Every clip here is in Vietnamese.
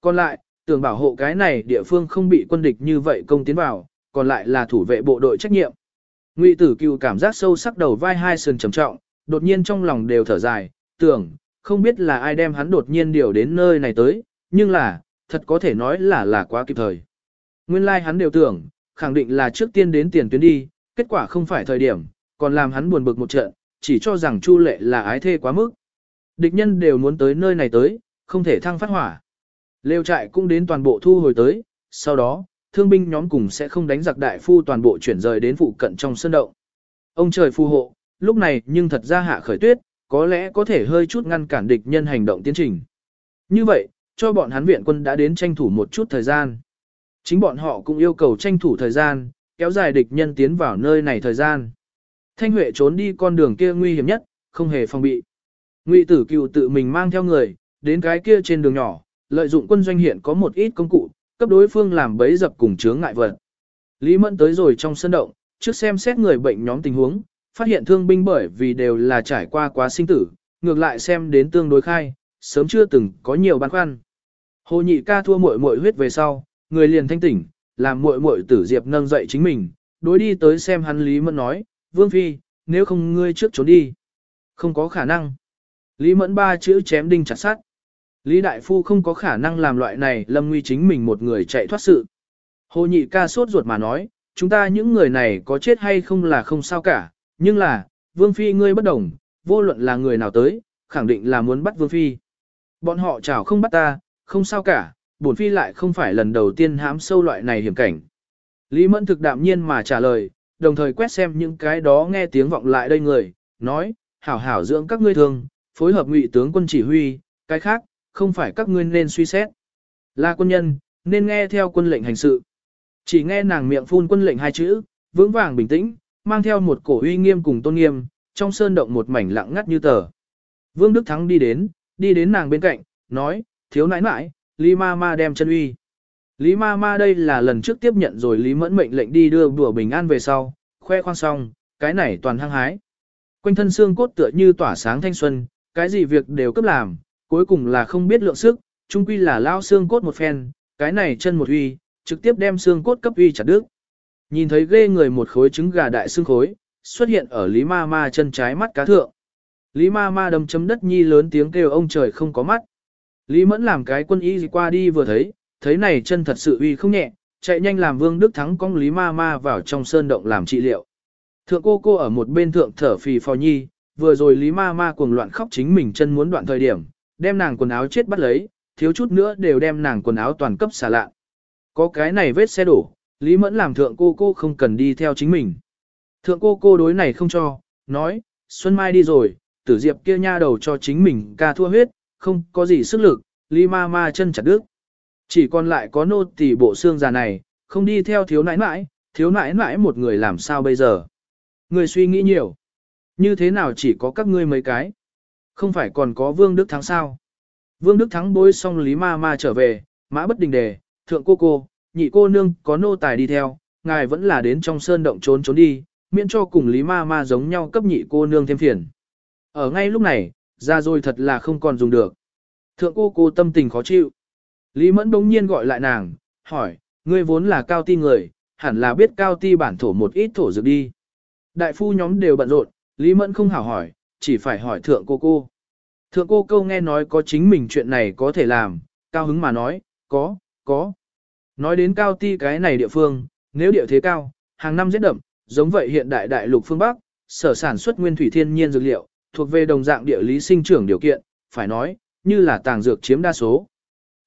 Còn lại, tưởng bảo hộ cái này địa phương không bị quân địch như vậy công tiến vào, còn lại là thủ vệ bộ đội trách nhiệm. Ngụy Tử Cừu cảm giác sâu sắc đầu vai hai sườn trầm trọng, đột nhiên trong lòng đều thở dài, tưởng, không biết là ai đem hắn đột nhiên điều đến nơi này tới, nhưng là, thật có thể nói là là quá kịp thời. Nguyên lai like hắn đều tưởng, khẳng định là trước tiên đến tiền tuyến đi, kết quả không phải thời điểm, còn làm hắn buồn bực một trận, chỉ cho rằng Chu Lệ là ái thê quá mức. Địch nhân đều muốn tới nơi này tới, không thể thăng phát hỏa. Lều trại cũng đến toàn bộ thu hồi tới, sau đó, thương binh nhóm cùng sẽ không đánh giặc đại phu toàn bộ chuyển rời đến phụ cận trong sân động. Ông trời phù hộ, lúc này nhưng thật ra hạ khởi tuyết, có lẽ có thể hơi chút ngăn cản địch nhân hành động tiến trình. Như vậy, cho bọn hắn viện quân đã đến tranh thủ một chút thời gian. Chính bọn họ cũng yêu cầu tranh thủ thời gian, kéo dài địch nhân tiến vào nơi này thời gian. Thanh Huệ trốn đi con đường kia nguy hiểm nhất, không hề phòng bị. Ngụy Tử Cừu tự mình mang theo người, đến cái kia trên đường nhỏ, lợi dụng quân doanh hiện có một ít công cụ, cấp đối phương làm bấy dập cùng chướng ngại vật. Lý Mẫn tới rồi trong sân động, trước xem xét người bệnh nhóm tình huống, phát hiện thương binh bởi vì đều là trải qua quá sinh tử, ngược lại xem đến tương đối khai, sớm chưa từng có nhiều băn khoăn. Hồ nhị ca thua muội muội huyết về sau, người liền thanh tỉnh, làm muội muội tử diệp nâng dậy chính mình, đối đi tới xem hắn Lý Mẫn nói, Vương Phi, nếu không ngươi trước trốn đi. Không có khả năng. Lý Mẫn ba chữ chém đinh chặt sắt. Lý Đại Phu không có khả năng làm loại này lâm nguy chính mình một người chạy thoát sự. Hồ nhị ca sốt ruột mà nói, chúng ta những người này có chết hay không là không sao cả, nhưng là, Vương Phi ngươi bất đồng, vô luận là người nào tới, khẳng định là muốn bắt Vương Phi. Bọn họ chảo không bắt ta, không sao cả, bổn Phi lại không phải lần đầu tiên hãm sâu loại này hiểm cảnh. Lý Mẫn thực đạm nhiên mà trả lời, đồng thời quét xem những cái đó nghe tiếng vọng lại đây người, nói, hảo hảo dưỡng các ngươi thường, phối hợp ngụy tướng quân chỉ huy, cái khác, không phải các ngươi nên suy xét. Là quân nhân, nên nghe theo quân lệnh hành sự. Chỉ nghe nàng miệng phun quân lệnh hai chữ, vững vàng bình tĩnh, mang theo một cổ uy nghiêm cùng tôn nghiêm, trong sơn động một mảnh lặng ngắt như tờ. Vương Đức Thắng đi đến, đi đến nàng bên cạnh, nói, thiếu nãi nãi, Lý ma ma đem chân uy. Lý ma ma đây là lần trước tiếp nhận rồi Lý mẫn mệnh lệnh đi đưa bùa bình an về sau, khoe khoang xong, cái này toàn hăng hái. Quanh thân xương cốt tựa như tỏa sáng thanh xuân, cái gì việc đều cấp làm, cuối cùng là không biết lượng sức, chung quy là lao xương cốt một phen, cái này chân một uy, trực tiếp đem xương cốt cấp uy chặt đứt. Nhìn thấy ghê người một khối trứng gà đại xương khối, xuất hiện ở Lý Ma Ma chân trái mắt cá thượng. Lý Ma Ma đầm chấm đất nhi lớn tiếng kêu ông trời không có mắt. Lý Mẫn làm cái quân y gì qua đi vừa thấy, thấy này chân thật sự uy không nhẹ, chạy nhanh làm Vương Đức Thắng cong Lý Ma Ma vào trong sơn động làm trị liệu. Thượng cô cô ở một bên thượng thở phì phò nhi, vừa rồi Lý Ma Ma cuồng loạn khóc chính mình chân muốn đoạn thời điểm, đem nàng quần áo chết bắt lấy, thiếu chút nữa đều đem nàng quần áo toàn cấp xả lạ. Có cái này vết xe đổ, Lý Mẫn làm thượng cô cô không cần đi theo chính mình. Thượng cô cô đối này không cho, nói, Xuân Mai đi rồi, tử diệp kia nha đầu cho chính mình ca thua huyết, không có gì sức lực, Lý ma ma chân chặt đứt. Chỉ còn lại có nô tỳ bộ xương già này, không đi theo thiếu nãi nãi, thiếu nãi nãi một người làm sao bây giờ. Người suy nghĩ nhiều. Như thế nào chỉ có các ngươi mấy cái. Không phải còn có Vương Đức Thắng sao. Vương Đức Thắng bối xong Lý ma ma trở về, mã bất đình đề, thượng cô cô, nhị cô nương có nô tài đi theo, ngài vẫn là đến trong sơn động trốn trốn đi, miễn cho cùng Lý ma ma giống nhau cấp nhị cô nương thêm phiền. Ở ngay lúc này, ra rồi thật là không còn dùng được. Thượng cô cô tâm tình khó chịu. Lý mẫn đống nhiên gọi lại nàng, hỏi, ngươi vốn là cao ti người, hẳn là biết cao ti bản thổ một ít thổ dược đi. Đại phu nhóm đều bận rộn, Lý mẫn không hảo hỏi, chỉ phải hỏi thượng cô cô. Thượng cô câu nghe nói có chính mình chuyện này có thể làm, cao hứng mà nói, có, có. Nói đến cao ti cái này địa phương, nếu địa thế cao, hàng năm rất đậm, giống vậy hiện đại đại lục phương Bắc, sở sản xuất nguyên thủy thiên nhiên dược liệu, thuộc về đồng dạng địa lý sinh trưởng điều kiện, phải nói, như là tàng dược chiếm đa số.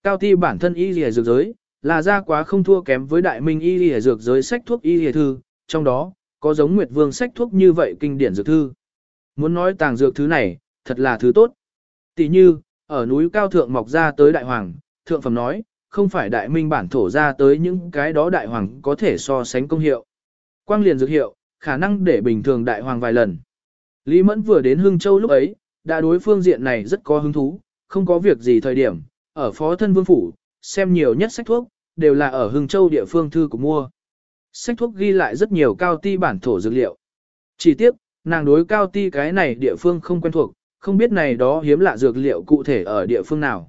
Cao ti bản thân y lìa dược giới, là ra quá không thua kém với đại minh y lìa dược giới sách thuốc y lìa thư, trong đó, có giống Nguyệt Vương sách thuốc như vậy kinh điển dược thư. Muốn nói tàng dược thứ này, thật là thứ tốt. Tỷ như, ở núi cao thượng mọc ra tới đại hoàng, thượng phẩm nói, không phải đại minh bản thổ ra tới những cái đó đại hoàng có thể so sánh công hiệu. Quang liền dược hiệu, khả năng để bình thường đại hoàng vài lần. Lý Mẫn vừa đến Hưng Châu lúc ấy, đã đối phương diện này rất có hứng thú, không có việc gì thời điểm, ở phó thân vương phủ, xem nhiều nhất sách thuốc, đều là ở Hưng Châu địa phương thư của mua. Sách thuốc ghi lại rất nhiều cao ti bản thổ dược liệu. Chỉ tiếp, nàng đối cao ti cái này địa phương không quen thuộc, không biết này đó hiếm lạ dược liệu cụ thể ở địa phương nào.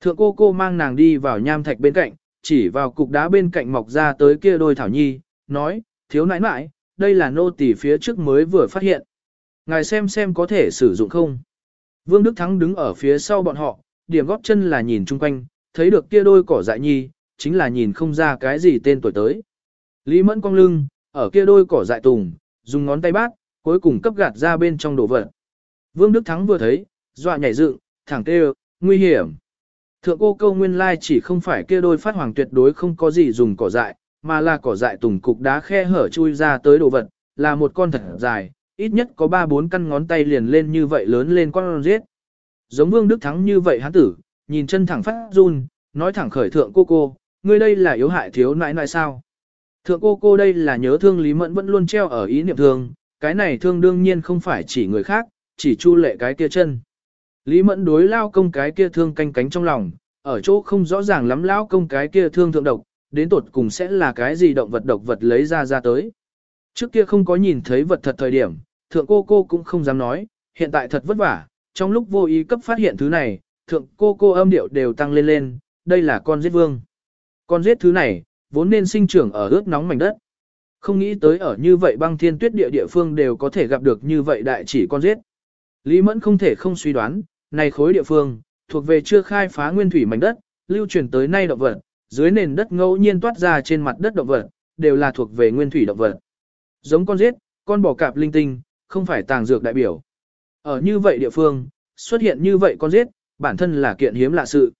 Thượng cô cô mang nàng đi vào nham thạch bên cạnh, chỉ vào cục đá bên cạnh mọc ra tới kia đôi thảo nhi, nói, thiếu nãi nãi, đây là nô tỳ phía trước mới vừa phát hiện. Ngài xem xem có thể sử dụng không. Vương Đức Thắng đứng ở phía sau bọn họ, điểm góp chân là nhìn chung quanh, thấy được kia đôi cỏ dại nhi, chính là nhìn không ra cái gì tên tuổi tới. Lý Mẫn cong lưng, ở kia đôi cỏ dại tùng, dùng ngón tay bát, cuối cùng cấp gạt ra bên trong đồ vật. Vương Đức Thắng vừa thấy, dọa nhảy dựng, thẳng kêu, nguy hiểm. Thượng cô câu nguyên lai chỉ không phải kia đôi phát hoàng tuyệt đối không có gì dùng cỏ dại, mà là cỏ dại tùng cục đá khe hở chui ra tới đồ vật, là một con thật dài, ít nhất có 3-4 căn ngón tay liền lên như vậy lớn lên con giết. Giống Vương Đức Thắng như vậy hắn tử, nhìn chân thẳng phát run, nói thẳng khởi thượng cô cô, ngươi đây là yếu hại thiếu nãi nãi sao. Thượng cô cô đây là nhớ thương Lý Mẫn vẫn luôn treo ở ý niệm thương, cái này thương đương nhiên không phải chỉ người khác, chỉ chu lệ cái kia chân. Lý Mẫn đối lao công cái kia thương canh cánh trong lòng, ở chỗ không rõ ràng lắm lao công cái kia thương thượng độc, đến tột cùng sẽ là cái gì động vật độc vật lấy ra ra tới. Trước kia không có nhìn thấy vật thật thời điểm, thượng cô cô cũng không dám nói, hiện tại thật vất vả, trong lúc vô ý cấp phát hiện thứ này, thượng cô cô âm điệu đều tăng lên lên, đây là con giết vương. Con giết thứ này, vốn nên sinh trưởng ở ướt nóng mảnh đất. Không nghĩ tới ở như vậy băng thiên tuyết địa địa phương đều có thể gặp được như vậy đại chỉ con giết. Lý Mẫn không thể không suy đoán, này khối địa phương, thuộc về chưa khai phá nguyên thủy mảnh đất, lưu truyền tới nay động vật, dưới nền đất ngẫu nhiên toát ra trên mặt đất động vật, đều là thuộc về nguyên thủy động vật. Giống con giết, con bò cạp linh tinh, không phải tàng dược đại biểu. Ở như vậy địa phương, xuất hiện như vậy con giết, bản thân là kiện hiếm lạ sự.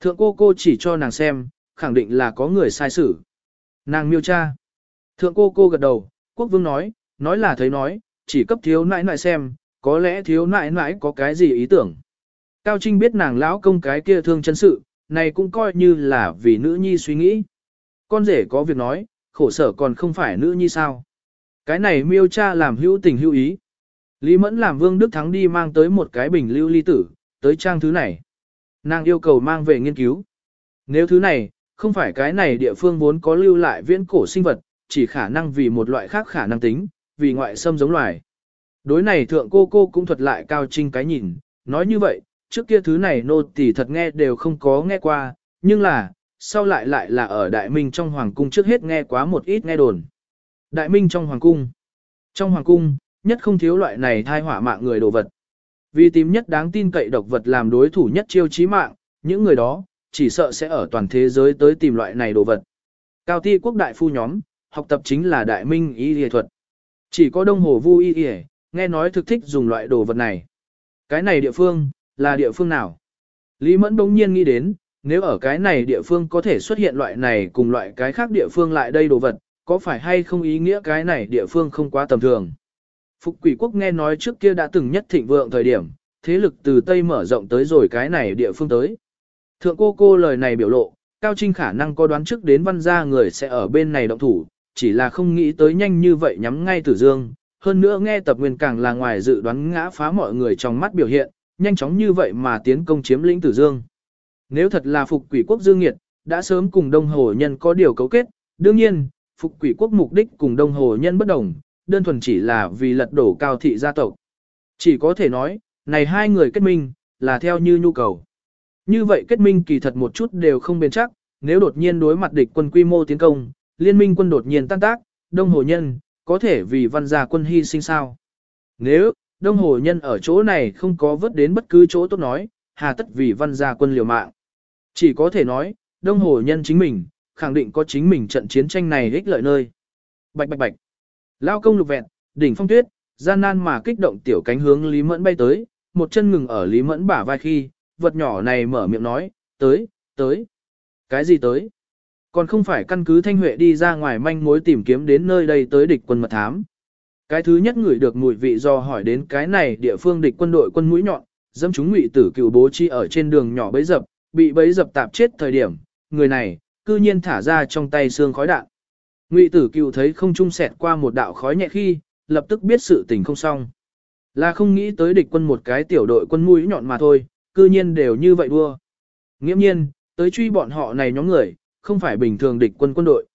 Thượng cô cô chỉ cho nàng xem, khẳng định là có người sai xử. Nàng miêu cha. Thượng cô cô gật đầu, quốc vương nói, nói là thấy nói, chỉ cấp thiếu nãi nãi xem, có lẽ thiếu nãi nãi có cái gì ý tưởng. Cao Trinh biết nàng lão công cái kia thương chân sự, này cũng coi như là vì nữ nhi suy nghĩ. Con rể có việc nói, khổ sở còn không phải nữ nhi sao. Cái này miêu cha làm hữu tình hữu ý. Lý Mẫn làm Vương Đức Thắng đi mang tới một cái bình lưu ly tử, tới trang thứ này. Nàng yêu cầu mang về nghiên cứu. Nếu thứ này, không phải cái này địa phương vốn có lưu lại viễn cổ sinh vật, chỉ khả năng vì một loại khác khả năng tính, vì ngoại xâm giống loài. Đối này thượng cô cô cũng thuật lại cao trinh cái nhìn, nói như vậy, trước kia thứ này nô tỳ thật nghe đều không có nghe qua, nhưng là, sau lại lại là ở Đại Minh trong Hoàng Cung trước hết nghe quá một ít nghe đồn. Đại Minh trong Hoàng Cung Trong Hoàng Cung, nhất không thiếu loại này thai hỏa mạng người đồ vật. Vì tìm nhất đáng tin cậy độc vật làm đối thủ nhất chiêu chí mạng, những người đó, chỉ sợ sẽ ở toàn thế giới tới tìm loại này đồ vật. Cao ti quốc đại phu nhóm, học tập chính là đại minh y y thuật. Chỉ có đông hồ vu y y, nghe nói thực thích dùng loại đồ vật này. Cái này địa phương, là địa phương nào? Lý Mẫn bỗng nhiên nghĩ đến, nếu ở cái này địa phương có thể xuất hiện loại này cùng loại cái khác địa phương lại đây đồ vật, có phải hay không ý nghĩa cái này địa phương không quá tầm thường? Phục quỷ quốc nghe nói trước kia đã từng nhất thịnh vượng thời điểm, thế lực từ Tây mở rộng tới rồi cái này địa phương tới. Thượng cô cô lời này biểu lộ, Cao Trinh khả năng có đoán trước đến văn gia người sẽ ở bên này động thủ, chỉ là không nghĩ tới nhanh như vậy nhắm ngay tử dương. Hơn nữa nghe tập nguyên càng là ngoài dự đoán ngã phá mọi người trong mắt biểu hiện, nhanh chóng như vậy mà tiến công chiếm lĩnh tử dương. Nếu thật là phục quỷ quốc dương nghiệt, đã sớm cùng đông hồ nhân có điều cấu kết, đương nhiên, phục quỷ quốc mục đích cùng đông hồ nhân bất đồng, đơn thuần chỉ là vì lật đổ cao thị gia tộc. Chỉ có thể nói, này hai người kết minh, là theo như nhu cầu. Như vậy kết minh kỳ thật một chút đều không bền chắc, nếu đột nhiên đối mặt địch quân quy mô tiến công, liên minh quân đột nhiên tan tác, đông hồ nhân, có thể vì văn gia quân hy sinh sao. Nếu, đông hồ nhân ở chỗ này không có vớt đến bất cứ chỗ tốt nói, hà tất vì văn gia quân liều mạng. Chỉ có thể nói, đông hồ nhân chính mình, khẳng định có chính mình trận chiến tranh này ích lợi nơi. Bạch bạch bạch. Lao công lục vẹn, đỉnh phong tuyết, gian nan mà kích động tiểu cánh hướng Lý Mẫn bay tới, một chân ngừng ở Lý Mẫn bả vai khi, vật nhỏ này mở miệng nói, tới, tới. Cái gì tới? Còn không phải căn cứ Thanh Huệ đi ra ngoài manh mối tìm kiếm đến nơi đây tới địch quân mật thám. Cái thứ nhất người được mùi vị do hỏi đến cái này địa phương địch quân đội quân mũi nhọn, dâm chúng ngụy tử cựu bố chi ở trên đường nhỏ bấy dập, bị bấy dập tạp chết thời điểm, người này, cư nhiên thả ra trong tay xương khói đạn. Ngụy tử cựu thấy không trung sẹt qua một đạo khói nhẹ khi, lập tức biết sự tình không xong. Là không nghĩ tới địch quân một cái tiểu đội quân mũi nhọn mà thôi, cư nhiên đều như vậy đua. Nghiễm nhiên, tới truy bọn họ này nhóm người, không phải bình thường địch quân quân đội.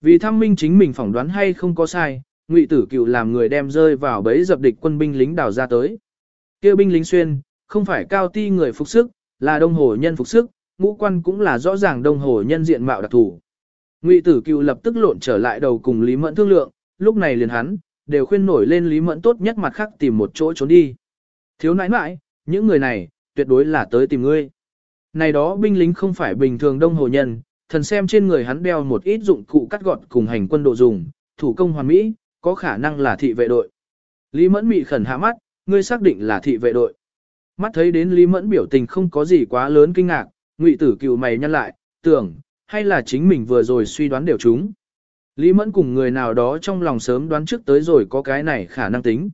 Vì thăm minh chính mình phỏng đoán hay không có sai, ngụy tử cựu làm người đem rơi vào bẫy dập địch quân binh lính đào ra tới. kêu binh lính xuyên, không phải cao ti người phục sức, là đông hồ nhân phục sức, ngũ quan cũng là rõ ràng đông hồ nhân diện mạo đặc thù. Ngụy Tử Cựu lập tức lộn trở lại đầu cùng Lý Mẫn thương lượng, lúc này liền hắn, đều khuyên nổi lên Lý Mẫn tốt nhất mặt khác tìm một chỗ trốn đi. Thiếu nãi nãi, những người này, tuyệt đối là tới tìm ngươi. Này đó binh lính không phải bình thường đông hồ nhân, thần xem trên người hắn đeo một ít dụng cụ cắt gọt cùng hành quân độ dùng, thủ công hoàn mỹ, có khả năng là thị vệ đội. Lý Mẫn mị khẩn hạ mắt, ngươi xác định là thị vệ đội. Mắt thấy đến Lý Mẫn biểu tình không có gì quá lớn kinh ngạc, Ngụy Tử Cựu mày nhăn lại, tưởng, hay là chính mình vừa rồi suy đoán đều chúng. Lý Mẫn cùng người nào đó trong lòng sớm đoán trước tới rồi có cái này khả năng tính.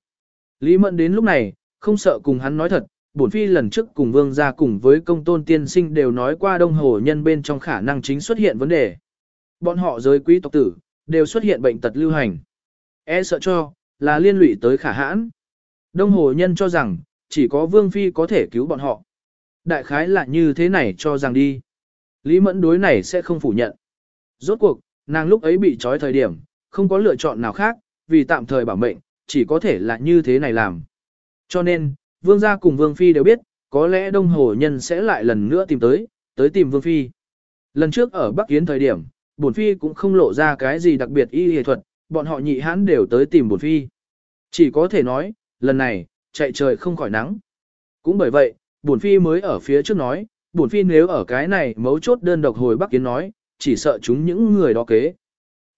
Lý Mẫn đến lúc này, không sợ cùng hắn nói thật, bổn phi lần trước cùng vương gia cùng với công tôn tiên sinh đều nói qua đông hồ nhân bên trong khả năng chính xuất hiện vấn đề. Bọn họ giới quý tộc tử, đều xuất hiện bệnh tật lưu hành. E sợ cho, là liên lụy tới khả hãn. Đông hồ nhân cho rằng, chỉ có vương phi có thể cứu bọn họ. Đại khái là như thế này cho rằng đi. Lý mẫn đối này sẽ không phủ nhận. Rốt cuộc, nàng lúc ấy bị trói thời điểm, không có lựa chọn nào khác, vì tạm thời bảo mệnh, chỉ có thể là như thế này làm. Cho nên, vương gia cùng vương phi đều biết, có lẽ đông hồ nhân sẽ lại lần nữa tìm tới, tới tìm vương phi. Lần trước ở Bắc Yến thời điểm, bổn phi cũng không lộ ra cái gì đặc biệt y hề thuật, bọn họ nhị hãn đều tới tìm bổn phi. Chỉ có thể nói, lần này, chạy trời không khỏi nắng. Cũng bởi vậy, bổn phi mới ở phía trước nói, bổn phi nếu ở cái này mấu chốt đơn độc hồi Bắc Yến nói, chỉ sợ chúng những người đó kế.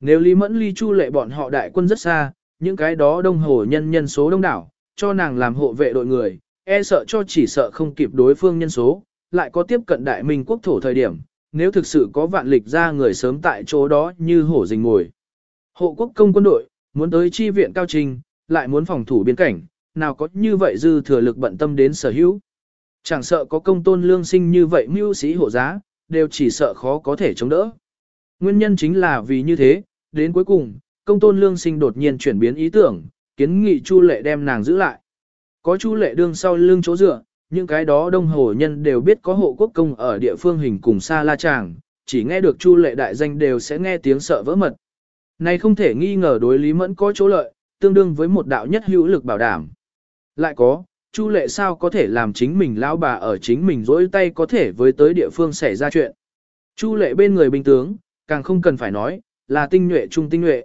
Nếu Lý Mẫn Ly Chu lệ bọn họ đại quân rất xa, những cái đó đông hồ nhân nhân số đông đảo, cho nàng làm hộ vệ đội người, e sợ cho chỉ sợ không kịp đối phương nhân số, lại có tiếp cận đại minh quốc thổ thời điểm, nếu thực sự có vạn lịch ra người sớm tại chỗ đó như hổ rình ngồi. Hộ quốc công quân đội, muốn tới chi viện cao trình, lại muốn phòng thủ biên cảnh, nào có như vậy dư thừa lực bận tâm đến sở hữu. Chẳng sợ có công tôn lương sinh như vậy mưu sĩ hộ giá, đều chỉ sợ khó có thể chống đỡ. Nguyên nhân chính là vì như thế, đến cuối cùng, công tôn lương sinh đột nhiên chuyển biến ý tưởng, kiến nghị Chu Lệ đem nàng giữ lại. Có Chu Lệ đương sau lưng chỗ dựa, những cái đó đông hồ nhân đều biết có hộ quốc công ở địa phương hình cùng xa la tràng, chỉ nghe được Chu Lệ đại danh đều sẽ nghe tiếng sợ vỡ mật. Này không thể nghi ngờ đối Lý Mẫn có chỗ lợi, tương đương với một đạo nhất hữu lực bảo đảm. Lại có, Chu Lệ sao có thể làm chính mình lão bà ở chính mình dỗi tay có thể với tới địa phương xảy ra chuyện. Chu Lệ bên người binh tướng, càng không cần phải nói, là tinh nhuệ trung tinh nhuệ.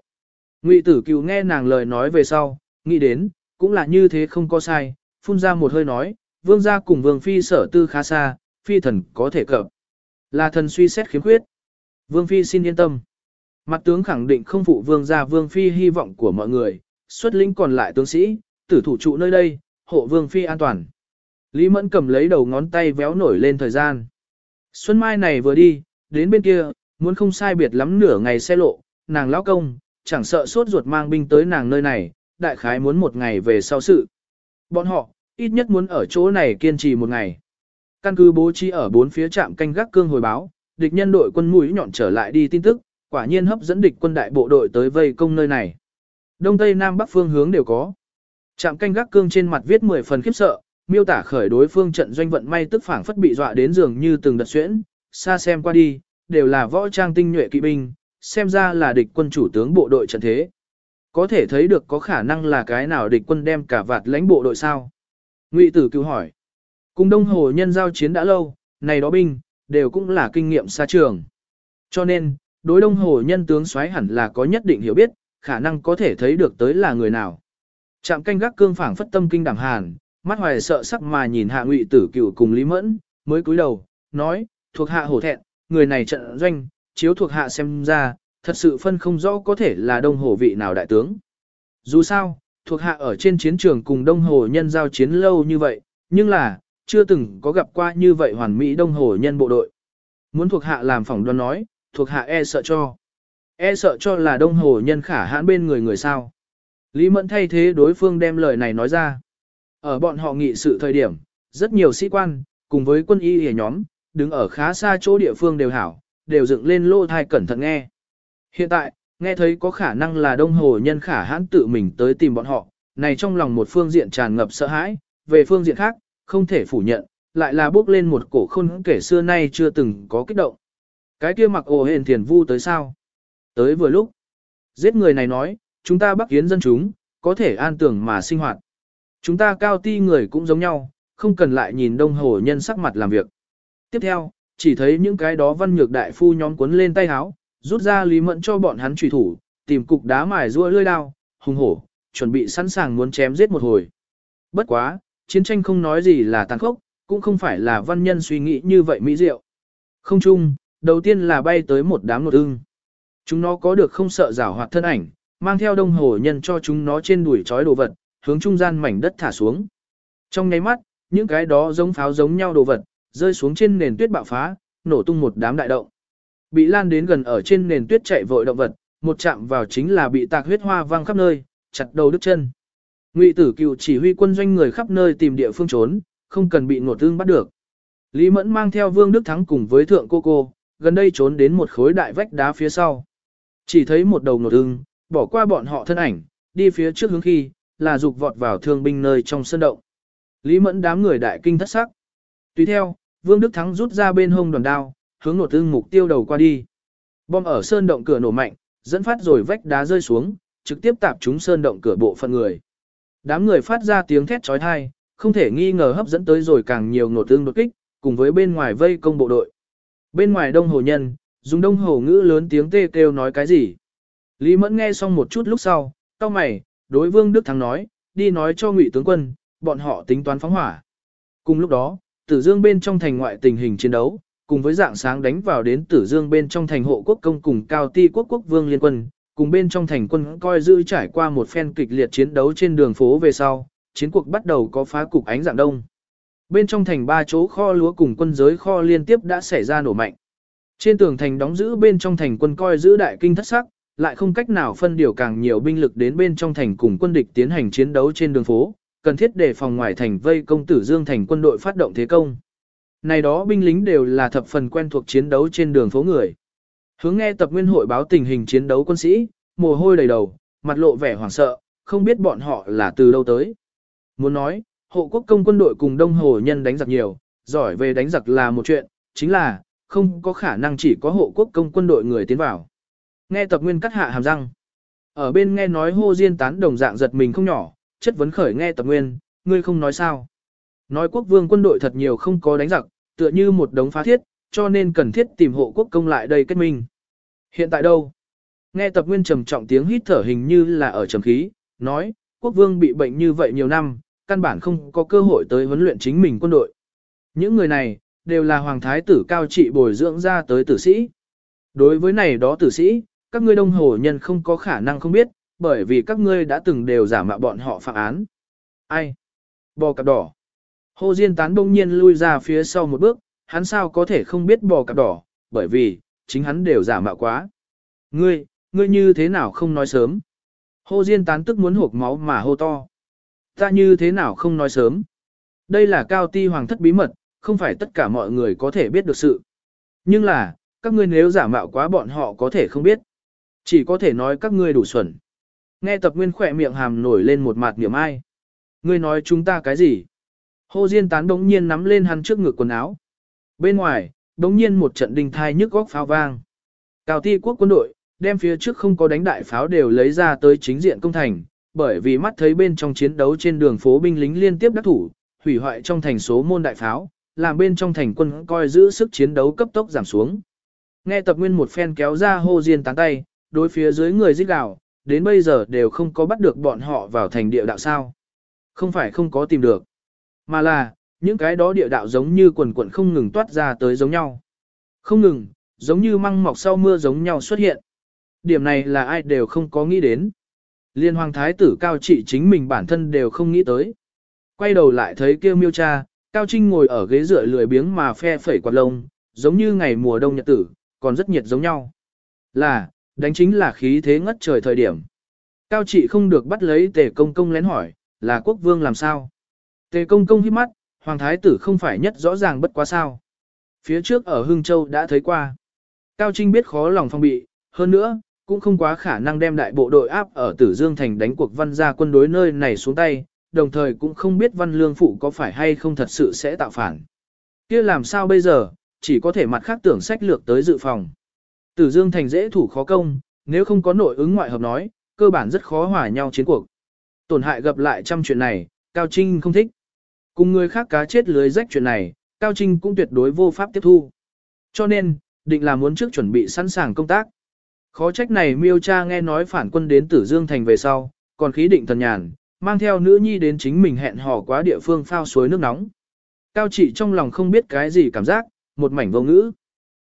Ngụy Tử cựu nghe nàng lời nói về sau, nghĩ đến, cũng là như thế không có sai, phun ra một hơi nói, vương gia cùng vương phi sở tư khá xa, phi thần có thể cập. Là thần suy xét khiếm khuyết. Vương phi xin yên tâm. Mặt tướng khẳng định không phụ vương gia vương phi hy vọng của mọi người, xuất lĩnh còn lại tướng sĩ, tử thủ trụ nơi đây, hộ vương phi an toàn. Lý Mẫn cầm lấy đầu ngón tay véo nổi lên thời gian. Xuân Mai này vừa đi, đến bên kia, muốn không sai biệt lắm nửa ngày xe lộ, nàng lão công, chẳng sợ sốt ruột mang binh tới nàng nơi này, đại khái muốn một ngày về sau sự. Bọn họ, ít nhất muốn ở chỗ này kiên trì một ngày. Căn cứ bố trí ở bốn phía trạm canh gác cương hồi báo, địch nhân đội quân mũi nhọn trở lại đi tin tức, quả nhiên hấp dẫn địch quân đại bộ đội tới vây công nơi này. Đông Tây Nam Bắc phương hướng đều có. Trạm canh gác cương trên mặt viết 10 phần khiếp sợ, miêu tả khởi đối phương trận doanh vận may tức phảng phất bị dọa đến giường như từng đợt xuyễn, xa xem qua đi, đều là võ trang tinh nhuệ kỵ binh, xem ra là địch quân chủ tướng bộ đội trận thế. Có thể thấy được có khả năng là cái nào địch quân đem cả vạt lãnh bộ đội sao? Ngụy Tử cứu hỏi. Cùng Đông Hồ nhân giao chiến đã lâu, này đó binh, đều cũng là kinh nghiệm xa trường. Cho nên, đối Đông Hồ nhân tướng xoáy hẳn là có nhất định hiểu biết, khả năng có thể thấy được tới là người nào. Trạm canh gác cương phảng phất tâm kinh đảm hàn, mắt hoài sợ sắc mà nhìn hạ Ngụy Tử cửu cùng Lý Mẫn, mới cúi đầu, nói, thuộc hạ hổ thẹn, người này trận doanh, chiếu thuộc hạ xem ra, thật sự phân không rõ có thể là đông hồ vị nào đại tướng. Dù sao, thuộc hạ ở trên chiến trường cùng đông hồ nhân giao chiến lâu như vậy, nhưng là, chưa từng có gặp qua như vậy hoàn mỹ đông hồ nhân bộ đội. Muốn thuộc hạ làm phỏng đoán nói, thuộc hạ e sợ cho. E sợ cho là đông hồ nhân khả hãn bên người người sao. Lý Mẫn thay thế đối phương đem lời này nói ra. Ở bọn họ nghị sự thời điểm, rất nhiều sĩ quan, cùng với quân y hề nhóm, đứng ở khá xa chỗ địa phương đều hảo, đều dựng lên lô thai cẩn thận nghe. Hiện tại, nghe thấy có khả năng là đông hồ nhân khả hãn tự mình tới tìm bọn họ, này trong lòng một phương diện tràn ngập sợ hãi, về phương diện khác, không thể phủ nhận, lại là bước lên một cổ khôn kể xưa nay chưa từng có kích động. Cái kia mặc ồ hền thiền vu tới sao? Tới vừa lúc, giết người này nói, chúng ta bắc kiến dân chúng, có thể an tưởng mà sinh hoạt. Chúng ta cao ti người cũng giống nhau, không cần lại nhìn đông hồ nhân sắc mặt làm việc. Tiếp theo, chỉ thấy những cái đó văn nhược đại phu nhóm cuốn lên tay háo, rút ra Lý Mẫn cho bọn hắn trùy thủ, tìm cục đá mài rua lưỡi đao, hùng hổ, chuẩn bị sẵn sàng muốn chém giết một hồi. Bất quá, chiến tranh không nói gì là tàn khốc, cũng không phải là văn nhân suy nghĩ như vậy mỹ diệu. Không chung, đầu tiên là bay tới một đám nột ưng. Chúng nó có được không sợ rào hoạt thân ảnh, mang theo đông hồ nhân cho chúng nó trên đuổi trói đồ vật, hướng trung gian mảnh đất thả xuống. Trong nháy mắt, những cái đó giống pháo giống nhau đồ vật, rơi xuống trên nền tuyết bạo phá, nổ tung một đám đại động. Bị lan đến gần ở trên nền tuyết chạy vội động vật, một chạm vào chính là bị tạc huyết hoa văng khắp nơi, chặt đầu đứt chân. Ngụy Tử Cựu chỉ huy quân doanh người khắp nơi tìm địa phương trốn, không cần bị ngột tương bắt được. Lý Mẫn mang theo Vương Đức Thắng cùng với thượng cô cô, gần đây trốn đến một khối đại vách đá phía sau. Chỉ thấy một đầu ngột ưng, bỏ qua bọn họ thân ảnh, đi phía trước hướng khi, là dục vọt vào thương binh nơi trong sân động. Lý Mẫn đám người đại kinh thất sắc. Tùy theo, Vương Đức Thắng rút ra bên hông đoàn đao, hướng nổ tương mục tiêu đầu qua đi. Bom ở sơn động cửa nổ mạnh, dẫn phát rồi vách đá rơi xuống, trực tiếp tạp trúng sơn động cửa bộ phận người. Đám người phát ra tiếng thét chói tai, không thể nghi ngờ hấp dẫn tới rồi càng nhiều nổ tương đột kích, cùng với bên ngoài vây công bộ đội. Bên ngoài đông hồ nhân, dùng đông hồ ngữ lớn tiếng tê kêu nói cái gì. Lý Mẫn nghe xong một chút lúc sau, cao mày, đối Vương Đức Thắng nói, đi nói cho ngụy tướng quân, bọn họ tính toán phóng hỏa. Cùng lúc đó, Tử Dương bên trong thành ngoại tình hình chiến đấu, cùng với dạng sáng đánh vào đến Tử Dương bên trong thành hộ quốc công cùng cao ti quốc quốc vương liên quân, cùng bên trong thành quân coi giữ trải qua một phen kịch liệt chiến đấu trên đường phố về sau, chiến cuộc bắt đầu có phá cục ánh dạng đông. Bên trong thành ba chỗ kho lúa cùng quân giới kho liên tiếp đã xảy ra nổ mạnh. Trên tường thành đóng giữ bên trong thành quân coi giữ đại kinh thất sắc, lại không cách nào phân điều càng nhiều binh lực đến bên trong thành cùng quân địch tiến hành chiến đấu trên đường phố, cần thiết để phòng ngoài thành vây công tử dương thành quân đội phát động thế công. Này đó binh lính đều là thập phần quen thuộc chiến đấu trên đường phố người. Hướng nghe tập nguyên hội báo tình hình chiến đấu quân sĩ, mồ hôi đầy đầu, mặt lộ vẻ hoảng sợ, không biết bọn họ là từ đâu tới. Muốn nói, hộ quốc công quân đội cùng đông hồ nhân đánh giặc nhiều, giỏi về đánh giặc là một chuyện, chính là, không có khả năng chỉ có hộ quốc công quân đội người tiến vào. Nghe tập nguyên cắt hạ hàm răng. Ở bên nghe nói hô diên tán đồng dạng giật mình không nhỏ, chất vấn khởi nghe tập nguyên, ngươi không nói sao. Nói quốc vương quân đội thật nhiều không có đánh giặc, tựa như một đống phá thiết, cho nên cần thiết tìm hộ quốc công lại đây kết minh. Hiện tại đâu? Nghe tập nguyên trầm trọng tiếng hít thở hình như là ở trầm khí, nói, quốc vương bị bệnh như vậy nhiều năm, căn bản không có cơ hội tới huấn luyện chính mình quân đội. Những người này, đều là hoàng thái tử cao trị bồi dưỡng ra tới tử sĩ. Đối với này đó tử sĩ, các ngươi đông hồ nhân không có khả năng không biết, bởi vì các ngươi đã từng đều giả mạo bọn họ phạm án. Ai? Bò cạp đỏ. Hồ Diên tán bỗng nhiên lui ra phía sau một bước, hắn sao có thể không biết bò cạp đỏ, bởi vì, chính hắn đều giả mạo quá. Ngươi, ngươi như thế nào không nói sớm? Hồ Diên tán tức muốn hộp máu mà hô to. Ta như thế nào không nói sớm? Đây là cao ti hoàng thất bí mật, không phải tất cả mọi người có thể biết được sự. Nhưng là, các ngươi nếu giả mạo quá bọn họ có thể không biết. Chỉ có thể nói các ngươi đủ xuẩn. Nghe tập nguyên khỏe miệng hàm nổi lên một mặt niệm ai. Ngươi nói chúng ta cái gì? Hồ Diên tán đống nhiên nắm lên hắn trước ngực quần áo. Bên ngoài, đống nhiên một trận đình thai nhức góc pháo vang. Cao ti quốc quân đội, đem phía trước không có đánh đại pháo đều lấy ra tới chính diện công thành, bởi vì mắt thấy bên trong chiến đấu trên đường phố binh lính liên tiếp đắc thủ, hủy hoại trong thành số môn đại pháo, làm bên trong thành quân coi giữ sức chiến đấu cấp tốc giảm xuống. Nghe tập nguyên một phen kéo ra hô diên tán tay, đối phía dưới người giết gào, đến bây giờ đều không có bắt được bọn họ vào thành địa đạo sao. Không phải không có tìm được, mà là, những cái đó địa đạo giống như quần quần không ngừng toát ra tới giống nhau. Không ngừng, giống như măng mọc sau mưa giống nhau xuất hiện. Điểm này là ai đều không có nghĩ đến. Liên hoàng thái tử cao trị chính mình bản thân đều không nghĩ tới. Quay đầu lại thấy kêu miêu cha, cao trinh ngồi ở ghế dựa lười biếng mà phe phẩy quạt lông, giống như ngày mùa đông nhật tử, còn rất nhiệt giống nhau. Là, đánh chính là khí thế ngất trời thời điểm. Cao trị không được bắt lấy tề công công lén hỏi, là quốc vương làm sao? Tề công công hít mắt, hoàng thái tử không phải nhất rõ ràng bất quá sao. Phía trước ở Hưng Châu đã thấy qua. Cao Trinh biết khó lòng phong bị, hơn nữa, cũng không quá khả năng đem đại bộ đội áp ở Tử Dương Thành đánh cuộc văn gia quân đối nơi này xuống tay, đồng thời cũng không biết văn lương phụ có phải hay không thật sự sẽ tạo phản. kia làm sao bây giờ, chỉ có thể mặt khác tưởng sách lược tới dự phòng. Tử Dương Thành dễ thủ khó công, nếu không có nội ứng ngoại hợp nói, cơ bản rất khó hòa nhau chiến cuộc. Tổn hại gặp lại trăm chuyện này, Cao Trinh không thích. Cùng người khác cá chết lưới rách chuyện này, Cao Trinh cũng tuyệt đối vô pháp tiếp thu. Cho nên, định là muốn trước chuẩn bị sẵn sàng công tác. Khó trách này miêu cha nghe nói phản quân đến Tử Dương Thành về sau, còn khí định thần nhàn, mang theo nữ nhi đến chính mình hẹn hò quá địa phương phao suối nước nóng. Cao trị trong lòng không biết cái gì cảm giác, một mảnh vô ngữ.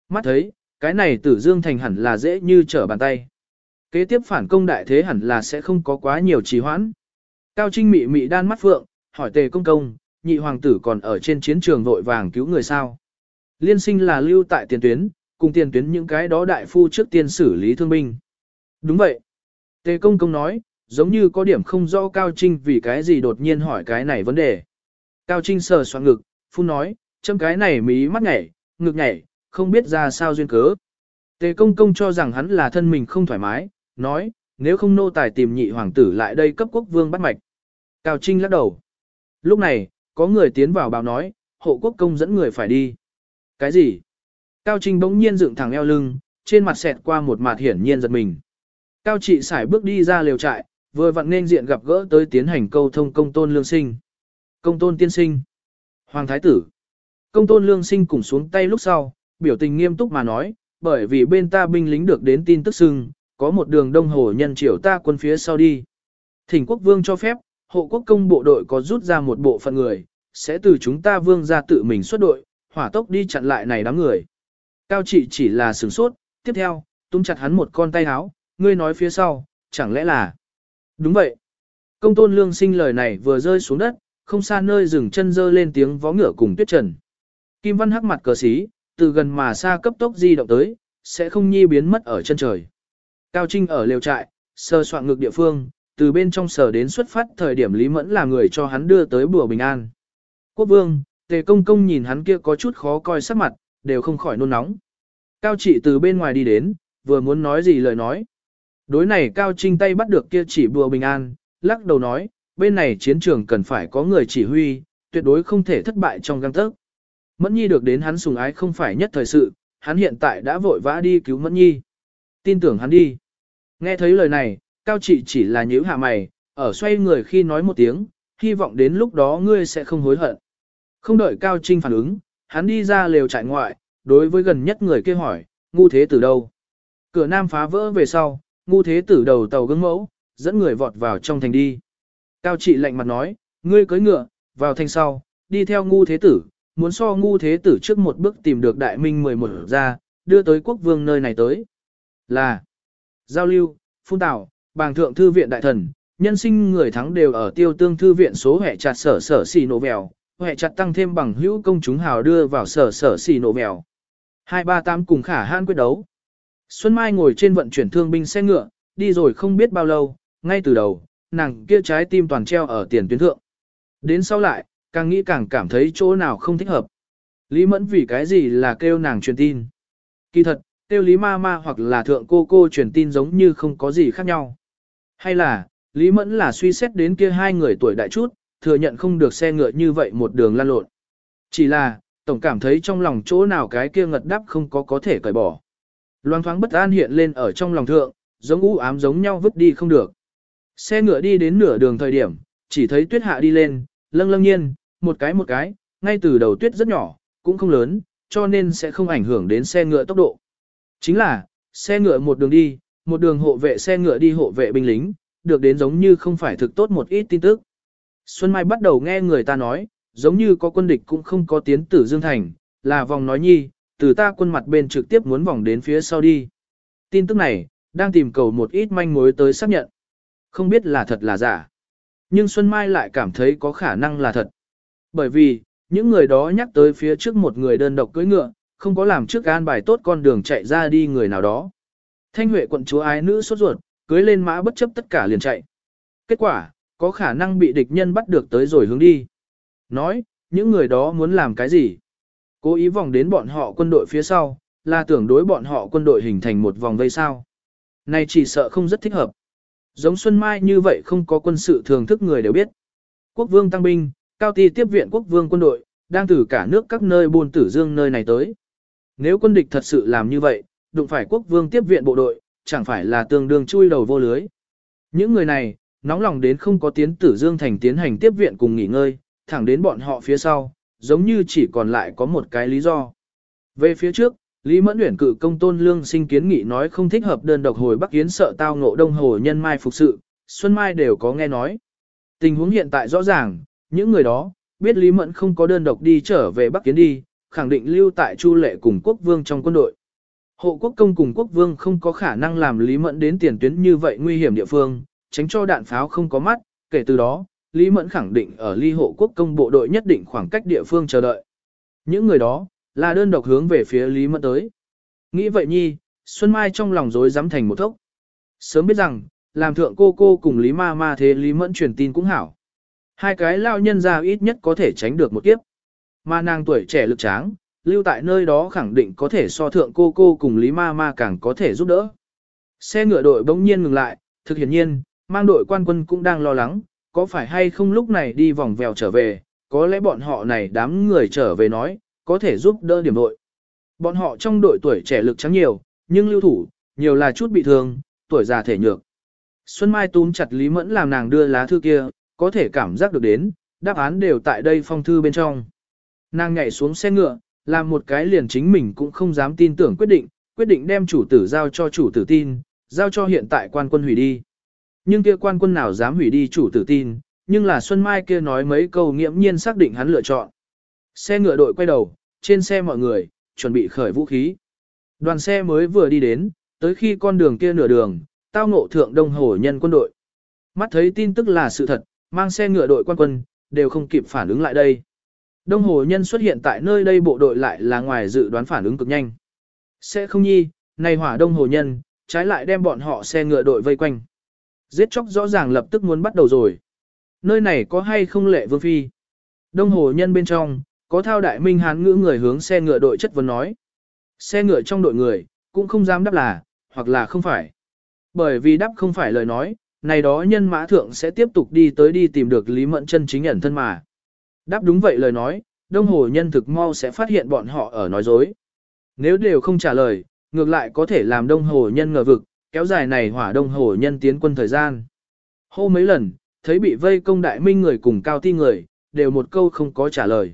Mắt thấy, cái này Tử Dương Thành hẳn là dễ như trở bàn tay. Kế tiếp phản công đại thế hẳn là sẽ không có quá nhiều trì hoãn. Cao Trinh mị mị đan mắt phượng, hỏi tề công công, nhị hoàng tử còn ở trên chiến trường vội vàng cứu người sao. Liên sinh là lưu tại tiền tuyến, cùng tiền tuyến những cái đó đại phu trước tiên xử lý thương binh. Đúng vậy. Tề công công nói, giống như có điểm không rõ Cao Trinh vì cái gì đột nhiên hỏi cái này vấn đề. Cao Trinh sờ soạn ngực, phu nói, châm cái này mí mắt nhảy, ngực nhảy, không biết ra sao duyên cớ. Tề công công cho rằng hắn là thân mình không thoải mái, nói, nếu không nô tài tìm nhị hoàng tử lại đây cấp quốc vương bắt mạch. Cao Trinh lắc đầu. Lúc này, có người tiến vào báo nói, hộ quốc công dẫn người phải đi. Cái gì? Cao Trinh bỗng nhiên dựng thẳng eo lưng, trên mặt xẹt qua một mặt hiển nhiên giật mình. Cao trị xài bước đi ra liều trại, vừa vặn nên diện gặp gỡ tới tiến hành câu thông công tôn lương sinh. Công tôn tiên sinh. Hoàng thái tử. Công tôn lương sinh cùng xuống tay lúc sau, biểu tình nghiêm túc mà nói, bởi vì bên ta binh lính được đến tin tức xưng, có một đường đông hồ nhân triều ta quân phía sau đi. Thỉnh quốc vương cho phép, hộ quốc công bộ đội có rút ra một bộ phận người, sẽ từ chúng ta vương ra tự mình xuất đội, hỏa tốc đi chặn lại này đám người. Cao trị chỉ là sửng sốt, tiếp theo, tung chặt hắn một con tay áo, ngươi nói phía sau, chẳng lẽ là... Đúng vậy. Công tôn lương sinh lời này vừa rơi xuống đất, không xa nơi dừng chân dơ lên tiếng vó ngựa cùng tuyết trần. Kim văn hắc mặt cờ xí, từ gần mà xa cấp tốc di động tới, sẽ không nhi biến mất ở chân trời. Cao Trinh ở lều trại, sơ soạn ngực địa phương, từ bên trong sở đến xuất phát thời điểm Lý Mẫn là người cho hắn đưa tới bùa bình an. Quốc vương, tề công công nhìn hắn kia có chút khó coi sắc mặt, đều không khỏi nôn nóng. Cao trị từ bên ngoài đi đến, vừa muốn nói gì lời nói. Đối này Cao Trinh tay bắt được kia chỉ bùa bình an, lắc đầu nói, bên này chiến trường cần phải có người chỉ huy, tuyệt đối không thể thất bại trong găng tấc. Mẫn Nhi được đến hắn sùng ái không phải nhất thời sự, hắn hiện tại đã vội vã đi cứu Mẫn Nhi. Tin tưởng hắn đi. Nghe thấy lời này, Cao Trị chỉ là nhíu hạ mày, ở xoay người khi nói một tiếng, hy vọng đến lúc đó ngươi sẽ không hối hận. Không đợi Cao Trinh phản ứng, hắn đi ra lều trại ngoại, đối với gần nhất người kia hỏi, ngu thế tử đâu? Cửa nam phá vỡ về sau, ngu thế tử đầu tàu gương mẫu, dẫn người vọt vào trong thành đi. Cao trị lạnh mặt nói, ngươi cưới ngựa, vào thành sau, đi theo ngu thế tử, muốn so ngu thế tử trước một bước tìm được đại minh 11 ra, đưa tới quốc vương nơi này tới. Là giao lưu, phun tảo bàng thượng thư viện đại thần, nhân sinh người thắng đều ở tiêu tương thư viện số hệ chặt sở sở xì nổ vèo, hệ chặt tăng thêm bằng hữu công chúng hào đưa vào sở sở xì nổ vèo. 238 cùng khả han quyết đấu. Xuân Mai ngồi trên vận chuyển thương binh xe ngựa, đi rồi không biết bao lâu, ngay từ đầu, nàng kia trái tim toàn treo ở tiền tuyến thượng. Đến sau lại, càng nghĩ càng cảm thấy chỗ nào không thích hợp. Lý Mẫn vì cái gì là kêu nàng truyền tin. Kỳ thật, kêu Lý Ma Ma hoặc là thượng cô cô truyền tin giống như không có gì khác nhau. Hay là, Lý Mẫn là suy xét đến kia hai người tuổi đại chút, thừa nhận không được xe ngựa như vậy một đường lan lộn. Chỉ là, tổng cảm thấy trong lòng chỗ nào cái kia ngật đắp không có có thể cởi bỏ. Loang thoáng bất an hiện lên ở trong lòng thượng, giống u ám giống nhau vứt đi không được. Xe ngựa đi đến nửa đường thời điểm, chỉ thấy tuyết hạ đi lên, lâng lâng nhiên, một cái một cái, ngay từ đầu tuyết rất nhỏ, cũng không lớn, cho nên sẽ không ảnh hưởng đến xe ngựa tốc độ. Chính là, xe ngựa một đường đi, một đường hộ vệ xe ngựa đi hộ vệ binh lính, được đến giống như không phải thực tốt một ít tin tức. Xuân Mai bắt đầu nghe người ta nói, giống như có quân địch cũng không có tiến tử Dương Thành, là vòng nói nhi, từ ta quân mặt bên trực tiếp muốn vòng đến phía sau đi. Tin tức này, đang tìm cầu một ít manh mối tới xác nhận. Không biết là thật là giả. Nhưng Xuân Mai lại cảm thấy có khả năng là thật. Bởi vì, những người đó nhắc tới phía trước một người đơn độc cưỡi ngựa, không có làm trước an bài tốt con đường chạy ra đi người nào đó. Thanh Huệ quận chúa ái nữ sốt ruột, cưới lên mã bất chấp tất cả liền chạy. Kết quả, có khả năng bị địch nhân bắt được tới rồi hướng đi. Nói, những người đó muốn làm cái gì? Cố ý vòng đến bọn họ quân đội phía sau, là tưởng đối bọn họ quân đội hình thành một vòng vây sao. Này chỉ sợ không rất thích hợp. Giống Xuân Mai như vậy không có quân sự thường thức người đều biết. Quốc vương tăng binh, cao ti tiếp viện quốc vương quân đội, đang từ cả nước các nơi buôn tử dương nơi này tới. Nếu quân địch thật sự làm như vậy, đụng phải quốc vương tiếp viện bộ đội, chẳng phải là tương đương chui đầu vô lưới. Những người này, nóng lòng đến không có tiến tử dương thành tiến hành tiếp viện cùng nghỉ ngơi, thẳng đến bọn họ phía sau, giống như chỉ còn lại có một cái lý do. Về phía trước, Lý Mẫn Uyển cử công tôn lương sinh kiến nghị nói không thích hợp đơn độc hồi Bắc Yến sợ tao ngộ đông hồ nhân mai phục sự, Xuân Mai đều có nghe nói. Tình huống hiện tại rõ ràng, những người đó, biết Lý Mẫn không có đơn độc đi trở về Bắc Kiến đi, khẳng định lưu tại Chu Lệ cùng quốc vương trong quân đội. Hộ quốc công cùng quốc vương không có khả năng làm Lý Mẫn đến tiền tuyến như vậy nguy hiểm địa phương, tránh cho đạn pháo không có mắt, kể từ đó, Lý Mẫn khẳng định ở ly hộ quốc công bộ đội nhất định khoảng cách địa phương chờ đợi. Những người đó, là đơn độc hướng về phía Lý Mẫn tới. Nghĩ vậy nhi, Xuân Mai trong lòng rối dám thành một thốc. Sớm biết rằng, làm thượng cô cô cùng Lý Ma Ma thế Lý Mẫn truyền tin cũng hảo. Hai cái lao nhân ra ít nhất có thể tránh được một kiếp. Mà nàng tuổi trẻ lực tráng, lưu tại nơi đó khẳng định có thể so thượng cô cô cùng Lý Ma Ma càng có thể giúp đỡ. Xe ngựa đội bỗng nhiên ngừng lại, thực hiển nhiên, mang đội quan quân cũng đang lo lắng, có phải hay không lúc này đi vòng vèo trở về, có lẽ bọn họ này đám người trở về nói, có thể giúp đỡ điểm đội. Bọn họ trong đội tuổi trẻ lực trắng nhiều, nhưng lưu thủ, nhiều là chút bị thương, tuổi già thể nhược. Xuân Mai túm chặt Lý Mẫn làm nàng đưa lá thư kia, có thể cảm giác được đến, đáp án đều tại đây phong thư bên trong. Nàng nhảy xuống xe ngựa, làm một cái liền chính mình cũng không dám tin tưởng quyết định, quyết định đem chủ tử giao cho chủ tử tin, giao cho hiện tại quan quân hủy đi. Nhưng kia quan quân nào dám hủy đi chủ tử tin, nhưng là Xuân Mai kia nói mấy câu nghiễm nhiên xác định hắn lựa chọn. Xe ngựa đội quay đầu, trên xe mọi người, chuẩn bị khởi vũ khí. Đoàn xe mới vừa đi đến, tới khi con đường kia nửa đường, tao ngộ thượng đông hổ nhân quân đội. Mắt thấy tin tức là sự thật, mang xe ngựa đội quan quân, đều không kịp phản ứng lại đây. Đông hồ nhân xuất hiện tại nơi đây bộ đội lại là ngoài dự đoán phản ứng cực nhanh. Sẽ không nhi, này hỏa đông hồ nhân, trái lại đem bọn họ xe ngựa đội vây quanh. Giết chóc rõ ràng lập tức muốn bắt đầu rồi. Nơi này có hay không lệ vương phi? Đông hồ nhân bên trong, có thao đại minh hán ngữ người hướng xe ngựa đội chất vấn nói. Xe ngựa trong đội người, cũng không dám đáp là, hoặc là không phải. Bởi vì đáp không phải lời nói, này đó nhân mã thượng sẽ tiếp tục đi tới đi tìm được Lý Mẫn chân chính ẩn thân mà. Đáp đúng vậy lời nói, đông hồ nhân thực mau sẽ phát hiện bọn họ ở nói dối. Nếu đều không trả lời, ngược lại có thể làm đông hồ nhân ngờ vực, kéo dài này hỏa đông hồ nhân tiến quân thời gian. Hô mấy lần, thấy bị vây công đại minh người cùng cao ti người, đều một câu không có trả lời.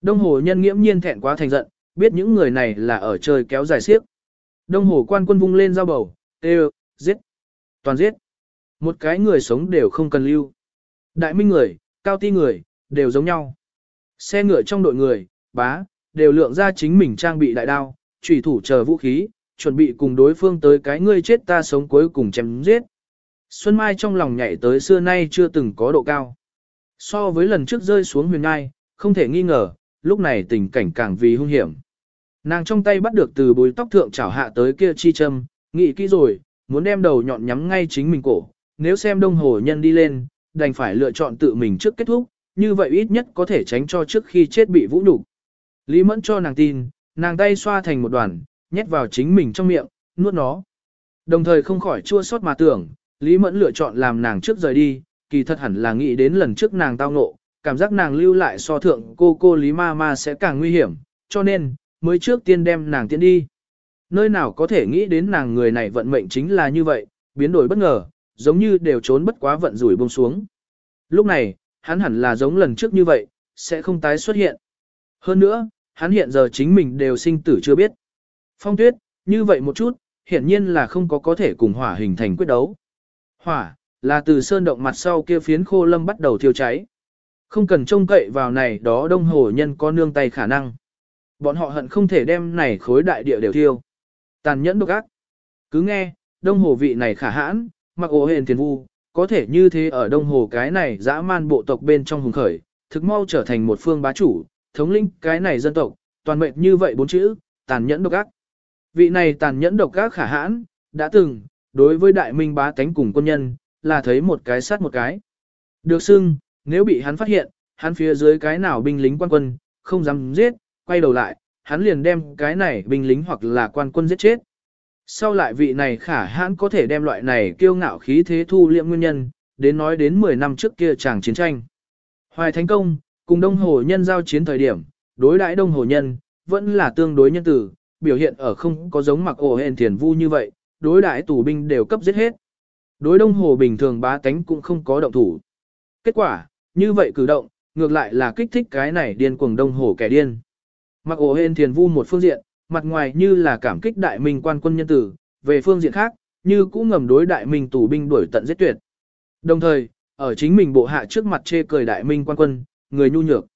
Đông hồ nhân nghiễm nhiên thẹn quá thành giận, biết những người này là ở chơi kéo dài xiếc. Đông hồ quan quân vung lên dao bầu, tê giết, toàn giết. Một cái người sống đều không cần lưu. Đại minh người, cao ti người, đều giống nhau. Xe ngựa trong đội người, bá, đều lượng ra chính mình trang bị đại đao, trùy thủ chờ vũ khí, chuẩn bị cùng đối phương tới cái ngươi chết ta sống cuối cùng chém giết. Xuân Mai trong lòng nhảy tới xưa nay chưa từng có độ cao. So với lần trước rơi xuống huyền ngai, không thể nghi ngờ, lúc này tình cảnh càng vì hung hiểm. Nàng trong tay bắt được từ bối tóc thượng chảo hạ tới kia chi châm, nghĩ kỹ rồi, muốn đem đầu nhọn nhắm ngay chính mình cổ, nếu xem đông hồ nhân đi lên, đành phải lựa chọn tự mình trước kết thúc, như vậy ít nhất có thể tránh cho trước khi chết bị vũ nhục. Lý Mẫn cho nàng tin, nàng tay xoa thành một đoàn, nhét vào chính mình trong miệng, nuốt nó. Đồng thời không khỏi chua xót mà tưởng, Lý Mẫn lựa chọn làm nàng trước rời đi, kỳ thật hẳn là nghĩ đến lần trước nàng tao ngộ, cảm giác nàng lưu lại so thượng cô cô Lý Ma Ma sẽ càng nguy hiểm, cho nên, mới trước tiên đem nàng tiến đi. Nơi nào có thể nghĩ đến nàng người này vận mệnh chính là như vậy, biến đổi bất ngờ, giống như đều trốn bất quá vận rủi buông xuống. Lúc này, hắn hẳn là giống lần trước như vậy, sẽ không tái xuất hiện. Hơn nữa, hắn hiện giờ chính mình đều sinh tử chưa biết. Phong tuyết, như vậy một chút, hiển nhiên là không có có thể cùng hỏa hình thành quyết đấu. Hỏa, là từ sơn động mặt sau kia phiến khô lâm bắt đầu thiêu cháy. Không cần trông cậy vào này đó đông hồ nhân có nương tay khả năng. Bọn họ hận không thể đem này khối đại địa đều thiêu. Tàn nhẫn độc ác. Cứ nghe, đông hồ vị này khả hãn, mặc ổ hền tiền vu, có thể như thế ở đông hồ cái này dã man bộ tộc bên trong hùng khởi, thực mau trở thành một phương bá chủ, thống lĩnh cái này dân tộc, toàn mệnh như vậy bốn chữ, tàn nhẫn độc ác. Vị này tàn nhẫn độc ác khả hãn, đã từng, đối với đại minh bá tánh cùng quân nhân, là thấy một cái sát một cái. Được xưng, nếu bị hắn phát hiện, hắn phía dưới cái nào binh lính quan quân, không dám giết, quay đầu lại, hắn liền đem cái này binh lính hoặc là quan quân giết chết. Sau lại vị này khả hãn có thể đem loại này kiêu ngạo khí thế thu liệm nguyên nhân, đến nói đến 10 năm trước kia chàng chiến tranh. Hoài Thánh Công, cùng Đông Hồ Nhân giao chiến thời điểm, đối đãi Đông Hồ Nhân, vẫn là tương đối nhân tử, biểu hiện ở không có giống mặc ổ hền thiền vu như vậy, đối đãi tù binh đều cấp giết hết. Đối Đông Hồ bình thường bá tánh cũng không có động thủ. Kết quả, như vậy cử động, ngược lại là kích thích cái này điên cuồng Đông Hồ kẻ điên. Mặc ổ hên thiền vu một phương diện, mặt ngoài như là cảm kích đại minh quan quân nhân tử, về phương diện khác, như cũng ngầm đối đại minh tù binh đuổi tận giết tuyệt. Đồng thời, ở chính mình bộ hạ trước mặt chê cười đại minh quan quân, người nhu nhược.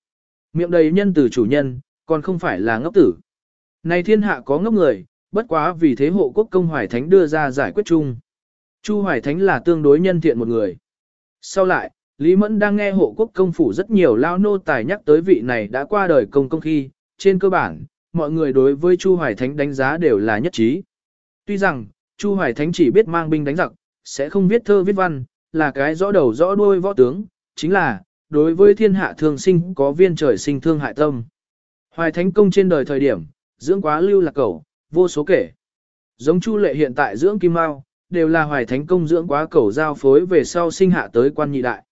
Miệng đầy nhân từ chủ nhân, còn không phải là ngốc tử. Này thiên hạ có ngốc người, bất quá vì thế hộ quốc công Hoài Thánh đưa ra giải quyết chung. Chu Hoài Thánh là tương đối nhân thiện một người. Sau lại, Lý Mẫn đang nghe hộ quốc công phủ rất nhiều lao nô tài nhắc tới vị này đã qua đời công công khi, trên cơ bản, mọi người đối với Chu Hoài Thánh đánh giá đều là nhất trí. Tuy rằng, Chu Hoài Thánh chỉ biết mang binh đánh giặc, sẽ không viết thơ viết văn, là cái rõ đầu rõ đuôi võ tướng, chính là, đối với thiên hạ thường sinh có viên trời sinh thương hại tâm. Hoài Thánh công trên đời thời điểm, dưỡng quá lưu lạc cẩu, vô số kể. Giống Chu Lệ hiện tại dưỡng kim mao, đều là Hoài Thánh công dưỡng quá cẩu giao phối về sau sinh hạ tới quan nhị đại.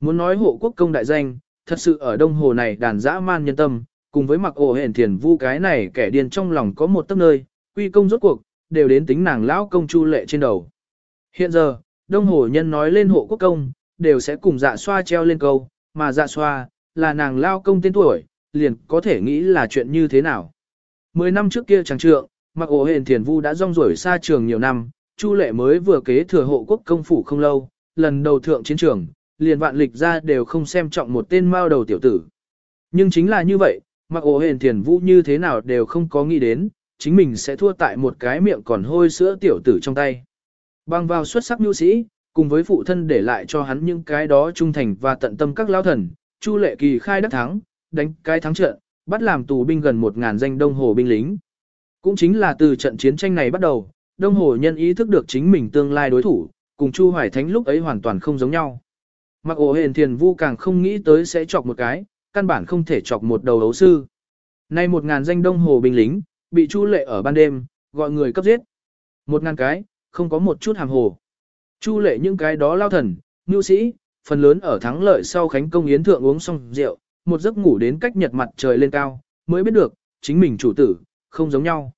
Muốn nói hộ quốc công đại danh, thật sự ở đông hồ này đàn dã man nhân tâm, cùng với mặc ổ hển thiền vu cái này kẻ điên trong lòng có một tấc nơi, quy công rốt cuộc, đều đến tính nàng lão công chu lệ trên đầu. Hiện giờ, đông hồ nhân nói lên hộ quốc công, đều sẽ cùng dạ xoa treo lên câu, mà dạ xoa, là nàng lao công tên tuổi, liền có thể nghĩ là chuyện như thế nào. Mười năm trước kia chẳng trượng, mặc ổ hển thiền vu đã rong ruổi xa trường nhiều năm, chu lệ mới vừa kế thừa hộ quốc công phủ không lâu, lần đầu thượng chiến trường, liền vạn lịch ra đều không xem trọng một tên mao đầu tiểu tử. Nhưng chính là như vậy, mặc ổ hền thiền vũ như thế nào đều không có nghĩ đến, chính mình sẽ thua tại một cái miệng còn hôi sữa tiểu tử trong tay. Bằng vào xuất sắc nhu sĩ, cùng với phụ thân để lại cho hắn những cái đó trung thành và tận tâm các lao thần, Chu Lệ Kỳ khai đắc thắng, đánh cái thắng trận, bắt làm tù binh gần một ngàn danh đông hồ binh lính. Cũng chính là từ trận chiến tranh này bắt đầu, đông hồ nhân ý thức được chính mình tương lai đối thủ, cùng Chu Hoài Thánh lúc ấy hoàn toàn không giống nhau. Mặc ổ hền thiền vu càng không nghĩ tới sẽ chọc một cái, căn bản không thể chọc một đầu đấu sư. Nay một ngàn danh đông hồ binh lính, bị chu lệ ở ban đêm, gọi người cấp giết. Một ngàn cái, không có một chút hàng hồ. Chu lệ những cái đó lao thần, nhu sĩ, phần lớn ở thắng lợi sau khánh công yến thượng uống xong rượu, một giấc ngủ đến cách nhật mặt trời lên cao, mới biết được, chính mình chủ tử, không giống nhau.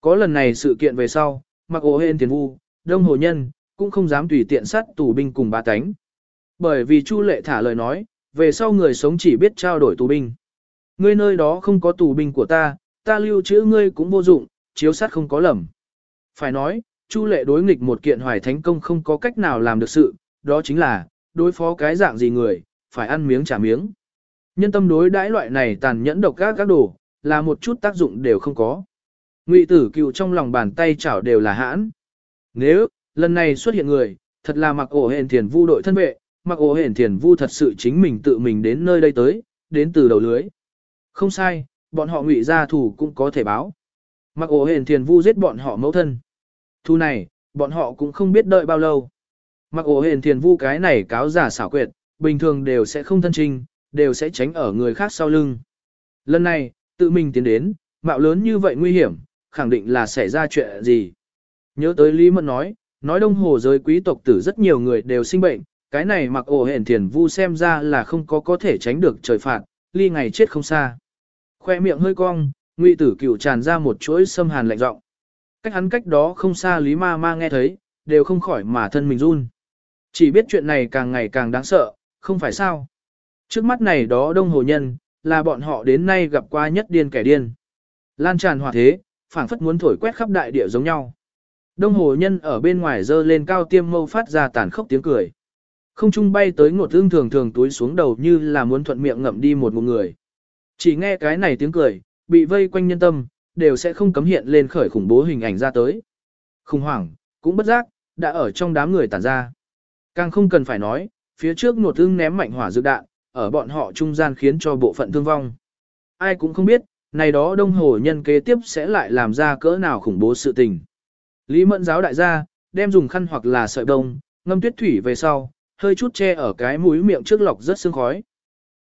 Có lần này sự kiện về sau, mặc ổ hên tiền vu, đông hồ nhân, cũng không dám tùy tiện sát tù binh cùng ba cánh. Bởi vì Chu Lệ thả lời nói, về sau người sống chỉ biết trao đổi tù binh. Ngươi nơi đó không có tù binh của ta, ta lưu trữ ngươi cũng vô dụng, chiếu sát không có lầm. Phải nói, Chu Lệ đối nghịch một kiện hoài thánh công không có cách nào làm được sự, đó chính là, đối phó cái dạng gì người, phải ăn miếng trả miếng. Nhân tâm đối đãi loại này tàn nhẫn độc các các đồ, là một chút tác dụng đều không có. Ngụy tử cựu trong lòng bàn tay chảo đều là hãn. Nếu, lần này xuất hiện người, thật là mặc ổ hền thiền vu đội thân vệ, mặc ổ hển thiền vu thật sự chính mình tự mình đến nơi đây tới, đến từ đầu lưới. Không sai, bọn họ ngụy ra thủ cũng có thể báo. Mặc ổ hển thiền vu giết bọn họ mẫu thân. Thu này, bọn họ cũng không biết đợi bao lâu. Mặc ổ hển thiền vu cái này cáo giả xảo quyệt, bình thường đều sẽ không thân trinh, đều sẽ tránh ở người khác sau lưng. Lần này, tự mình tiến đến, mạo lớn như vậy nguy hiểm, khẳng định là xảy ra chuyện gì. Nhớ tới Lý Mẫn nói, nói đông hồ giới quý tộc tử rất nhiều người đều sinh bệnh, cái này mặc ổ hển thiền vu xem ra là không có có thể tránh được trời phạt, ly ngày chết không xa. Khoe miệng hơi cong, ngụy tử cửu tràn ra một chuỗi sâm hàn lạnh giọng. Cách hắn cách đó không xa Lý Ma Ma nghe thấy, đều không khỏi mà thân mình run. Chỉ biết chuyện này càng ngày càng đáng sợ, không phải sao. Trước mắt này đó đông hồ nhân, là bọn họ đến nay gặp qua nhất điên kẻ điên. Lan tràn hòa thế, phảng phất muốn thổi quét khắp đại địa giống nhau. Đông hồ nhân ở bên ngoài dơ lên cao tiêm mâu phát ra tàn khốc tiếng cười. Không trung bay tới ngột ương thường thường túi xuống đầu như là muốn thuận miệng ngậm đi một một người. Chỉ nghe cái này tiếng cười, bị vây quanh nhân tâm, đều sẽ không cấm hiện lên khởi khủng bố hình ảnh ra tới. Khủng hoảng, cũng bất giác, đã ở trong đám người tản ra. Càng không cần phải nói, phía trước nột ương ném mạnh hỏa dự đạn, ở bọn họ trung gian khiến cho bộ phận thương vong. Ai cũng không biết, này đó đông hồ nhân kế tiếp sẽ lại làm ra cỡ nào khủng bố sự tình. Lý mẫn giáo đại gia, đem dùng khăn hoặc là sợi đông, ngâm tuyết thủy về sau, hơi chút che ở cái mũi miệng trước lọc rất sương khói.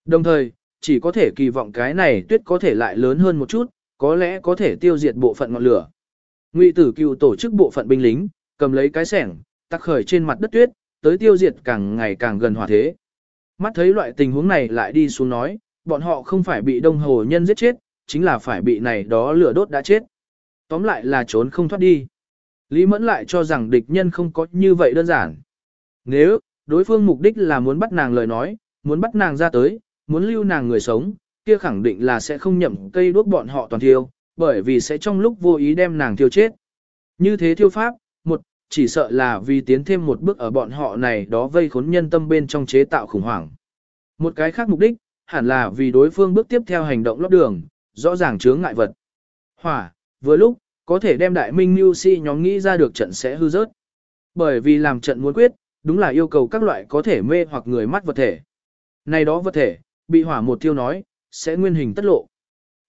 Đồng thời, chỉ có thể kỳ vọng cái này tuyết có thể lại lớn hơn một chút, có lẽ có thể tiêu diệt bộ phận ngọn lửa. Ngụy Tử Cừu tổ chức bộ phận binh lính, cầm lấy cái sẻng, tắc khởi trên mặt đất tuyết, tới tiêu diệt càng ngày càng gần hỏa thế. Mắt thấy loại tình huống này lại đi xuống nói, bọn họ không phải bị đông hồ nhân giết chết, chính là phải bị này đó lửa đốt đã chết. Tóm lại là trốn không thoát đi. Lý Mẫn lại cho rằng địch nhân không có như vậy đơn giản. Nếu, đối phương mục đích là muốn bắt nàng lời nói, muốn bắt nàng ra tới, muốn lưu nàng người sống, kia khẳng định là sẽ không nhậm cây đuốc bọn họ toàn thiêu, bởi vì sẽ trong lúc vô ý đem nàng thiêu chết. Như thế thiêu pháp, một, chỉ sợ là vì tiến thêm một bước ở bọn họ này đó vây khốn nhân tâm bên trong chế tạo khủng hoảng. Một cái khác mục đích, hẳn là vì đối phương bước tiếp theo hành động lót đường, rõ ràng chướng ngại vật. Hỏa, vừa lúc, có thể đem đại minh mưu si nhóm nghĩ ra được trận sẽ hư rớt. Bởi vì làm trận muốn quyết, đúng là yêu cầu các loại có thể mê hoặc người mắt vật thể. Này đó vật thể, bị hỏa một tiêu nói, sẽ nguyên hình tất lộ.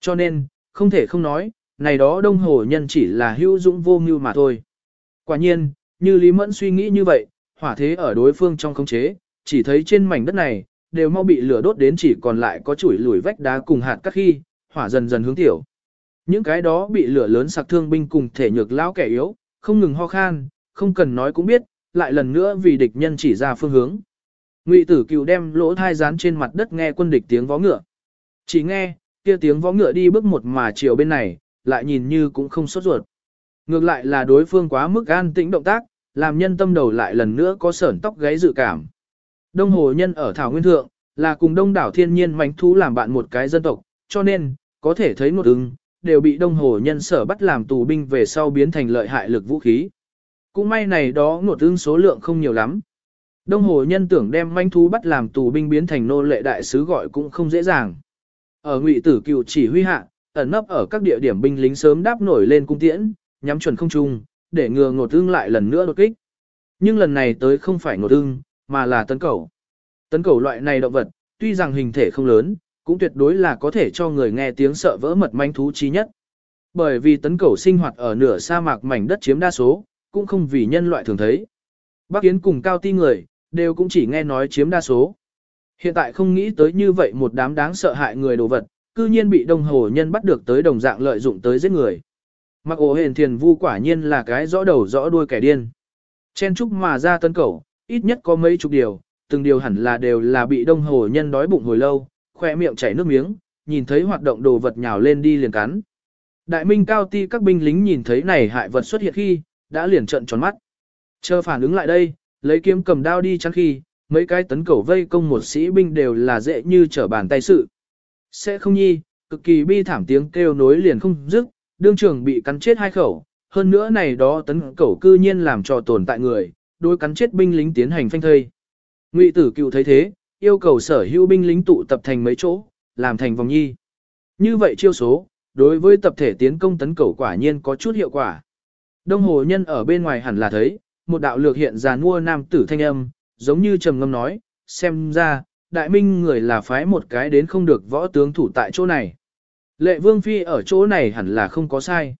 Cho nên, không thể không nói, này đó đông hồ nhân chỉ là hữu dũng vô mưu mà thôi. Quả nhiên, như Lý Mẫn suy nghĩ như vậy, hỏa thế ở đối phương trong khống chế, chỉ thấy trên mảnh đất này, đều mau bị lửa đốt đến chỉ còn lại có chuỗi lùi vách đá cùng hạt các khi, hỏa dần dần hướng tiểu. Những cái đó bị lửa lớn sạc thương binh cùng thể nhược lão kẻ yếu, không ngừng ho khan, không cần nói cũng biết, lại lần nữa vì địch nhân chỉ ra phương hướng. Ngụy Tử Cừu đem lỗ thai dán trên mặt đất nghe quân địch tiếng vó ngựa. Chỉ nghe, kia tiếng vó ngựa đi bước một mà chiều bên này, lại nhìn như cũng không sốt ruột. Ngược lại là đối phương quá mức an tĩnh động tác, làm nhân tâm đầu lại lần nữa có sởn tóc gáy dự cảm. Đông Hồ nhân ở Thảo Nguyên Thượng, là cùng đông đảo thiên nhiên mánh thú làm bạn một cái dân tộc, cho nên, có thể thấy một ứng, đều bị đông hồ nhân sở bắt làm tù binh về sau biến thành lợi hại lực vũ khí. Cũng may này đó ngột ứng số lượng không nhiều lắm. Đông hồ nhân tưởng đem manh thú bắt làm tù binh biến thành nô lệ đại sứ gọi cũng không dễ dàng. Ở ngụy tử cựu chỉ huy hạ, ẩn nấp ở các địa điểm binh lính sớm đáp nổi lên cung tiễn, nhắm chuẩn không trung, để ngừa ngột ưng lại lần nữa đột kích. Nhưng lần này tới không phải ngột ưng, mà là tấn cầu. Tấn cầu loại này động vật, tuy rằng hình thể không lớn, cũng tuyệt đối là có thể cho người nghe tiếng sợ vỡ mật manh thú chí nhất. Bởi vì tấn cầu sinh hoạt ở nửa sa mạc mảnh đất chiếm đa số, cũng không vì nhân loại thường thấy. Bắc Yến cùng cao ti người, đều cũng chỉ nghe nói chiếm đa số. Hiện tại không nghĩ tới như vậy một đám đáng sợ hại người đồ vật, cư nhiên bị đông hồ nhân bắt được tới đồng dạng lợi dụng tới giết người. Mặc ổ hền thiền vu quả nhiên là cái rõ đầu rõ đuôi kẻ điên. Chen chúc mà ra tân cầu, ít nhất có mấy chục điều, từng điều hẳn là đều là bị đông hồ nhân đói bụng hồi lâu, khoe miệng chảy nước miếng, nhìn thấy hoạt động đồ vật nhào lên đi liền cắn. Đại minh cao ti các binh lính nhìn thấy này hại vật xuất hiện khi, đã liền trận tròn mắt. Chờ phản ứng lại đây, lấy kiếm cầm đao đi chắn khi, mấy cái tấn cầu vây công một sĩ binh đều là dễ như trở bàn tay sự. Sẽ không nhi, cực kỳ bi thảm tiếng kêu nối liền không dứt, đương trường bị cắn chết hai khẩu, hơn nữa này đó tấn cầu cư nhiên làm cho tồn tại người, đối cắn chết binh lính tiến hành phanh thây. Ngụy tử cựu thấy thế, yêu cầu sở hữu binh lính tụ tập thành mấy chỗ, làm thành vòng nhi. Như vậy chiêu số, đối với tập thể tiến công tấn cầu quả nhiên có chút hiệu quả. Đông hồ nhân ở bên ngoài hẳn là thấy, một đạo lược hiện ra mua nam tử thanh âm, giống như trầm ngâm nói, xem ra, đại minh người là phái một cái đến không được võ tướng thủ tại chỗ này. Lệ vương phi ở chỗ này hẳn là không có sai.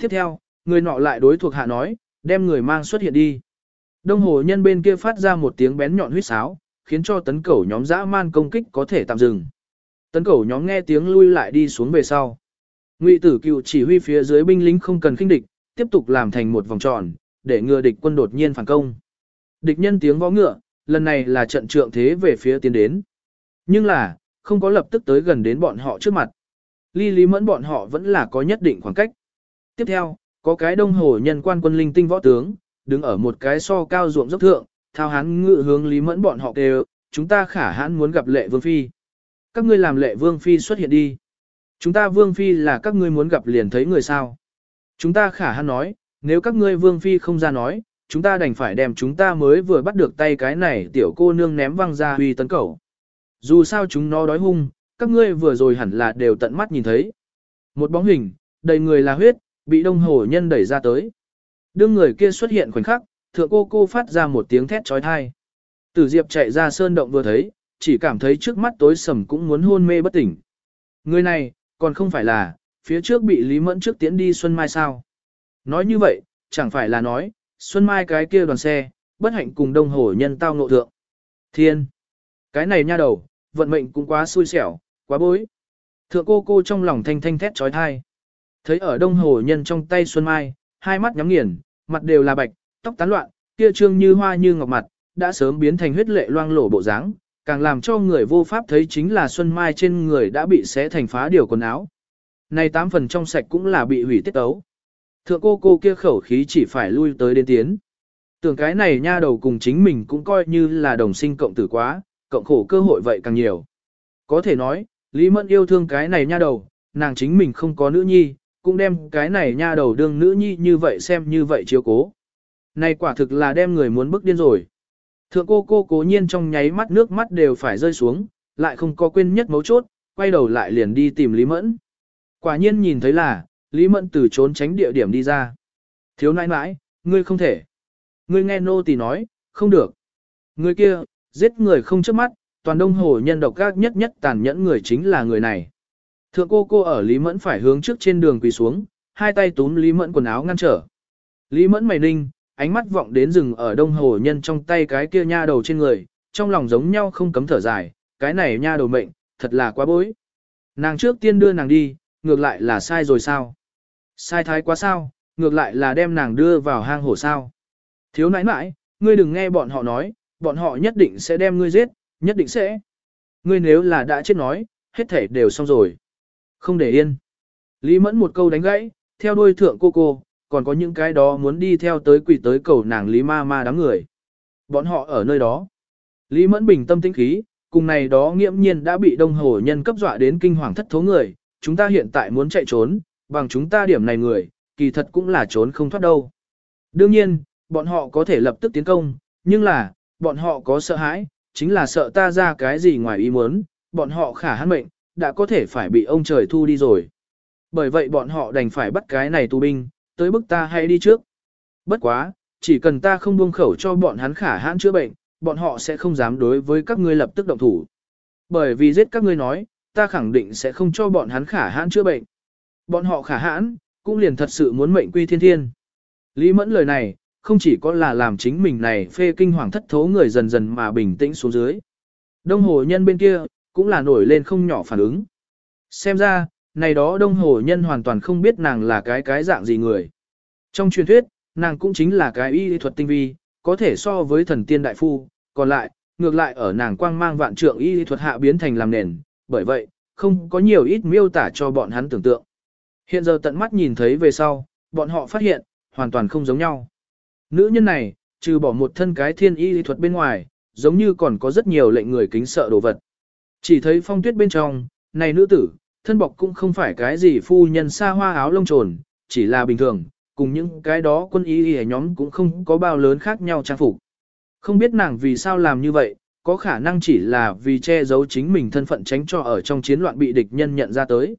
Tiếp theo, người nọ lại đối thuộc hạ nói, đem người mang xuất hiện đi. Đông hồ nhân bên kia phát ra một tiếng bén nhọn huyết sáo, khiến cho tấn cẩu nhóm dã man công kích có thể tạm dừng. Tấn cẩu nhóm nghe tiếng lui lại đi xuống về sau. Ngụy tử cựu chỉ huy phía dưới binh lính không cần khinh địch, tiếp tục làm thành một vòng tròn, để ngừa địch quân đột nhiên phản công. Địch nhân tiếng võ ngựa, lần này là trận trượng thế về phía tiến đến. Nhưng là, không có lập tức tới gần đến bọn họ trước mặt. Ly lý mẫn bọn họ vẫn là có nhất định khoảng cách. Tiếp theo, có cái đông hồ nhân quan quân linh tinh võ tướng, đứng ở một cái so cao ruộng dốc thượng, thao hán ngự hướng lý mẫn bọn họ kêu, chúng ta khả hãn muốn gặp lệ vương phi. Các ngươi làm lệ vương phi xuất hiện đi. Chúng ta vương phi là các ngươi muốn gặp liền thấy người sao. Chúng ta khả hắn nói, nếu các ngươi vương phi không ra nói, chúng ta đành phải đem chúng ta mới vừa bắt được tay cái này tiểu cô nương ném văng ra huy tấn cầu. Dù sao chúng nó đói hung, các ngươi vừa rồi hẳn là đều tận mắt nhìn thấy. Một bóng hình, đầy người là huyết, bị đông hồ nhân đẩy ra tới. Đương người kia xuất hiện khoảnh khắc, thượng cô cô phát ra một tiếng thét trói thai. Tử Diệp chạy ra sơn động vừa thấy, chỉ cảm thấy trước mắt tối sầm cũng muốn hôn mê bất tỉnh. Người này, còn không phải là, phía trước bị Lý Mẫn trước tiến đi Xuân Mai sao. Nói như vậy, chẳng phải là nói, Xuân Mai cái kia đoàn xe, bất hạnh cùng đông hồ nhân tao ngộ thượng. Thiên! Cái này nha đầu, vận mệnh cũng quá xui xẻo, quá bối. Thượng cô cô trong lòng thanh thanh thét trói thai. Thấy ở đông hồ nhân trong tay Xuân Mai, hai mắt nhắm nghiền, mặt đều là bạch, tóc tán loạn, kia trương như hoa như ngọc mặt, đã sớm biến thành huyết lệ loang lổ bộ dáng, càng làm cho người vô pháp thấy chính là Xuân Mai trên người đã bị xé thành phá điều quần áo. Này tám phần trong sạch cũng là bị hủy tiết tấu. Thượng cô cô kia khẩu khí chỉ phải lui tới đến tiến. Tưởng cái này nha đầu cùng chính mình cũng coi như là đồng sinh cộng tử quá, cộng khổ cơ hội vậy càng nhiều. Có thể nói, Lý Mẫn yêu thương cái này nha đầu, nàng chính mình không có nữ nhi, cũng đem cái này nha đầu đương nữ nhi như vậy xem như vậy chiếu cố. Này quả thực là đem người muốn bức điên rồi. Thượng cô cô cố nhiên trong nháy mắt nước mắt đều phải rơi xuống, lại không có quên nhất mấu chốt, quay đầu lại liền đi tìm Lý Mẫn. Quả nhiên nhìn thấy là, Lý Mẫn từ trốn tránh địa điểm đi ra. Thiếu nãi nãi, ngươi không thể. Ngươi nghe nô tỳ nói, không được. Ngươi kia, giết người không chớp mắt, toàn đông hồ nhân độc gác nhất nhất tàn nhẫn người chính là người này. Thượng cô cô ở Lý Mẫn phải hướng trước trên đường quỳ xuống, hai tay túm Lý Mẫn quần áo ngăn trở. Lý Mẫn mày ninh, ánh mắt vọng đến rừng ở đông hồ nhân trong tay cái kia nha đầu trên người, trong lòng giống nhau không cấm thở dài, cái này nha đầu mệnh, thật là quá bối. Nàng trước tiên đưa nàng đi, ngược lại là sai rồi sao? Sai thái quá sao, ngược lại là đem nàng đưa vào hang hổ sao? Thiếu nãi nãi, ngươi đừng nghe bọn họ nói, bọn họ nhất định sẽ đem ngươi giết, nhất định sẽ. Ngươi nếu là đã chết nói, hết thể đều xong rồi. Không để yên. Lý Mẫn một câu đánh gãy, theo đuôi thượng cô cô, còn có những cái đó muốn đi theo tới quỷ tới cầu nàng Lý Ma Ma đám người. Bọn họ ở nơi đó. Lý Mẫn bình tâm tĩnh khí, cùng này đó nghiễm nhiên đã bị đông hồ nhân cấp dọa đến kinh hoàng thất thố người, chúng ta hiện tại muốn chạy trốn, bằng chúng ta điểm này người, kỳ thật cũng là trốn không thoát đâu. Đương nhiên, bọn họ có thể lập tức tiến công, nhưng là, bọn họ có sợ hãi, chính là sợ ta ra cái gì ngoài ý muốn, bọn họ khả hãn mệnh, đã có thể phải bị ông trời thu đi rồi. Bởi vậy bọn họ đành phải bắt cái này tù binh, tới bức ta hay đi trước. Bất quá, chỉ cần ta không buông khẩu cho bọn hắn khả hãn chữa bệnh, bọn họ sẽ không dám đối với các ngươi lập tức động thủ. Bởi vì giết các ngươi nói, ta khẳng định sẽ không cho bọn hắn khả hãn chữa bệnh. Bọn họ khả hãn, cũng liền thật sự muốn mệnh quy thiên thiên. Lý mẫn lời này, không chỉ có là làm chính mình này phê kinh hoàng thất thố người dần dần mà bình tĩnh xuống dưới. Đông hồ nhân bên kia, cũng là nổi lên không nhỏ phản ứng. Xem ra, này đó đông hồ nhân hoàn toàn không biết nàng là cái cái dạng gì người. Trong truyền thuyết, nàng cũng chính là cái y thuật tinh vi, có thể so với thần tiên đại phu, còn lại, ngược lại ở nàng quang mang vạn trượng y thuật hạ biến thành làm nền, bởi vậy, không có nhiều ít miêu tả cho bọn hắn tưởng tượng. Hiện giờ tận mắt nhìn thấy về sau, bọn họ phát hiện, hoàn toàn không giống nhau. Nữ nhân này, trừ bỏ một thân cái thiên y thuật bên ngoài, giống như còn có rất nhiều lệnh người kính sợ đồ vật. Chỉ thấy phong tuyết bên trong, này nữ tử, thân bọc cũng không phải cái gì phu nhân xa hoa áo lông trồn, chỉ là bình thường, cùng những cái đó quân y y nhóm cũng không có bao lớn khác nhau trang phục. Không biết nàng vì sao làm như vậy, có khả năng chỉ là vì che giấu chính mình thân phận tránh cho ở trong chiến loạn bị địch nhân nhận ra tới.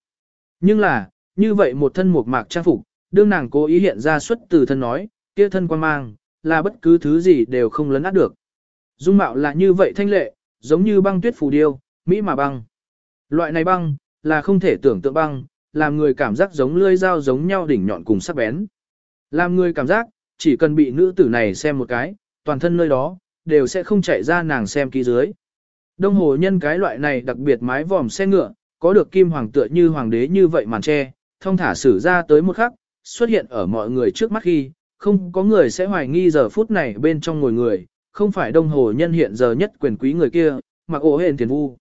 Nhưng là, như vậy một thân mộc mạc trang phục, đương nàng cố ý hiện ra xuất từ thân nói, kia thân quan mang, là bất cứ thứ gì đều không lấn át được. Dung mạo là như vậy thanh lệ, giống như băng tuyết phù điêu, mỹ mà băng. Loại này băng, là không thể tưởng tượng băng, làm người cảm giác giống lưỡi dao giống nhau đỉnh nhọn cùng sắc bén. Làm người cảm giác, chỉ cần bị nữ tử này xem một cái, toàn thân nơi đó, đều sẽ không chạy ra nàng xem kỹ dưới. Đông hồ nhân cái loại này đặc biệt mái vòm xe ngựa, có được kim hoàng tựa như hoàng đế như vậy màn che, thông thả xử ra tới một khắc, xuất hiện ở mọi người trước mắt khi, không có người sẽ hoài nghi giờ phút này bên trong ngồi người, không phải đông hồ nhân hiện giờ nhất quyền quý người kia, mặc ổ hền tiền vu.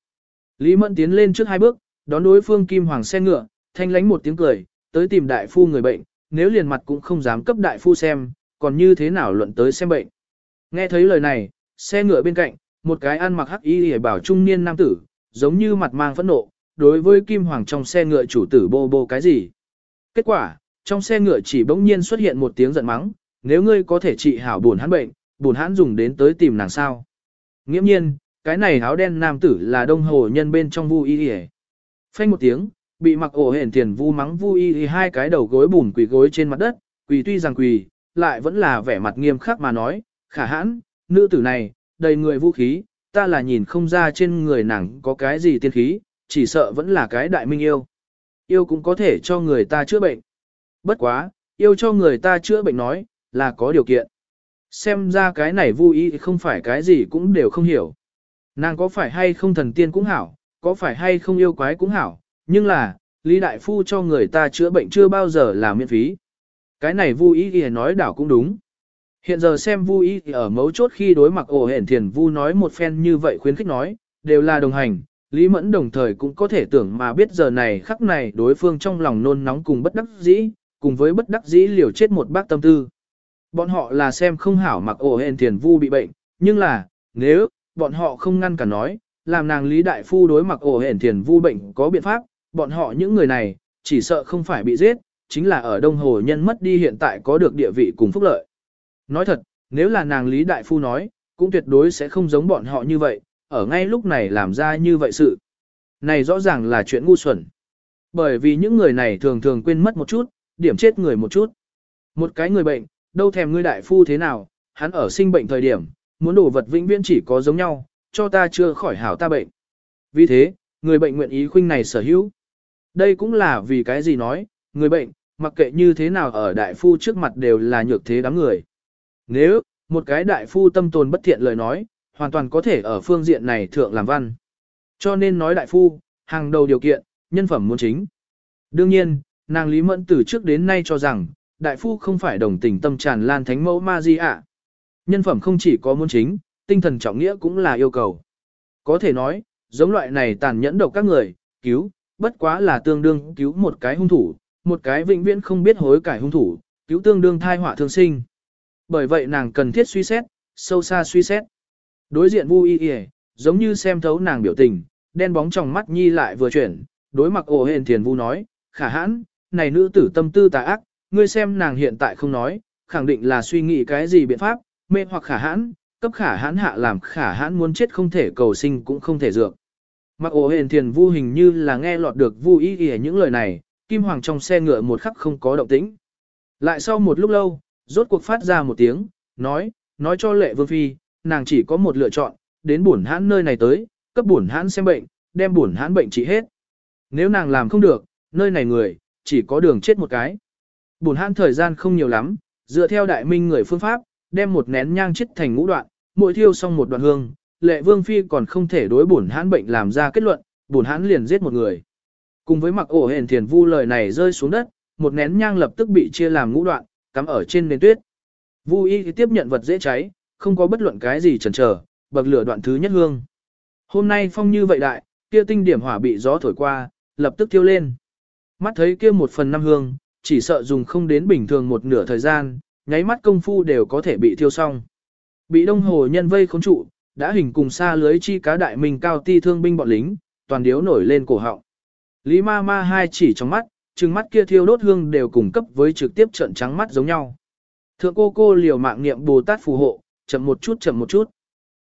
Lý Mẫn tiến lên trước hai bước, đón đối phương kim hoàng xe ngựa, thanh lánh một tiếng cười, tới tìm đại phu người bệnh, nếu liền mặt cũng không dám cấp đại phu xem, còn như thế nào luận tới xem bệnh. Nghe thấy lời này, xe ngựa bên cạnh, một cái ăn mặc hắc y hề bảo trung niên nam tử, giống như mặt mang phẫn nộ, đối với kim hoàng trong xe ngựa chủ tử bô bô cái gì. Kết quả, trong xe ngựa chỉ bỗng nhiên xuất hiện một tiếng giận mắng, nếu ngươi có thể trị hảo buồn hắn bệnh, buồn hắn dùng đến tới tìm nàng sao. Nghiễm nhiên, cái này áo đen nam tử là đông hồ nhân bên trong vu y hề. Phanh một tiếng, bị mặc ổ hển tiền vu mắng vu y hai cái đầu gối bùn quỳ gối trên mặt đất, quỳ tuy rằng quỳ, lại vẫn là vẻ mặt nghiêm khắc mà nói, khả hãn, nữ tử này, đầy người vũ khí, ta là nhìn không ra trên người nàng có cái gì tiên khí, chỉ sợ vẫn là cái đại minh yêu. Yêu cũng có thể cho người ta chữa bệnh. Bất quá, yêu cho người ta chữa bệnh nói, là có điều kiện. Xem ra cái này vui ý không phải cái gì cũng đều không hiểu. Nàng có phải hay không thần tiên cũng hảo, có phải hay không yêu quái cũng hảo, nhưng là, Lý Đại Phu cho người ta chữa bệnh chưa bao giờ là miễn phí. Cái này vui ý nói đảo cũng đúng. Hiện giờ xem Vu Y thì ở mấu chốt khi đối mặt ổ hển thiền vu nói một phen như vậy khuyến khích nói, đều là đồng hành, Lý Mẫn đồng thời cũng có thể tưởng mà biết giờ này khắc này đối phương trong lòng nôn nóng cùng bất đắc dĩ, cùng với bất đắc dĩ liều chết một bác tâm tư. Bọn họ là xem không hảo mặc ổ hển thiền vu bị bệnh, nhưng là, nếu, bọn họ không ngăn cả nói, làm nàng Lý Đại Phu đối mặc ổ hển thiền vu bệnh có biện pháp, bọn họ những người này, chỉ sợ không phải bị giết, chính là ở đông hồ nhân mất đi hiện tại có được địa vị cùng phúc lợi. Nói thật, nếu là nàng Lý Đại Phu nói, cũng tuyệt đối sẽ không giống bọn họ như vậy, ở ngay lúc này làm ra như vậy sự. Này rõ ràng là chuyện ngu xuẩn. Bởi vì những người này thường thường quên mất một chút, điểm chết người một chút. Một cái người bệnh, đâu thèm ngươi đại phu thế nào, hắn ở sinh bệnh thời điểm, muốn đổ vật vĩnh viễn chỉ có giống nhau, cho ta chưa khỏi hảo ta bệnh. Vì thế, người bệnh nguyện ý khuynh này sở hữu. Đây cũng là vì cái gì nói, người bệnh, mặc kệ như thế nào ở đại phu trước mặt đều là nhược thế đám người. Nếu, một cái đại phu tâm tồn bất thiện lời nói, hoàn toàn có thể ở phương diện này thượng làm văn. Cho nên nói đại phu, hàng đầu điều kiện, nhân phẩm muốn chính. Đương nhiên, nàng Lý Mẫn từ trước đến nay cho rằng, đại phu không phải đồng tình tâm tràn lan thánh mẫu ma di ạ. Nhân phẩm không chỉ có muốn chính, tinh thần trọng nghĩa cũng là yêu cầu. Có thể nói, giống loại này tàn nhẫn độc các người, cứu, bất quá là tương đương cứu một cái hung thủ, một cái vĩnh viễn không biết hối cải hung thủ, cứu tương đương thai họa thương sinh. Bởi vậy nàng cần thiết suy xét, sâu xa suy xét. Đối diện Vu Y Y, giống như xem thấu nàng biểu tình, đen bóng trong mắt nhi lại vừa chuyển, đối mặt ổ hền thiền Vu nói, khả hãn, này nữ tử tâm tư tà ác, ngươi xem nàng hiện tại không nói, khẳng định là suy nghĩ cái gì biện pháp, mê hoặc khả hãn, cấp khả hãn hạ làm khả hãn muốn chết không thể cầu sinh cũng không thể dược. Mặc ổ hền thiền vu hình như là nghe lọt được vu ý ý những lời này, kim hoàng trong xe ngựa một khắc không có động tĩnh. Lại sau một lúc lâu, rốt cuộc phát ra một tiếng, nói, nói cho lệ vương phi, nàng chỉ có một lựa chọn, đến bổn hãn nơi này tới, cấp bổn hãn xem bệnh, đem bổn hãn bệnh trị hết. Nếu nàng làm không được, nơi này người, chỉ có đường chết một cái. Bổn hãn thời gian không nhiều lắm, dựa theo đại minh người phương pháp, đem một nén nhang chết thành ngũ đoạn, mỗi thiêu xong một đoạn hương, lệ vương phi còn không thể đối bổn hãn bệnh làm ra kết luận, bổn hãn liền giết một người. Cùng với mặc ổ hền thiền vu lời này rơi xuống đất, một nén nhang lập tức bị chia làm ngũ đoạn, cắm ở trên nền tuyết. Vu y tiếp nhận vật dễ cháy, không có bất luận cái gì chần chờ, bậc lửa đoạn thứ nhất hương. Hôm nay phong như vậy đại, kia tinh điểm hỏa bị gió thổi qua, lập tức thiêu lên. Mắt thấy kia một phần năm hương, chỉ sợ dùng không đến bình thường một nửa thời gian, nháy mắt công phu đều có thể bị thiêu xong. Bị đông hồ nhân vây khốn trụ, đã hình cùng xa lưới chi cá đại mình cao ti thương binh bọn lính, toàn điếu nổi lên cổ họng. Lý ma ma hai chỉ trong mắt, trừng mắt kia thiêu đốt hương đều cùng cấp với trực tiếp trận trắng mắt giống nhau. Thượng cô cô liều mạng niệm Bồ Tát phù hộ, chậm một chút chậm một chút.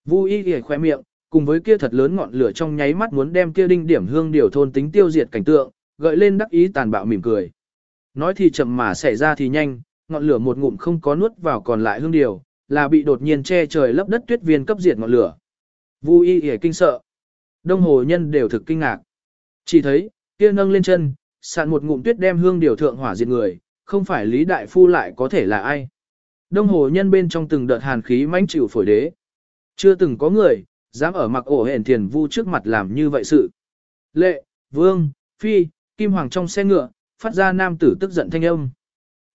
Vu y Nhi khoe miệng, cùng với kia thật lớn ngọn lửa trong nháy mắt muốn đem kia đinh điểm hương điều thôn tính tiêu diệt cảnh tượng, gợi lên đắc ý tàn bạo mỉm cười. Nói thì chậm mà xảy ra thì nhanh, ngọn lửa một ngụm không có nuốt vào còn lại hương điều, là bị đột nhiên che trời lấp đất tuyết viên cấp diệt ngọn lửa. Vu y ghề kinh sợ. Đông hồ nhân đều thực kinh ngạc. Chỉ thấy, kia nâng lên chân, sạn một ngụm tuyết đem hương điều thượng hỏa diệt người, không phải Lý Đại Phu lại có thể là ai. Đông hồ nhân bên trong từng đợt hàn khí mãnh chịu phổi đế. Chưa từng có người, dám ở mặc ổ hển thiền vu trước mặt làm như vậy sự. Lệ, vương, phi, kim hoàng trong xe ngựa, phát ra nam tử tức giận thanh âm.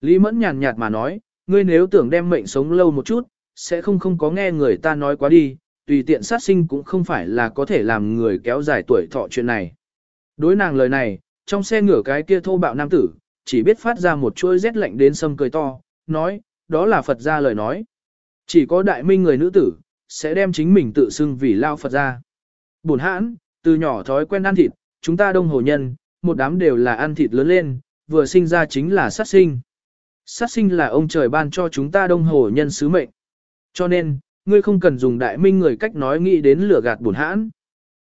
Lý mẫn nhàn nhạt mà nói, ngươi nếu tưởng đem mệnh sống lâu một chút, sẽ không không có nghe người ta nói quá đi, tùy tiện sát sinh cũng không phải là có thể làm người kéo dài tuổi thọ chuyện này. Đối nàng lời này, trong xe ngửa cái kia thô bạo nam tử, chỉ biết phát ra một chuỗi rét lạnh đến sâm cười to, nói, đó là Phật gia lời nói. Chỉ có đại minh người nữ tử, sẽ đem chính mình tự xưng vì lao Phật gia. Bổn hãn, từ nhỏ thói quen ăn thịt, chúng ta đông hồ nhân, một đám đều là ăn thịt lớn lên, vừa sinh ra chính là sát sinh. Sát sinh là ông trời ban cho chúng ta đông hồ nhân sứ mệnh. Cho nên, ngươi không cần dùng đại minh người cách nói nghĩ đến lửa gạt bổn hãn.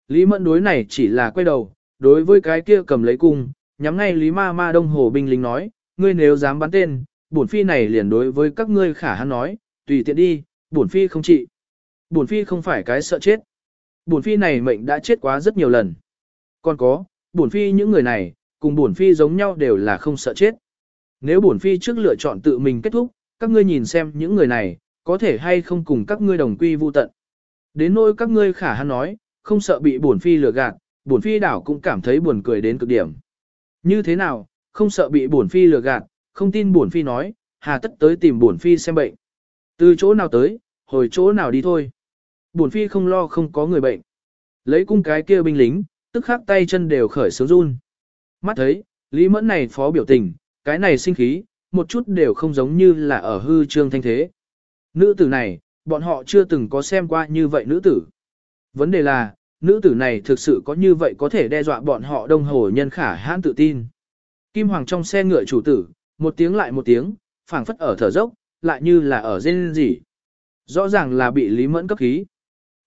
Lý mẫn đối này chỉ là quay đầu, đối với cái kia cầm lấy cung, nhắm ngay Lý ma ma đông hồ binh lính nói, ngươi nếu dám bắn tên, bổn phi này liền đối với các ngươi khả hắn nói, tùy tiện đi, bổn phi không trị. Bổn phi không phải cái sợ chết. Bổn phi này mệnh đã chết quá rất nhiều lần. Còn có, bổn phi những người này, cùng bổn phi giống nhau đều là không sợ chết. Nếu bổn phi trước lựa chọn tự mình kết thúc, các ngươi nhìn xem những người này, có thể hay không cùng các ngươi đồng quy vu tận. Đến nỗi các ngươi khả hắn nói, không sợ bị bổn phi lừa gạt, bổn phi đảo cũng cảm thấy buồn cười đến cực điểm. Như thế nào, không sợ bị bổn phi lừa gạt, không tin bổn phi nói, hà tất tới tìm bổn phi xem bệnh. Từ chỗ nào tới, hồi chỗ nào đi thôi. Bổn phi không lo không có người bệnh. Lấy cung cái kia binh lính, tức khắc tay chân đều khởi sướng run. Mắt thấy, Lý Mẫn này phó biểu tình, cái này sinh khí, một chút đều không giống như là ở hư trương thanh thế. Nữ tử này, bọn họ chưa từng có xem qua như vậy nữ tử. Vấn đề là, nữ tử này thực sự có như vậy có thể đe dọa bọn họ đông hồ nhân khả hãn tự tin. Kim Hoàng trong xe ngựa chủ tử, một tiếng lại một tiếng, phảng phất ở thở dốc, lại như là ở rên rỉ. Rõ ràng là bị Lý Mẫn cấp khí.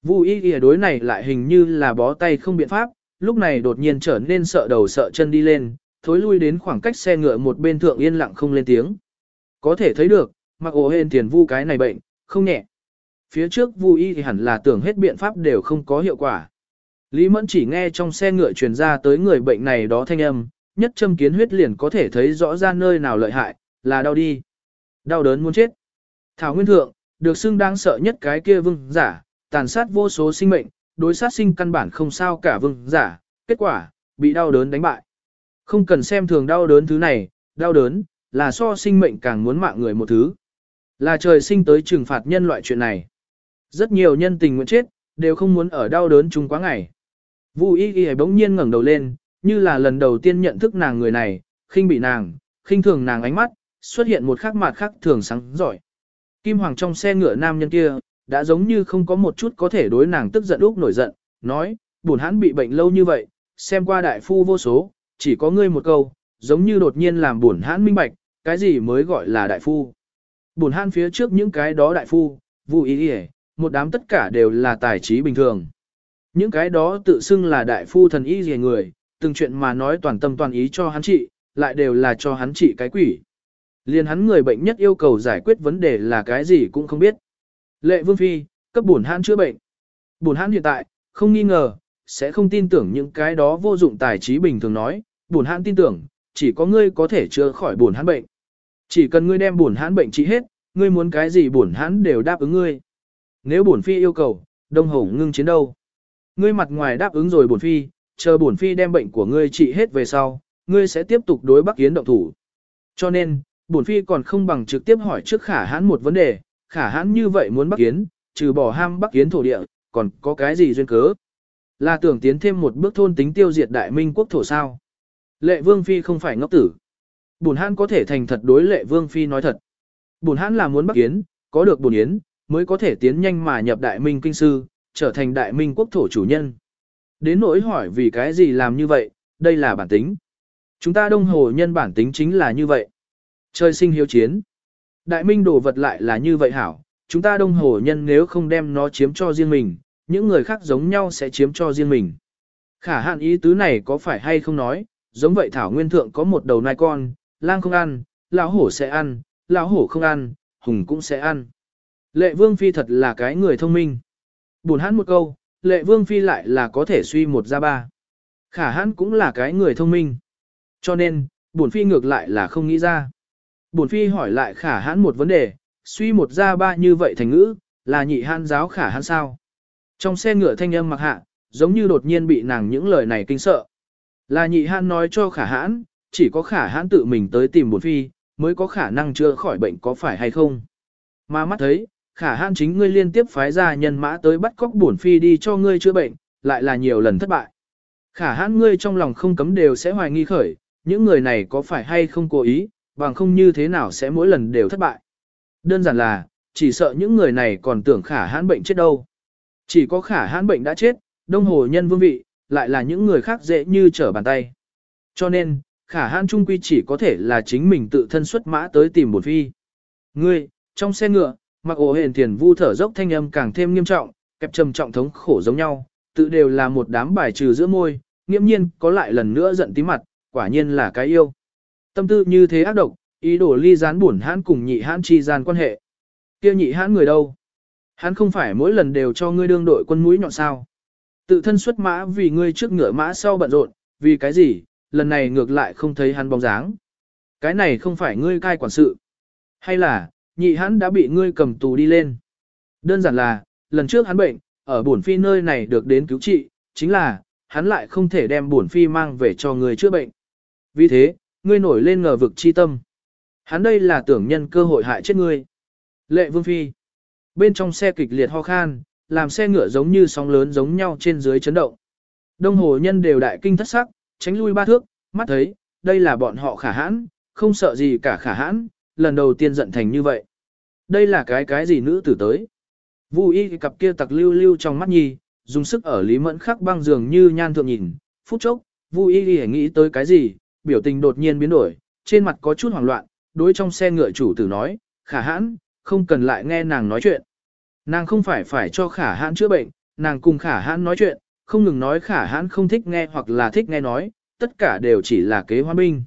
Vu y y đối này lại hình như là bó tay không biện pháp, lúc này đột nhiên trở nên sợ đầu sợ chân đi lên, thối lui đến khoảng cách xe ngựa một bên thượng yên lặng không lên tiếng. Có thể thấy được, mặc ổ hên tiền vu cái này bệnh, không nhẹ. Phía trước vu y thì hẳn là tưởng hết biện pháp đều không có hiệu quả. Lý Mẫn chỉ nghe trong xe ngựa truyền ra tới người bệnh này đó thanh âm, nhất châm kiến huyết liền có thể thấy rõ ra nơi nào lợi hại, là đau đi. Đau đớn muốn chết. Thảo Nguyên Thượng, được xưng đáng sợ nhất cái kia vương giả, tàn sát vô số sinh mệnh, đối sát sinh căn bản không sao cả vương giả, kết quả, bị đau đớn đánh bại. Không cần xem thường đau đớn thứ này, đau đớn, là so sinh mệnh càng muốn mạng người một thứ. Là trời sinh tới trừng phạt nhân loại chuyện này. Rất nhiều nhân tình nguyện chết, đều không muốn ở đau đớn chung quá ngày. Vu y y bỗng nhiên ngẩng đầu lên, như là lần đầu tiên nhận thức nàng người này, khinh bị nàng, khinh thường nàng ánh mắt, xuất hiện một khắc mặt khác thường sáng giỏi. Kim Hoàng trong xe ngựa nam nhân kia, đã giống như không có một chút có thể đối nàng tức giận úc nổi giận, nói, buồn hắn bị bệnh lâu như vậy, xem qua đại phu vô số, chỉ có ngươi một câu, giống như đột nhiên làm buồn hắn minh bạch, cái gì mới gọi là đại phu. Buồn hắn phía trước những cái đó đại phu, vu Y Y, một đám tất cả đều là tài trí bình thường. Những cái đó tự xưng là đại phu thần y gì người, từng chuyện mà nói toàn tâm toàn ý cho hắn trị, lại đều là cho hắn trị cái quỷ. Liên hắn người bệnh nhất yêu cầu giải quyết vấn đề là cái gì cũng không biết. Lệ Vương Phi, cấp bổn hãn chữa bệnh. Bổn hãn hiện tại, không nghi ngờ, sẽ không tin tưởng những cái đó vô dụng tài trí bình thường nói, bổn hãn tin tưởng, chỉ có ngươi có thể chữa khỏi bổn hãn bệnh. Chỉ cần ngươi đem bổn hãn bệnh trị hết, ngươi muốn cái gì bổn hãn đều đáp ứng ngươi. Nếu bổn phi yêu cầu, đông hổ ngưng chiến đâu. Ngươi mặt ngoài đáp ứng rồi bổn phi, chờ bổn phi đem bệnh của ngươi trị hết về sau, ngươi sẽ tiếp tục đối Bắc Yến động thủ. Cho nên, bổn phi còn không bằng trực tiếp hỏi trước khả hãn một vấn đề, khả hãn như vậy muốn Bắc Yến, trừ bỏ ham Bắc Yến thổ địa, còn có cái gì duyên cớ? Là tưởng tiến thêm một bước thôn tính tiêu diệt đại minh quốc thổ sao? Lệ Vương Phi không phải ngốc tử. Bổn hãn có thể thành thật đối lệ Vương Phi nói thật. Bổn hãn là muốn Bắc Yến, có được bổn Yến, mới có thể tiến nhanh mà nhập đại minh kinh sư, trở thành đại minh quốc thổ chủ nhân. Đến nỗi hỏi vì cái gì làm như vậy, đây là bản tính. Chúng ta đông hồ nhân bản tính chính là như vậy. Trời sinh hiếu chiến. Đại minh đồ vật lại là như vậy hảo, chúng ta đông hồ nhân nếu không đem nó chiếm cho riêng mình, những người khác giống nhau sẽ chiếm cho riêng mình. Khả hạn ý tứ này có phải hay không nói, giống vậy thảo nguyên thượng có một đầu nai con, lang không ăn, lão hổ sẽ ăn, lão hổ không ăn, hùng cũng sẽ ăn. Lệ vương phi thật là cái người thông minh. Buồn hắn một câu, lệ vương phi lại là có thể suy một ra ba. Khả hắn cũng là cái người thông minh. Cho nên, buồn phi ngược lại là không nghĩ ra. Buồn phi hỏi lại khả hắn một vấn đề, suy một ra ba như vậy thành ngữ, là nhị hãn giáo khả hãn sao. Trong xe ngựa thanh âm mặc hạ, giống như đột nhiên bị nàng những lời này kinh sợ. Là nhị hãn nói cho khả hãn, chỉ có khả hãn tự mình tới tìm buồn phi, mới có khả năng chữa khỏi bệnh có phải hay không. Mà mắt thấy, khả hãn chính ngươi liên tiếp phái ra nhân mã tới bắt cóc bổn phi đi cho ngươi chữa bệnh, lại là nhiều lần thất bại. Khả hãn ngươi trong lòng không cấm đều sẽ hoài nghi khởi, những người này có phải hay không cố ý, bằng không như thế nào sẽ mỗi lần đều thất bại. Đơn giản là, chỉ sợ những người này còn tưởng khả hãn bệnh chết đâu. Chỉ có khả hãn bệnh đã chết, đông hồ nhân vương vị, lại là những người khác dễ như trở bàn tay. Cho nên, khả hãn trung quy chỉ có thể là chính mình tự thân xuất mã tới tìm bổn phi. Ngươi, trong xe ngựa, mặc ổ hền thiền vu thở dốc thanh âm càng thêm nghiêm trọng, kẹp trầm trọng thống khổ giống nhau, tự đều là một đám bài trừ giữa môi, nghiễm nhiên có lại lần nữa giận tí mặt, quả nhiên là cái yêu. Tâm tư như thế ác độc, ý đồ ly gián buồn hãn cùng nhị hãn chi gian quan hệ. kia nhị hãn người đâu? Hắn không phải mỗi lần đều cho ngươi đương đội quân mũi nhọn sao? Tự thân xuất mã vì ngươi trước ngựa mã sau bận rộn, vì cái gì, lần này ngược lại không thấy hắn bóng dáng. Cái này không phải ngươi cai quản sự. Hay là, nhị hắn đã bị ngươi cầm tù đi lên. Đơn giản là, lần trước hắn bệnh, ở bổn phi nơi này được đến cứu trị, chính là, hắn lại không thể đem bổn phi mang về cho người chữa bệnh. Vì thế, ngươi nổi lên ngờ vực chi tâm. Hắn đây là tưởng nhân cơ hội hại chết ngươi. Lệ Vương Phi. Bên trong xe kịch liệt ho khan, làm xe ngựa giống như sóng lớn giống nhau trên dưới chấn động. Đông hồ nhân đều đại kinh thất sắc, tránh lui ba thước, mắt thấy, đây là bọn họ khả hãn, không sợ gì cả khả hãn, lần đầu tiên giận thành như vậy. Đây là cái cái gì nữ tử tới. Vu y cặp kia tặc lưu lưu trong mắt nhi, dùng sức ở lý mẫn khắc băng giường như nhan thượng nhìn, phút chốc, Vu y nghĩ tới cái gì, biểu tình đột nhiên biến đổi, trên mặt có chút hoảng loạn, đối trong xe ngựa chủ tử nói, khả hãn, không cần lại nghe nàng nói chuyện. Nàng không phải phải cho khả hãn chữa bệnh, nàng cùng khả hãn nói chuyện, không ngừng nói khả hãn không thích nghe hoặc là thích nghe nói, tất cả đều chỉ là kế hoa binh.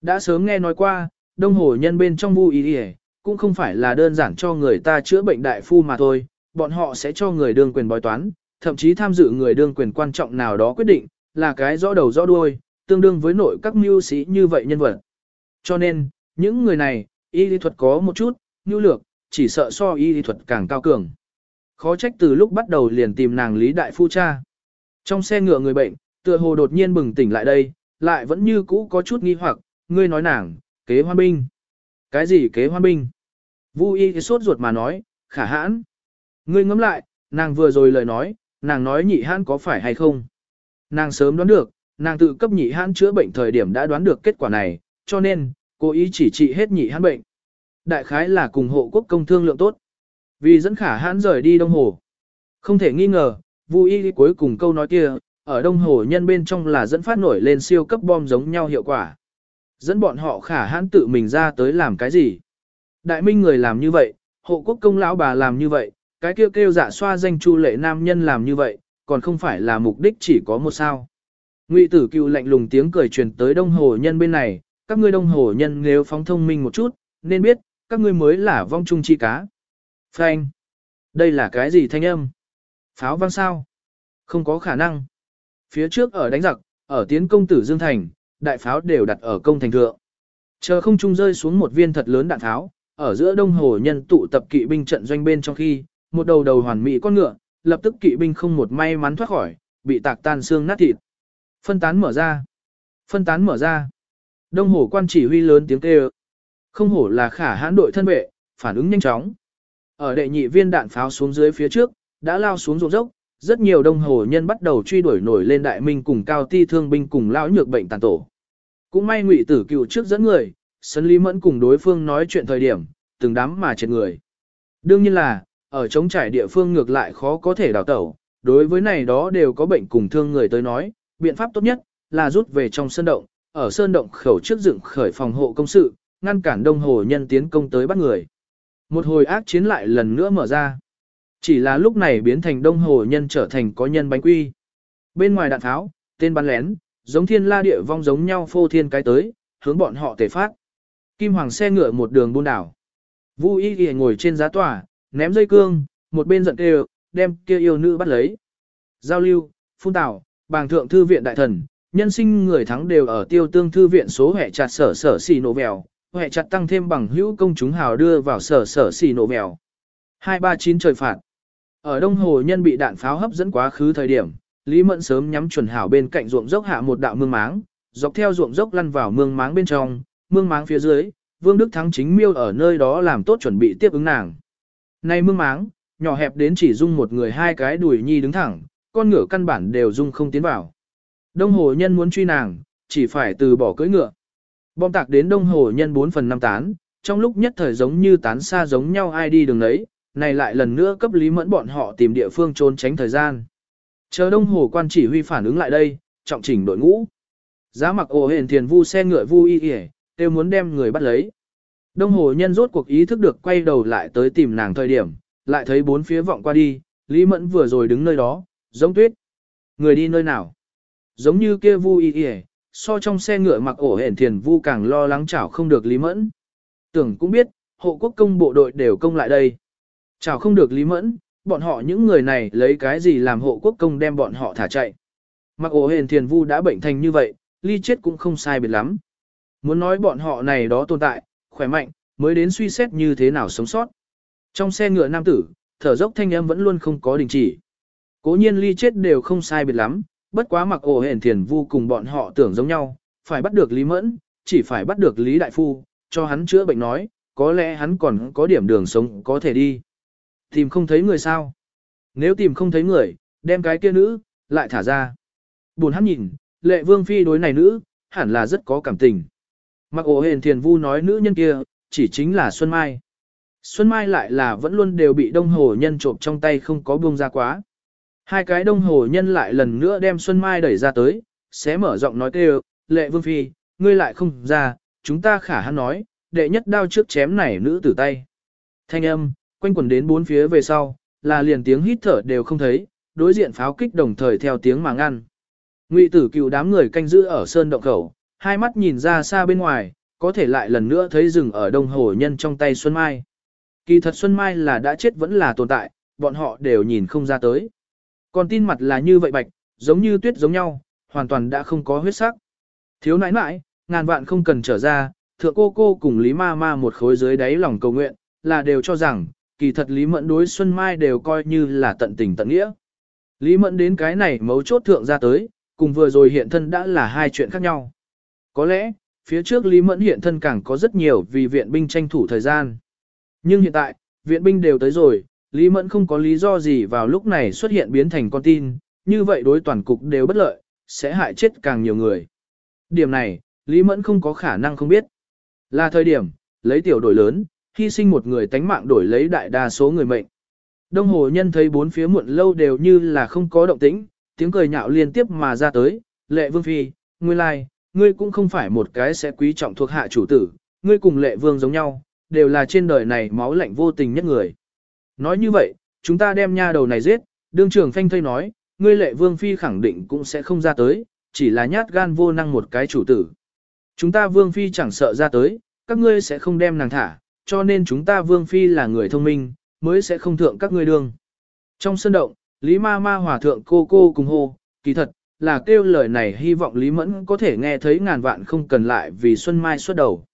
Đã sớm nghe nói qua, đông hồ nhân bên trong vu ý ỉa cũng không phải là đơn giản cho người ta chữa bệnh đại phu mà thôi, bọn họ sẽ cho người đương quyền bói toán, thậm chí tham dự người đương quyền quan trọng nào đó quyết định, là cái rõ đầu rõ đuôi, tương đương với nội các mưu sĩ như vậy nhân vật. Cho nên, những người này, y lý thuật có một chút, nhu lược, chỉ sợ so y lý thuật càng cao cường. Khó trách từ lúc bắt đầu liền tìm nàng Lý Đại Phu cha. Trong xe ngựa người bệnh, tựa hồ đột nhiên bừng tỉnh lại đây, lại vẫn như cũ có chút nghi hoặc, ngươi nói nàng, kế hoan binh. Cái gì kế hoan binh? Vu y sốt ruột mà nói, khả hãn. Ngươi ngẫm lại, nàng vừa rồi lời nói, nàng nói nhị hãn có phải hay không? Nàng sớm đoán được, nàng tự cấp nhị hãn chữa bệnh thời điểm đã đoán được kết quả này, cho nên, cố ý chỉ trị hết nhị hãn bệnh. Đại khái là cùng hộ quốc công thương lượng tốt. Vì dẫn khả hãn rời đi Đông Hồ. Không thể nghi ngờ, Vu Y cuối cùng câu nói kia, ở Đông Hồ nhân bên trong là dẫn phát nổi lên siêu cấp bom giống nhau hiệu quả. Dẫn bọn họ khả hãn tự mình ra tới làm cái gì? Đại minh người làm như vậy, hộ quốc công lão bà làm như vậy, cái kêu kêu dạ xoa danh chu lệ nam nhân làm như vậy, còn không phải là mục đích chỉ có một sao. Ngụy tử cựu lạnh lùng tiếng cười truyền tới đông hồ nhân bên này, các ngươi đông hồ nhân nếu phóng thông minh một chút, nên biết, các ngươi mới là vong trung chi cá. Phanh! Đây là cái gì thanh âm? Pháo vang sao? Không có khả năng. Phía trước ở đánh giặc, ở tiến công tử Dương Thành, đại pháo đều đặt ở công thành thượng. Chờ không trung rơi xuống một viên thật lớn đạn pháo, ở giữa đông hồ nhân tụ tập kỵ binh trận doanh bên trong khi, một đầu đầu hoàn mỹ con ngựa, lập tức kỵ binh không một may mắn thoát khỏi, bị tạc tan xương nát thịt. Phân tán mở ra. Phân tán mở ra. Đông hồ quan chỉ huy lớn tiếng kêu. Không hổ là khả hãn đội thân vệ, phản ứng nhanh chóng. Ở đệ nhị viên đạn pháo xuống dưới phía trước, đã lao xuống ruộng dốc, rất nhiều đông hồ nhân bắt đầu truy đuổi nổi lên đại minh cùng cao ti thương binh cùng lão nhược bệnh tàn tổ. Cũng may ngụy tử cựu trước dẫn người, sân lý mẫn cùng đối phương nói chuyện thời điểm, từng đám mà chết người. Đương nhiên là, ở chống trải địa phương ngược lại khó có thể đào tẩu, đối với này đó đều có bệnh cùng thương người tới nói, biện pháp tốt nhất là rút về trong sơn động, ở sơn động khẩu trước dựng khởi phòng hộ công sự, ngăn cản đông hồ nhân tiến công tới bắt người. Một hồi ác chiến lại lần nữa mở ra. Chỉ là lúc này biến thành đông hồ nhân trở thành có nhân bánh quy. Bên ngoài đạn tháo, tên bắn lén, giống thiên la địa vong giống nhau phô thiên cái tới, hướng bọn họ tề phát. Kim hoàng xe ngựa một đường buôn đảo. Vu y Y ngồi trên giá tòa, ném dây cương, một bên giận kêu, đem kia yêu nữ bắt lấy. Giao lưu, phun tảo, bàng thượng thư viện đại thần, nhân sinh người thắng đều ở tiêu tương thư viện số hệ chặt sở sở xì nổ vèo, hệ chặt tăng thêm bằng hữu công chúng hào đưa vào sở sở xì nổ vèo. 239 trời phạt. Ở Đông Hồ nhân bị đạn pháo hấp dẫn quá khứ thời điểm, Lý Mẫn sớm nhắm chuẩn hảo bên cạnh ruộng dốc hạ một đạo mương máng, dọc theo ruộng dốc lăn vào mương máng bên trong, mương máng phía dưới, Vương Đức Thắng chính miêu ở nơi đó làm tốt chuẩn bị tiếp ứng nàng. Này mương máng, nhỏ hẹp đến chỉ dung một người hai cái đùi nhi đứng thẳng, con ngựa căn bản đều dung không tiến vào. Đông hồ nhân muốn truy nàng, chỉ phải từ bỏ cưỡi ngựa. Bom tạc đến đông hồ nhân 4 phần 5 tán, trong lúc nhất thời giống như tán xa giống nhau ai đi đường ấy, này lại lần nữa cấp lý mẫn bọn họ tìm địa phương trốn tránh thời gian. Chờ đông hồ quan chỉ huy phản ứng lại đây, trọng chỉnh đội ngũ. Giá mặc ổ hền thiền vu xe ngựa vu y y, đều muốn đem người bắt lấy. Đông hồ nhân rốt cuộc ý thức được quay đầu lại tới tìm nàng thời điểm, lại thấy bốn phía vọng qua đi, Lý Mẫn vừa rồi đứng nơi đó, giống tuyết. Người đi nơi nào? Giống như kia vu y y, so trong xe ngựa mặc ổ hển thiền vu càng lo lắng chảo không được Lý Mẫn. Tưởng cũng biết, hộ quốc công bộ đội đều công lại đây chào không được Lý Mẫn, bọn họ những người này lấy cái gì làm hộ quốc công đem bọn họ thả chạy. Mặc ổ hền thiền vu đã bệnh thành như vậy, ly chết cũng không sai biệt lắm. Muốn nói bọn họ này đó tồn tại, khỏe mạnh, mới đến suy xét như thế nào sống sót. Trong xe ngựa nam tử, thở dốc thanh âm vẫn luôn không có đình chỉ. Cố nhiên ly chết đều không sai biệt lắm, bất quá mặc ổ hển thiền vu cùng bọn họ tưởng giống nhau, phải bắt được Lý Mẫn, chỉ phải bắt được Lý Đại Phu, cho hắn chữa bệnh nói, có lẽ hắn còn có điểm đường sống có thể đi. Tìm không thấy người sao? Nếu tìm không thấy người, đem cái kia nữ, lại thả ra. Buồn hắn nhìn, lệ vương phi đối này nữ, hẳn là rất có cảm tình. Mặc ổ hền thiền vu nói nữ nhân kia, chỉ chính là Xuân Mai. Xuân Mai lại là vẫn luôn đều bị đông hồ nhân trộm trong tay không có buông ra quá. Hai cái đông hồ nhân lại lần nữa đem Xuân Mai đẩy ra tới, xé mở giọng nói kêu, lệ vương phi, ngươi lại không ra, chúng ta khả hắn nói, đệ nhất đao trước chém này nữ tử tay. Thanh âm, quanh quần đến bốn phía về sau, là liền tiếng hít thở đều không thấy, đối diện pháo kích đồng thời theo tiếng mà ngăn. Ngụy tử cựu đám người canh giữ ở sơn động khẩu, hai mắt nhìn ra xa bên ngoài, có thể lại lần nữa thấy rừng ở đông hồ nhân trong tay Xuân Mai. Kỳ thật Xuân Mai là đã chết vẫn là tồn tại, bọn họ đều nhìn không ra tới. Còn tin mặt là như vậy bạch, giống như tuyết giống nhau, hoàn toàn đã không có huyết sắc. Thiếu nãi nãi, ngàn vạn không cần trở ra, thượng cô cô cùng Lý Ma Ma một khối dưới đáy lòng cầu nguyện, là đều cho rằng, kỳ thật Lý Mẫn đối Xuân Mai đều coi như là tận tình tận nghĩa. Lý Mẫn đến cái này mấu chốt thượng ra tới, cùng vừa rồi hiện thân đã là hai chuyện khác nhau. Có lẽ, phía trước Lý Mẫn hiện thân càng có rất nhiều vì viện binh tranh thủ thời gian. Nhưng hiện tại, viện binh đều tới rồi, Lý Mẫn không có lý do gì vào lúc này xuất hiện biến thành con tin, như vậy đối toàn cục đều bất lợi, sẽ hại chết càng nhiều người. Điểm này, Lý Mẫn không có khả năng không biết. Là thời điểm, lấy tiểu đổi lớn, hy sinh một người tánh mạng đổi lấy đại đa số người mệnh. Đông hồ nhân thấy bốn phía muộn lâu đều như là không có động tĩnh, tiếng cười nhạo liên tiếp mà ra tới, lệ vương phi, ngươi lai, ngươi cũng không phải một cái sẽ quý trọng thuộc hạ chủ tử, ngươi cùng lệ vương giống nhau, đều là trên đời này máu lạnh vô tình nhất người. Nói như vậy, chúng ta đem nha đầu này giết, đương trưởng phanh thây nói, ngươi lệ vương phi khẳng định cũng sẽ không ra tới, chỉ là nhát gan vô năng một cái chủ tử. Chúng ta vương phi chẳng sợ ra tới, các ngươi sẽ không đem nàng thả, cho nên chúng ta vương phi là người thông minh, mới sẽ không thượng các ngươi đường Trong sân động, Lý ma ma hòa thượng cô cô cùng hô, kỳ thật, là kêu lời này hy vọng Lý Mẫn có thể nghe thấy ngàn vạn không cần lại vì Xuân Mai xuất đầu.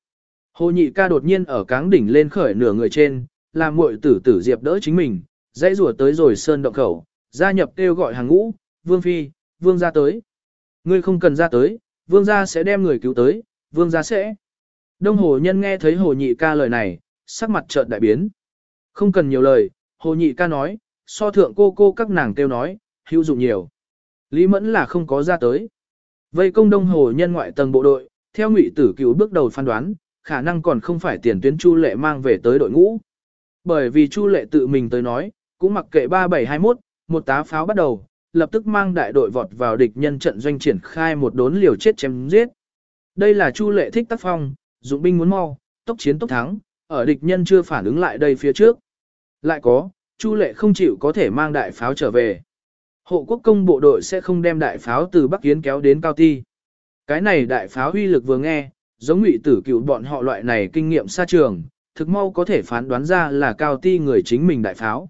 Hồ nhị ca đột nhiên ở cáng đỉnh lên khởi nửa người trên, làm muội tử tử diệp đỡ chính mình, dãy rùa tới rồi sơn động khẩu, gia nhập kêu gọi hàng ngũ, vương phi, vương gia tới. Ngươi không cần ra tới, vương gia sẽ đem người cứu tới, vương gia sẽ. Đông hồ nhân nghe thấy hồ nhị ca lời này, sắc mặt chợt đại biến. Không cần nhiều lời, hồ nhị ca nói, so thượng cô cô các nàng kêu nói, hữu dụng nhiều. Lý mẫn là không có ra tới. Vây công đông hồ nhân ngoại tầng bộ đội, theo ngụy tử cứu bước đầu phán đoán, khả năng còn không phải tiền tuyến chu lệ mang về tới đội ngũ. Bởi vì chu lệ tự mình tới nói, cũng mặc kệ 3721, một tá pháo bắt đầu, lập tức mang đại đội vọt vào địch nhân trận doanh triển khai một đốn liều chết chém giết. Đây là chu lệ thích tác phong, dụng binh muốn mau, tốc chiến tốc thắng, ở địch nhân chưa phản ứng lại đây phía trước. Lại có, chu lệ không chịu có thể mang đại pháo trở về. Hộ quốc công bộ đội sẽ không đem đại pháo từ Bắc Yến kéo đến Cao Ti. Cái này đại pháo uy lực vừa nghe, giống ngụy tử cựu bọn họ loại này kinh nghiệm xa trường, thực mau có thể phán đoán ra là Cao Ti người chính mình đại pháo.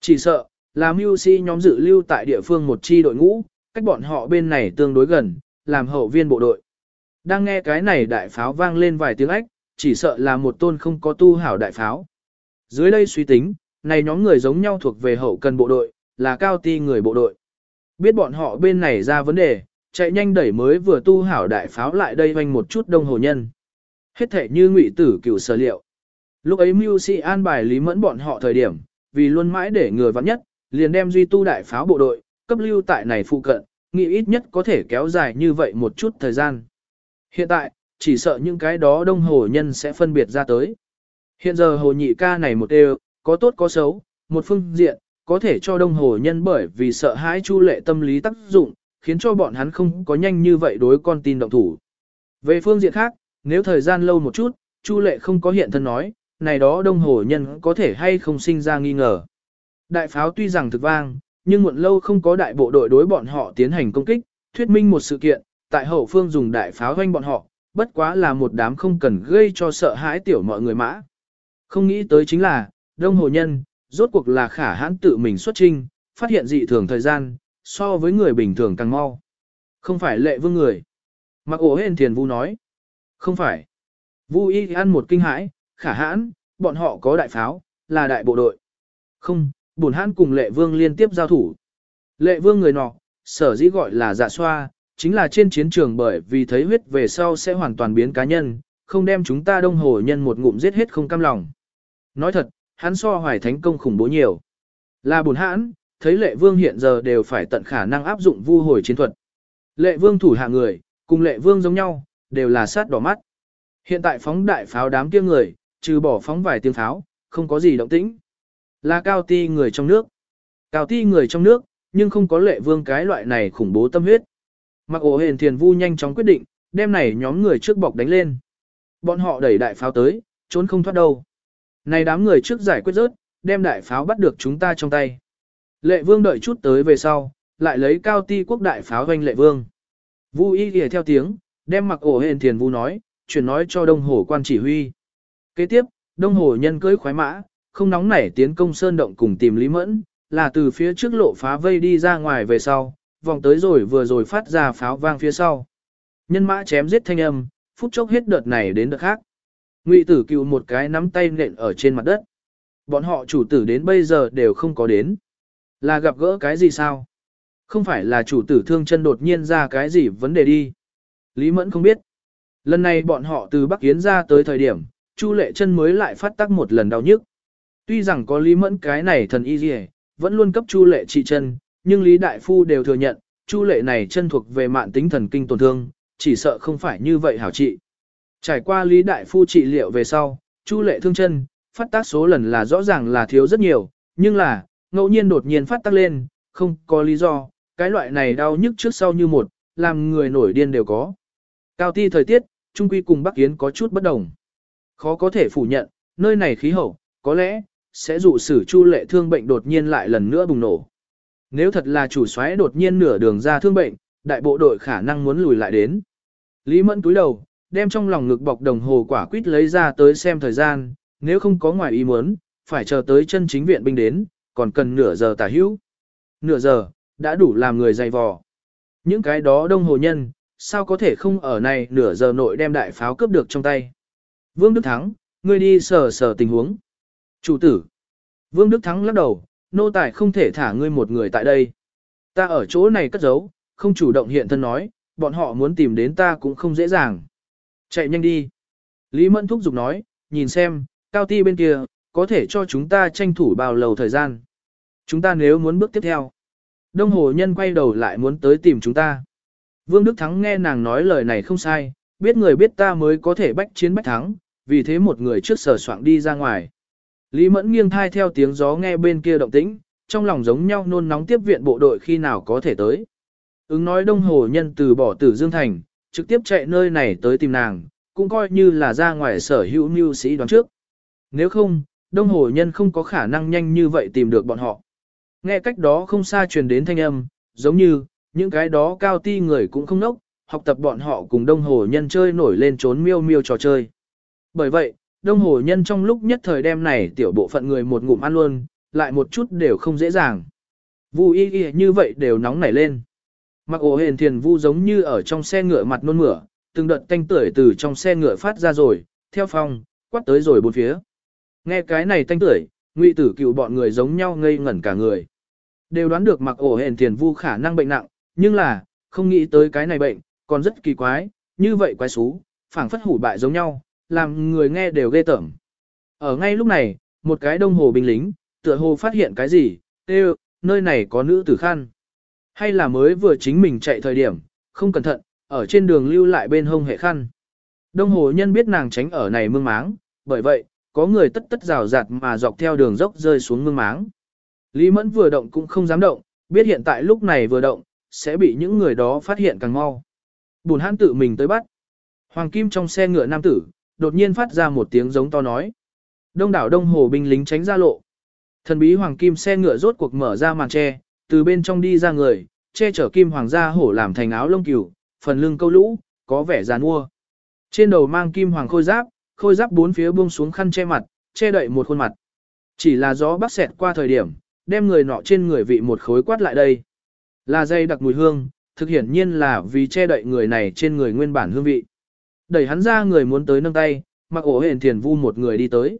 Chỉ sợ, là mưu sĩ nhóm dự lưu tại địa phương một chi đội ngũ, cách bọn họ bên này tương đối gần, làm hậu viên bộ đội. Đang nghe cái này đại pháo vang lên vài tiếng ếch chỉ sợ là một tôn không có tu hảo đại pháo. Dưới đây suy tính, này nhóm người giống nhau thuộc về hậu cần bộ đội, là cao ti người bộ đội. Biết bọn họ bên này ra vấn đề, chạy nhanh đẩy mới vừa tu hảo đại pháo lại đây hoành một chút đông hồ nhân. Hết thể như ngụy tử cửu sở liệu. Lúc ấy mưu sĩ an bài lý mẫn bọn họ thời điểm, vì luôn mãi để người vắng nhất, liền đem duy tu đại pháo bộ đội, cấp lưu tại này phụ cận, nghĩ ít nhất có thể kéo dài như vậy một chút thời gian. Hiện tại, chỉ sợ những cái đó đông hồ nhân sẽ phân biệt ra tới. Hiện giờ hồ nhị ca này một đều, có tốt có xấu, một phương diện, có thể cho đông hồ nhân bởi vì sợ hãi chu lệ tâm lý tác dụng, khiến cho bọn hắn không có nhanh như vậy đối con tin động thủ. Về phương diện khác, nếu thời gian lâu một chút, chu lệ không có hiện thân nói, này đó đông hồ nhân có thể hay không sinh ra nghi ngờ. Đại pháo tuy rằng thực vang, nhưng muộn lâu không có đại bộ đội đối bọn họ tiến hành công kích, thuyết minh một sự kiện, tại hậu phương dùng đại pháo hoanh bọn họ, bất quá là một đám không cần gây cho sợ hãi tiểu mọi người mã. Không nghĩ tới chính là, đông hồ nhân, rốt cuộc là khả hãn tự mình xuất trinh, phát hiện dị thường thời gian, so với người bình thường càng mau. Không phải lệ vương người. Mặc ổ hên thiền vu nói. Không phải. Vu y ăn một kinh hãi, khả hãn, bọn họ có đại pháo, là đại bộ đội. Không, bổn hãn cùng lệ vương liên tiếp giao thủ. Lệ vương người nọ, sở dĩ gọi là dạ xoa, chính là trên chiến trường bởi vì thấy huyết về sau sẽ hoàn toàn biến cá nhân, không đem chúng ta đông hồ nhân một ngụm giết hết không cam lòng. Nói thật, hắn so hoài thánh công khủng bố nhiều. Là buồn hãn, thấy lệ vương hiện giờ đều phải tận khả năng áp dụng vu hồi chiến thuật. Lệ vương thủ hạ người, cùng lệ vương giống nhau, đều là sát đỏ mắt. Hiện tại phóng đại pháo đám kia người, trừ bỏ phóng vài tiếng pháo, không có gì động tĩnh. Là cao ti người trong nước. Cao ti người trong nước, nhưng không có lệ vương cái loại này khủng bố tâm huyết. Mặc ổ hền thiền vu nhanh chóng quyết định, đem này nhóm người trước bọc đánh lên. Bọn họ đẩy đại pháo tới, trốn không thoát đâu. Này đám người trước giải quyết rớt, đem đại pháo bắt được chúng ta trong tay. Lệ vương đợi chút tới về sau, lại lấy cao ti quốc đại pháo doanh lệ vương. Vu y ghi theo tiếng, đem mặc ổ hền thiền vu nói, chuyển nói cho đông hồ quan chỉ huy. Kế tiếp, đông hồ nhân cưới khoái mã, không nóng nảy tiến công sơn động cùng tìm Lý Mẫn, là từ phía trước lộ phá vây đi ra ngoài về sau, vòng tới rồi vừa rồi phát ra pháo vang phía sau. Nhân mã chém giết thanh âm, phút chốc hết đợt này đến đợt khác. Ngụy tử cựu một cái nắm tay nện ở trên mặt đất. Bọn họ chủ tử đến bây giờ đều không có đến. Là gặp gỡ cái gì sao? Không phải là chủ tử thương chân đột nhiên ra cái gì vấn đề đi. Lý Mẫn không biết. Lần này bọn họ từ Bắc Yến ra tới thời điểm, Chu Lệ chân mới lại phát tác một lần đau nhức. Tuy rằng có Lý Mẫn cái này thần y gì, vẫn luôn cấp Chu Lệ trị chân, nhưng Lý Đại Phu đều thừa nhận, Chu Lệ này chân thuộc về mạng tính thần kinh tổn thương, chỉ sợ không phải như vậy hảo trị. Trải qua Lý Đại Phu trị liệu về sau, Chu Lệ thương chân, phát tác số lần là rõ ràng là thiếu rất nhiều, nhưng là, ngẫu nhiên đột nhiên phát tác lên, không có lý do, cái loại này đau nhức trước sau như một, làm người nổi điên đều có. Cao ti thời tiết, Trung Quy cùng Bắc Yến có chút bất đồng. Khó có thể phủ nhận, nơi này khí hậu, có lẽ, sẽ dụ sử Chu Lệ thương bệnh đột nhiên lại lần nữa bùng nổ. Nếu thật là chủ xoáy đột nhiên nửa đường ra thương bệnh, đại bộ đội khả năng muốn lùi lại đến. Lý Mẫn túi đầu, đem trong lòng ngực bọc đồng hồ quả quýt lấy ra tới xem thời gian, nếu không có ngoài ý muốn, phải chờ tới chân chính viện binh đến, còn cần nửa giờ tả hữu. Nửa giờ, đã đủ làm người dày vò. Những cái đó đông hồ nhân, sao có thể không ở này nửa giờ nội đem đại pháo cướp được trong tay. Vương Đức Thắng, ngươi đi sờ sờ tình huống. Chủ tử. Vương Đức Thắng lắc đầu, nô tài không thể thả ngươi một người tại đây. Ta ở chỗ này cất giấu, không chủ động hiện thân nói, bọn họ muốn tìm đến ta cũng không dễ dàng. Chạy nhanh đi. Lý Mẫn thúc giục nói, nhìn xem, cao ti bên kia, có thể cho chúng ta tranh thủ bao lâu thời gian. Chúng ta nếu muốn bước tiếp theo. Đông hồ nhân quay đầu lại muốn tới tìm chúng ta. Vương Đức Thắng nghe nàng nói lời này không sai, biết người biết ta mới có thể bách chiến bách thắng, vì thế một người trước sở soạn đi ra ngoài. Lý Mẫn nghiêng thai theo tiếng gió nghe bên kia động tĩnh, trong lòng giống nhau nôn nóng tiếp viện bộ đội khi nào có thể tới. Ứng nói đông hồ nhân từ bỏ tử Dương Thành, trực tiếp chạy nơi này tới tìm nàng, cũng coi như là ra ngoài sở hữu mưu sĩ đoán trước. Nếu không, đông hồ nhân không có khả năng nhanh như vậy tìm được bọn họ. Nghe cách đó không xa truyền đến thanh âm, giống như, những cái đó cao ti người cũng không nốc, học tập bọn họ cùng đông hồ nhân chơi nổi lên trốn miêu miêu trò chơi. Bởi vậy, đông hồ nhân trong lúc nhất thời đem này tiểu bộ phận người một ngụm ăn luôn, lại một chút đều không dễ dàng. Vu y y như vậy đều nóng nảy lên. Mặc ổ hền thiền vu giống như ở trong xe ngựa mặt nôn mửa, từng đợt tanh tưởi từ trong xe ngựa phát ra rồi, theo phong, quát tới rồi bốn phía. Nghe cái này tanh tưởi, ngụy tử cựu bọn người giống nhau ngây ngẩn cả người. Đều đoán được mặc ổ hền thiền vu khả năng bệnh nặng, nhưng là, không nghĩ tới cái này bệnh, còn rất kỳ quái, như vậy quái xú, phảng phất hủ bại giống nhau, làm người nghe đều ghê tởm. Ở ngay lúc này, một cái đông hồ binh lính, tựa hồ phát hiện cái gì, tê nơi này có nữ tử khăn. Hay là mới vừa chính mình chạy thời điểm, không cẩn thận, ở trên đường lưu lại bên hông hệ khăn. Đông hồ nhân biết nàng tránh ở này mương máng, bởi vậy, có người tất tất rào rạt mà dọc theo đường dốc rơi xuống mương máng. Lý Mẫn vừa động cũng không dám động, biết hiện tại lúc này vừa động, sẽ bị những người đó phát hiện càng mau. Bùn hãn tự mình tới bắt. Hoàng Kim trong xe ngựa nam tử, đột nhiên phát ra một tiếng giống to nói. Đông đảo đông hồ binh lính tránh ra lộ. Thần bí Hoàng Kim xe ngựa rốt cuộc mở ra màn che, từ bên trong đi ra người, che chở kim hoàng gia hổ làm thành áo lông cừu, phần lưng câu lũ, có vẻ giàn mua. Trên đầu mang kim hoàng khôi giáp, khôi giáp bốn phía buông xuống khăn che mặt, che đậy một khuôn mặt. Chỉ là gió bắc xẹt qua thời điểm, đem người nọ trên người vị một khối quát lại đây. Là dây đặc mùi hương, thực hiển nhiên là vì che đậy người này trên người nguyên bản hương vị. Đẩy hắn ra người muốn tới nâng tay, mặc ổ hển thiền vu một người đi tới.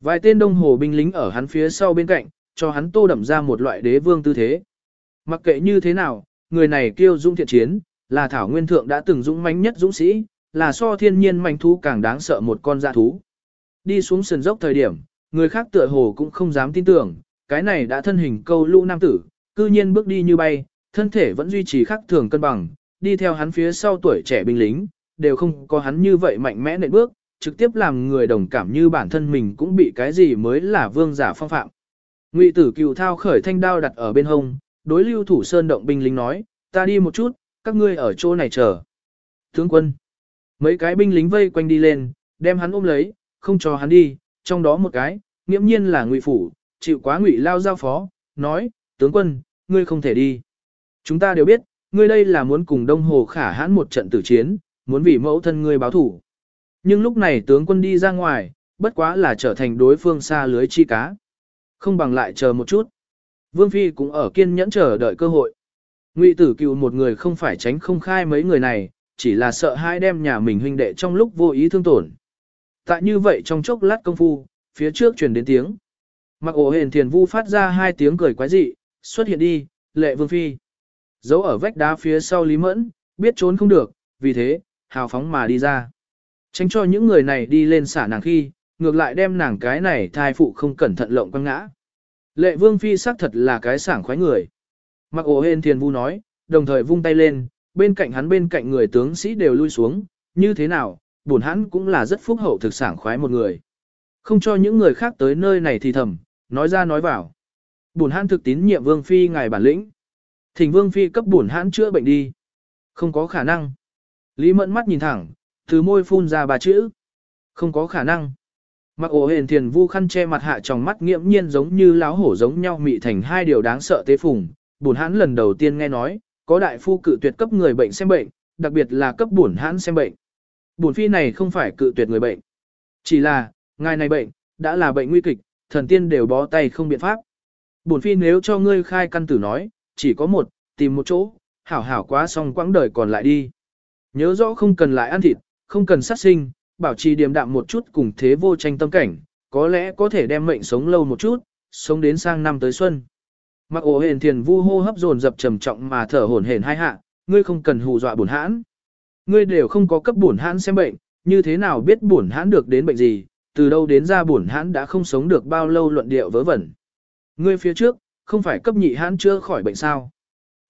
Vài tên đông hồ binh lính ở hắn phía sau bên cạnh, cho hắn tô đậm ra một loại đế vương tư thế. Mặc kệ như thế nào, người này kêu dũng thiện chiến, là thảo nguyên thượng đã từng dũng mãnh nhất dũng sĩ, là so thiên nhiên manh thú càng đáng sợ một con dạ thú. Đi xuống sườn dốc thời điểm, người khác tựa hồ cũng không dám tin tưởng, cái này đã thân hình câu lũ nam tử, cư nhiên bước đi như bay, thân thể vẫn duy trì khắc thường cân bằng, đi theo hắn phía sau tuổi trẻ binh lính, đều không có hắn như vậy mạnh mẽ nện bước, trực tiếp làm người đồng cảm như bản thân mình cũng bị cái gì mới là vương giả phong phạm. Ngụy tử cựu thao khởi thanh đao đặt ở bên hông, đối lưu thủ sơn động binh lính nói, ta đi một chút, các ngươi ở chỗ này chờ. Tướng quân, Mấy cái binh lính vây quanh đi lên, đem hắn ôm lấy, không cho hắn đi, trong đó một cái, nghiễm nhiên là ngụy phủ, chịu quá ngụy lao giao phó, nói, tướng quân, ngươi không thể đi. Chúng ta đều biết, ngươi đây là muốn cùng Đông Hồ khả hãn một trận tử chiến, muốn vì mẫu thân ngươi báo thủ. Nhưng lúc này tướng quân đi ra ngoài, bất quá là trở thành đối phương xa lưới chi cá. Không bằng lại chờ một chút. Vương Phi cũng ở kiên nhẫn chờ đợi cơ hội. Ngụy tử cựu một người không phải tránh không khai mấy người này, chỉ là sợ hai đem nhà mình huynh đệ trong lúc vô ý thương tổn. Tại như vậy trong chốc lát công phu, phía trước truyền đến tiếng. Mặc ổ hền thiền vu phát ra hai tiếng cười quái dị, xuất hiện đi, lệ vương phi. Giấu ở vách đá phía sau Lý Mẫn, biết trốn không được, vì thế, hào phóng mà đi ra. Tránh cho những người này đi lên xả nàng khi, ngược lại đem nàng cái này thai phụ không cẩn thận lộng quăng ngã. Lệ vương phi xác thật là cái sảng khoái người. Mặc ổ hên thiền vu nói, đồng thời vung tay lên, bên cạnh hắn bên cạnh người tướng sĩ đều lui xuống, như thế nào, bổn hắn cũng là rất phúc hậu thực sảng khoái một người. Không cho những người khác tới nơi này thì thầm, nói ra nói vào. Bổn hắn thực tín nhiệm vương phi ngài bản lĩnh. Thỉnh vương phi cấp bổn hắn chữa bệnh đi. Không có khả năng. Lý mẫn mắt nhìn thẳng, từ môi phun ra ba chữ. Không có khả năng. Mặc ổ hền thiền vu khăn che mặt hạ trong mắt nghiễm nhiên giống như láo hổ giống nhau mị thành hai điều đáng sợ tế phùng. Bổn hãn lần đầu tiên nghe nói, có đại phu cự tuyệt cấp người bệnh xem bệnh, đặc biệt là cấp bổn hãn xem bệnh. Bổn phi này không phải cự tuyệt người bệnh. Chỉ là, ngài này bệnh, đã là bệnh nguy kịch, thần tiên đều bó tay không biện pháp. Bổn phi nếu cho ngươi khai căn tử nói, chỉ có một, tìm một chỗ, hảo hảo quá xong quãng đời còn lại đi. Nhớ rõ không cần lại ăn thịt, không cần sát sinh, bảo trì điềm đạm một chút cùng thế vô tranh tâm cảnh, có lẽ có thể đem mệnh sống lâu một chút, sống đến sang năm tới xuân. Mặc ổ hền thiền vu hô hấp dồn dập trầm trọng mà thở hổn hển hai hạ, ngươi không cần hù dọa bổn hãn. Ngươi đều không có cấp bổn hãn xem bệnh, như thế nào biết bổn hãn được đến bệnh gì, từ đâu đến ra bổn hãn đã không sống được bao lâu luận điệu vớ vẩn. Ngươi phía trước, không phải cấp nhị hãn chưa khỏi bệnh sao.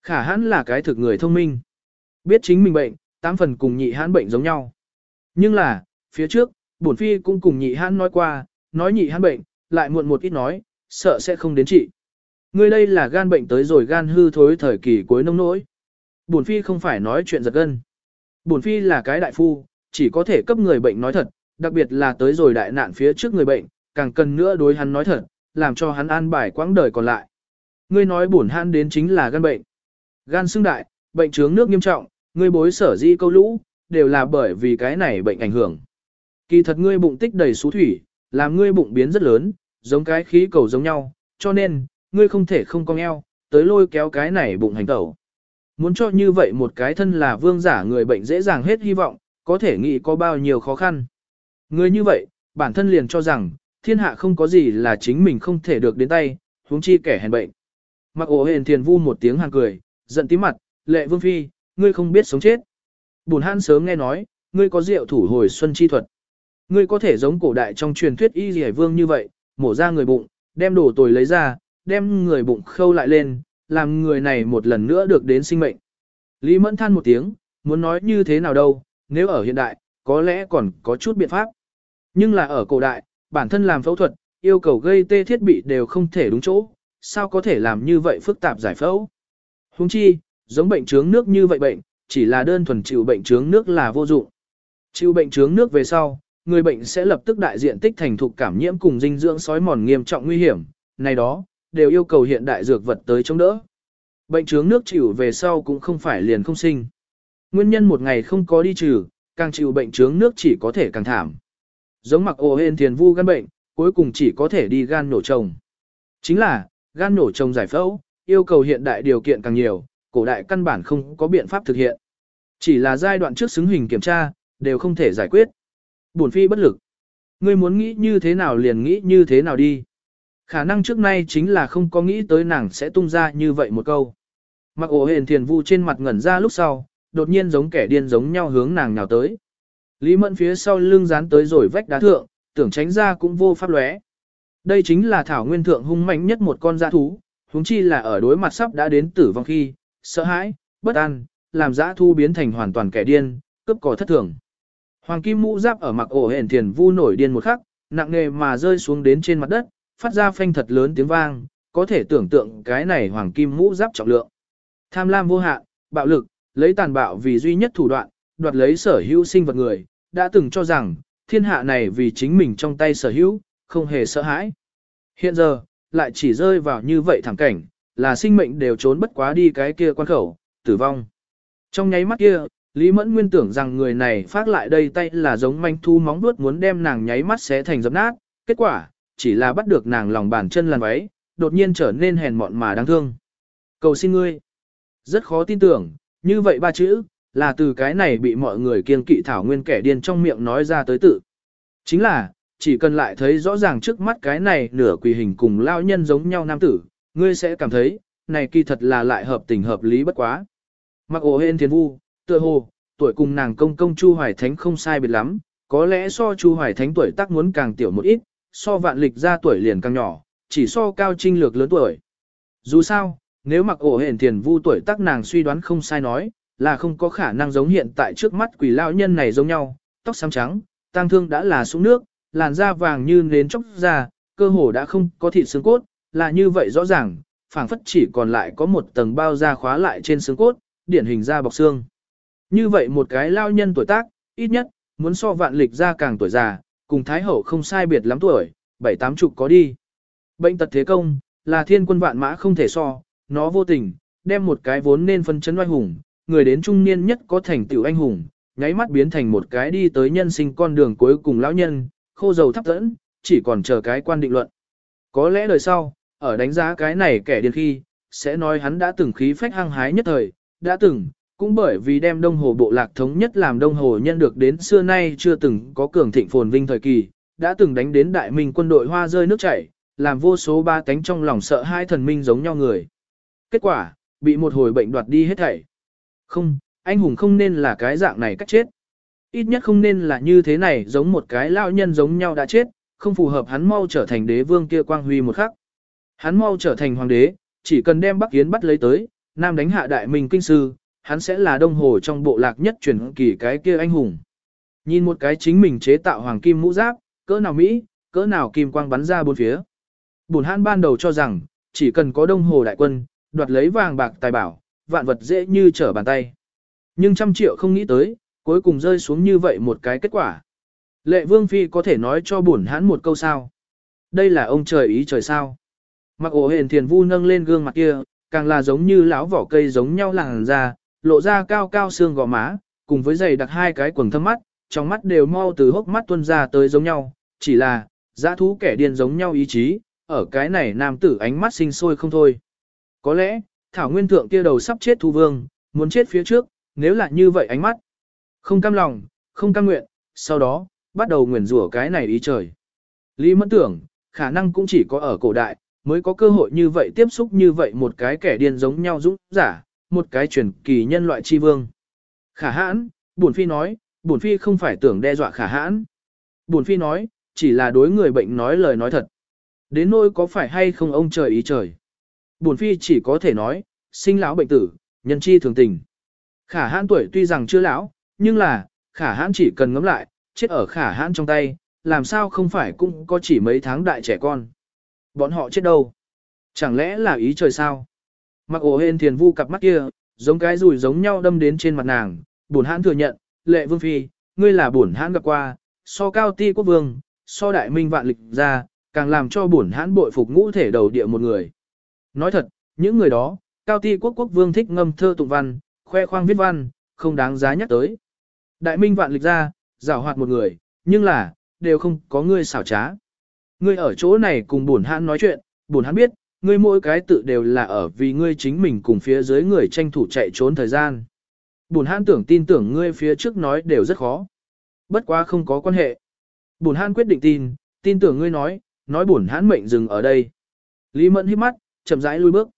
Khả hãn là cái thực người thông minh. Biết chính mình bệnh, tám phần cùng nhị hãn bệnh giống nhau. Nhưng là, phía trước, bổn phi cũng cùng nhị hãn nói qua, nói nhị hãn bệnh, lại muộn một ít nói, sợ sẽ không đến trị. Ngươi đây là gan bệnh tới rồi gan hư thối thời kỳ cuối nông nỗi. Bổn phi không phải nói chuyện giật gân. Bổn phi là cái đại phu, chỉ có thể cấp người bệnh nói thật, đặc biệt là tới rồi đại nạn phía trước người bệnh, càng cần nữa đối hắn nói thật, làm cho hắn an bài quãng đời còn lại. Ngươi nói bổn hãn đến chính là gan bệnh. Gan xương đại, bệnh trướng nước nghiêm trọng, ngươi bối sở di câu lũ, đều là bởi vì cái này bệnh ảnh hưởng. Kỳ thật ngươi bụng tích đầy số thủy, làm ngươi bụng biến rất lớn, giống cái khí cầu giống nhau, cho nên, ngươi không thể không cong eo, tới lôi kéo cái này bụng hành tẩu. Muốn cho như vậy một cái thân là vương giả người bệnh dễ dàng hết hy vọng, có thể nghĩ có bao nhiêu khó khăn. Người như vậy, bản thân liền cho rằng, thiên hạ không có gì là chính mình không thể được đến tay, huống chi kẻ hèn bệnh. Mặc ổ hền thiền vu một tiếng hàng cười, giận tí mặt, lệ vương phi, ngươi không biết sống chết. Bùn hãn sớm nghe nói, ngươi có diệu thủ hồi xuân chi thuật. Ngươi có thể giống cổ đại trong truyền thuyết y dì vương như vậy, mổ ra người bụng, đem đổ tồi lấy ra, đem người bụng khâu lại lên, làm người này một lần nữa được đến sinh mệnh. Lý mẫn than một tiếng, muốn nói như thế nào đâu, nếu ở hiện đại, có lẽ còn có chút biện pháp. Nhưng là ở cổ đại, bản thân làm phẫu thuật, yêu cầu gây tê thiết bị đều không thể đúng chỗ, sao có thể làm như vậy phức tạp giải phẫu. Huống chi, giống bệnh trướng nước như vậy bệnh, chỉ là đơn thuần chịu bệnh trướng nước là vô dụng. Chịu bệnh trướng nước về sau, người bệnh sẽ lập tức đại diện tích thành thục cảm nhiễm cùng dinh dưỡng sói mòn nghiêm trọng nguy hiểm, này đó, đều yêu cầu hiện đại dược vật tới chống đỡ. Bệnh trướng nước chịu về sau cũng không phải liền không sinh. Nguyên nhân một ngày không có đi trừ, càng chịu bệnh trướng nước chỉ có thể càng thảm. Giống mặc ổ hên thiền vu gan bệnh, cuối cùng chỉ có thể đi gan nổ trồng. Chính là, gan nổ trồng giải phẫu, yêu cầu hiện đại điều kiện càng nhiều, cổ đại căn bản không có biện pháp thực hiện. Chỉ là giai đoạn trước xứng hình kiểm tra, đều không thể giải quyết. Buồn phi bất lực. Ngươi muốn nghĩ như thế nào liền nghĩ như thế nào đi. Khả năng trước nay chính là không có nghĩ tới nàng sẽ tung ra như vậy một câu. Mặc ổ hền thiền vu trên mặt ngẩn ra lúc sau, đột nhiên giống kẻ điên giống nhau hướng nàng nào tới. Lý Mẫn phía sau lưng dán tới rồi vách đá thượng, tưởng tránh ra cũng vô pháp lóe. Đây chính là thảo nguyên thượng hung mạnh nhất một con dã thú, huống chi là ở đối mặt sắp đã đến tử vong khi, sợ hãi, bất an, làm dã thu biến thành hoàn toàn kẻ điên, cướp cỏ thất thường. Hoàng kim mũ giáp ở mặc ổ hển thiền vu nổi điên một khắc, nặng nề mà rơi xuống đến trên mặt đất, phát ra phanh thật lớn tiếng vang, có thể tưởng tượng cái này hoàng kim mũ giáp trọng lượng. Tham lam vô hạn, bạo lực, lấy tàn bạo vì duy nhất thủ đoạn, đoạt lấy sở hữu sinh vật người, đã từng cho rằng, thiên hạ này vì chính mình trong tay sở hữu, không hề sợ hãi. Hiện giờ, lại chỉ rơi vào như vậy thẳng cảnh, là sinh mệnh đều trốn bất quá đi cái kia quan khẩu, tử vong. Trong nháy mắt kia, Lý Mẫn nguyên tưởng rằng người này phát lại đây tay là giống manh thu móng vuốt muốn đem nàng nháy mắt xé thành dập nát, kết quả, chỉ là bắt được nàng lòng bàn chân làn váy, đột nhiên trở nên hèn mọn mà đáng thương. Cầu xin ngươi. Rất khó tin tưởng, như vậy ba chữ, là từ cái này bị mọi người kiên kỵ thảo nguyên kẻ điên trong miệng nói ra tới tự. Chính là, chỉ cần lại thấy rõ ràng trước mắt cái này nửa quỳ hình cùng lao nhân giống nhau nam tử, ngươi sẽ cảm thấy, này kỳ thật là lại hợp tình hợp lý bất quá. Mặc ổ hên thiên vu, tựa hồ, tuổi cùng nàng công công Chu Hoài Thánh không sai biệt lắm, có lẽ so Chu Hoài Thánh tuổi tác muốn càng tiểu một ít, so vạn lịch ra tuổi liền càng nhỏ, chỉ so cao trinh lược lớn tuổi. Dù sao, nếu mặc ổ hển thiền vu tuổi tác nàng suy đoán không sai nói, là không có khả năng giống hiện tại trước mắt quỷ lao nhân này giống nhau, tóc xám trắng, tang thương đã là xuống nước, làn da vàng như nến chóc da, cơ hồ đã không có thịt xương cốt, là như vậy rõ ràng, phảng phất chỉ còn lại có một tầng bao da khóa lại trên xương cốt, điển hình da bọc xương. Như vậy một cái lao nhân tuổi tác, ít nhất, muốn so vạn lịch ra càng tuổi già, cùng Thái Hậu không sai biệt lắm tuổi, bảy tám chục có đi. Bệnh tật thế công, là thiên quân vạn mã không thể so, nó vô tình, đem một cái vốn nên phân chấn oai hùng, người đến trung niên nhất có thành tựu anh hùng, nháy mắt biến thành một cái đi tới nhân sinh con đường cuối cùng lão nhân, khô dầu thắp dẫn, chỉ còn chờ cái quan định luận. Có lẽ đời sau, ở đánh giá cái này kẻ điên khi, sẽ nói hắn đã từng khí phách hăng hái nhất thời, đã từng, cũng bởi vì đem đông hồ bộ lạc thống nhất làm đông hồ nhân được đến xưa nay chưa từng có cường thịnh phồn vinh thời kỳ, đã từng đánh đến đại minh quân đội hoa rơi nước chảy, làm vô số ba cánh trong lòng sợ hai thần minh giống nhau người. Kết quả, bị một hồi bệnh đoạt đi hết thảy. Không, anh hùng không nên là cái dạng này cách chết. Ít nhất không nên là như thế này giống một cái lao nhân giống nhau đã chết, không phù hợp hắn mau trở thành đế vương kia quang huy một khắc. Hắn mau trở thành hoàng đế, chỉ cần đem Bắc Yến bắt lấy tới, Nam đánh hạ đại minh kinh sư, hắn sẽ là đông hồ trong bộ lạc nhất truyền kỳ cái kia anh hùng. Nhìn một cái chính mình chế tạo hoàng kim mũ giáp, cỡ nào Mỹ, cỡ nào kim quang bắn ra bốn phía. Bùn hãn ban đầu cho rằng, chỉ cần có đông hồ đại quân, đoạt lấy vàng bạc tài bảo, vạn vật dễ như trở bàn tay. Nhưng trăm triệu không nghĩ tới, cuối cùng rơi xuống như vậy một cái kết quả. Lệ Vương Phi có thể nói cho bùn hãn một câu sao. Đây là ông trời ý trời sao. Mặc ổ hền thiền vu nâng lên gương mặt kia, càng là giống như lão vỏ cây giống nhau làng ra, lộ ra cao cao xương gò má, cùng với giày đặc hai cái quần thâm mắt, trong mắt đều mau từ hốc mắt tuôn ra tới giống nhau, chỉ là, dã thú kẻ điên giống nhau ý chí, ở cái này nam tử ánh mắt sinh sôi không thôi. Có lẽ, Thảo Nguyên Thượng kia đầu sắp chết thu vương, muốn chết phía trước, nếu là như vậy ánh mắt. Không cam lòng, không cam nguyện, sau đó, bắt đầu nguyền rủa cái này ý trời. Lý mẫn tưởng, khả năng cũng chỉ có ở cổ đại, mới có cơ hội như vậy tiếp xúc như vậy một cái kẻ điên giống nhau dũng giả, một cái truyền kỳ nhân loại chi vương. Khả hãn, bổn phi nói, bổn phi không phải tưởng đe dọa khả hãn. Bổn phi nói, chỉ là đối người bệnh nói lời nói thật. Đến nỗi có phải hay không ông trời ý trời. Bổn phi chỉ có thể nói, sinh lão bệnh tử, nhân chi thường tình. Khả hãn tuổi tuy rằng chưa lão, nhưng là, khả hãn chỉ cần ngắm lại, chết ở khả hãn trong tay, làm sao không phải cũng có chỉ mấy tháng đại trẻ con. Bọn họ chết đâu? Chẳng lẽ là ý trời sao? Mặc ổ hên thiền vu cặp mắt kia, giống cái rùi giống nhau đâm đến trên mặt nàng, bổn hãn thừa nhận, lệ vương phi, ngươi là bổn hãn gặp qua, so cao ti quốc vương, so đại minh vạn lịch ra, càng làm cho bổn hãn bội phục ngũ thể đầu địa một người. Nói thật, những người đó, cao ti quốc quốc vương thích ngâm thơ tụng văn, khoe khoang viết văn, không đáng giá nhắc tới. Đại minh vạn lịch ra, giảo hoạt một người, nhưng là, đều không có ngươi xảo trá. Ngươi ở chỗ này cùng bổn hãn nói chuyện, bổn hãn biết, ngươi mỗi cái tự đều là ở vì ngươi chính mình cùng phía dưới người tranh thủ chạy trốn thời gian. Bổn hãn tưởng tin tưởng ngươi phía trước nói đều rất khó. Bất quá không có quan hệ. Bổn hãn quyết định tin, tin tưởng ngươi nói, nói bổn hãn mệnh dừng ở đây. Lý Mẫn hít mắt, chậm rãi lui bước.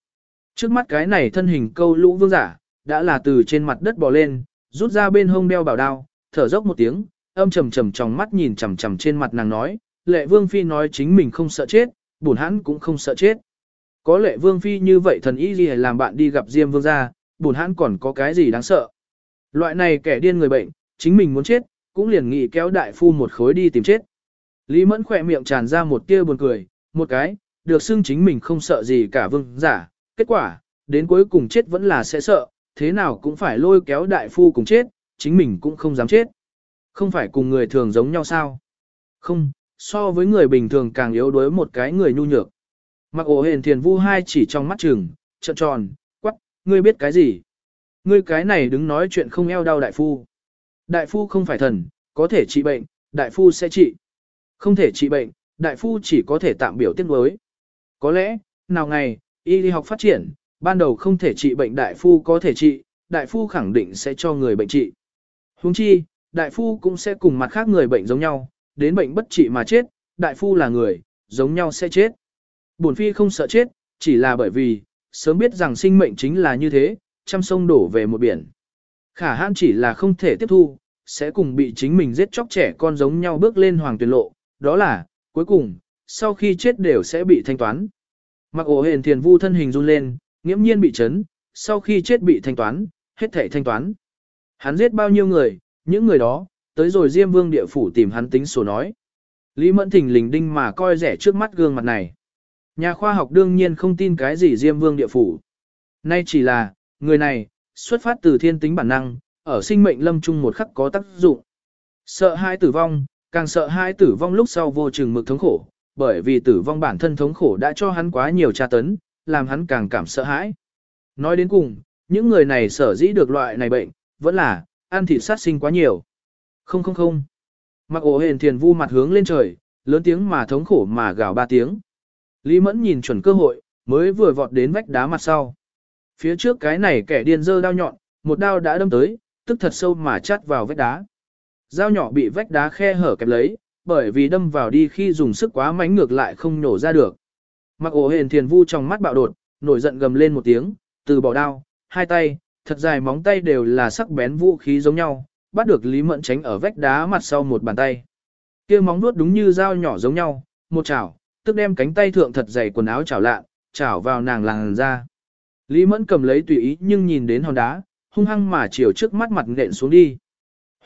Trước mắt cái này thân hình câu lũ vương giả, đã là từ trên mặt đất bò lên, rút ra bên hông đeo bảo đao, thở dốc một tiếng, âm trầm trầm trong mắt nhìn chằm chằm trên mặt nàng nói, lệ vương phi nói chính mình không sợ chết, bổn hắn cũng không sợ chết. Có lệ vương phi như vậy thần ý gì làm bạn đi gặp Diêm vương gia, bổn hắn còn có cái gì đáng sợ. Loại này kẻ điên người bệnh, chính mình muốn chết, cũng liền nghĩ kéo đại phu một khối đi tìm chết. Lý mẫn khỏe miệng tràn ra một tia buồn cười, một cái, được xưng chính mình không sợ gì cả vương giả, kết quả, đến cuối cùng chết vẫn là sẽ sợ, thế nào cũng phải lôi kéo đại phu cùng chết, chính mình cũng không dám chết. Không phải cùng người thường giống nhau sao? Không, so với người bình thường càng yếu đuối một cái người nhu nhược. Mặc ổ hền thiền vu hai chỉ trong mắt trừng, trợn tròn, quắc, ngươi biết cái gì? Ngươi cái này đứng nói chuyện không eo đau đại phu. Đại phu không phải thần, có thể trị bệnh, đại phu sẽ trị. Không thể trị bệnh, đại phu chỉ có thể tạm biểu tiết đối. Có lẽ, nào ngày, y đi học phát triển, ban đầu không thể trị bệnh đại phu có thể trị, đại phu khẳng định sẽ cho người bệnh trị. Huống chi, đại phu cũng sẽ cùng mặt khác người bệnh giống nhau, đến bệnh bất trị mà chết, đại phu là người, giống nhau sẽ chết. Bổn phi không sợ chết, chỉ là bởi vì, sớm biết rằng sinh mệnh chính là như thế, trăm sông đổ về một biển. Khả hãn chỉ là không thể tiếp thu, sẽ cùng bị chính mình giết chóc trẻ con giống nhau bước lên hoàng tuyển lộ, đó là, cuối cùng, sau khi chết đều sẽ bị thanh toán. Mặc ổ hền thiền vu thân hình run lên, nghiễm nhiên bị chấn, sau khi chết bị thanh toán, hết thể thanh toán. Hắn giết bao nhiêu người, những người đó, tới rồi Diêm Vương địa phủ tìm hắn tính sổ nói. Lý Mẫn Thình lình đinh mà coi rẻ trước mắt gương mặt này. Nhà khoa học đương nhiên không tin cái gì Diêm Vương địa phủ. Nay chỉ là, người này, xuất phát từ thiên tính bản năng, ở sinh mệnh lâm chung một khắc có tác dụng. Sợ hai tử vong, càng sợ hai tử vong lúc sau vô chừng mực thống khổ, bởi vì tử vong bản thân thống khổ đã cho hắn quá nhiều tra tấn, làm hắn càng cảm sợ hãi. Nói đến cùng, những người này sở dĩ được loại này bệnh, vẫn là, ăn thịt sát sinh quá nhiều. Không không không. Mặc ổ hền thiền vu mặt hướng lên trời, lớn tiếng mà thống khổ mà gào ba tiếng. Lý Mẫn nhìn chuẩn cơ hội, mới vừa vọt đến vách đá mặt sau. Phía trước cái này kẻ điên dơ đao nhọn, một đao đã đâm tới, tức thật sâu mà chát vào vách đá. Dao nhỏ bị vách đá khe hở kẹp lấy, bởi vì đâm vào đi khi dùng sức quá mánh ngược lại không nổ ra được. Mặc ổ hền thiền vu trong mắt bạo đột, nổi giận gầm lên một tiếng, từ bỏ đao, hai tay, thật dài móng tay đều là sắc bén vũ khí giống nhau, bắt được Lý Mẫn tránh ở vách đá mặt sau một bàn tay. kia móng nuốt đúng như dao nhỏ giống nhau, một chảo, tức đem cánh tay thượng thật dày quần áo chảo lạ, chảo vào nàng làng ra. Lý Mẫn cầm lấy tùy ý nhưng nhìn đến hòn đá, hung hăng mà chiều trước mắt mặt nện xuống đi.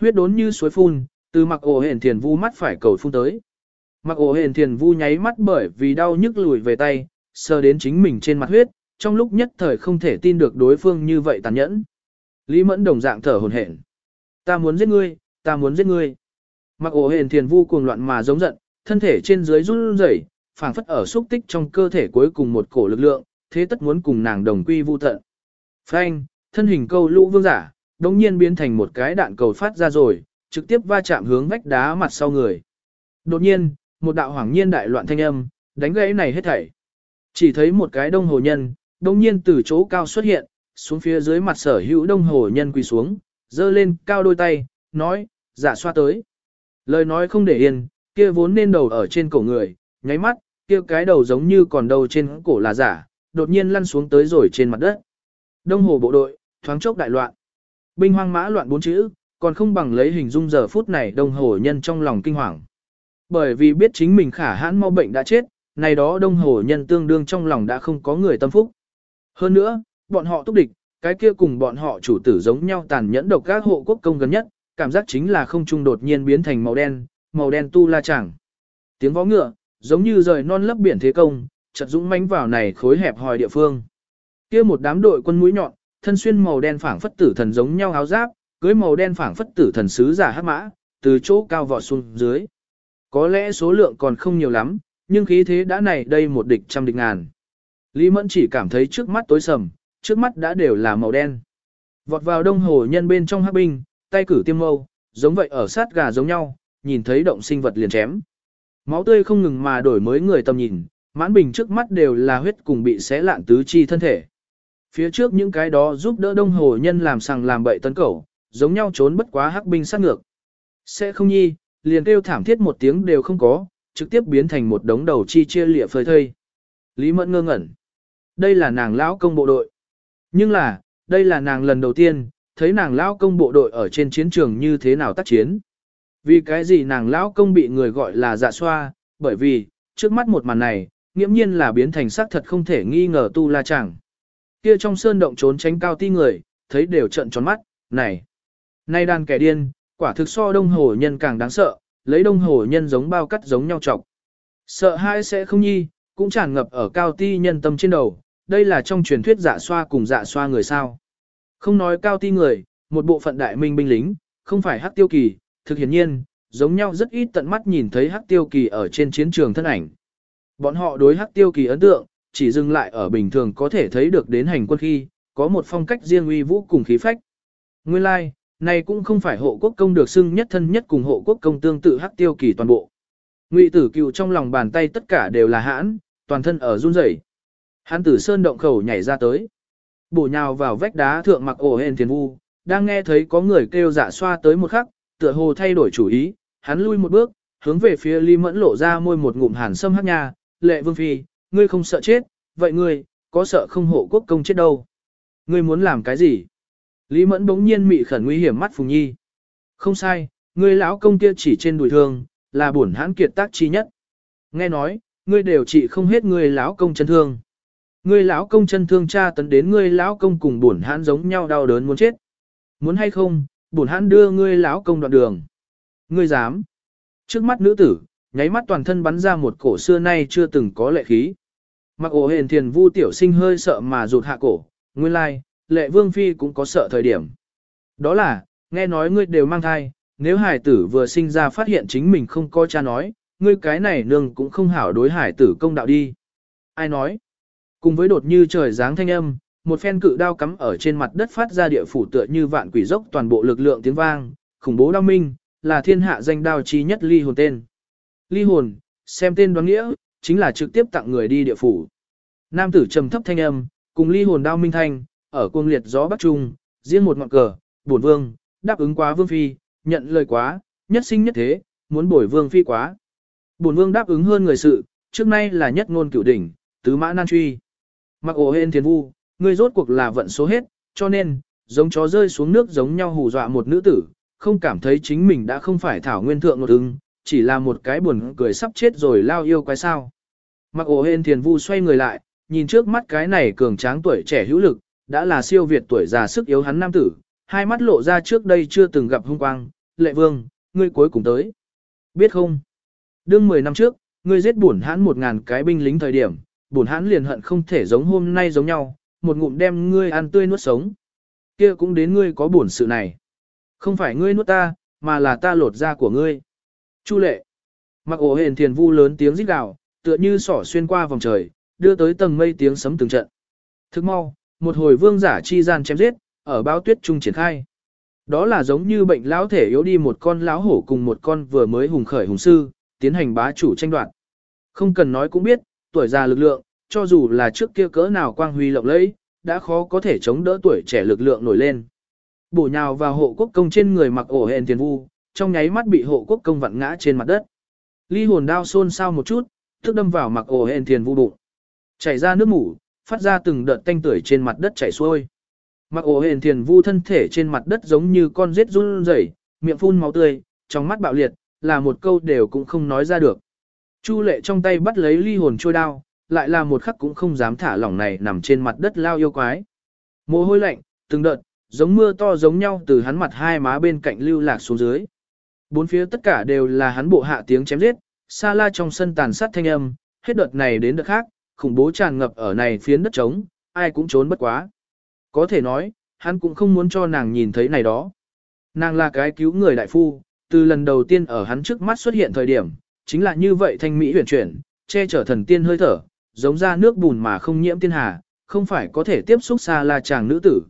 Huyết đốn như suối phun, từ mặc ổ hển thiền vu mắt phải cầu phun tới. Mặc ổ hển thiền vu nháy mắt bởi vì đau nhức lùi về tay, sờ đến chính mình trên mặt huyết, trong lúc nhất thời không thể tin được đối phương như vậy tàn nhẫn. Lý Mẫn đồng dạng thở hổn hển. Ta muốn giết ngươi, ta muốn giết ngươi. Mặc ổ hền thiền vu cuồng loạn mà giống giận, thân thể trên dưới run rẩy, phảng phất ở xúc tích trong cơ thể cuối cùng một cổ lực lượng, thế tất muốn cùng nàng đồng quy vu tận. Phanh, thân hình câu lũ vương giả, đống nhiên biến thành một cái đạn cầu phát ra rồi, trực tiếp va chạm hướng vách đá mặt sau người. Đột nhiên, một đạo hoàng nhiên đại loạn thanh âm, đánh gãy này hết thảy. Chỉ thấy một cái đông hồ nhân, đống nhiên từ chỗ cao xuất hiện, xuống phía dưới mặt sở hữu đông hồ nhân quỳ xuống, dơ lên cao đôi tay, nói, giả xoa tới. Lời nói không để yên, kia vốn nên đầu ở trên cổ người, nháy mắt, kia cái đầu giống như còn đầu trên cổ là giả, đột nhiên lăn xuống tới rồi trên mặt đất. Đông hồ bộ đội, thoáng chốc đại loạn. Binh hoang mã loạn bốn chữ, còn không bằng lấy hình dung giờ phút này đông hồ nhân trong lòng kinh hoàng. Bởi vì biết chính mình khả hãn mau bệnh đã chết, này đó đông hồ nhân tương đương trong lòng đã không có người tâm phúc. Hơn nữa, bọn họ túc địch, cái kia cùng bọn họ chủ tử giống nhau tàn nhẫn độc các hộ quốc công gần nhất, cảm giác chính là không trung đột nhiên biến thành màu đen, màu đen tu la chẳng. Tiếng vó ngựa, giống như rời non lấp biển thế công, chợt dũng mãnh vào này khối hẹp hòi địa phương. Kia một đám đội quân mũi nhọn, thân xuyên màu đen phảng phất tử thần giống nhau áo giáp, cưới màu đen phảng phất tử thần sứ giả hắc mã, từ chỗ cao vọt xuống dưới. Có lẽ số lượng còn không nhiều lắm, nhưng khí thế đã này đây một địch trăm địch ngàn. Lý Mẫn chỉ cảm thấy trước mắt tối sầm, trước mắt đã đều là màu đen. Vọt vào đông hồ nhân bên trong hắc binh, tay cử tiêm mâu, giống vậy ở sát gà giống nhau, nhìn thấy động sinh vật liền chém. Máu tươi không ngừng mà đổi mới người tầm nhìn, mãn bình trước mắt đều là huyết cùng bị xé lạn tứ chi thân thể. Phía trước những cái đó giúp đỡ đông hồ nhân làm sằng làm bậy tấn cẩu, giống nhau trốn bất quá hắc binh sát ngược. Sẽ không nhi, liền kêu thảm thiết một tiếng đều không có, trực tiếp biến thành một đống đầu chi chia lịa phơi thây. Lý Mẫn ngơ ngẩn. Đây là nàng lão công bộ đội. Nhưng là, đây là nàng lần đầu tiên, thấy nàng lão công bộ đội ở trên chiến trường như thế nào tác chiến. Vì cái gì nàng lão công bị người gọi là dạ xoa, bởi vì, trước mắt một màn này, nghiễm nhiên là biến thành xác thật không thể nghi ngờ tu la chẳng. Kia trong sơn động trốn tránh cao ti người, thấy đều trận tròn mắt, này. Nay đàn kẻ điên, quả thực so đông hồ nhân càng đáng sợ, lấy đông hồ nhân giống bao cắt giống nhau trọc. Sợ hai sẽ không nhi, cũng tràn ngập ở cao ti nhân tâm trên đầu, đây là trong truyền thuyết dạ xoa cùng dạ xoa người sao. Không nói cao ti người, một bộ phận đại minh binh lính, không phải hắc tiêu kỳ, thực hiển nhiên, giống nhau rất ít tận mắt nhìn thấy hắc tiêu kỳ ở trên chiến trường thân ảnh. Bọn họ đối hắc tiêu kỳ ấn tượng, chỉ dừng lại ở bình thường có thể thấy được đến hành quân khi, có một phong cách riêng uy vũ cùng khí phách. Nguyên lai, like, này cũng không phải hộ quốc công được xưng nhất thân nhất cùng hộ quốc công tương tự hắc tiêu kỳ toàn bộ. Ngụy tử cựu trong lòng bàn tay tất cả đều là hãn, toàn thân ở run rẩy. Hắn tử sơn động khẩu nhảy ra tới. Bổ nhào vào vách đá thượng mặc ổ hên thiền vu, đang nghe thấy có người kêu dạ xoa tới một khắc, tựa hồ thay đổi chủ ý, hắn lui một bước, hướng về phía Lý Mẫn lộ ra môi một ngụm hàn sâm hắc nha, lệ vương phi, ngươi không sợ chết, vậy ngươi, có sợ không hộ quốc công chết đâu? Ngươi muốn làm cái gì? Lý Mẫn bỗng nhiên mị khẩn nguy hiểm mắt Phùng Nhi. Không sai, ngươi lão công kia chỉ trên đùi thương, là bổn hãn kiệt tác chi nhất. Nghe nói, ngươi đều trị không hết ngươi lão công chân thương. Ngươi lão công chân thương cha tấn đến ngươi lão công cùng bổn hãn giống nhau đau đớn muốn chết. Muốn hay không, bổn hãn đưa ngươi lão công đoạn đường. Ngươi dám? Trước mắt nữ tử, nháy mắt toàn thân bắn ra một cổ xưa nay chưa từng có lệ khí. Mặc ổ hền thiền vu tiểu sinh hơi sợ mà rụt hạ cổ, nguyên lai, lệ vương phi cũng có sợ thời điểm. Đó là, nghe nói ngươi đều mang thai, nếu hải tử vừa sinh ra phát hiện chính mình không có cha nói, ngươi cái này nương cũng không hảo đối hải tử công đạo đi. Ai nói? Cùng với đột như trời giáng thanh âm, một phen cự đao cắm ở trên mặt đất phát ra địa phủ tựa như vạn quỷ dốc toàn bộ lực lượng tiếng vang, khủng bố đao minh, là thiên hạ danh đao chi nhất ly hồn tên. Ly hồn, xem tên đoán nghĩa, chính là trực tiếp tặng người đi địa phủ. Nam tử trầm thấp thanh âm, cùng ly hồn đao minh thanh, ở cuồng liệt gió bắc trung, riêng một ngọn cờ, bổn vương, đáp ứng quá vương phi, nhận lời quá, nhất sinh nhất thế, muốn bồi vương phi quá. Bổn vương đáp ứng hơn người sự, trước nay là nhất ngôn cửu đỉnh, tứ mã nan truy. Mặc ổ hên thiền vu, ngươi rốt cuộc là vận số hết, cho nên, giống chó rơi xuống nước giống nhau hù dọa một nữ tử, không cảm thấy chính mình đã không phải thảo nguyên thượng một ưng, chỉ là một cái buồn cười sắp chết rồi lao yêu quái sao. Mặc ổ hên thiền vu xoay người lại, nhìn trước mắt cái này cường tráng tuổi trẻ hữu lực, đã là siêu việt tuổi già sức yếu hắn nam tử, hai mắt lộ ra trước đây chưa từng gặp hung quang, lệ vương, ngươi cuối cùng tới. Biết không? Đương 10 năm trước, ngươi giết bổn hãn một ngàn cái binh lính thời điểm, bổn hãn liền hận không thể giống hôm nay giống nhau, một ngụm đem ngươi ăn tươi nuốt sống. Kia cũng đến ngươi có bổn sự này. Không phải ngươi nuốt ta, mà là ta lột da của ngươi. Chu lệ. Mặc ổ hền thiền vu lớn tiếng rít gào, tựa như sỏ xuyên qua vòng trời, đưa tới tầng mây tiếng sấm từng trận. Thức mau, một hồi vương giả chi gian chém giết, ở bao tuyết trung triển khai. Đó là giống như bệnh lão thể yếu đi một con lão hổ cùng một con vừa mới hùng khởi hùng sư, tiến hành bá chủ tranh đoạt. Không cần nói cũng biết, tuổi già lực lượng, cho dù là trước kia cỡ nào quang huy lộng lẫy, đã khó có thể chống đỡ tuổi trẻ lực lượng nổi lên. Bổ nhào vào hộ quốc công trên người mặc ổ hèn tiền vu, trong nháy mắt bị hộ quốc công vặn ngã trên mặt đất. Ly hồn đao xôn xao một chút, thức đâm vào mặc ổ hèn tiền vu bụng. Chảy ra nước mủ, phát ra từng đợt tanh tưởi trên mặt đất chảy xuôi. Mặc ổ hèn tiền vu thân thể trên mặt đất giống như con rết run rẩy, miệng phun máu tươi, trong mắt bạo liệt, là một câu đều cũng không nói ra được. Chu lệ trong tay bắt lấy ly hồn trôi đao, lại là một khắc cũng không dám thả lỏng này nằm trên mặt đất lao yêu quái. Mồ hôi lạnh, từng đợt, giống mưa to giống nhau từ hắn mặt hai má bên cạnh lưu lạc xuống dưới. Bốn phía tất cả đều là hắn bộ hạ tiếng chém giết, xa la trong sân tàn sát thanh âm, hết đợt này đến đợt khác, khủng bố tràn ngập ở này phiến đất trống, ai cũng trốn bất quá. Có thể nói, hắn cũng không muốn cho nàng nhìn thấy này đó. Nàng là cái cứu người đại phu, từ lần đầu tiên ở hắn trước mắt xuất hiện thời điểm, chính là như vậy thanh mỹ huyền chuyển, che chở thần tiên hơi thở, giống ra nước bùn mà không nhiễm tiên hà, không phải có thể tiếp xúc xa là chàng nữ tử.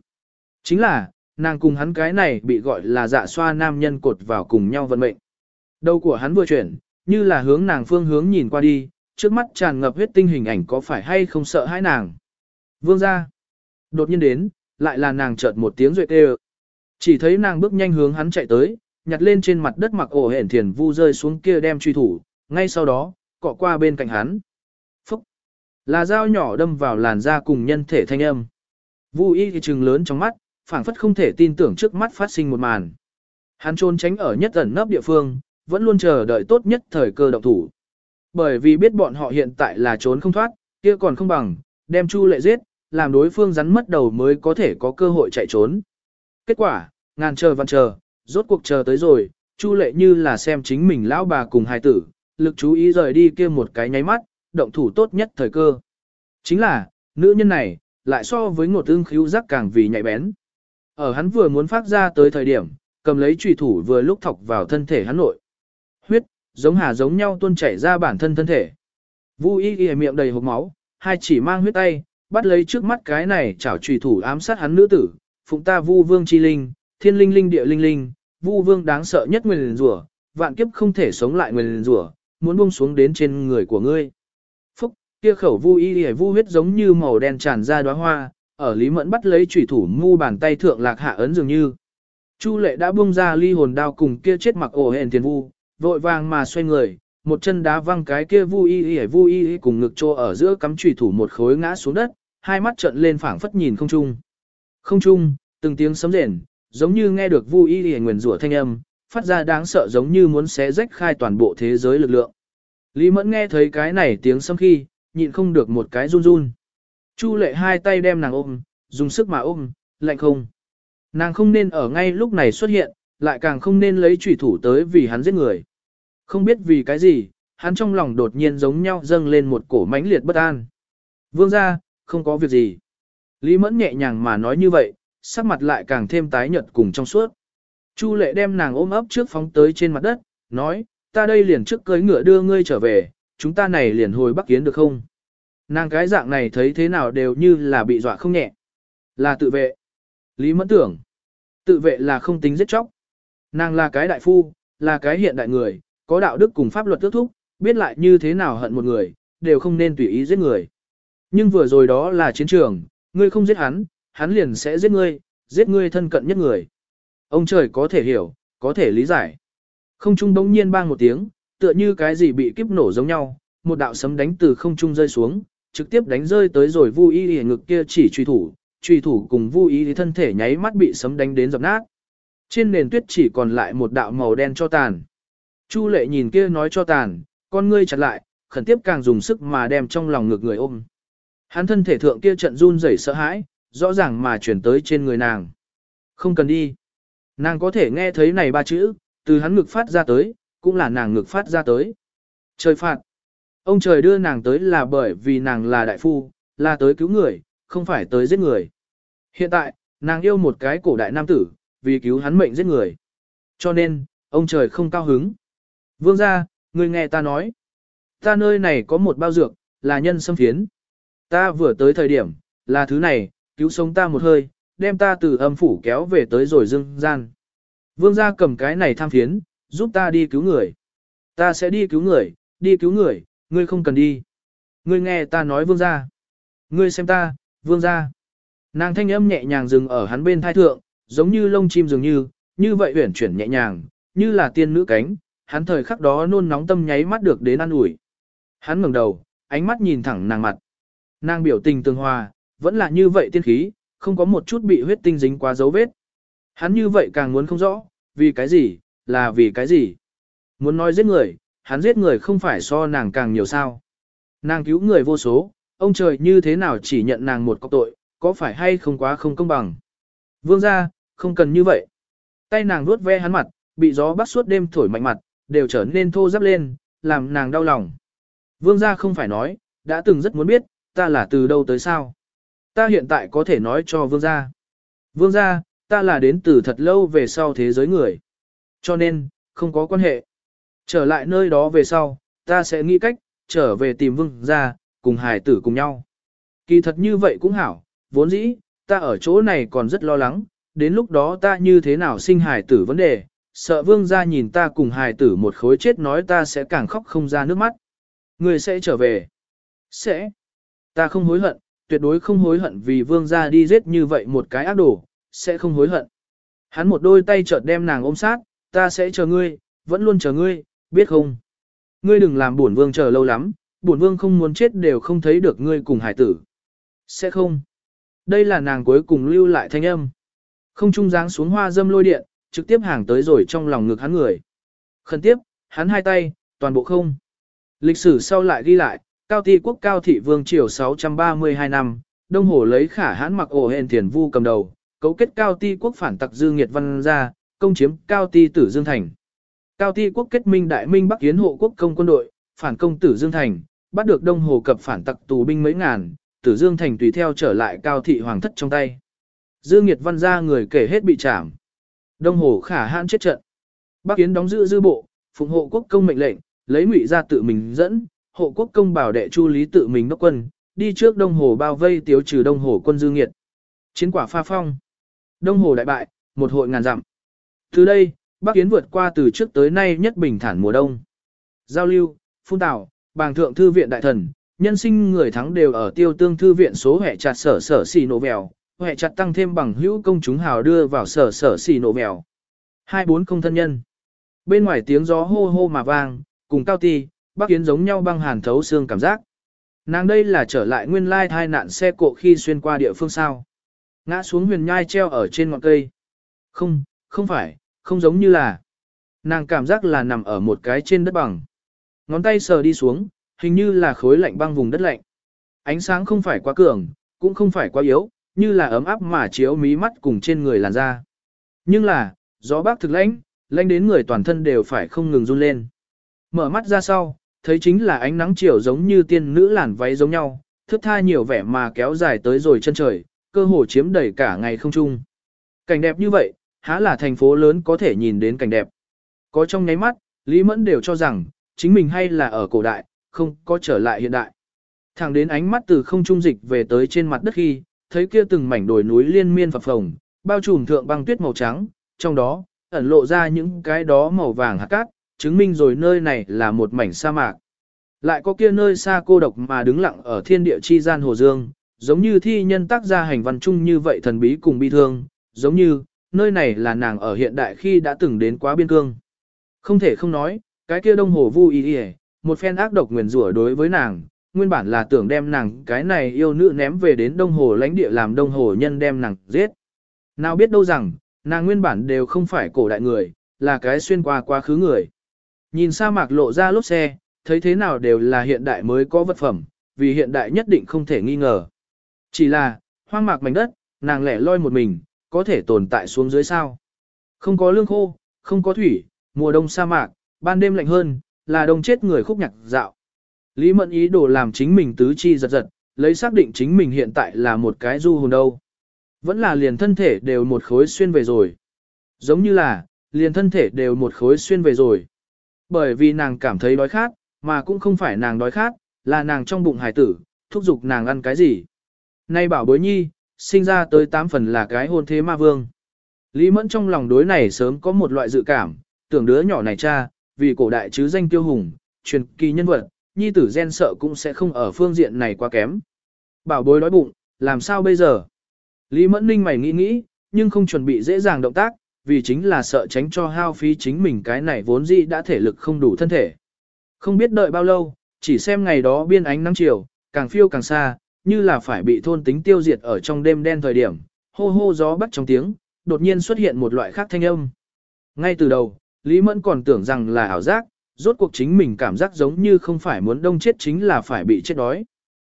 Chính là, nàng cùng hắn cái này bị gọi là dạ xoa nam nhân cột vào cùng nhau vận mệnh. Đầu của hắn vừa chuyển, như là hướng nàng phương hướng nhìn qua đi, trước mắt tràn ngập huyết tinh hình ảnh có phải hay không sợ hãi nàng. Vương ra. Đột nhiên đến, lại là nàng chợt một tiếng ruyệt ê Chỉ thấy nàng bước nhanh hướng hắn chạy tới, nhặt lên trên mặt đất mặc ổ hển thiền vu rơi xuống kia đem truy thủ, ngay sau đó, cọ qua bên cạnh hắn. Phúc! Là dao nhỏ đâm vào làn da cùng nhân thể thanh âm. Vu y thì trừng lớn trong mắt, phảng phất không thể tin tưởng trước mắt phát sinh một màn. Hắn trốn tránh ở nhất ẩn nấp địa phương, vẫn luôn chờ đợi tốt nhất thời cơ động thủ. Bởi vì biết bọn họ hiện tại là trốn không thoát, kia còn không bằng, đem Chu lệ giết, làm đối phương rắn mất đầu mới có thể có cơ hội chạy trốn. Kết quả, ngàn chờ vạn chờ, rốt cuộc chờ tới rồi, Chu lệ như là xem chính mình lão bà cùng hài tử, lực chú ý rời đi kia một cái nháy mắt, động thủ tốt nhất thời cơ. Chính là, nữ nhân này, lại so với ngột ương khíu giác càng vì nhạy bén. Ở hắn vừa muốn phát ra tới thời điểm, cầm lấy trùy thủ vừa lúc thọc vào thân thể hắn nội. Huyết, giống hà giống nhau tuôn chảy ra bản thân thân thể. Vu y ghi miệng đầy hộp máu, hai chỉ mang huyết tay, bắt lấy trước mắt cái này chảo trùy thủ ám sát hắn nữ tử, phụng ta vu vương chi linh, thiên linh linh địa linh linh, vu vương đáng sợ nhất nguyên rủa, vạn kiếp không thể sống lại nguyên rủa, muốn buông xuống đến trên người của ngươi. Phúc, kia khẩu vu y hề vu huyết giống như màu đen tràn ra đóa hoa, ở Lý Mẫn bắt lấy chủy thủ mu bàn tay thượng lạc hạ ấn dường như. Chu lệ đã buông ra ly hồn đao cùng kia chết mặc ổ hèn tiền vu, vội vàng mà xoay người, một chân đá văng cái kia vu y hề vu y cùng ngực trô ở giữa cắm chủy thủ một khối ngã xuống đất, hai mắt trợn lên phảng phất nhìn không trung. Không trung, từng tiếng sấm rền, giống như nghe được vu y hề nguyền rủa thanh âm, phát ra đáng sợ giống như muốn xé rách khai toàn bộ thế giới lực lượng. Lý Mẫn nghe thấy cái này tiếng sấm khi, nhịn không được một cái run run. Chu lệ hai tay đem nàng ôm, dùng sức mà ôm, lạnh không. Nàng không nên ở ngay lúc này xuất hiện, lại càng không nên lấy trùy thủ tới vì hắn giết người. Không biết vì cái gì, hắn trong lòng đột nhiên giống nhau dâng lên một cổ mãnh liệt bất an. Vương ra, không có việc gì. Lý Mẫn nhẹ nhàng mà nói như vậy, sắc mặt lại càng thêm tái nhợt cùng trong suốt. Chu lệ đem nàng ôm ấp trước phóng tới trên mặt đất, nói, ta đây liền trước cưới ngựa đưa ngươi trở về, chúng ta này liền hồi Bắc Kiến được không? Nàng cái dạng này thấy thế nào đều như là bị dọa không nhẹ. Là tự vệ. Lý mẫn tưởng. Tự vệ là không tính giết chóc. Nàng là cái đại phu, là cái hiện đại người, có đạo đức cùng pháp luật ước thúc, biết lại như thế nào hận một người, đều không nên tùy ý giết người. Nhưng vừa rồi đó là chiến trường, ngươi không giết hắn, hắn liền sẽ giết ngươi, giết ngươi thân cận nhất người. Ông trời có thể hiểu, có thể lý giải. Không trung đống nhiên bang một tiếng, tựa như cái gì bị kiếp nổ giống nhau, một đạo sấm đánh từ không trung rơi xuống, trực tiếp đánh rơi tới rồi Vu Y Y ngực kia chỉ truy thủ, truy thủ cùng Vu Y Y thân thể nháy mắt bị sấm đánh đến dập nát. Trên nền tuyết chỉ còn lại một đạo màu đen cho tàn. Chu Lệ nhìn kia nói cho tàn, con ngươi chặt lại, khẩn tiếp càng dùng sức mà đem trong lòng ngực người ôm. Hắn thân thể thượng kia trận run rẩy sợ hãi, rõ ràng mà chuyển tới trên người nàng. Không cần đi. Nàng có thể nghe thấy này ba chữ, từ hắn ngực phát ra tới, cũng là nàng ngực phát ra tới. Trời phạt. Ông trời đưa nàng tới là bởi vì nàng là đại phu, là tới cứu người, không phải tới giết người. Hiện tại, nàng yêu một cái cổ đại nam tử, vì cứu hắn mệnh giết người. Cho nên, ông trời không cao hứng. Vương gia, người nghe ta nói. Ta nơi này có một bao dược, là nhân xâm phiến. Ta vừa tới thời điểm, là thứ này, cứu sống ta một hơi, đem ta từ âm phủ kéo về tới rồi dương gian. Vương gia cầm cái này tham phiến, giúp ta đi cứu người. Ta sẽ đi cứu người, đi cứu người, ngươi không cần đi. Ngươi nghe ta nói vương gia. Ngươi xem ta, vương gia. Nàng thanh âm nhẹ nhàng dừng ở hắn bên thai thượng, giống như lông chim dường như, như vậy uyển chuyển nhẹ nhàng, như là tiên nữ cánh, hắn thời khắc đó nôn nóng tâm nháy mắt được đến an ủi. Hắn ngẩng đầu, ánh mắt nhìn thẳng nàng mặt. Nàng biểu tình tương hòa, vẫn là như vậy tiên khí, không có một chút bị huyết tinh dính quá dấu vết. Hắn như vậy càng muốn không rõ, vì cái gì, là vì cái gì. Muốn nói giết người, hắn giết người không phải so nàng càng nhiều sao. Nàng cứu người vô số, ông trời như thế nào chỉ nhận nàng một cọc tội, có phải hay không quá không công bằng. Vương ra, không cần như vậy. Tay nàng vuốt ve hắn mặt, bị gió bắt suốt đêm thổi mạnh mặt, đều trở nên thô ráp lên, làm nàng đau lòng. Vương gia không phải nói, đã từng rất muốn biết, ta là từ đâu tới sao. Ta hiện tại có thể nói cho vương gia. Vương gia, ta là đến từ thật lâu về sau thế giới người. Cho nên, không có quan hệ. Trở lại nơi đó về sau, ta sẽ nghĩ cách, trở về tìm vương gia, cùng hài tử cùng nhau. Kỳ thật như vậy cũng hảo, vốn dĩ, ta ở chỗ này còn rất lo lắng, đến lúc đó ta như thế nào sinh hài tử vấn đề, sợ vương gia nhìn ta cùng hài tử một khối chết nói ta sẽ càng khóc không ra nước mắt. Người sẽ trở về. Sẽ. Ta không hối hận, tuyệt đối không hối hận vì vương gia đi giết như vậy một cái ác đồ, sẽ không hối hận. Hắn một đôi tay chợt đem nàng ôm sát, ta sẽ chờ ngươi, vẫn luôn chờ ngươi, biết không? Ngươi đừng làm bổn vương chờ lâu lắm, bổn vương không muốn chết đều không thấy được ngươi cùng hải tử. Sẽ không. Đây là nàng cuối cùng lưu lại thanh âm. Không trung dáng xuống hoa dâm lôi điện, trực tiếp hàng tới rồi trong lòng ngực hắn người. Khẩn tiếp, hắn hai tay, toàn bộ không. Lịch sử sau lại ghi lại, cao thị quốc cao thị vương triều 632 năm, đông hồ lấy khả hãn mặc ổ hèn tiền vu cầm đầu, cấu kết cao ti quốc phản tặc dư nghiệt văn gia, công chiếm cao ti tử Dương Thành. Cao ti quốc kết minh đại minh bắc kiến hộ quốc công quân đội, phản công tử Dương Thành, bắt được đông hồ cập phản tặc tù binh mấy ngàn, tử Dương Thành tùy theo trở lại cao thị hoàng thất trong tay. Dư Nghiệt văn ra người kể hết bị trảm. Đông Hồ khả hãn chết trận. Bắc Kiến đóng giữ dư bộ, phụng hộ quốc công mệnh lệnh, lấy ngụy ra tự mình dẫn, hộ quốc công bảo đệ chu lý tự mình đốc quân, đi trước Đông Hồ bao vây tiêu trừ Đông Hồ quân Dư Nghiệt. Chiến quả pha phong. Đông Hồ đại bại, một hội ngàn dặm. Từ đây, Bắc Yến vượt qua từ trước tới nay nhất bình thản mùa đông. Giao lưu, phun tảo, bàng thượng thư viện đại thần, nhân sinh người thắng đều ở tiêu tương thư viện số hệ chặt sở sở xì nổ vèo, hệ chặt tăng thêm bằng hữu công chúng hào đưa vào sở sở xì nổ vèo. Hai bốn không thân nhân. Bên ngoài tiếng gió hô hô mà vang, cùng cao ti, Bắc Yến giống nhau băng hàn thấu xương cảm giác. Nàng đây là trở lại nguyên lai thai nạn xe cộ khi xuyên qua địa phương sao. Ngã xuống huyền nhai treo ở trên ngọn cây. Không, không phải, không giống như là. Nàng cảm giác là nằm ở một cái trên đất bằng. Ngón tay sờ đi xuống, hình như là khối lạnh băng vùng đất lạnh. Ánh sáng không phải quá cường, cũng không phải quá yếu, như là ấm áp mà chiếu mí mắt cùng trên người làn da. Nhưng là, gió bác thực lãnh, lãnh đến người toàn thân đều phải không ngừng run lên. Mở mắt ra sau, thấy chính là ánh nắng chiều giống như tiên nữ làn váy giống nhau, thước tha nhiều vẻ mà kéo dài tới rồi chân trời, cơ hồ chiếm đầy cả ngày không trung. Cảnh đẹp như vậy, há là thành phố lớn có thể nhìn đến cảnh đẹp. Có trong nháy mắt, Lý Mẫn đều cho rằng, chính mình hay là ở cổ đại, không có trở lại hiện đại. Thẳng đến ánh mắt từ không trung dịch về tới trên mặt đất khi, thấy kia từng mảnh đồi núi liên miên phập phồng, bao trùm thượng băng tuyết màu trắng, trong đó, ẩn lộ ra những cái đó màu vàng hạt cát, chứng minh rồi nơi này là một mảnh sa mạc. Lại có kia nơi xa cô độc mà đứng lặng ở thiên địa chi gian hồ dương, giống như thi nhân tác ra hành văn chung như vậy thần bí cùng bi thương, giống như, nơi này là nàng ở hiện đại khi đã từng đến quá biên cương. Không thể không nói, cái kia đông hồ vu y y, một phen ác độc nguyền rủa đối với nàng, nguyên bản là tưởng đem nàng cái này yêu nữ ném về đến đông hồ lãnh địa làm đông hồ nhân đem nàng giết. Nào biết đâu rằng, nàng nguyên bản đều không phải cổ đại người, là cái xuyên qua quá khứ người. Nhìn sa mạc lộ ra lốp xe, thấy thế nào đều là hiện đại mới có vật phẩm, vì hiện đại nhất định không thể nghi ngờ. Chỉ là, hoang mạc mảnh đất, nàng lẻ loi một mình, có thể tồn tại xuống dưới sao. Không có lương khô, không có thủy, mùa đông sa mạc, ban đêm lạnh hơn, là đông chết người khúc nhạc dạo. Lý Mẫn ý đồ làm chính mình tứ chi giật giật, lấy xác định chính mình hiện tại là một cái du hồn đâu. Vẫn là liền thân thể đều một khối xuyên về rồi. Giống như là, liền thân thể đều một khối xuyên về rồi. Bởi vì nàng cảm thấy đói khát, mà cũng không phải nàng đói khát, là nàng trong bụng hải tử, thúc giục nàng ăn cái gì. Nay bảo bối nhi, sinh ra tới tám phần là cái hôn thế ma vương. Lý Mẫn trong lòng đối này sớm có một loại dự cảm, tưởng đứa nhỏ này cha, vì cổ đại chứ danh tiêu hùng, truyền kỳ nhân vật, nhi tử gen sợ cũng sẽ không ở phương diện này quá kém. Bảo bối đói bụng, làm sao bây giờ? Lý Mẫn Ninh mày nghĩ nghĩ, nhưng không chuẩn bị dễ dàng động tác, vì chính là sợ tránh cho hao phí chính mình cái này vốn dĩ đã thể lực không đủ thân thể. Không biết đợi bao lâu, chỉ xem ngày đó biên ánh nắng chiều, càng phiêu càng xa, như là phải bị thôn tính tiêu diệt ở trong đêm đen thời điểm, hô hô gió bắt trong tiếng, đột nhiên xuất hiện một loại khác thanh âm. Ngay từ đầu, Lý Mẫn còn tưởng rằng là ảo giác, rốt cuộc chính mình cảm giác giống như không phải muốn đông chết chính là phải bị chết đói.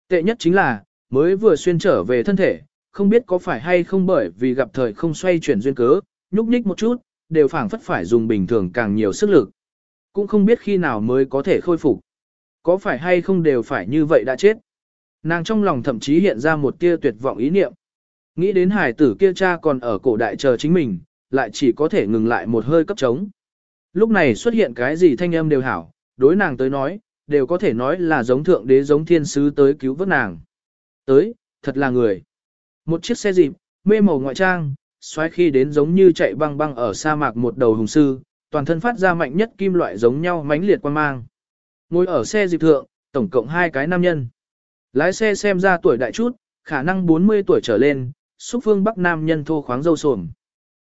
Tệ nhất chính là, mới vừa xuyên trở về thân thể, không biết có phải hay không bởi vì gặp thời không xoay chuyển duyên cớ, nhúc nhích một chút, đều phảng phất phải dùng bình thường càng nhiều sức lực. Cũng không biết khi nào mới có thể khôi phục. Có phải hay không đều phải như vậy đã chết. Nàng trong lòng thậm chí hiện ra một tia tuyệt vọng ý niệm. Nghĩ đến hải tử kia cha còn ở cổ đại chờ chính mình, lại chỉ có thể ngừng lại một hơi cấp trống. Lúc này xuất hiện cái gì thanh âm đều hảo, đối nàng tới nói, đều có thể nói là giống thượng đế giống thiên sứ tới cứu vớt nàng. Tới, thật là người. Một chiếc xe dịp, mê màu ngoại trang, xoáy khi đến giống như chạy băng băng ở sa mạc một đầu hùng sư, toàn thân phát ra mạnh nhất kim loại giống nhau mãnh liệt quan mang. Ngồi ở xe dịp thượng, tổng cộng hai cái nam nhân. Lái xe xem ra tuổi đại chút, khả năng 40 tuổi trở lên, xúc phương bắc nam nhân thô khoáng dâu sồm.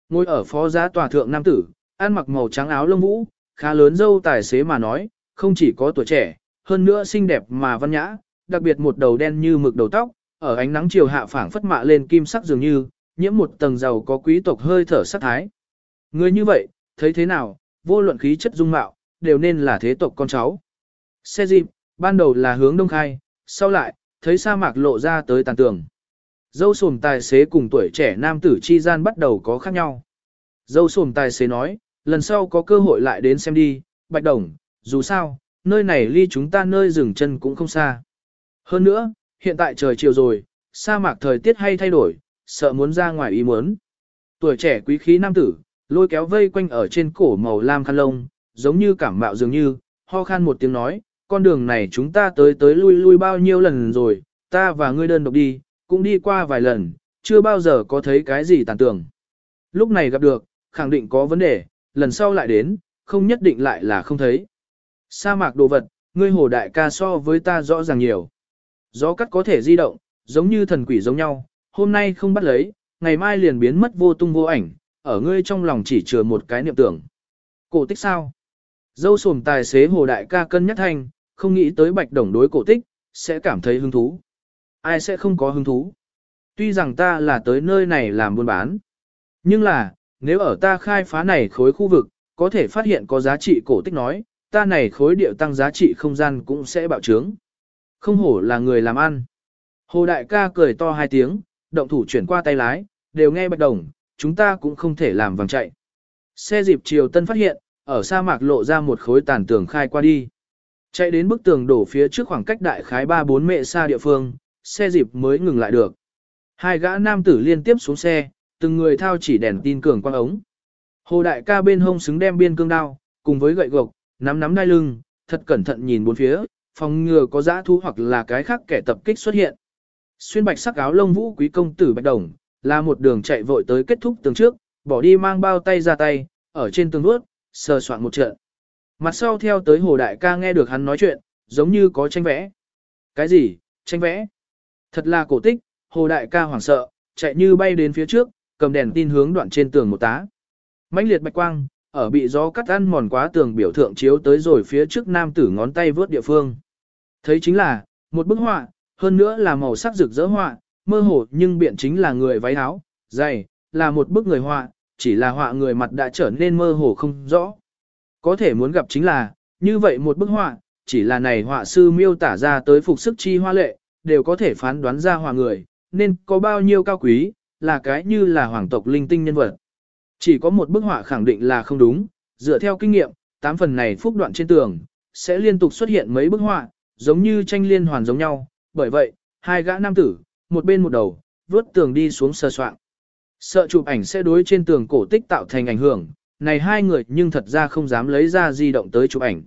Ngồi ở phó giá tòa thượng nam tử, ăn mặc màu trắng áo lông vũ, khá lớn dâu tài xế mà nói, không chỉ có tuổi trẻ, hơn nữa xinh đẹp mà văn nhã, đặc biệt một đầu đen như mực đầu tóc, ở ánh nắng chiều hạ phảng phất mạ lên kim sắc dường như, nhiễm một tầng giàu có quý tộc hơi thở sắc thái. Người như vậy, thấy thế nào, vô luận khí chất dung mạo, đều nên là thế tộc con cháu. Xe dịp, ban đầu là hướng đông khai, sau lại, thấy sa mạc lộ ra tới tàn tường. Dâu sồm tài xế cùng tuổi trẻ nam tử chi gian bắt đầu có khác nhau. Dâu sồm tài xế nói, lần sau có cơ hội lại đến xem đi, Bạch Đồng, dù sao, nơi này ly chúng ta nơi dừng chân cũng không xa. Hơn nữa, hiện tại trời chiều rồi, sa mạc thời tiết hay thay đổi, sợ muốn ra ngoài ý muốn. Tuổi trẻ quý khí nam tử, lôi kéo vây quanh ở trên cổ màu lam khăn lông, giống như cảm mạo dường như, ho khan một tiếng nói, con đường này chúng ta tới tới lui lui bao nhiêu lần rồi, ta và ngươi đơn độc đi, cũng đi qua vài lần, chưa bao giờ có thấy cái gì tàn tưởng. Lúc này gặp được, khẳng định có vấn đề, lần sau lại đến, không nhất định lại là không thấy. Sa mạc đồ vật, ngươi hồ đại ca so với ta rõ ràng nhiều. Gió cắt có thể di động, giống như thần quỷ giống nhau, hôm nay không bắt lấy, ngày mai liền biến mất vô tung vô ảnh, ở ngươi trong lòng chỉ chừa một cái niệm tưởng. Cổ tích sao? Dâu sồm tài xế hồ đại ca cân nhắc thanh, không nghĩ tới bạch đồng đối cổ tích, sẽ cảm thấy hứng thú. Ai sẽ không có hứng thú? Tuy rằng ta là tới nơi này làm buôn bán. Nhưng là, nếu ở ta khai phá này khối khu vực, có thể phát hiện có giá trị cổ tích nói, ta này khối điệu tăng giá trị không gian cũng sẽ bạo trướng. Không hổ là người làm ăn. Hồ đại ca cười to hai tiếng, động thủ chuyển qua tay lái, đều nghe bạch đồng, chúng ta cũng không thể làm vàng chạy. Xe dịp chiều tân phát hiện, ở sa mạc lộ ra một khối tàn tường khai qua đi. Chạy đến bức tường đổ phía trước khoảng cách đại khái 3-4 mệ xa địa phương, xe dịp mới ngừng lại được. Hai gã nam tử liên tiếp xuống xe, từng người thao chỉ đèn tin cường quang ống. Hồ đại ca bên hông xứng đem biên cương đao, cùng với gậy gộc, nắm nắm đai lưng, thật cẩn thận nhìn bốn phía, phòng ngừa có dã thú hoặc là cái khác kẻ tập kích xuất hiện. Xuyên bạch sắc áo lông vũ quý công tử bạch đồng, là một đường chạy vội tới kết thúc tường trước, bỏ đi mang bao tay ra tay, ở trên tường bước, sờ soạn một trận. Mặt sau theo tới hồ đại ca nghe được hắn nói chuyện, giống như có tranh vẽ. Cái gì, tranh vẽ? Thật là cổ tích, hồ đại ca hoảng sợ, chạy như bay đến phía trước, cầm đèn tin hướng đoạn trên tường một tá. mãnh liệt bạch quang, ở bị gió cắt ăn mòn quá tường biểu thượng chiếu tới rồi phía trước nam tử ngón tay vớt địa phương. Thấy chính là, một bức họa, hơn nữa là màu sắc rực rỡ họa, mơ hồ nhưng biện chính là người váy áo, dày, là một bức người họa, chỉ là họa người mặt đã trở nên mơ hồ không rõ. Có thể muốn gặp chính là, như vậy một bức họa, chỉ là này họa sư miêu tả ra tới phục sức chi hoa lệ, đều có thể phán đoán ra họa người, nên có bao nhiêu cao quý, là cái như là hoàng tộc linh tinh nhân vật. Chỉ có một bức họa khẳng định là không đúng, dựa theo kinh nghiệm, tám phần này phúc đoạn trên tường, sẽ liên tục xuất hiện mấy bức họa, giống như tranh liên hoàn giống nhau, bởi vậy, hai gã nam tử, một bên một đầu, vớt tường đi xuống sơ soạn. Sợ chụp ảnh sẽ đối trên tường cổ tích tạo thành ảnh hưởng, này hai người nhưng thật ra không dám lấy ra di động tới chụp ảnh.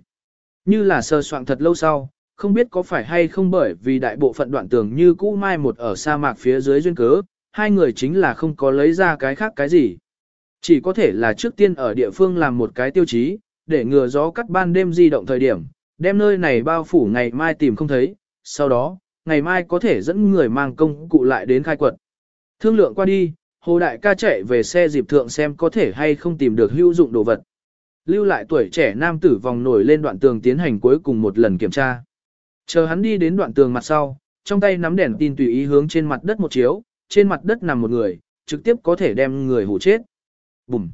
Như là sơ soạn thật lâu sau, không biết có phải hay không bởi vì đại bộ phận đoạn tường như cũ mai một ở sa mạc phía dưới duyên cớ, hai người chính là không có lấy ra cái khác cái gì. Chỉ có thể là trước tiên ở địa phương làm một cái tiêu chí, để ngừa gió cắt ban đêm di động thời điểm, đem nơi này bao phủ ngày mai tìm không thấy, sau đó, ngày mai có thể dẫn người mang công cụ lại đến khai quật. Thương lượng qua đi, Hồ Đại ca chạy về xe dịp thượng xem có thể hay không tìm được hữu dụng đồ vật. Lưu lại tuổi trẻ nam tử vòng nổi lên đoạn tường tiến hành cuối cùng một lần kiểm tra. Chờ hắn đi đến đoạn tường mặt sau, trong tay nắm đèn tin tùy ý hướng trên mặt đất một chiếu, trên mặt đất nằm một người, trực tiếp có thể đem người hủ chết. Bùm!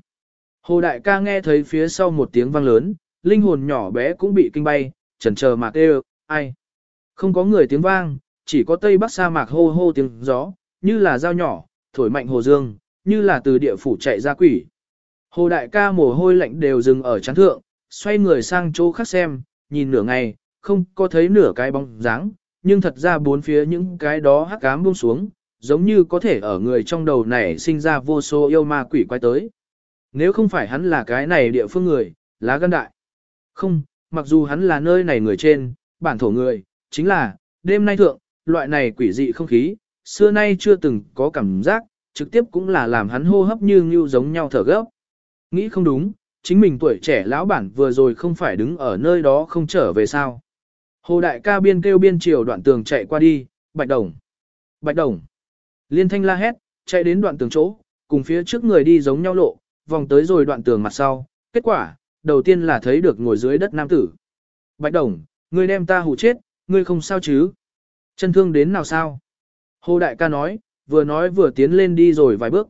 Hồ Đại ca nghe thấy phía sau một tiếng vang lớn, linh hồn nhỏ bé cũng bị kinh bay, chần chờ mà kêu, ai? Không có người tiếng vang, chỉ có tây bắc sa mạc hô hô tiếng gió, như là dao nhỏ, thổi mạnh hồ dương, như là từ địa phủ chạy ra quỷ. Hồ đại ca mồ hôi lạnh đều dừng ở chán thượng, xoay người sang chỗ khác xem, nhìn nửa ngày, không có thấy nửa cái bóng dáng, nhưng thật ra bốn phía những cái đó hắc ám buông xuống, giống như có thể ở người trong đầu này sinh ra vô số yêu ma quỷ quay tới. Nếu không phải hắn là cái này địa phương người, lá gan đại. Không, mặc dù hắn là nơi này người trên, bản thổ người, chính là, đêm nay thượng, loại này quỷ dị không khí, xưa nay chưa từng có cảm giác, trực tiếp cũng là làm hắn hô hấp như như giống nhau thở gấp. Nghĩ không đúng, chính mình tuổi trẻ lão bản vừa rồi không phải đứng ở nơi đó không trở về sao. Hồ đại ca biên kêu biên chiều đoạn tường chạy qua đi, bạch đồng. Bạch đồng. Liên thanh la hét, chạy đến đoạn tường chỗ, cùng phía trước người đi giống nhau lộ, vòng tới rồi đoạn tường mặt sau. Kết quả, đầu tiên là thấy được ngồi dưới đất nam tử. Bạch đồng, ngươi đem ta hù chết, ngươi không sao chứ? Chân thương đến nào sao? Hồ Đại ca nói, vừa nói vừa tiến lên đi rồi vài bước.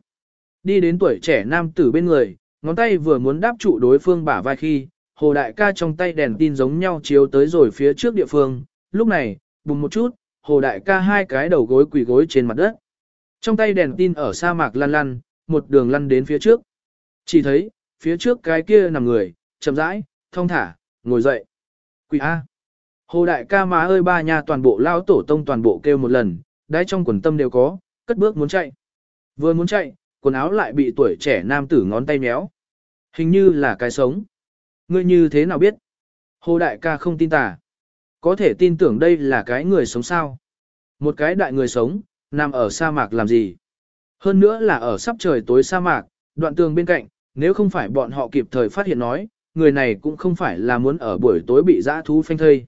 Đi đến tuổi trẻ nam tử bên người, ngón tay vừa muốn đáp trụ đối phương bả vai khi, Hồ Đại ca trong tay đèn tin giống nhau chiếu tới rồi phía trước địa phương. Lúc này, bùng một chút, Hồ Đại ca hai cái đầu gối quỳ gối trên mặt đất. Trong tay đèn tin ở sa mạc lăn lăn, một đường lăn đến phía trước. Chỉ thấy, phía trước cái kia nằm người, chậm rãi, thông thả, ngồi dậy. Quỳ A. Hồ đại ca má ơi ba nhà toàn bộ lao tổ tông toàn bộ kêu một lần, đáy trong quần tâm đều có, cất bước muốn chạy. Vừa muốn chạy, quần áo lại bị tuổi trẻ nam tử ngón tay méo. Hình như là cái sống. Ngươi như thế nào biết? Hồ đại ca không tin tà. Có thể tin tưởng đây là cái người sống sao? Một cái đại người sống, nằm ở sa mạc làm gì? Hơn nữa là ở sắp trời tối sa mạc, đoạn tường bên cạnh, nếu không phải bọn họ kịp thời phát hiện nói, người này cũng không phải là muốn ở buổi tối bị dã thú phanh thây.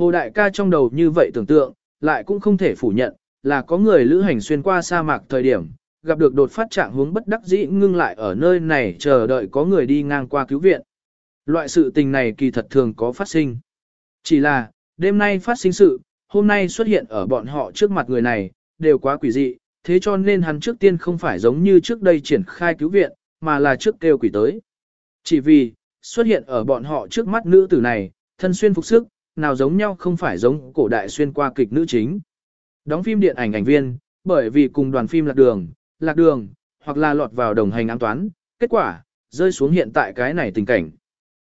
Hồ đại ca trong đầu như vậy tưởng tượng, lại cũng không thể phủ nhận, là có người lữ hành xuyên qua sa mạc thời điểm, gặp được đột phát trạng hướng bất đắc dĩ ngưng lại ở nơi này chờ đợi có người đi ngang qua cứu viện. Loại sự tình này kỳ thật thường có phát sinh. Chỉ là, đêm nay phát sinh sự, hôm nay xuất hiện ở bọn họ trước mặt người này, đều quá quỷ dị, thế cho nên hắn trước tiên không phải giống như trước đây triển khai cứu viện, mà là trước kêu quỷ tới. Chỉ vì, xuất hiện ở bọn họ trước mắt nữ tử này, thân xuyên phục sức, nào giống nhau không phải giống cổ đại xuyên qua kịch nữ chính. Đóng phim điện ảnh ảnh viên, bởi vì cùng đoàn phim lạc đường, lạc đường, hoặc là lọt vào đồng hành an toán, kết quả, rơi xuống hiện tại cái này tình cảnh.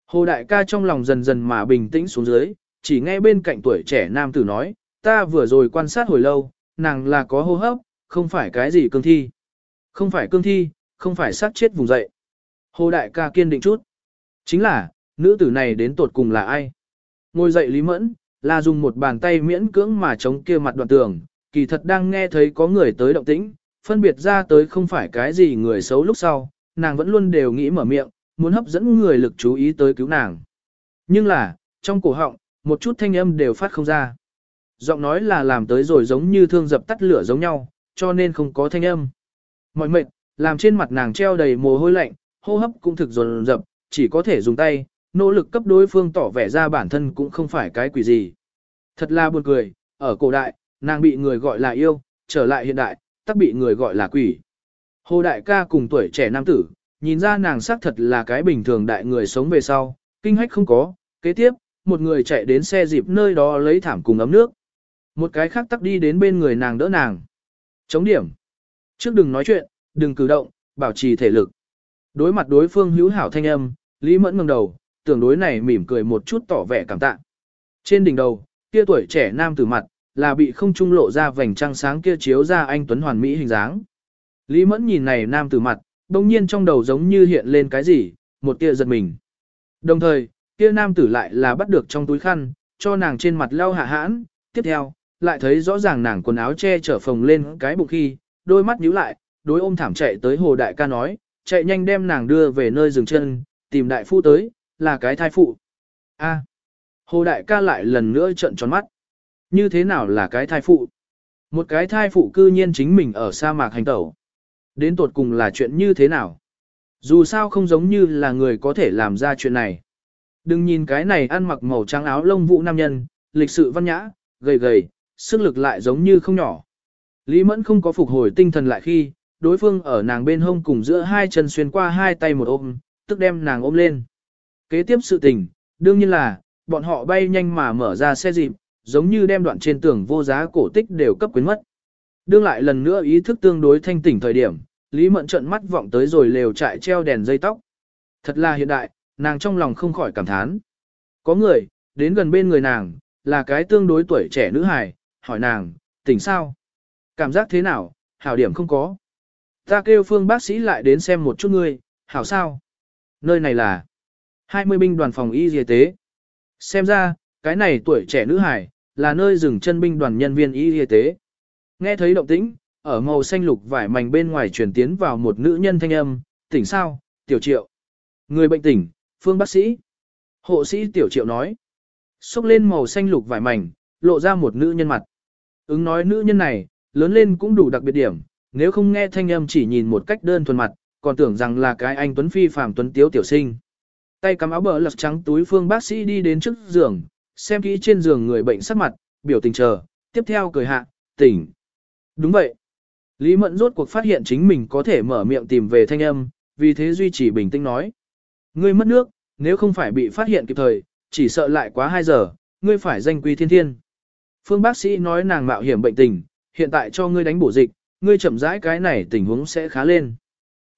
Hồ đại ca trong lòng dần dần mà bình tĩnh xuống dưới, chỉ nghe bên cạnh tuổi trẻ nam tử nói, ta vừa rồi quan sát hồi lâu, nàng là có hô hấp, không phải cái gì cương thi. Không phải cương thi, không phải sát chết vùng dậy. Hồ đại ca kiên định chút. Chính là, nữ tử này đến tột cùng là ai? Ngồi dậy Lý Mẫn, là dùng một bàn tay miễn cưỡng mà chống kia mặt đoạn tường, kỳ thật đang nghe thấy có người tới động tĩnh, phân biệt ra tới không phải cái gì người xấu lúc sau, nàng vẫn luôn đều nghĩ mở miệng, muốn hấp dẫn người lực chú ý tới cứu nàng. Nhưng là, trong cổ họng, một chút thanh âm đều phát không ra. Giọng nói là làm tới rồi giống như thương dập tắt lửa giống nhau, cho nên không có thanh âm. Mọi mệt, làm trên mặt nàng treo đầy mồ hôi lạnh, hô hấp cũng thực dồn dập, chỉ có thể dùng tay, nỗ lực cấp đối phương tỏ vẻ ra bản thân cũng không phải cái quỷ gì. Thật là buồn cười, ở cổ đại, nàng bị người gọi là yêu, trở lại hiện đại, tắc bị người gọi là quỷ. Hồ đại ca cùng tuổi trẻ nam tử, nhìn ra nàng xác thật là cái bình thường đại người sống về sau, kinh hách không có, kế tiếp, một người chạy đến xe dịp nơi đó lấy thảm cùng ấm nước. Một cái khác tắc đi đến bên người nàng đỡ nàng. Chống điểm. Trước đừng nói chuyện, đừng cử động, bảo trì thể lực. Đối mặt đối phương hữu hảo thanh âm, Lý Mẫn ngẩng đầu, tưởng đối này mỉm cười một chút tỏ vẻ cảm tạ. Trên đỉnh đầu, kia tuổi trẻ nam tử mặt, là bị không trung lộ ra vành trăng sáng kia chiếu ra anh Tuấn hoàn mỹ hình dáng. Lý Mẫn nhìn này nam tử mặt, đồng nhiên trong đầu giống như hiện lên cái gì, một tia giật mình. Đồng thời, kia nam tử lại là bắt được trong túi khăn, cho nàng trên mặt lau hạ hãn, tiếp theo, lại thấy rõ ràng nàng quần áo che chở phồng lên cái bụng khi, đôi mắt nhíu lại, đối ôm thảm chạy tới hồ đại ca nói, chạy nhanh đem nàng đưa về nơi dừng chân, tìm đại phu tới, là cái thai phụ. A. Hồ đại ca lại lần nữa trợn tròn mắt. Như thế nào là cái thai phụ? Một cái thai phụ cư nhiên chính mình ở sa mạc hành tẩu. Đến tột cùng là chuyện như thế nào? Dù sao không giống như là người có thể làm ra chuyện này. Đừng nhìn cái này ăn mặc màu trắng áo lông vũ nam nhân, lịch sự văn nhã, gầy gầy, sức lực lại giống như không nhỏ. Lý Mẫn không có phục hồi tinh thần lại khi, đối phương ở nàng bên hông cùng giữa hai chân xuyên qua hai tay một ôm, tức đem nàng ôm lên. Kế tiếp sự tình, đương nhiên là, bọn họ bay nhanh mà mở ra xe dịp, giống như đem đoạn trên tường vô giá cổ tích đều cấp quyến mất. Đương lại lần nữa ý thức tương đối thanh tỉnh thời điểm, Lý Mẫn trợn mắt vọng tới rồi lều trại treo đèn dây tóc. Thật là hiện đại, nàng trong lòng không khỏi cảm thán. Có người, đến gần bên người nàng, là cái tương đối tuổi trẻ nữ hài, hỏi nàng, tỉnh sao? Cảm giác thế nào, hảo điểm không có. Ta kêu phương bác sĩ lại đến xem một chút ngươi, hảo sao? Nơi này là 20 binh đoàn phòng y y tế. Xem ra, cái này tuổi trẻ nữ hải, là nơi dừng chân binh đoàn nhân viên y y tế. Nghe thấy động tĩnh, ở màu xanh lục vải mảnh bên ngoài truyền tiến vào một nữ nhân thanh âm, tỉnh sao, tiểu triệu. Người bệnh tỉnh, phương bác sĩ. Hộ sĩ tiểu triệu nói. Xúc lên màu xanh lục vải mảnh, lộ ra một nữ nhân mặt. Ứng nói nữ nhân này, lớn lên cũng đủ đặc biệt điểm, nếu không nghe thanh âm chỉ nhìn một cách đơn thuần mặt, còn tưởng rằng là cái anh Tuấn Phi phàm Tuấn Tiếu tiểu sinh. Tay cắm áo bờ lật trắng túi phương bác sĩ đi đến trước giường, xem kỹ trên giường người bệnh sắc mặt, biểu tình chờ, tiếp theo cười hạ, tỉnh. Đúng vậy. Lý Mẫn rốt cuộc phát hiện chính mình có thể mở miệng tìm về thanh âm, vì thế duy trì bình tĩnh nói. Ngươi mất nước, nếu không phải bị phát hiện kịp thời, chỉ sợ lại quá 2 giờ, ngươi phải danh quy thiên thiên. Phương bác sĩ nói nàng mạo hiểm bệnh tình, hiện tại cho ngươi đánh bổ dịch, ngươi chậm rãi cái này tình huống sẽ khá lên.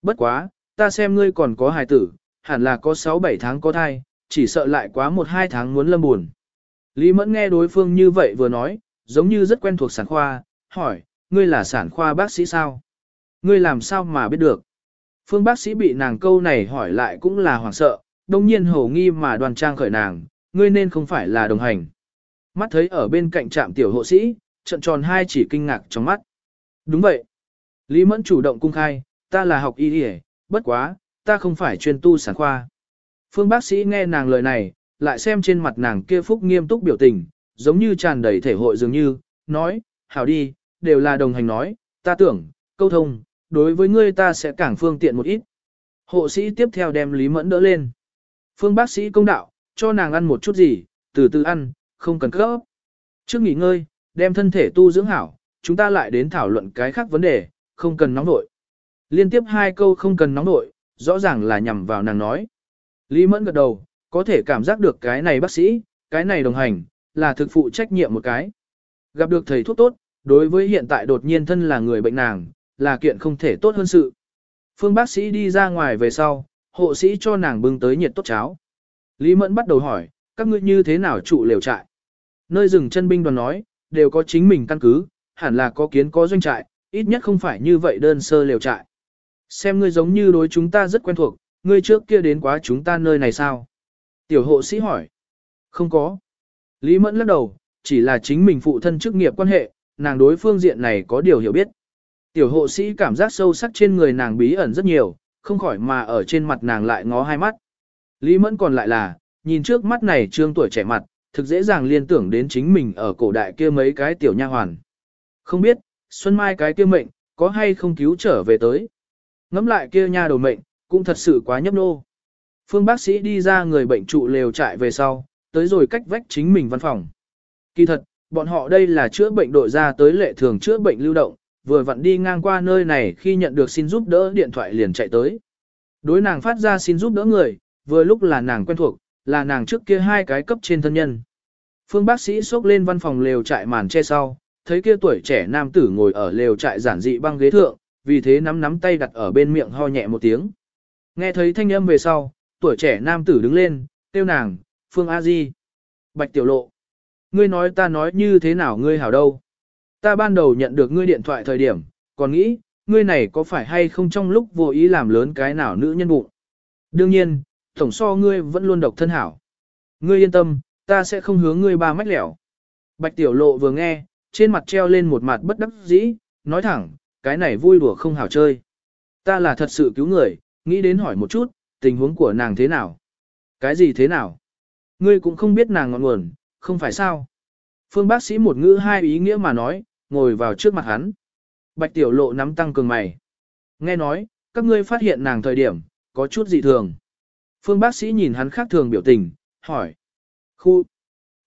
Bất quá, ta xem ngươi còn có hài tử, hẳn là có 6-7 tháng có thai, chỉ sợ lại quá 1-2 tháng muốn lâm buồn. Lý Mẫn nghe đối phương như vậy vừa nói, giống như rất quen thuộc sản khoa, hỏi, ngươi là sản khoa bác sĩ sao? Ngươi làm sao mà biết được? Phương bác sĩ bị nàng câu này hỏi lại cũng là hoảng sợ, đồng nhiên hổ nghi mà đoàn trang khởi nàng, ngươi nên không phải là đồng hành. Mắt thấy ở bên cạnh trạm tiểu hộ sĩ, trận tròn hai chỉ kinh ngạc trong mắt. Đúng vậy. Lý Mẫn chủ động cung khai, ta là học y y, bất quá, ta không phải chuyên tu sản khoa. Phương bác sĩ nghe nàng lời này, lại xem trên mặt nàng kia phúc nghiêm túc biểu tình, giống như tràn đầy thể hội dường như, nói, hảo đi, đều là đồng hành nói, ta tưởng, câu thông, đối với ngươi ta sẽ càng phương tiện một ít. Hộ sĩ tiếp theo đem Lý Mẫn đỡ lên. Phương bác sĩ công đạo, cho nàng ăn một chút gì, từ từ ăn, không cần cấp. Trước nghỉ ngơi, đem thân thể tu dưỡng hảo, chúng ta lại đến thảo luận cái khác vấn đề, không cần nóng nội. Liên tiếp hai câu không cần nóng nội, rõ ràng là nhằm vào nàng nói. Lý Mẫn gật đầu, có thể cảm giác được cái này bác sĩ, cái này đồng hành, là thực phụ trách nhiệm một cái. Gặp được thầy thuốc tốt, đối với hiện tại đột nhiên thân là người bệnh nàng, là kiện không thể tốt hơn sự. Phương bác sĩ đi ra ngoài về sau, hộ sĩ cho nàng bưng tới nhiệt tốt cháo. Lý Mẫn bắt đầu hỏi, các ngươi như thế nào trụ lều trại? Nơi rừng chân binh đoàn nói, đều có chính mình căn cứ, hẳn là có kiến có doanh trại, ít nhất không phải như vậy đơn sơ lều trại. Xem ngươi giống như đối chúng ta rất quen thuộc, ngươi trước kia đến quá chúng ta nơi này sao? Tiểu hộ sĩ hỏi. Không có. Lý Mẫn lắc đầu, chỉ là chính mình phụ thân chức nghiệp quan hệ, nàng đối phương diện này có điều hiểu biết. Tiểu hộ sĩ cảm giác sâu sắc trên người nàng bí ẩn rất nhiều, không khỏi mà ở trên mặt nàng lại ngó hai mắt. Lý Mẫn còn lại là, nhìn trước mắt này trương tuổi trẻ mặt, thực dễ dàng liên tưởng đến chính mình ở cổ đại kia mấy cái tiểu nha hoàn. Không biết, Xuân Mai cái kia mệnh, có hay không cứu trở về tới. Ngắm lại kia nha đầu mệnh, cũng thật sự quá nhấp nô. Phương bác sĩ đi ra người bệnh trụ lều trại về sau, tới rồi cách vách chính mình văn phòng. Kỳ thật, bọn họ đây là chữa bệnh đội ra tới lệ thường chữa bệnh lưu động, vừa vặn đi ngang qua nơi này khi nhận được xin giúp đỡ điện thoại liền chạy tới. Đối nàng phát ra xin giúp đỡ người, vừa lúc là nàng quen thuộc, là nàng trước kia hai cái cấp trên thân nhân. Phương bác sĩ xốc lên văn phòng lều trại màn che sau, thấy kia tuổi trẻ nam tử ngồi ở lều trại giản dị băng ghế thượng, vì thế nắm nắm tay đặt ở bên miệng ho nhẹ một tiếng. Nghe thấy thanh âm về sau, tuổi trẻ nam tử đứng lên, tiêu nàng, Phương A Di. Bạch Tiểu Lộ. Ngươi nói ta nói như thế nào ngươi hảo đâu. Ta ban đầu nhận được ngươi điện thoại thời điểm, còn nghĩ, ngươi này có phải hay không trong lúc vô ý làm lớn cái nào nữ nhân bụng. Đương nhiên, tổng so ngươi vẫn luôn độc thân hảo. Ngươi yên tâm, ta sẽ không hướng ngươi ba mách lẻo. Bạch Tiểu Lộ vừa nghe, trên mặt treo lên một mặt bất đắc dĩ, nói thẳng, cái này vui đùa không hảo chơi. Ta là thật sự cứu người, nghĩ đến hỏi một chút, tình huống của nàng thế nào? Cái gì thế nào? Ngươi cũng không biết nàng ngọn nguồn, không phải sao? Phương bác sĩ một ngữ hai ý nghĩa mà nói, ngồi vào trước mặt hắn. Bạch tiểu lộ nắm tăng cường mày. Nghe nói, các ngươi phát hiện nàng thời điểm, có chút dị thường. Phương bác sĩ nhìn hắn khác thường biểu tình, hỏi. Khu.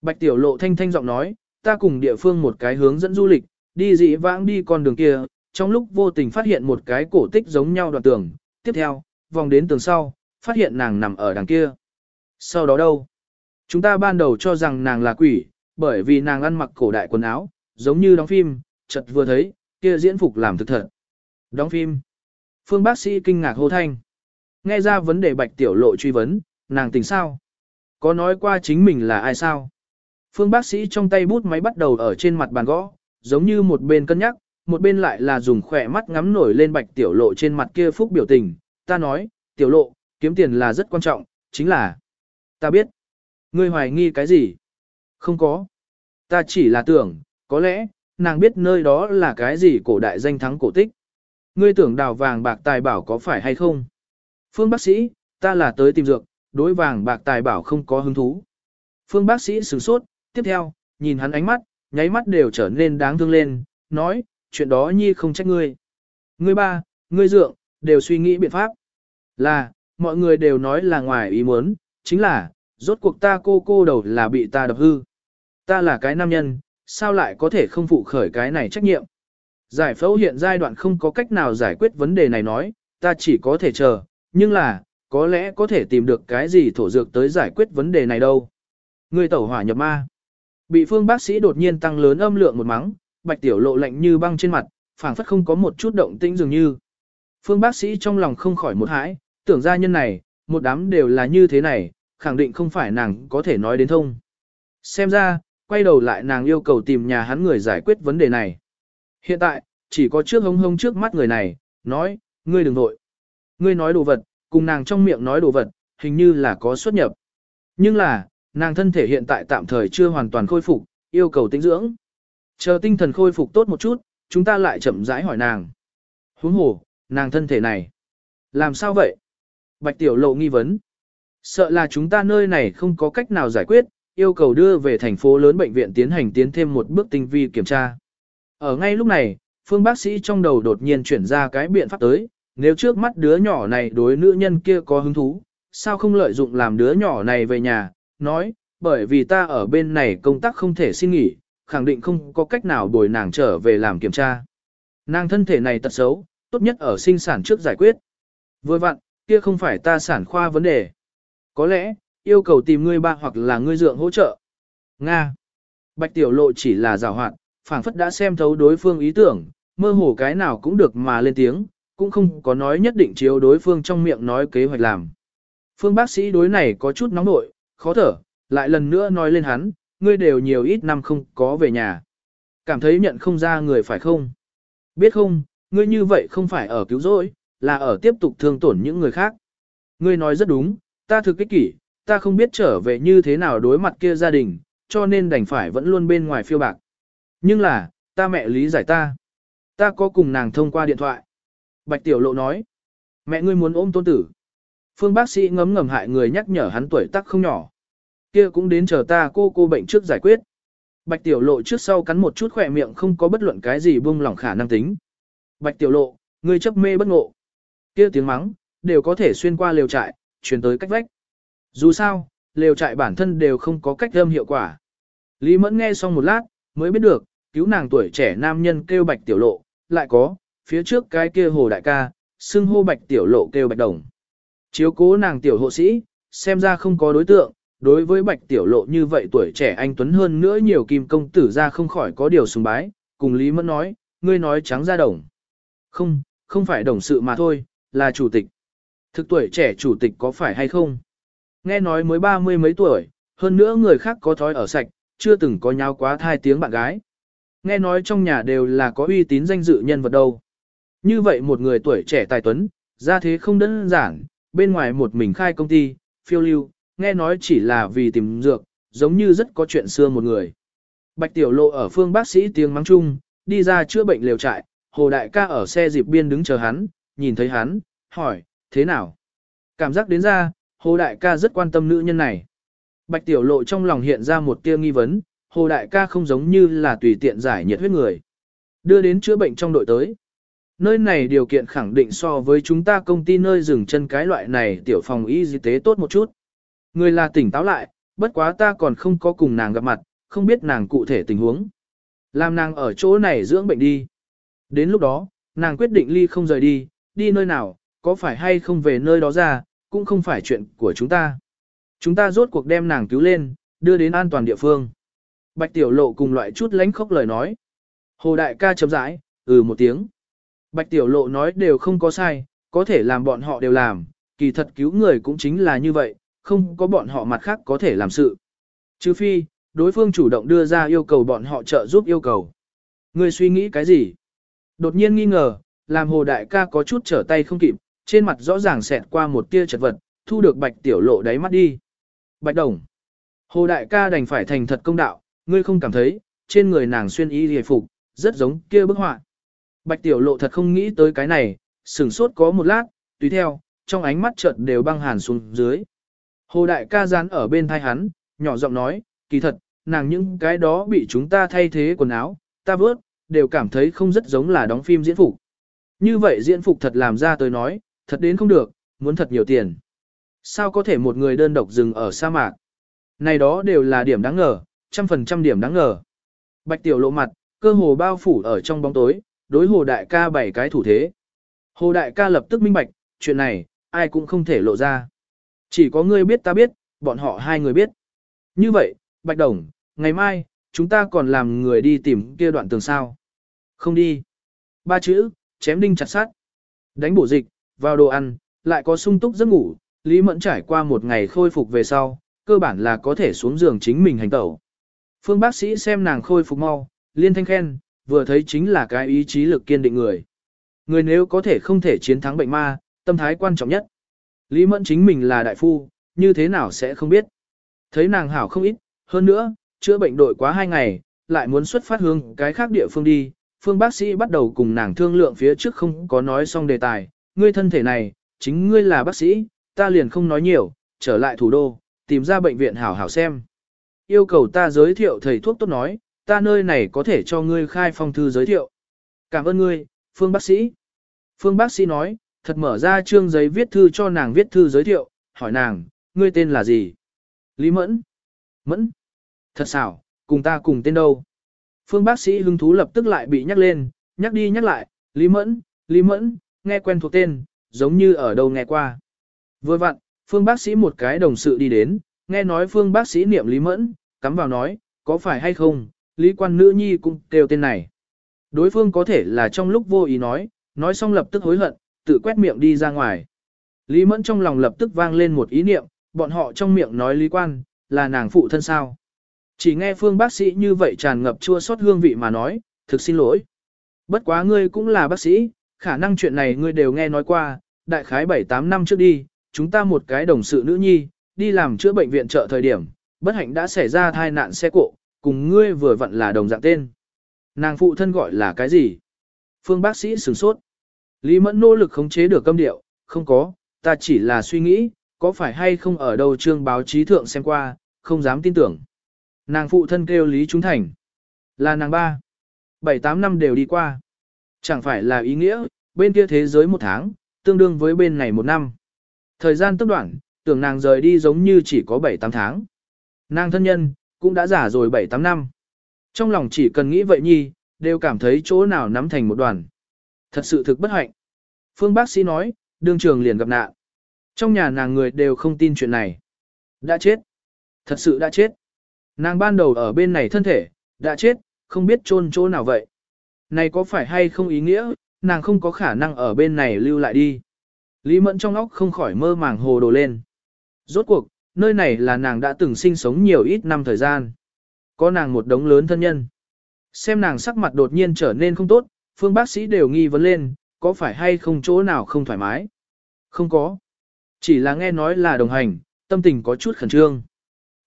Bạch tiểu lộ thanh thanh giọng nói, ta cùng địa phương một cái hướng dẫn du lịch, đi dị vãng đi con đường kia, trong lúc vô tình phát hiện một cái cổ tích giống nhau đoạn tường. Tiếp theo, vòng đến tường sau, phát hiện nàng nằm ở đằng kia. Sau đó đâu? Chúng ta ban đầu cho rằng nàng là quỷ, bởi vì nàng ăn mặc cổ đại quần áo, giống như đóng phim, chợt vừa thấy, kia diễn phục làm thực thật. Đóng phim. Phương bác sĩ kinh ngạc hô thanh. Nghe ra vấn đề bạch tiểu lộ truy vấn, nàng tỉnh sao? Có nói qua chính mình là ai sao? Phương bác sĩ trong tay bút máy bắt đầu ở trên mặt bàn gõ, giống như một bên cân nhắc, một bên lại là dùng khỏe mắt ngắm nổi lên bạch tiểu lộ trên mặt kia phúc biểu tình. Ta nói, tiểu lộ, kiếm tiền là rất quan trọng, chính là... Ta biết. Ngươi hoài nghi cái gì? Không có. Ta chỉ là tưởng, có lẽ, nàng biết nơi đó là cái gì cổ đại danh thắng cổ tích. Ngươi tưởng đào vàng bạc tài bảo có phải hay không? Phương bác sĩ, ta là tới tìm dược, đối vàng bạc tài bảo không có hứng thú. Phương bác sĩ sửng sốt, tiếp theo, nhìn hắn ánh mắt, nháy mắt đều trở nên đáng thương lên, nói, chuyện đó nhi không trách ngươi. Ngươi ba, ngươi dượng, đều suy nghĩ biện pháp. Là, mọi người đều nói là ngoài ý muốn, chính là, rốt cuộc ta cô cô đầu là bị ta đập hư. Ta là cái nam nhân, sao lại có thể không phụ khởi cái này trách nhiệm. Giải phẫu hiện giai đoạn không có cách nào giải quyết vấn đề này nói, ta chỉ có thể chờ, nhưng là, có lẽ có thể tìm được cái gì thổ dược tới giải quyết vấn đề này đâu. Người tẩu hỏa nhập ma. Bị phương bác sĩ đột nhiên tăng lớn âm lượng một mắng, bạch tiểu lộ lạnh như băng trên mặt, phảng phất không có một chút động tĩnh dường như. Phương bác sĩ trong lòng không khỏi một hãi, tưởng ra nhân này, một đám đều là như thế này, khẳng định không phải nàng có thể nói đến thông. Xem ra, quay đầu lại nàng yêu cầu tìm nhà hắn người giải quyết vấn đề này. Hiện tại, chỉ có trước hông hông trước mắt người này, nói, ngươi đừng vội. Ngươi nói đồ vật, cùng nàng trong miệng nói đồ vật, hình như là có xuất nhập. Nhưng là, nàng thân thể hiện tại tạm thời chưa hoàn toàn khôi phục, yêu cầu tinh dưỡng. Chờ tinh thần khôi phục tốt một chút, chúng ta lại chậm rãi hỏi nàng. Huống hồ, nàng thân thể này. Làm sao vậy? Bạch Tiểu Lộ nghi vấn. Sợ là chúng ta nơi này không có cách nào giải quyết, yêu cầu đưa về thành phố lớn bệnh viện tiến hành tiến thêm một bước tinh vi kiểm tra. Ở ngay lúc này, phương bác sĩ trong đầu đột nhiên chuyển ra cái biện pháp tới, nếu trước mắt đứa nhỏ này đối nữ nhân kia có hứng thú, sao không lợi dụng làm đứa nhỏ này về nhà, nói, bởi vì ta ở bên này công tác không thể xin nghỉ, khẳng định không có cách nào bồi nàng trở về làm kiểm tra. Nàng thân thể này tật xấu, tốt nhất ở sinh sản trước giải quyết. Vừa vặn, kia không phải ta sản khoa vấn đề. Có lẽ, yêu cầu tìm ngươi ba hoặc là ngươi dượng hỗ trợ. Nga. Bạch tiểu lộ chỉ là rào hoạt, phảng phất đã xem thấu đối phương ý tưởng, mơ hồ cái nào cũng được mà lên tiếng, cũng không có nói nhất định chiếu đối phương trong miệng nói kế hoạch làm. Phương bác sĩ đối này có chút nóng nội, khó thở, lại lần nữa nói lên hắn, ngươi đều nhiều ít năm không có về nhà. Cảm thấy nhận không ra người phải không? Biết không, ngươi như vậy không phải ở cứu rỗi, là ở tiếp tục thương tổn những người khác. Ngươi nói rất đúng, ta thực kích kỷ, ta không biết trở về như thế nào đối mặt kia gia đình, cho nên đành phải vẫn luôn bên ngoài phiêu bạc. Nhưng là, ta mẹ lý giải ta. Ta có cùng nàng thông qua điện thoại. Bạch Tiểu Lộ nói, mẹ ngươi muốn ôm tôn tử. Phương bác sĩ ngấm ngầm hại người nhắc nhở hắn tuổi tác không nhỏ. Kia cũng đến chờ ta cô cô bệnh trước giải quyết. Bạch Tiểu Lộ trước sau cắn một chút khỏe miệng không có bất luận cái gì buông lỏng khả năng tính. Bạch Tiểu Lộ, ngươi chấp mê bất ngộ. Kia tiếng mắng, đều có thể xuyên qua lều trại, truyền tới cách vách. Dù sao, lều trại bản thân đều không có cách âm hiệu quả. Lý Mẫn nghe xong một lát, mới biết được, cứu nàng tuổi trẻ nam nhân kêu Bạch Tiểu Lộ, lại có, phía trước cái kia hồ đại ca, xưng hô Bạch Tiểu Lộ kêu Bạch Đồng. Chiếu cố nàng tiểu hộ sĩ, xem ra không có đối tượng, đối với Bạch Tiểu Lộ như vậy tuổi trẻ anh Tuấn hơn nữa nhiều kim công tử ra không khỏi có điều sùng bái, cùng Lý Mẫn nói, ngươi nói trắng ra đồng. Không, không phải đồng sự mà thôi, là chủ tịch. Thực tuổi trẻ chủ tịch có phải hay không? Nghe nói mới ba mươi mấy tuổi, hơn nữa người khác có thói ở sạch, chưa từng có nháo quá thai tiếng bạn gái. Nghe nói trong nhà đều là có uy tín danh dự nhân vật đâu. Như vậy một người tuổi trẻ tài tuấn, ra thế không đơn giản, bên ngoài một mình khai công ty, phiêu lưu, nghe nói chỉ là vì tìm dược, giống như rất có chuyện xưa một người. Bạch Tiểu Lộ ở phương bác sĩ tiếng mắng chung, đi ra chữa bệnh liều trại, Hồ Đại ca ở xe dịp biên đứng chờ hắn, nhìn thấy hắn, hỏi, thế nào? Cảm giác đến ra, Hồ Đại ca rất quan tâm nữ nhân này. Bạch Tiểu Lộ trong lòng hiện ra một tia nghi vấn, Hồ Đại ca không giống như là tùy tiện giải nhiệt huyết người. Đưa đến chữa bệnh trong đội tới. Nơi này điều kiện khẳng định so với chúng ta công ty nơi dừng chân cái loại này tiểu phòng y tế tốt một chút. Người là tỉnh táo lại, bất quá ta còn không có cùng nàng gặp mặt, không biết nàng cụ thể tình huống. Làm nàng ở chỗ này dưỡng bệnh đi. Đến lúc đó, nàng quyết định ly không rời đi, đi nơi nào, có phải hay không về nơi đó ra, cũng không phải chuyện của chúng ta. Chúng ta rốt cuộc đem nàng cứu lên, đưa đến an toàn địa phương. Bạch Tiểu Lộ cùng loại chút lánh khóc lời nói. Hồ Đại ca chấm rãi, ừ một tiếng. Bạch Tiểu Lộ nói đều không có sai, có thể làm bọn họ đều làm, kỳ thật cứu người cũng chính là như vậy, không có bọn họ mặt khác có thể làm sự. Trừ phi, đối phương chủ động đưa ra yêu cầu bọn họ trợ giúp yêu cầu. Người suy nghĩ cái gì? Đột nhiên nghi ngờ, làm hồ đại ca có chút trở tay không kịp, trên mặt rõ ràng xẹt qua một tia chật vật, thu được bạch tiểu lộ đáy mắt đi. Bạch đồng. Hồ đại ca đành phải thành thật công đạo, ngươi không cảm thấy, trên người nàng xuyên y hề phục, rất giống kia bức họa. Bạch tiểu lộ thật không nghĩ tới cái này, sửng sốt có một lát, tùy theo, trong ánh mắt chợt đều băng hàn xuống dưới. Hồ đại ca dán ở bên thai hắn, nhỏ giọng nói, kỳ thật, nàng những cái đó bị chúng ta thay thế quần áo, ta vớt, đều cảm thấy không rất giống là đóng phim diễn phục. Như vậy diễn phục thật làm ra tới nói, thật đến không được, muốn thật nhiều tiền. Sao có thể một người đơn độc dừng ở sa mạc? Này đó đều là điểm đáng ngờ, trăm phần trăm điểm đáng ngờ. Bạch tiểu lộ mặt, cơ hồ bao phủ ở trong bóng tối, đối hồ đại ca bảy cái thủ thế. Hồ đại ca lập tức minh bạch, chuyện này, ai cũng không thể lộ ra. Chỉ có ngươi biết ta biết, bọn họ hai người biết. Như vậy, Bạch Đồng, ngày mai, chúng ta còn làm người đi tìm kia đoạn tường sao. Không đi. Ba chữ, chém đinh chặt sát. Đánh bổ dịch, vào đồ ăn, lại có sung túc giấc ngủ, Lý Mẫn trải qua một ngày khôi phục về sau, cơ bản là có thể xuống giường chính mình hành tẩu. Phương bác sĩ xem nàng khôi phục mau, liên thanh khen, vừa thấy chính là cái ý chí lực kiên định người. Người nếu có thể không thể chiến thắng bệnh ma, tâm thái quan trọng nhất. Lý Mẫn chính mình là đại phu, như thế nào sẽ không biết. Thấy nàng hảo không ít, hơn nữa, chữa bệnh đội quá hai ngày, lại muốn xuất phát hướng cái khác địa phương đi. Phương bác sĩ bắt đầu cùng nàng thương lượng phía trước không có nói xong đề tài, ngươi thân thể này, chính ngươi là bác sĩ, ta liền không nói nhiều, trở lại thủ đô, tìm ra bệnh viện hảo hảo xem. Yêu cầu ta giới thiệu thầy thuốc tốt nói, ta nơi này có thể cho ngươi khai phong thư giới thiệu. Cảm ơn ngươi, Phương bác sĩ. Phương bác sĩ nói, thật mở ra trương giấy viết thư cho nàng viết thư giới thiệu, hỏi nàng, ngươi tên là gì? Lý Mẫn. Mẫn. Thật xảo, cùng ta cùng tên đâu? Phương bác sĩ hứng thú lập tức lại bị nhắc lên, nhắc đi nhắc lại, Lý Mẫn, Lý Mẫn, nghe quen thuộc tên, giống như ở đâu nghe qua. Vừa vặn, Phương bác sĩ một cái đồng sự đi đến, nghe nói Phương bác sĩ niệm Lý Mẫn, cắm vào nói, có phải hay không, Lý quan nữ nhi cũng kêu tên này. Đối phương có thể là trong lúc vô ý nói, nói xong lập tức hối hận, tự quét miệng đi ra ngoài. Lý Mẫn trong lòng lập tức vang lên một ý niệm, bọn họ trong miệng nói Lý Quan, là nàng phụ thân sao. Chỉ nghe phương bác sĩ như vậy tràn ngập chua xót hương vị mà nói, thực xin lỗi. Bất quá ngươi cũng là bác sĩ, khả năng chuyện này ngươi đều nghe nói qua, đại khái 7-8 năm trước đi, chúng ta một cái đồng sự nữ nhi, đi làm chữa bệnh viện trợ thời điểm, bất hạnh đã xảy ra tai nạn xe cộ, cùng ngươi vừa vặn là đồng dạng tên. Nàng phụ thân gọi là cái gì? Phương bác sĩ sửng sốt. Lý Mẫn nỗ lực khống chế được câm điệu, không có, ta chỉ là suy nghĩ, có phải hay không ở đâu trương báo chí thượng xem qua, không dám tin tưởng. Nàng phụ thân kêu Lý Trung Thành. Là nàng ba. Bảy tám năm đều đi qua. Chẳng phải là ý nghĩa, bên kia thế giới một tháng, tương đương với bên này một năm. Thời gian tấp đoạn, tưởng nàng rời đi giống như chỉ có bảy tám tháng. Nàng thân nhân, cũng đã giả rồi bảy tám năm. Trong lòng chỉ cần nghĩ vậy nhi, đều cảm thấy chỗ nào nắm thành một đoàn. Thật sự thực bất hạnh. Phương bác sĩ nói, đương trường liền gặp nạn. Trong nhà nàng người đều không tin chuyện này. Đã chết. Thật sự đã chết. Nàng ban đầu ở bên này thân thể, đã chết, không biết chôn chỗ nào vậy. Này có phải hay không ý nghĩa, nàng không có khả năng ở bên này lưu lại đi. Lý Mẫn trong óc không khỏi mơ màng hồ đồ lên. Rốt cuộc, nơi này là nàng đã từng sinh sống nhiều ít năm thời gian. Có nàng một đống lớn thân nhân. Xem nàng sắc mặt đột nhiên trở nên không tốt, phương bác sĩ đều nghi vấn lên, có phải hay không chỗ nào không thoải mái? Không có. Chỉ là nghe nói là đồng hành, tâm tình có chút khẩn trương.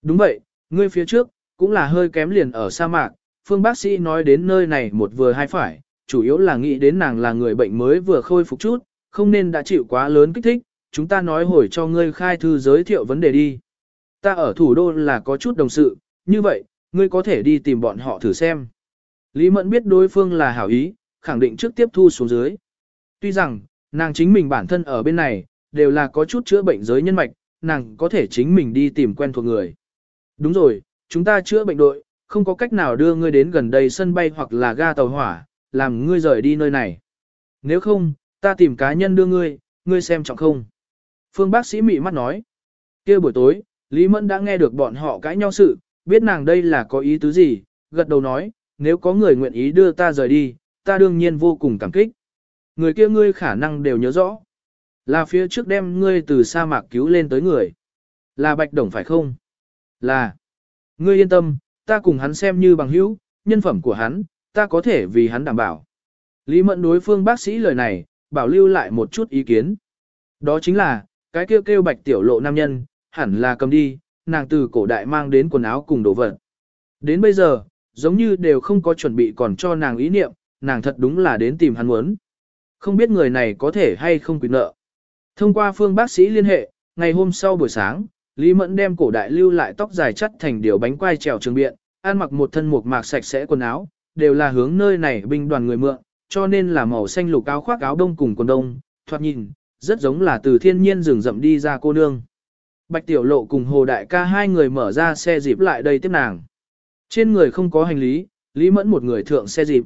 Đúng vậy, ngươi phía trước, cũng là hơi kém liền ở sa mạc, phương bác sĩ nói đến nơi này một vừa hai phải, chủ yếu là nghĩ đến nàng là người bệnh mới vừa khôi phục chút, không nên đã chịu quá lớn kích thích, chúng ta nói hồi cho ngươi khai thư giới thiệu vấn đề đi. Ta ở thủ đô là có chút đồng sự, như vậy, ngươi có thể đi tìm bọn họ thử xem. Lý Mẫn biết đối phương là hảo ý, khẳng định trước tiếp thu xuống dưới. Tuy rằng, nàng chính mình bản thân ở bên này, đều là có chút chữa bệnh giới nhân mạch, nàng có thể chính mình đi tìm quen thuộc người. Đúng rồi, chúng ta chữa bệnh đội, không có cách nào đưa ngươi đến gần đây sân bay hoặc là ga tàu hỏa, làm ngươi rời đi nơi này. Nếu không, ta tìm cá nhân đưa ngươi, ngươi xem trọng không. Phương bác sĩ mị mắt nói. kia buổi tối, Lý Mẫn đã nghe được bọn họ cãi nhau sự, biết nàng đây là có ý tứ gì, gật đầu nói, nếu có người nguyện ý đưa ta rời đi, ta đương nhiên vô cùng cảm kích. Người kia ngươi khả năng đều nhớ rõ. Là phía trước đem ngươi từ sa mạc cứu lên tới người. Là Bạch Đồng phải không? Là. Ngươi yên tâm, ta cùng hắn xem như bằng hữu, nhân phẩm của hắn, ta có thể vì hắn đảm bảo. Lý Mẫn đối phương bác sĩ lời này, bảo lưu lại một chút ý kiến. Đó chính là, cái kêu kêu bạch tiểu lộ nam nhân, hẳn là cầm đi, nàng từ cổ đại mang đến quần áo cùng đồ vật. Đến bây giờ, giống như đều không có chuẩn bị còn cho nàng ý niệm, nàng thật đúng là đến tìm hắn muốn. Không biết người này có thể hay không quyền nợ. Thông qua phương bác sĩ liên hệ, ngày hôm sau buổi sáng, Lý Mẫn đem cổ đại lưu lại tóc dài chắt thành điều bánh quai trèo trường biện, ăn mặc một thân mộc mạc sạch sẽ quần áo, đều là hướng nơi này binh đoàn người mượn, cho nên là màu xanh lục áo khoác áo đông cùng quần đông, thoạt nhìn, rất giống là từ thiên nhiên rừng rậm đi ra cô nương. Bạch Tiểu Lộ cùng Hồ Đại ca hai người mở ra xe dịp lại đây tiếp nàng. Trên người không có hành lý, Lý Mẫn một người thượng xe dịp.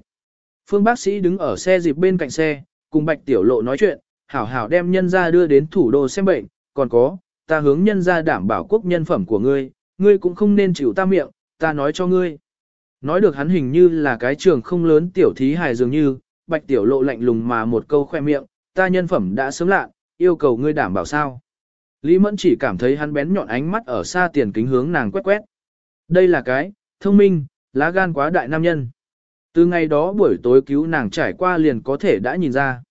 Phương bác sĩ đứng ở xe dịp bên cạnh xe, cùng Bạch Tiểu Lộ nói chuyện, hảo hảo đem nhân ra đưa đến thủ đô xem bệnh, còn có, ta hướng nhân ra đảm bảo quốc nhân phẩm của ngươi, ngươi cũng không nên chịu ta miệng, ta nói cho ngươi. Nói được hắn hình như là cái trường không lớn tiểu thí hài dường như, Bạch Tiểu Lộ lạnh lùng mà một câu khoe miệng, ta nhân phẩm đã sớm lạ, yêu cầu ngươi đảm bảo sao. Lý Mẫn chỉ cảm thấy hắn bén nhọn ánh mắt ở xa tiền kính hướng nàng quét quét. Đây là cái, thông minh, lá gan quá đại nam nhân. Từ ngày đó buổi tối cứu nàng trải qua liền có thể đã nhìn ra.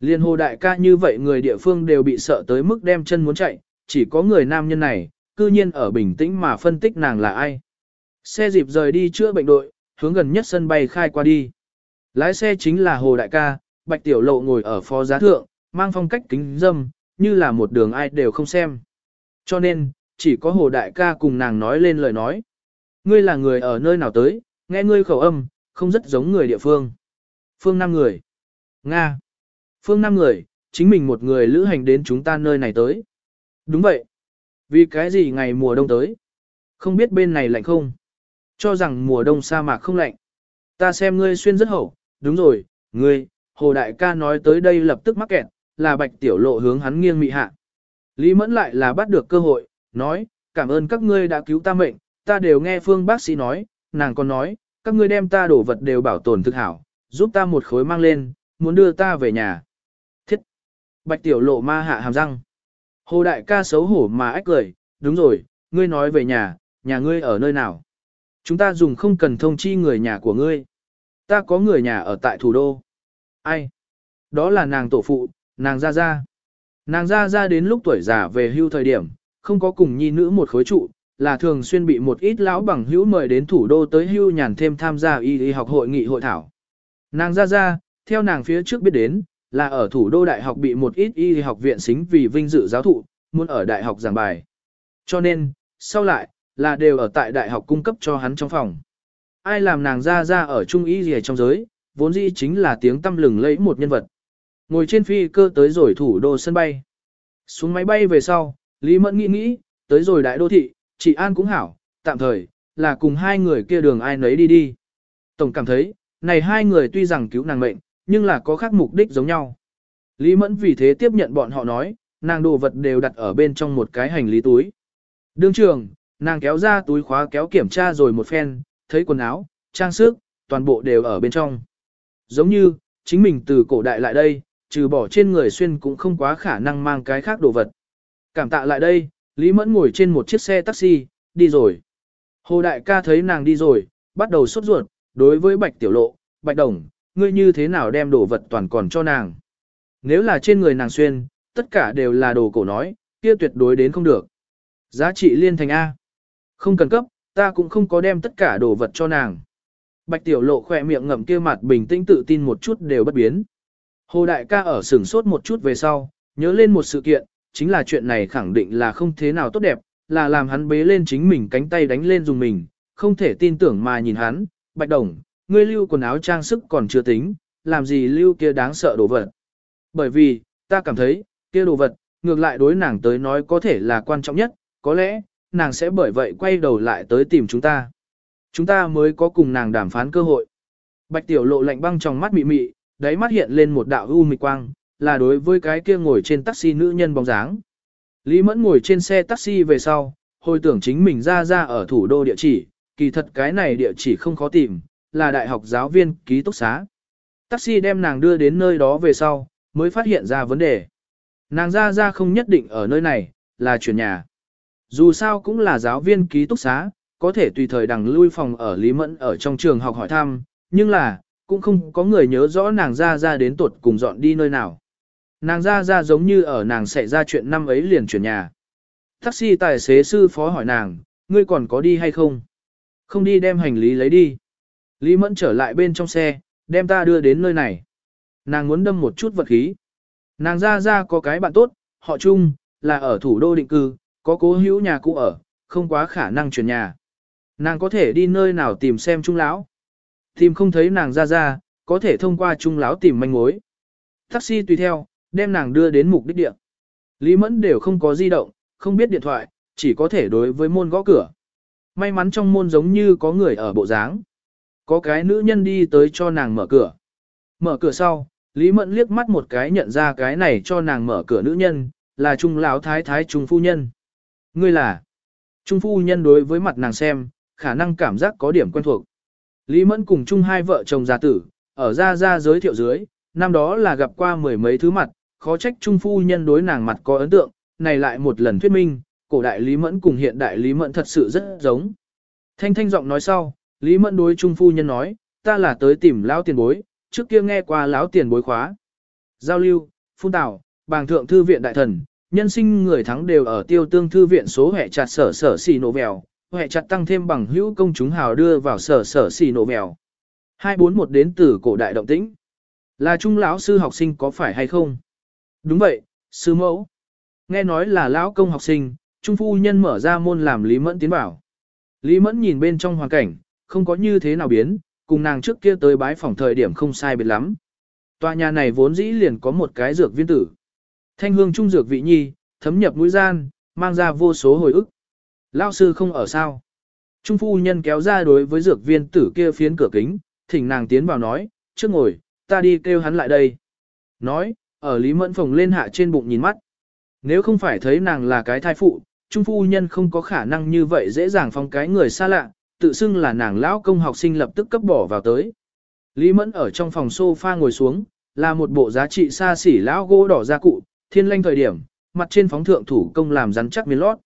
Liên hồ đại ca như vậy người địa phương đều bị sợ tới mức đem chân muốn chạy, chỉ có người nam nhân này, cư nhiên ở bình tĩnh mà phân tích nàng là ai. Xe dịp rời đi chữa bệnh đội, hướng gần nhất sân bay khai qua đi. Lái xe chính là hồ đại ca, bạch tiểu lộ ngồi ở phó giá thượng, mang phong cách kính dâm, như là một đường ai đều không xem. Cho nên, chỉ có hồ đại ca cùng nàng nói lên lời nói. Ngươi là người ở nơi nào tới, nghe ngươi khẩu âm, không rất giống người địa phương. Phương năm người. Nga. Phương năm người, chính mình một người lữ hành đến chúng ta nơi này tới. Đúng vậy. Vì cái gì ngày mùa đông tới? Không biết bên này lạnh không? Cho rằng mùa đông sa mạc không lạnh. Ta xem ngươi xuyên rất hậu, đúng rồi, ngươi, hồ đại ca nói tới đây lập tức mắc kẹt, là bạch tiểu lộ hướng hắn nghiêng mị hạ. Lý mẫn lại là bắt được cơ hội, nói, cảm ơn các ngươi đã cứu ta mệnh, ta đều nghe phương bác sĩ nói, nàng còn nói, các ngươi đem ta đổ vật đều bảo tồn thực hảo, giúp ta một khối mang lên, muốn đưa ta về nhà. Thiết! Bạch tiểu lộ ma hạ hàm răng. Hồ đại ca xấu hổ mà ách cười, đúng rồi, ngươi nói về nhà, nhà ngươi ở nơi nào? Chúng ta dùng không cần thông chi người nhà của ngươi. Ta có người nhà ở tại thủ đô. Ai? Đó là nàng tổ phụ, nàng ra ra. Nàng ra ra đến lúc tuổi già về hưu thời điểm, không có cùng nhi nữ một khối trụ, là thường xuyên bị một ít lão bằng hữu mời đến thủ đô tới hưu nhàn thêm tham gia y y học hội nghị hội thảo. Nàng ra ra, theo nàng phía trước biết đến, là ở thủ đô đại học bị một ít y học viện xính vì vinh dự giáo thụ, muốn ở đại học giảng bài. Cho nên, sau lại, là đều ở tại đại học cung cấp cho hắn trong phòng. Ai làm nàng ra ra ở trung y gì trong giới, vốn dĩ chính là tiếng tâm lừng lẫy một nhân vật. Ngồi trên phi cơ tới rồi thủ đô sân bay. Xuống máy bay về sau, Lý Mẫn nghĩ nghĩ, tới rồi đại đô thị, chị An cũng hảo, tạm thời, là cùng hai người kia đường ai nấy đi đi. Tổng cảm thấy, này hai người tuy rằng cứu nàng mệnh, nhưng là có khác mục đích giống nhau. Lý Mẫn vì thế tiếp nhận bọn họ nói, nàng đồ vật đều đặt ở bên trong một cái hành lý túi. Đương trường, nàng kéo ra túi khóa kéo kiểm tra rồi một phen, thấy quần áo, trang sức, toàn bộ đều ở bên trong. Giống như, chính mình từ cổ đại lại đây, trừ bỏ trên người xuyên cũng không quá khả năng mang cái khác đồ vật. Cảm tạ lại đây, Lý Mẫn ngồi trên một chiếc xe taxi, đi rồi. Hồ Đại ca thấy nàng đi rồi, bắt đầu sốt ruột, đối với Bạch Tiểu Lộ, Bạch Đồng, ngươi như thế nào đem đồ vật toàn còn cho nàng. Nếu là trên người nàng xuyên, tất cả đều là đồ cổ nói, kia tuyệt đối đến không được. Giá trị liên thành A. Không cần cấp, ta cũng không có đem tất cả đồ vật cho nàng. Bạch Tiểu Lộ khỏe miệng ngậm kia mặt bình tĩnh tự tin một chút đều bất biến. Hồ Đại ca ở sửng sốt một chút về sau, nhớ lên một sự kiện, chính là chuyện này khẳng định là không thế nào tốt đẹp, là làm hắn bế lên chính mình cánh tay đánh lên dùng mình, không thể tin tưởng mà nhìn hắn, Bạch Đồng, ngươi lưu quần áo trang sức còn chưa tính, làm gì lưu kia đáng sợ đồ vật. Bởi vì, ta cảm thấy, kia đồ vật, ngược lại đối nàng tới nói có thể là quan trọng nhất, có lẽ, nàng sẽ bởi vậy quay đầu lại tới tìm chúng ta. Chúng ta mới có cùng nàng đàm phán cơ hội. Bạch tiểu lộ lạnh băng trong mắt mị mị, đáy mắt hiện lên một đạo u mị quang, là đối với cái kia ngồi trên taxi nữ nhân bóng dáng. Lý Mẫn ngồi trên xe taxi về sau, hồi tưởng chính mình ra ra ở thủ đô địa chỉ, kỳ thật cái này địa chỉ không khó tìm, là đại học giáo viên ký túc xá. Taxi đem nàng đưa đến nơi đó về sau, mới phát hiện ra vấn đề. Nàng ra ra không nhất định ở nơi này, là chuyển nhà. Dù sao cũng là giáo viên ký túc xá, có thể tùy thời đằng lui phòng ở Lý Mẫn ở trong trường học hỏi thăm, nhưng là, cũng không có người nhớ rõ nàng ra ra đến tuột cùng dọn đi nơi nào. Nàng ra ra giống như ở nàng xảy ra chuyện năm ấy liền chuyển nhà. Taxi tài xế sư phó hỏi nàng, ngươi còn có đi hay không? Không đi đem hành lý lấy đi. Lý Mẫn trở lại bên trong xe, đem ta đưa đến nơi này. Nàng muốn đâm một chút vật khí. Nàng ra ra có cái bạn tốt, họ chung, là ở thủ đô định cư, có cố hữu nhà cũ ở, không quá khả năng chuyển nhà. Nàng có thể đi nơi nào tìm xem trung lão. Tìm không thấy nàng ra ra, có thể thông qua trung lão tìm manh mối. Taxi tùy theo, đem nàng đưa đến mục đích địa. Lý Mẫn đều không có di động, không biết điện thoại, chỉ có thể đối với môn gõ cửa. May mắn trong môn giống như có người ở bộ dáng. Có cái nữ nhân đi tới cho nàng mở cửa. Mở cửa sau, Lý Mẫn liếc mắt một cái nhận ra cái này cho nàng mở cửa nữ nhân, là Trung lão thái thái Trung phu nhân. Ngươi là? Trung phu nhân đối với mặt nàng xem, khả năng cảm giác có điểm quen thuộc. Lý Mẫn cùng chung hai vợ chồng già tử, ở ra ra giới thiệu dưới, năm đó là gặp qua mười mấy thứ mặt, khó trách Trung phu nhân đối nàng mặt có ấn tượng, này lại một lần thuyết minh, cổ đại Lý Mẫn cùng hiện đại Lý Mẫn thật sự rất giống. Thanh thanh giọng nói sau, Lý Mẫn đối Trung phu nhân nói, ta là tới tìm lão tiền bối, trước kia nghe qua lão tiền bối khóa. Giao lưu, phun tảo bàng thượng thư viện đại thần, nhân sinh người thắng đều ở tiêu tương thư viện số hệ chặt sở sở xì nổ vèo, hệ chặt tăng thêm bằng hữu công chúng hào đưa vào sở sở xì nổ vèo. 241 đến từ cổ đại động tĩnh. Là trung lão sư học sinh có phải hay không? Đúng vậy, sư mẫu. Nghe nói là lão công học sinh, trung phu nhân mở ra môn làm Lý Mẫn tiến vào. Lý Mẫn nhìn bên trong hoàn cảnh, không có như thế nào biến, cùng nàng trước kia tới bái phòng thời điểm không sai biệt lắm. Tòa nhà này vốn dĩ liền có một cái dược viên tử. Thanh hương trung dược vị nhi, thấm nhập mũi gian, mang ra vô số hồi ức. Lão sư không ở sao. Trung phu nhân kéo ra đối với dược viên tử kia phiến cửa kính, thỉnh nàng tiến vào nói, trước ngồi, ta đi kêu hắn lại đây. Nói, ở Lý Mẫn phồng lên hạ trên bụng nhìn mắt. Nếu không phải thấy nàng là cái thai phụ, Trung phu nhân không có khả năng như vậy dễ dàng phong cái người xa lạ, tự xưng là nàng lão công học sinh lập tức cấp bỏ vào tới. Lý Mẫn ở trong phòng sofa ngồi xuống, là một bộ giá trị xa xỉ lão gỗ đỏ gia cụ, thiên lanh thời điểm, mặt trên phóng thượng thủ công làm rắn chắc miếng lót.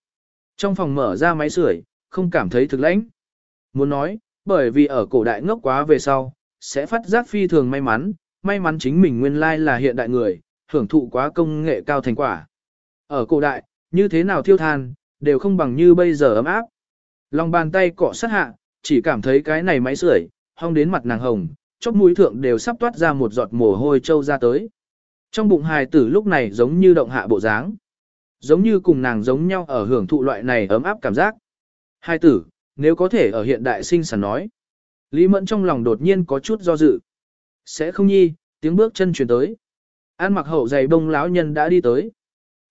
Trong phòng mở ra máy sưởi, không cảm thấy thực lãnh. Muốn nói, bởi vì ở cổ đại ngốc quá về sau, sẽ phát giác phi thường may mắn, may mắn chính mình nguyên lai là hiện đại người, hưởng thụ quá công nghệ cao thành quả. Ở cổ đại, như thế nào thiêu than, đều không bằng như bây giờ ấm áp. Lòng bàn tay cọ sát hạ, chỉ cảm thấy cái này máy sưởi, hong đến mặt nàng hồng, chóp mũi thượng đều sắp toát ra một giọt mồ hôi trâu ra tới. Trong bụng hài tử lúc này giống như động hạ bộ dáng. Giống như cùng nàng giống nhau ở hưởng thụ loại này ấm áp cảm giác. hai tử, nếu có thể ở hiện đại sinh sản nói. Lý Mẫn trong lòng đột nhiên có chút do dự. Sẽ không nhi, tiếng bước chân chuyển tới. An mặc hậu giày bông lão nhân đã đi tới.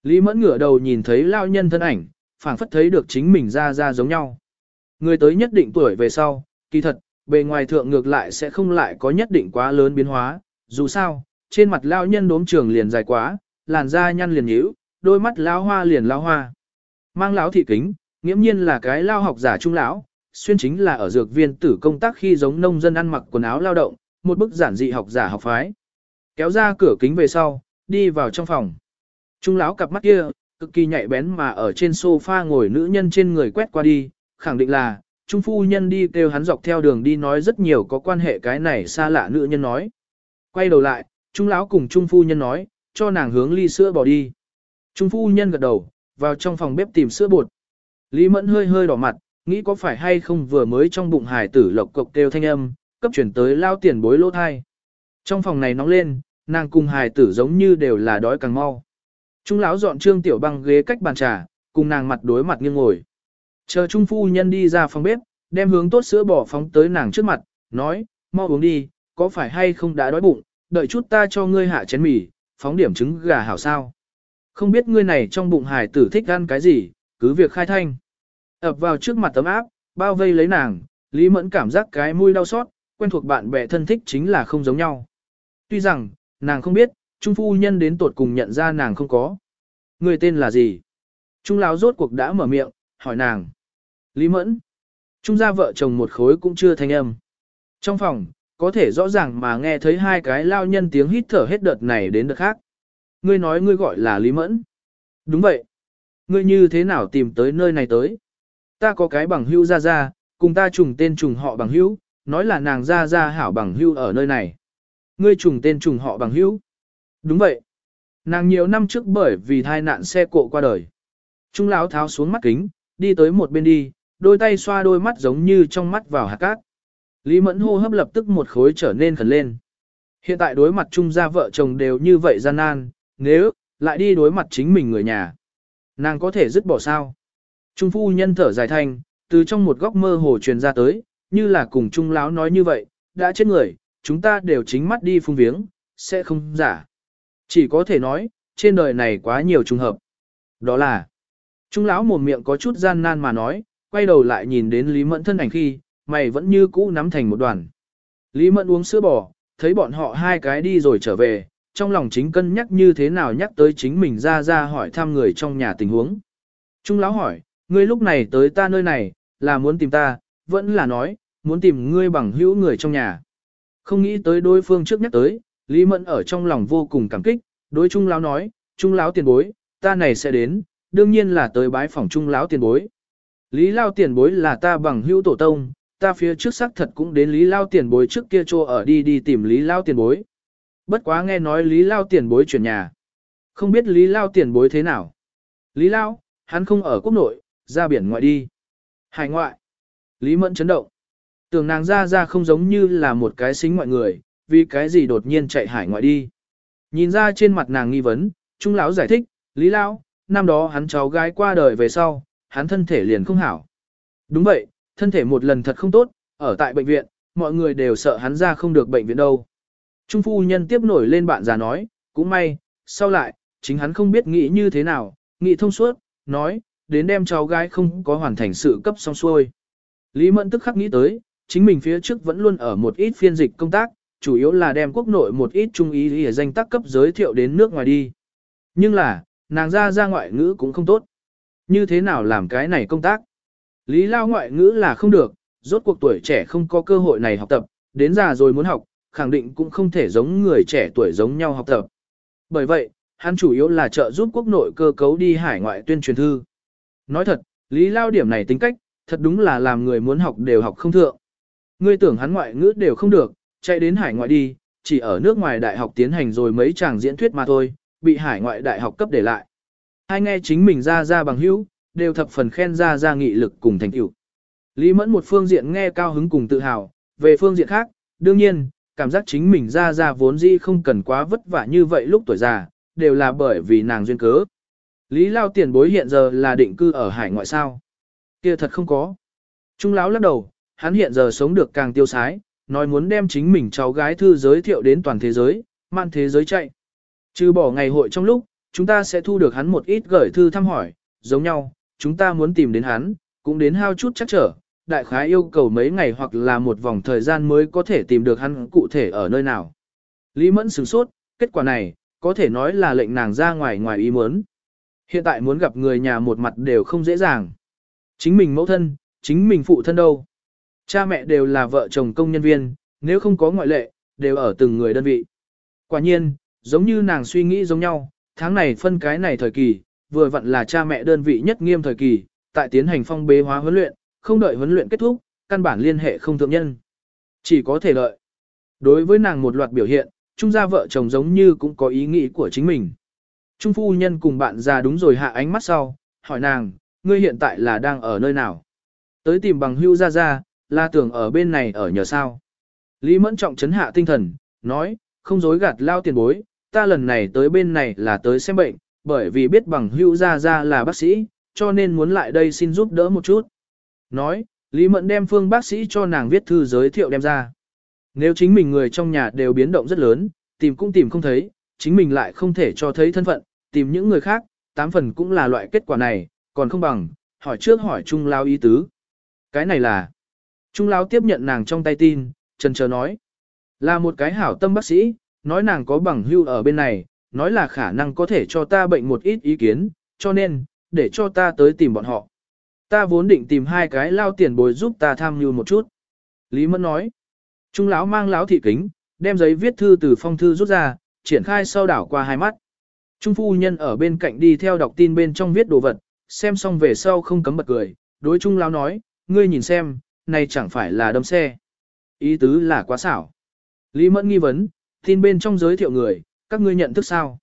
Lý Mẫn ngửa đầu nhìn thấy lão nhân thân ảnh, phảng phất thấy được chính mình ra ra giống nhau. Người tới nhất định tuổi về sau, kỳ thật, bề ngoài thượng ngược lại sẽ không lại có nhất định quá lớn biến hóa, dù sao, trên mặt lão nhân đốm trường liền dài quá, làn da nhăn liền nhíu, đôi mắt lão hoa liền lão hoa. Mang lão thị kính, nghiễm nhiên là cái lao học giả trung lão, xuyên chính là ở dược viên tử công tác khi giống nông dân ăn mặc quần áo lao động, một bức giản dị học giả học phái. Kéo ra cửa kính về sau, đi vào trong phòng. Trung lão cặp mắt kia, cực kỳ nhạy bén mà ở trên sofa ngồi nữ nhân trên người quét qua đi, khẳng định là, trung phu nhân đi kêu hắn dọc theo đường đi nói rất nhiều có quan hệ cái này xa lạ nữ nhân nói. Quay đầu lại, trung lão cùng trung phu nhân nói, cho nàng hướng ly sữa bỏ đi. Trung phu nhân gật đầu, vào trong phòng bếp tìm sữa bột. Lý mẫn hơi hơi đỏ mặt, nghĩ có phải hay không vừa mới trong bụng hải tử lộc cộc kêu thanh âm, cấp chuyển tới lao tiền bối lỗ thai. Trong phòng này nóng lên, nàng cùng hài tử giống như đều là đói càng mau. Trung lão dọn trương tiểu băng ghế cách bàn trà, cùng nàng mặt đối mặt nghiêng ngồi. Chờ trung phu nhân đi ra phòng bếp, đem hướng tốt sữa bò phóng tới nàng trước mặt, nói, mau uống đi, có phải hay không đã đói bụng, đợi chút ta cho ngươi hạ chén mì, phóng điểm trứng gà hảo sao. Không biết ngươi này trong bụng hài tử thích ăn cái gì, cứ việc khai thanh. ập vào trước mặt tấm áp, bao vây lấy nàng, Lý Mẫn cảm giác cái mũi đau xót, quen thuộc bạn bè thân thích chính là không giống nhau. Tuy rằng, nàng không biết, Trung phu nhân đến tột cùng nhận ra nàng không có. Người tên là gì? Trung lão rốt cuộc đã mở miệng, hỏi nàng. Lý Mẫn. Trung gia vợ chồng một khối cũng chưa thanh âm. Trong phòng, có thể rõ ràng mà nghe thấy hai cái lao nhân tiếng hít thở hết đợt này đến đợt khác. Ngươi nói ngươi gọi là Lý Mẫn. Đúng vậy. Ngươi như thế nào tìm tới nơi này tới? Ta có cái bằng hữu ra ra, cùng ta trùng tên trùng họ bằng hữu, nói là nàng ra ra hảo bằng hữu ở nơi này. Ngươi trùng tên trùng họ bằng hữu. Đúng vậy. Nàng nhiều năm trước bởi vì thai nạn xe cộ qua đời. Trung lão tháo xuống mắt kính, đi tới một bên đi, đôi tay xoa đôi mắt giống như trong mắt vào hạt cát. Lý Mẫn hô hấp lập tức một khối trở nên khẩn lên. Hiện tại đối mặt Trung gia vợ chồng đều như vậy gian nan, nếu, lại đi đối mặt chính mình người nhà. Nàng có thể dứt bỏ sao? Trung phu nhân thở dài thanh, từ trong một góc mơ hồ truyền ra tới, như là cùng Trung lão nói như vậy, đã chết người, chúng ta đều chính mắt đi phung viếng, sẽ không giả. Chỉ có thể nói, trên đời này quá nhiều trùng hợp. Đó là, Trung lão mồm miệng có chút gian nan mà nói, quay đầu lại nhìn đến Lý Mẫn thân ảnh khi, mày vẫn như cũ nắm thành một đoàn. Lý Mẫn uống sữa bò, thấy bọn họ hai cái đi rồi trở về, trong lòng chính cân nhắc như thế nào nhắc tới chính mình ra ra hỏi thăm người trong nhà tình huống. Trung lão hỏi, ngươi lúc này tới ta nơi này, là muốn tìm ta, vẫn là nói, muốn tìm ngươi bằng hữu người trong nhà. Không nghĩ tới đối phương trước nhắc tới, Lý Mẫn ở trong lòng vô cùng cảm kích, đối Trung lão nói, Trung lão tiền bối, ta này sẽ đến, đương nhiên là tới bái phòng Trung lão tiền bối. Lý Lao tiền bối là ta bằng hữu tổ tông, ta phía trước xác thật cũng đến Lý Lao tiền bối trước kia cho ở đi đi tìm Lý Lao tiền bối. Bất quá nghe nói Lý Lao tiền bối chuyển nhà. Không biết Lý Lao tiền bối thế nào. Lý Lao, hắn không ở quốc nội, ra biển ngoại đi. Hải ngoại. Lý Mẫn chấn động. Tưởng nàng ra ra không giống như là một cái xính ngoại người, vì cái gì đột nhiên chạy hải ngoại đi. Nhìn ra trên mặt nàng nghi vấn, Trung lão giải thích, Lý Lão, năm đó hắn cháu gái qua đời về sau, hắn thân thể liền không hảo. Đúng vậy, thân thể một lần thật không tốt, ở tại bệnh viện, mọi người đều sợ hắn ra không được bệnh viện đâu. Trung phu nhân tiếp nổi lên bạn già nói, cũng may, sau lại, chính hắn không biết nghĩ như thế nào, nghĩ thông suốt, nói, đến đem cháu gái không có hoàn thành sự cấp xong xuôi. Lý Mẫn tức khắc nghĩ tới, chính mình phía trước vẫn luôn ở một ít phiên dịch công tác, chủ yếu là đem quốc nội một ít trung ý để danh tác cấp giới thiệu đến nước ngoài đi. Nhưng là, nàng ra ra ngoại ngữ cũng không tốt. Như thế nào làm cái này công tác? Lý lao ngoại ngữ là không được, rốt cuộc tuổi trẻ không có cơ hội này học tập, đến già rồi muốn học, khẳng định cũng không thể giống người trẻ tuổi giống nhau học tập. Bởi vậy, hắn chủ yếu là trợ giúp quốc nội cơ cấu đi hải ngoại tuyên truyền thư. Nói thật, Lý Lao điểm này tính cách, thật đúng là làm người muốn học đều học không thượng. Ngươi tưởng hắn ngoại ngữ đều không được, chạy đến hải ngoại đi, chỉ ở nước ngoài đại học tiến hành rồi mấy chàng diễn thuyết mà thôi, bị hải ngoại đại học cấp để lại. Hai nghe chính mình ra ra bằng hữu, đều thập phần khen ra ra nghị lực cùng thành tựu. Lý Mẫn một phương diện nghe cao hứng cùng tự hào, về phương diện khác, đương nhiên, cảm giác chính mình ra ra vốn dĩ không cần quá vất vả như vậy lúc tuổi già, đều là bởi vì nàng duyên cớ. Lý Lao tiền bối hiện giờ là định cư ở hải ngoại sao? Kia thật không có. Trung lão lắc đầu, hắn hiện giờ sống được càng tiêu sái, nói muốn đem chính mình cháu gái thư giới thiệu đến toàn thế giới, man thế giới chạy. Trừ bỏ ngày hội trong lúc, chúng ta sẽ thu được hắn một ít gửi thư thăm hỏi, giống nhau, chúng ta muốn tìm đến hắn, cũng đến hao chút chắc trở, đại khái yêu cầu mấy ngày hoặc là một vòng thời gian mới có thể tìm được hắn cụ thể ở nơi nào. Lý Mẫn sửng sốt, kết quả này, có thể nói là lệnh nàng ra ngoài ngoài ý muốn. Hiện tại muốn gặp người nhà một mặt đều không dễ dàng. Chính mình mẫu thân, chính mình phụ thân đâu. Cha mẹ đều là vợ chồng công nhân viên, nếu không có ngoại lệ, đều ở từng người đơn vị. Quả nhiên, giống như nàng suy nghĩ giống nhau, tháng này phân cái này thời kỳ, vừa vặn là cha mẹ đơn vị nhất nghiêm thời kỳ, tại tiến hành phong bế hóa huấn luyện, không đợi huấn luyện kết thúc, căn bản liên hệ không thượng nhân. Chỉ có thể lợi. Đối với nàng một loạt biểu hiện, trung gia vợ chồng giống như cũng có ý nghĩ của chính mình. Trung phu nhân cùng bạn già đúng rồi hạ ánh mắt sau, hỏi nàng, ngươi hiện tại là đang ở nơi nào? Tới tìm bằng hưu ra ra, là tưởng ở bên này ở nhờ sao? Lý mẫn trọng chấn hạ tinh thần, nói, không dối gạt lao tiền bối, ta lần này tới bên này là tới xem bệnh, bởi vì biết bằng hưu ra ra là bác sĩ, cho nên muốn lại đây xin giúp đỡ một chút. Nói, Lý Mẫn đem phương bác sĩ cho nàng viết thư giới thiệu đem ra. Nếu chính mình người trong nhà đều biến động rất lớn, tìm cũng tìm không thấy, chính mình lại không thể cho thấy thân phận, tìm những người khác, tám phần cũng là loại kết quả này, còn không bằng, hỏi trước hỏi Chung Lao ý tứ. Cái này là, Trung lão tiếp nhận nàng trong tay tin, trần chờ nói, là một cái hảo tâm bác sĩ, nói nàng có bằng hưu ở bên này, nói là khả năng có thể cho ta bệnh một ít ý kiến, cho nên, để cho ta tới tìm bọn họ. Ta vốn định tìm hai cái lao tiền bồi giúp ta tham mưu một chút. Lý Mẫn nói, Trung lão mang lão thị kính, đem giấy viết thư từ phong thư rút ra, triển khai sau đảo qua hai mắt. Trung phu nhân ở bên cạnh đi theo đọc tin bên trong viết đồ vật, xem xong về sau không cấm bật cười, đối Trung lão nói, ngươi nhìn xem, này chẳng phải là đâm xe. Ý tứ là quá xảo. Lý Mẫn nghi vấn, tin bên trong giới thiệu người, các ngươi nhận thức sao?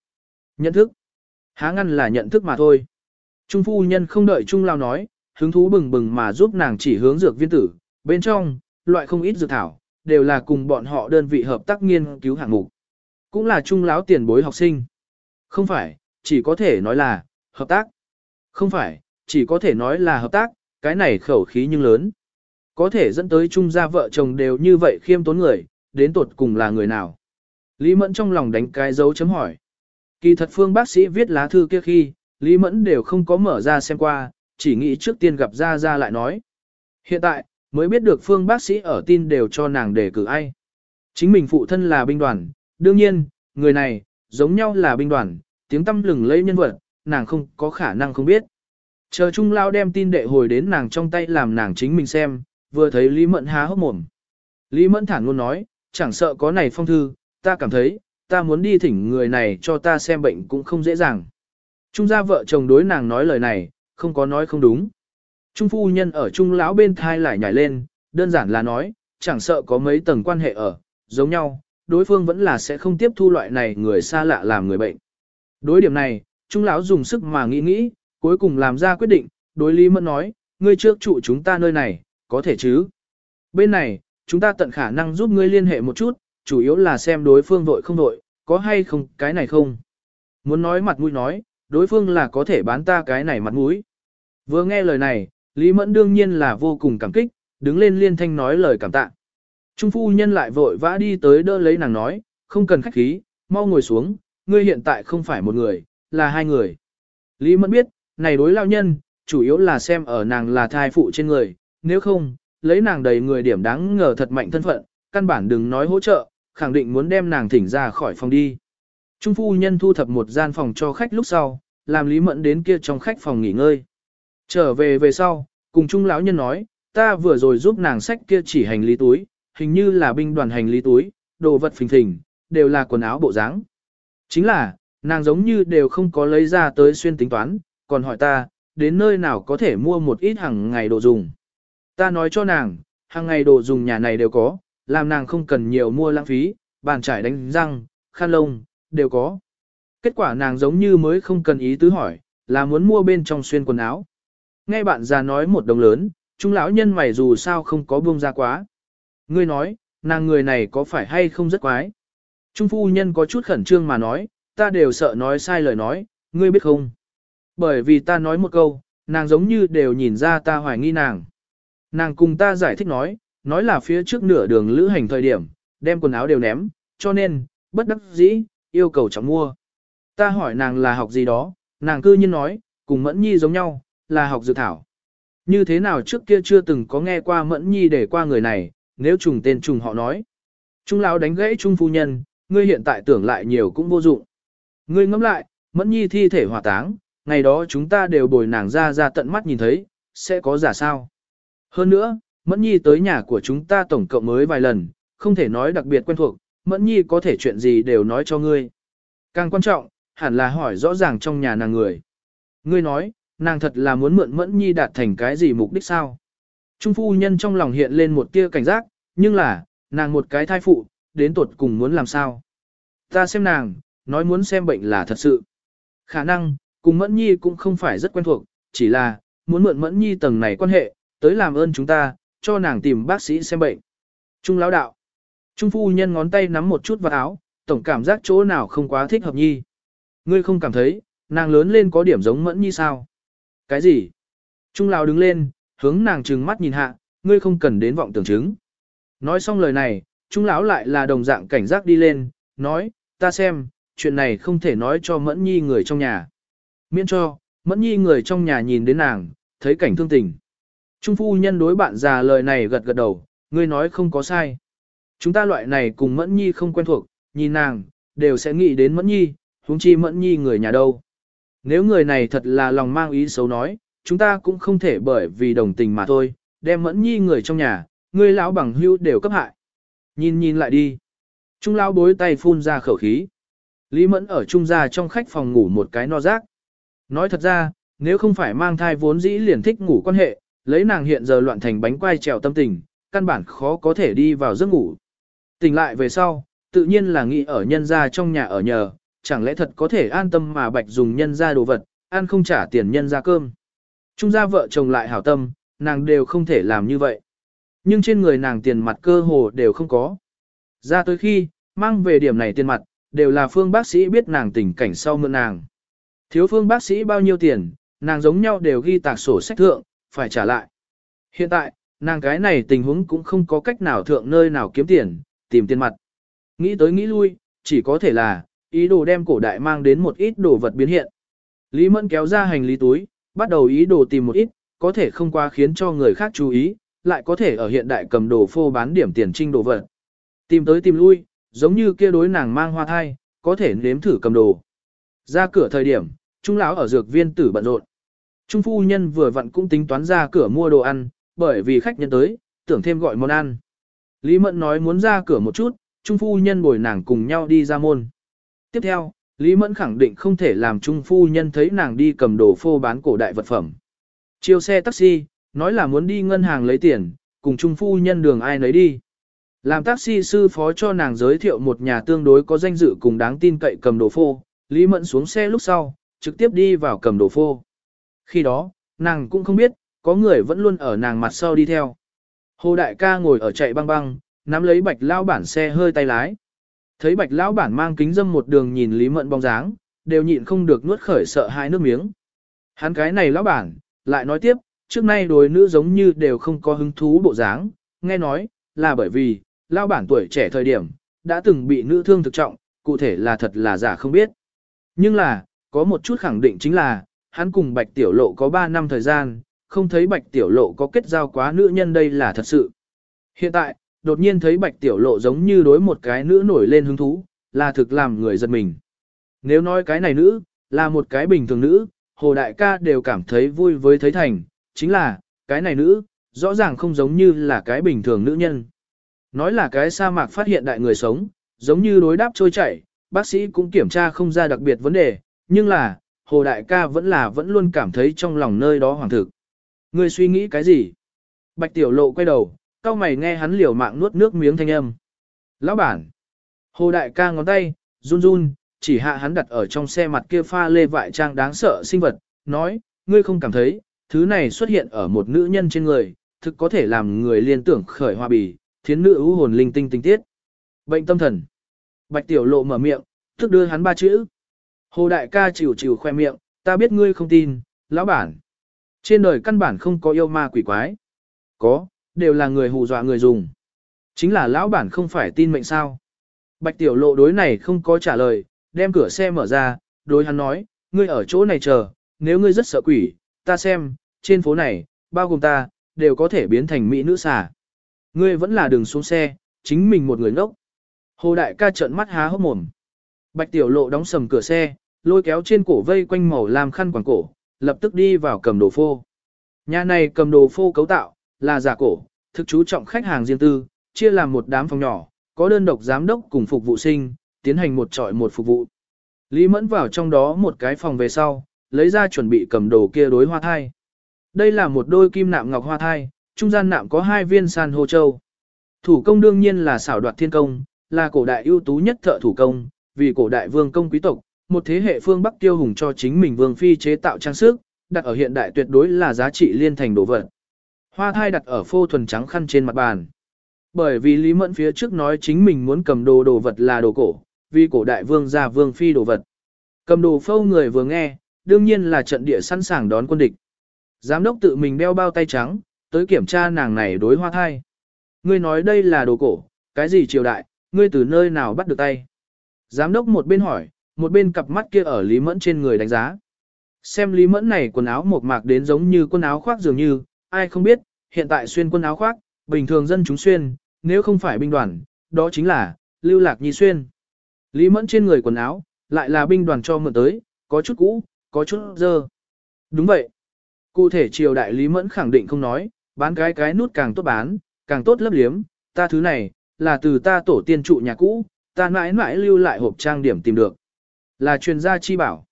Nhận thức. Há ngăn là nhận thức mà thôi. Trung phu nhân không đợi Trung lão nói, hứng thú bừng bừng mà giúp nàng chỉ hướng dược viên tử, bên trong, loại không ít dược thảo, đều là cùng bọn họ đơn vị hợp tác nghiên cứu hạng mục. Cũng là trung lão tiền bối học sinh. Không phải, chỉ có thể nói là, hợp tác. Không phải, chỉ có thể nói là hợp tác, cái này khẩu khí nhưng lớn. Có thể dẫn tới trung gia vợ chồng đều như vậy khiêm tốn người, đến tuột cùng là người nào. Lý Mẫn trong lòng đánh cái dấu chấm hỏi. Kỳ thật phương bác sĩ viết lá thư kia khi, Lý Mẫn đều không có mở ra xem qua, chỉ nghĩ trước tiên gặp ra ra lại nói. Hiện tại, mới biết được phương bác sĩ ở tin đều cho nàng đề cử ai. Chính mình phụ thân là binh đoàn, đương nhiên, người này, giống nhau là binh đoàn, tiếng tâm lừng lấy nhân vật, nàng không có khả năng không biết. Chờ Trung Lao đem tin đệ hồi đến nàng trong tay làm nàng chính mình xem, vừa thấy Lý Mẫn há hốc mồm. Lý Mẫn thản luôn nói, chẳng sợ có này phong thư, ta cảm thấy, ta muốn đi thỉnh người này cho ta xem bệnh cũng không dễ dàng. Trung gia vợ chồng đối nàng nói lời này, không có nói không đúng. Trung phu nhân ở trung lão bên thai lại nhảy lên, đơn giản là nói, chẳng sợ có mấy tầng quan hệ ở, giống nhau, đối phương vẫn là sẽ không tiếp thu loại này người xa lạ làm người bệnh. Đối điểm này, Trung lão dùng sức mà nghĩ nghĩ, cuối cùng làm ra quyết định, đối Lý Mẫn nói, ngươi trước trụ chúng ta nơi này, có thể chứ? Bên này, chúng ta tận khả năng giúp ngươi liên hệ một chút, chủ yếu là xem đối phương vội không vội, có hay không, cái này không. Muốn nói mặt mũi nói, đối phương là có thể bán ta cái này mặt mũi. Vừa nghe lời này, Lý Mẫn đương nhiên là vô cùng cảm kích, đứng lên liên thanh nói lời cảm tạ. Trung phu nhân lại vội vã đi tới đỡ lấy nàng nói, không cần khách khí, mau ngồi xuống, ngươi hiện tại không phải một người, là hai người. Lý Mẫn biết, này đối lao nhân, chủ yếu là xem ở nàng là thai phụ trên người, nếu không, lấy nàng đầy người điểm đáng ngờ thật mạnh thân phận, căn bản đừng nói hỗ trợ, khẳng định muốn đem nàng thỉnh ra khỏi phòng đi. Trung phu nhân thu thập một gian phòng cho khách lúc sau, làm Lý Mẫn đến kia trong khách phòng nghỉ ngơi. Trở về về sau, cùng Trung lão nhân nói, ta vừa rồi giúp nàng sách kia chỉ hành lý túi, hình như là binh đoàn hành lý túi, đồ vật phình phình, đều là quần áo bộ dáng. Chính là, nàng giống như đều không có lấy ra tới xuyên tính toán, còn hỏi ta, đến nơi nào có thể mua một ít hàng ngày đồ dùng. Ta nói cho nàng, hàng ngày đồ dùng nhà này đều có, làm nàng không cần nhiều mua lãng phí, bàn trải đánh răng, khăn lông, đều có. Kết quả nàng giống như mới không cần ý tứ hỏi, là muốn mua bên trong xuyên quần áo. Nghe bạn già nói một đồng lớn, chúng lão nhân mày dù sao không có buông ra quá. Ngươi nói, nàng người này có phải hay không rất quái. Trung phu nhân có chút khẩn trương mà nói, ta đều sợ nói sai lời nói, ngươi biết không? Bởi vì ta nói một câu, nàng giống như đều nhìn ra ta hoài nghi nàng. Nàng cùng ta giải thích nói, nói là phía trước nửa đường lữ hành thời điểm, đem quần áo đều ném, cho nên, bất đắc dĩ, yêu cầu chẳng mua. Ta hỏi nàng là học gì đó, nàng cư nhiên nói, cùng Mẫn Nhi giống nhau, là học dược thảo. Như thế nào trước kia chưa từng có nghe qua Mẫn Nhi để qua người này, nếu trùng tên trùng họ nói. Trung lão đánh gãy Trung phu nhân, ngươi hiện tại tưởng lại nhiều cũng vô dụng. Ngươi ngẫm lại, Mẫn Nhi thi thể hỏa táng, ngày đó chúng ta đều bồi nàng ra ra tận mắt nhìn thấy, sẽ có giả sao. Hơn nữa, Mẫn Nhi tới nhà của chúng ta tổng cộng mới vài lần, không thể nói đặc biệt quen thuộc, Mẫn Nhi có thể chuyện gì đều nói cho ngươi. Càng quan trọng, hẳn là hỏi rõ ràng trong nhà nàng người. Ngươi nói, nàng thật là muốn mượn Mẫn Nhi đạt thành cái gì mục đích sao? Trung phu nhân trong lòng hiện lên một tia cảnh giác, nhưng là, nàng một cái thai phụ, đến tuột cùng muốn làm sao? Ta xem nàng, nói muốn xem bệnh là thật sự. Khả năng, cùng Mẫn Nhi cũng không phải rất quen thuộc, chỉ là, muốn mượn Mẫn Nhi tầng này quan hệ, tới làm ơn chúng ta, cho nàng tìm bác sĩ xem bệnh. Trung lão đạo. Trung phu nhân ngón tay nắm một chút vào áo, tổng cảm giác chỗ nào không quá thích hợp nhi. Ngươi không cảm thấy, nàng lớn lên có điểm giống mẫn nhi sao? Cái gì? Trung lão đứng lên, hướng nàng trừng mắt nhìn hạ, ngươi không cần đến vọng tưởng chứng. Nói xong lời này, Trung lão lại là đồng dạng cảnh giác đi lên, nói, ta xem, chuyện này không thể nói cho mẫn nhi người trong nhà. Miễn cho, mẫn nhi người trong nhà nhìn đến nàng, thấy cảnh thương tình. Trung phu nhân đối bạn già lời này gật gật đầu, ngươi nói không có sai. Chúng ta loại này cùng Mẫn Nhi không quen thuộc, nhìn nàng, đều sẽ nghĩ đến Mẫn Nhi, huống chi Mẫn Nhi người nhà đâu. Nếu người này thật là lòng mang ý xấu nói, chúng ta cũng không thể bởi vì đồng tình mà thôi, đem Mẫn Nhi người trong nhà, người lão bằng hưu đều cấp hại. Nhìn nhìn lại đi. Trung lão bối tay phun ra khẩu khí. Lý Mẫn ở trung gia trong khách phòng ngủ một cái no rác. Nói thật ra, nếu không phải mang thai vốn dĩ liền thích ngủ quan hệ, lấy nàng hiện giờ loạn thành bánh quai trèo tâm tình, căn bản khó có thể đi vào giấc ngủ. Tỉnh lại về sau, tự nhiên là nghĩ ở nhân gia trong nhà ở nhờ, chẳng lẽ thật có thể an tâm mà bạch dùng nhân gia đồ vật, ăn không trả tiền nhân gia cơm. Trung gia vợ chồng lại hảo tâm, nàng đều không thể làm như vậy. Nhưng trên người nàng tiền mặt cơ hồ đều không có. Ra tới khi, mang về điểm này tiền mặt, đều là phương bác sĩ biết nàng tình cảnh sau mượn nàng. Thiếu phương bác sĩ bao nhiêu tiền, nàng giống nhau đều ghi tạc sổ sách thượng, phải trả lại. Hiện tại, nàng cái này tình huống cũng không có cách nào thượng nơi nào kiếm tiền, tìm tiền mặt. Nghĩ tới nghĩ lui, chỉ có thể là, ý đồ đem cổ đại mang đến một ít đồ vật biến hiện. Lý Mẫn kéo ra hành lý túi, bắt đầu ý đồ tìm một ít, có thể không qua khiến cho người khác chú ý, lại có thể ở hiện đại cầm đồ phô bán điểm tiền trinh đồ vật. Tìm tới tìm lui, giống như kia đối nàng mang hoa thai, có thể nếm thử cầm đồ. Ra cửa thời điểm, trung lão ở dược viên tử bận rộn. Trung phu nhân vừa vặn cũng tính toán ra cửa mua đồ ăn, bởi vì khách nhân tới, tưởng thêm gọi món ăn. Lý Mẫn nói muốn ra cửa một chút, Trung phu nhân bồi nàng cùng nhau đi ra môn. Tiếp theo, Lý Mẫn khẳng định không thể làm Trung phu nhân thấy nàng đi cầm đồ phô bán cổ đại vật phẩm. Chiêu xe taxi, nói là muốn đi ngân hàng lấy tiền, cùng Trung phu nhân đường ai nấy đi. Làm taxi sư phó cho nàng giới thiệu một nhà tương đối có danh dự cùng đáng tin cậy cầm đồ phô, Lý Mẫn xuống xe lúc sau, trực tiếp đi vào cầm đồ phô. Khi đó, nàng cũng không biết, có người vẫn luôn ở nàng mặt sau đi theo. Hồ đại ca ngồi ở chạy băng băng, nắm lấy bạch lao bản xe hơi tay lái. Thấy bạch lão bản mang kính dâm một đường nhìn Lý Mẫn bóng dáng, đều nhịn không được nuốt khởi sợ hai nước miếng. Hắn cái này lão bản, lại nói tiếp, trước nay đối nữ giống như đều không có hứng thú bộ dáng, nghe nói, là bởi vì, lão bản tuổi trẻ thời điểm, đã từng bị nữ thương thực trọng, cụ thể là thật là giả không biết. Nhưng là, có một chút khẳng định chính là, hắn cùng Bạch Tiểu Lộ có 3 năm thời gian, không thấy Bạch Tiểu Lộ có kết giao quá nữ nhân đây là thật sự. Hiện tại, đột nhiên thấy Bạch Tiểu Lộ giống như đối một cái nữ nổi lên hứng thú, là thực làm người giật mình. Nếu nói cái này nữ, là một cái bình thường nữ, Hồ Đại ca đều cảm thấy vui với thấy thành, chính là, cái này nữ, rõ ràng không giống như là cái bình thường nữ nhân. Nói là cái sa mạc phát hiện đại người sống, giống như đối đáp trôi chảy, bác sĩ cũng kiểm tra không ra đặc biệt vấn đề, nhưng là, Hồ Đại ca vẫn là vẫn luôn cảm thấy trong lòng nơi đó hoàng thực. Ngươi suy nghĩ cái gì? Bạch Tiểu Lộ quay đầu, cao mày nghe hắn liều mạng nuốt nước miếng thanh âm. Lão bản! Hồ Đại ca ngón tay, run run, chỉ hạ hắn đặt ở trong xe mặt kia pha lê vại trang đáng sợ sinh vật, nói, ngươi không cảm thấy, thứ này xuất hiện ở một nữ nhân trên người, thực có thể làm người liên tưởng khởi hoa bì, thiến nữ ưu hồn linh tinh tinh tiết. Bệnh tâm thần. Bạch tiểu lộ mở miệng, thức đưa hắn ba chữ. Hồ đại ca chịu chịu khoe miệng, ta biết ngươi không tin, lão bản. Trên đời căn bản không có yêu ma quỷ quái. Có, đều là người hù dọa người dùng. Chính là lão bản không phải tin mệnh sao. Bạch tiểu lộ đối này không có trả lời, đem cửa xe mở ra, đối hắn nói, ngươi ở chỗ này chờ, nếu ngươi rất sợ quỷ, ta xem, trên phố này, bao gồm ta, đều có thể biến thành mỹ nữ xà. Ngươi vẫn là đường xuống xe, chính mình một người ngốc. Hồ đại ca trợn mắt há hốc mồm. Bạch tiểu lộ đóng sầm cửa xe, lôi kéo trên cổ vây quanh màu làm khăn quàng cổ, lập tức đi vào cầm đồ phô. Nhà này cầm đồ phô cấu tạo, là giả cổ, thực chú trọng khách hàng riêng tư, chia làm một đám phòng nhỏ, có đơn độc giám đốc cùng phục vụ sinh, tiến hành một trọi một phục vụ. Lý Mẫn vào trong đó một cái phòng về sau, lấy ra chuẩn bị cầm đồ kia đối hoa thai. Đây là một đôi kim nạm ngọc hoa thai, trung gian nạm có hai viên san hô châu. Thủ công đương nhiên là xảo đoạt thiên công, là cổ đại ưu tú nhất thợ thủ công, vì cổ đại vương công quý tộc, một thế hệ phương Bắc tiêu hùng cho chính mình vương phi chế tạo trang sức, đặt ở hiện đại tuyệt đối là giá trị liên thành đồ vật. Hoa thai đặt ở phô thuần trắng khăn trên mặt bàn. Bởi vì Lý Mẫn phía trước nói chính mình muốn cầm đồ đồ vật là đồ cổ, vì cổ đại vương gia vương phi đồ vật. Cầm đồ phâu người vừa nghe, đương nhiên là trận địa sẵn sàng đón quân địch. Giám đốc tự mình đeo bao tay trắng, tới kiểm tra nàng này đối hoa thai. Ngươi nói đây là đồ cổ, cái gì triều đại, ngươi từ nơi nào bắt được tay. Giám đốc một bên hỏi, một bên cặp mắt kia ở Lý Mẫn trên người đánh giá. Xem Lý Mẫn này quần áo một mạc đến giống như quần áo khoác dường như, ai không biết, hiện tại xuyên quần áo khoác, bình thường dân chúng xuyên, nếu không phải binh đoàn, đó chính là, lưu lạc nhi xuyên. Lý Mẫn trên người quần áo, lại là binh đoàn cho mượn tới, có chút cũ, có chút dơ. Đúng vậy. Cụ thể triều đại Lý Mẫn khẳng định không nói, bán cái cái nút càng tốt bán, càng tốt lấp liếm, ta thứ này, là từ ta tổ tiên trụ nhà cũ, ta mãi mãi lưu lại hộp trang điểm tìm được. Là chuyên gia chi bảo.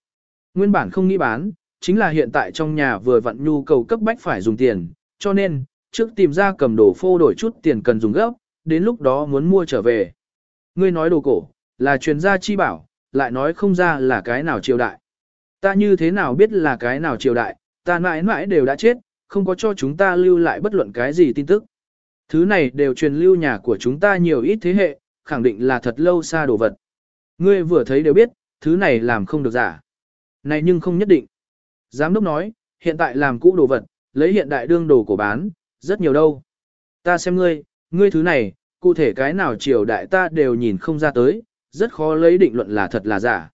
Nguyên bản không nghĩ bán, chính là hiện tại trong nhà vừa vặn nhu cầu cấp bách phải dùng tiền, cho nên, trước tìm ra cầm đồ phô đổi chút tiền cần dùng gấp, đến lúc đó muốn mua trở về. Ngươi nói đồ cổ, là chuyên gia chi bảo, lại nói không ra là cái nào triều đại. Ta như thế nào biết là cái nào triều đại, ta mãi mãi đều đã chết, không có cho chúng ta lưu lại bất luận cái gì tin tức. Thứ này đều truyền lưu nhà của chúng ta nhiều ít thế hệ, khẳng định là thật lâu xa đồ vật. Ngươi vừa thấy đều biết, thứ này làm không được giả. Này nhưng không nhất định. Giám đốc nói, hiện tại làm cũ đồ vật, lấy hiện đại đương đồ của bán, rất nhiều đâu. Ta xem ngươi, ngươi thứ này, cụ thể cái nào triều đại ta đều nhìn không ra tới, rất khó lấy định luận là thật là giả.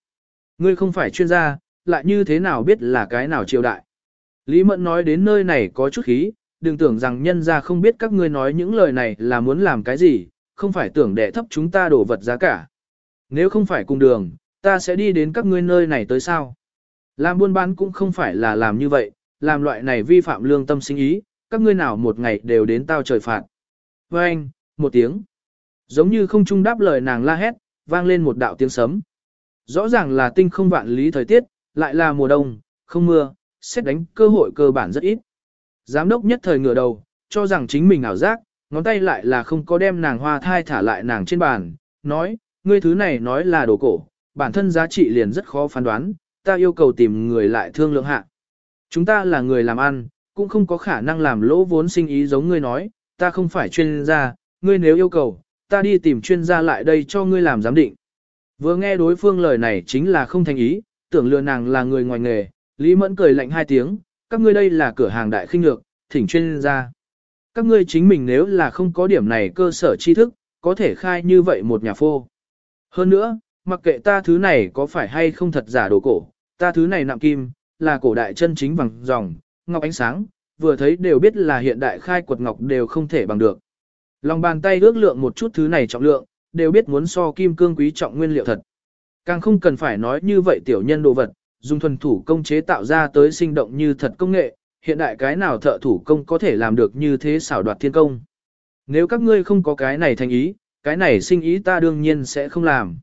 Ngươi không phải chuyên gia, lại như thế nào biết là cái nào triều đại. Lý Mẫn nói đến nơi này có chút khí, đừng tưởng rằng nhân gia không biết các ngươi nói những lời này là muốn làm cái gì, không phải tưởng đẻ thấp chúng ta đổ vật giá cả. Nếu không phải cùng đường, ta sẽ đi đến các ngươi nơi này tới sao. Làm buôn bán cũng không phải là làm như vậy, làm loại này vi phạm lương tâm sinh ý, các ngươi nào một ngày đều đến tao trời phạt. Với anh, một tiếng. Giống như không trung đáp lời nàng la hét, vang lên một đạo tiếng sấm. Rõ ràng là tinh không vạn lý thời tiết, lại là mùa đông, không mưa, xét đánh cơ hội cơ bản rất ít. Giám đốc nhất thời ngửa đầu, cho rằng chính mình ảo giác, ngón tay lại là không có đem nàng hoa thai thả lại nàng trên bàn, nói, ngươi thứ này nói là đồ cổ, bản thân giá trị liền rất khó phán đoán, ta yêu cầu tìm người lại thương lượng hạ. Chúng ta là người làm ăn, cũng không có khả năng làm lỗ vốn sinh ý giống ngươi nói, ta không phải chuyên gia, ngươi nếu yêu cầu, ta đi tìm chuyên gia lại đây cho ngươi làm giám định. Vừa nghe đối phương lời này chính là không thành ý, tưởng lừa nàng là người ngoài nghề, Lý Mẫn cười lạnh hai tiếng, các ngươi đây là cửa hàng đại khinh lược, thỉnh chuyên gia. Các ngươi chính mình nếu là không có điểm này cơ sở tri thức, có thể khai như vậy một nhà phô. Hơn nữa, mặc kệ ta thứ này có phải hay không thật giả đồ cổ, ta thứ này nặng kim, là cổ đại chân chính bằng dòng, ngọc ánh sáng, vừa thấy đều biết là hiện đại khai quật ngọc đều không thể bằng được. Lòng bàn tay ước lượng một chút thứ này trọng lượng, đều biết muốn so kim cương quý trọng nguyên liệu thật. Càng không cần phải nói như vậy tiểu nhân đồ vật, dùng thuần thủ công chế tạo ra tới sinh động như thật công nghệ, hiện đại cái nào thợ thủ công có thể làm được như thế xảo đoạt thiên công. Nếu các ngươi không có cái này thành ý, cái này sinh ý ta đương nhiên sẽ không làm.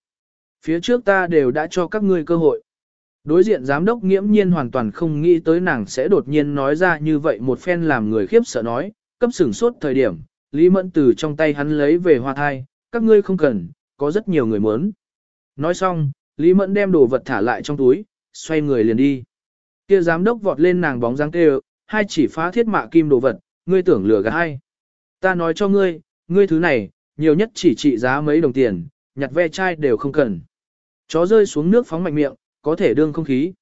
Phía trước ta đều đã cho các ngươi cơ hội. Đối diện giám đốc nghiễm nhiên hoàn toàn không nghĩ tới nàng sẽ đột nhiên nói ra như vậy một phen làm người khiếp sợ nói, cấp sửng suốt thời điểm, Lý Mẫn từ trong tay hắn lấy về hoa thai, các ngươi không cần, có rất nhiều người muốn. Nói xong, Lý Mẫn đem đồ vật thả lại trong túi, xoay người liền đi. Kia giám đốc vọt lên nàng bóng dáng kêu, hai chỉ phá thiết mạ kim đồ vật, ngươi tưởng lừa gạt hay. Ta nói cho ngươi, ngươi thứ này, nhiều nhất chỉ trị giá mấy đồng tiền, nhặt ve chai đều không cần. Chó rơi xuống nước phóng mạnh miệng, có thể đương không khí.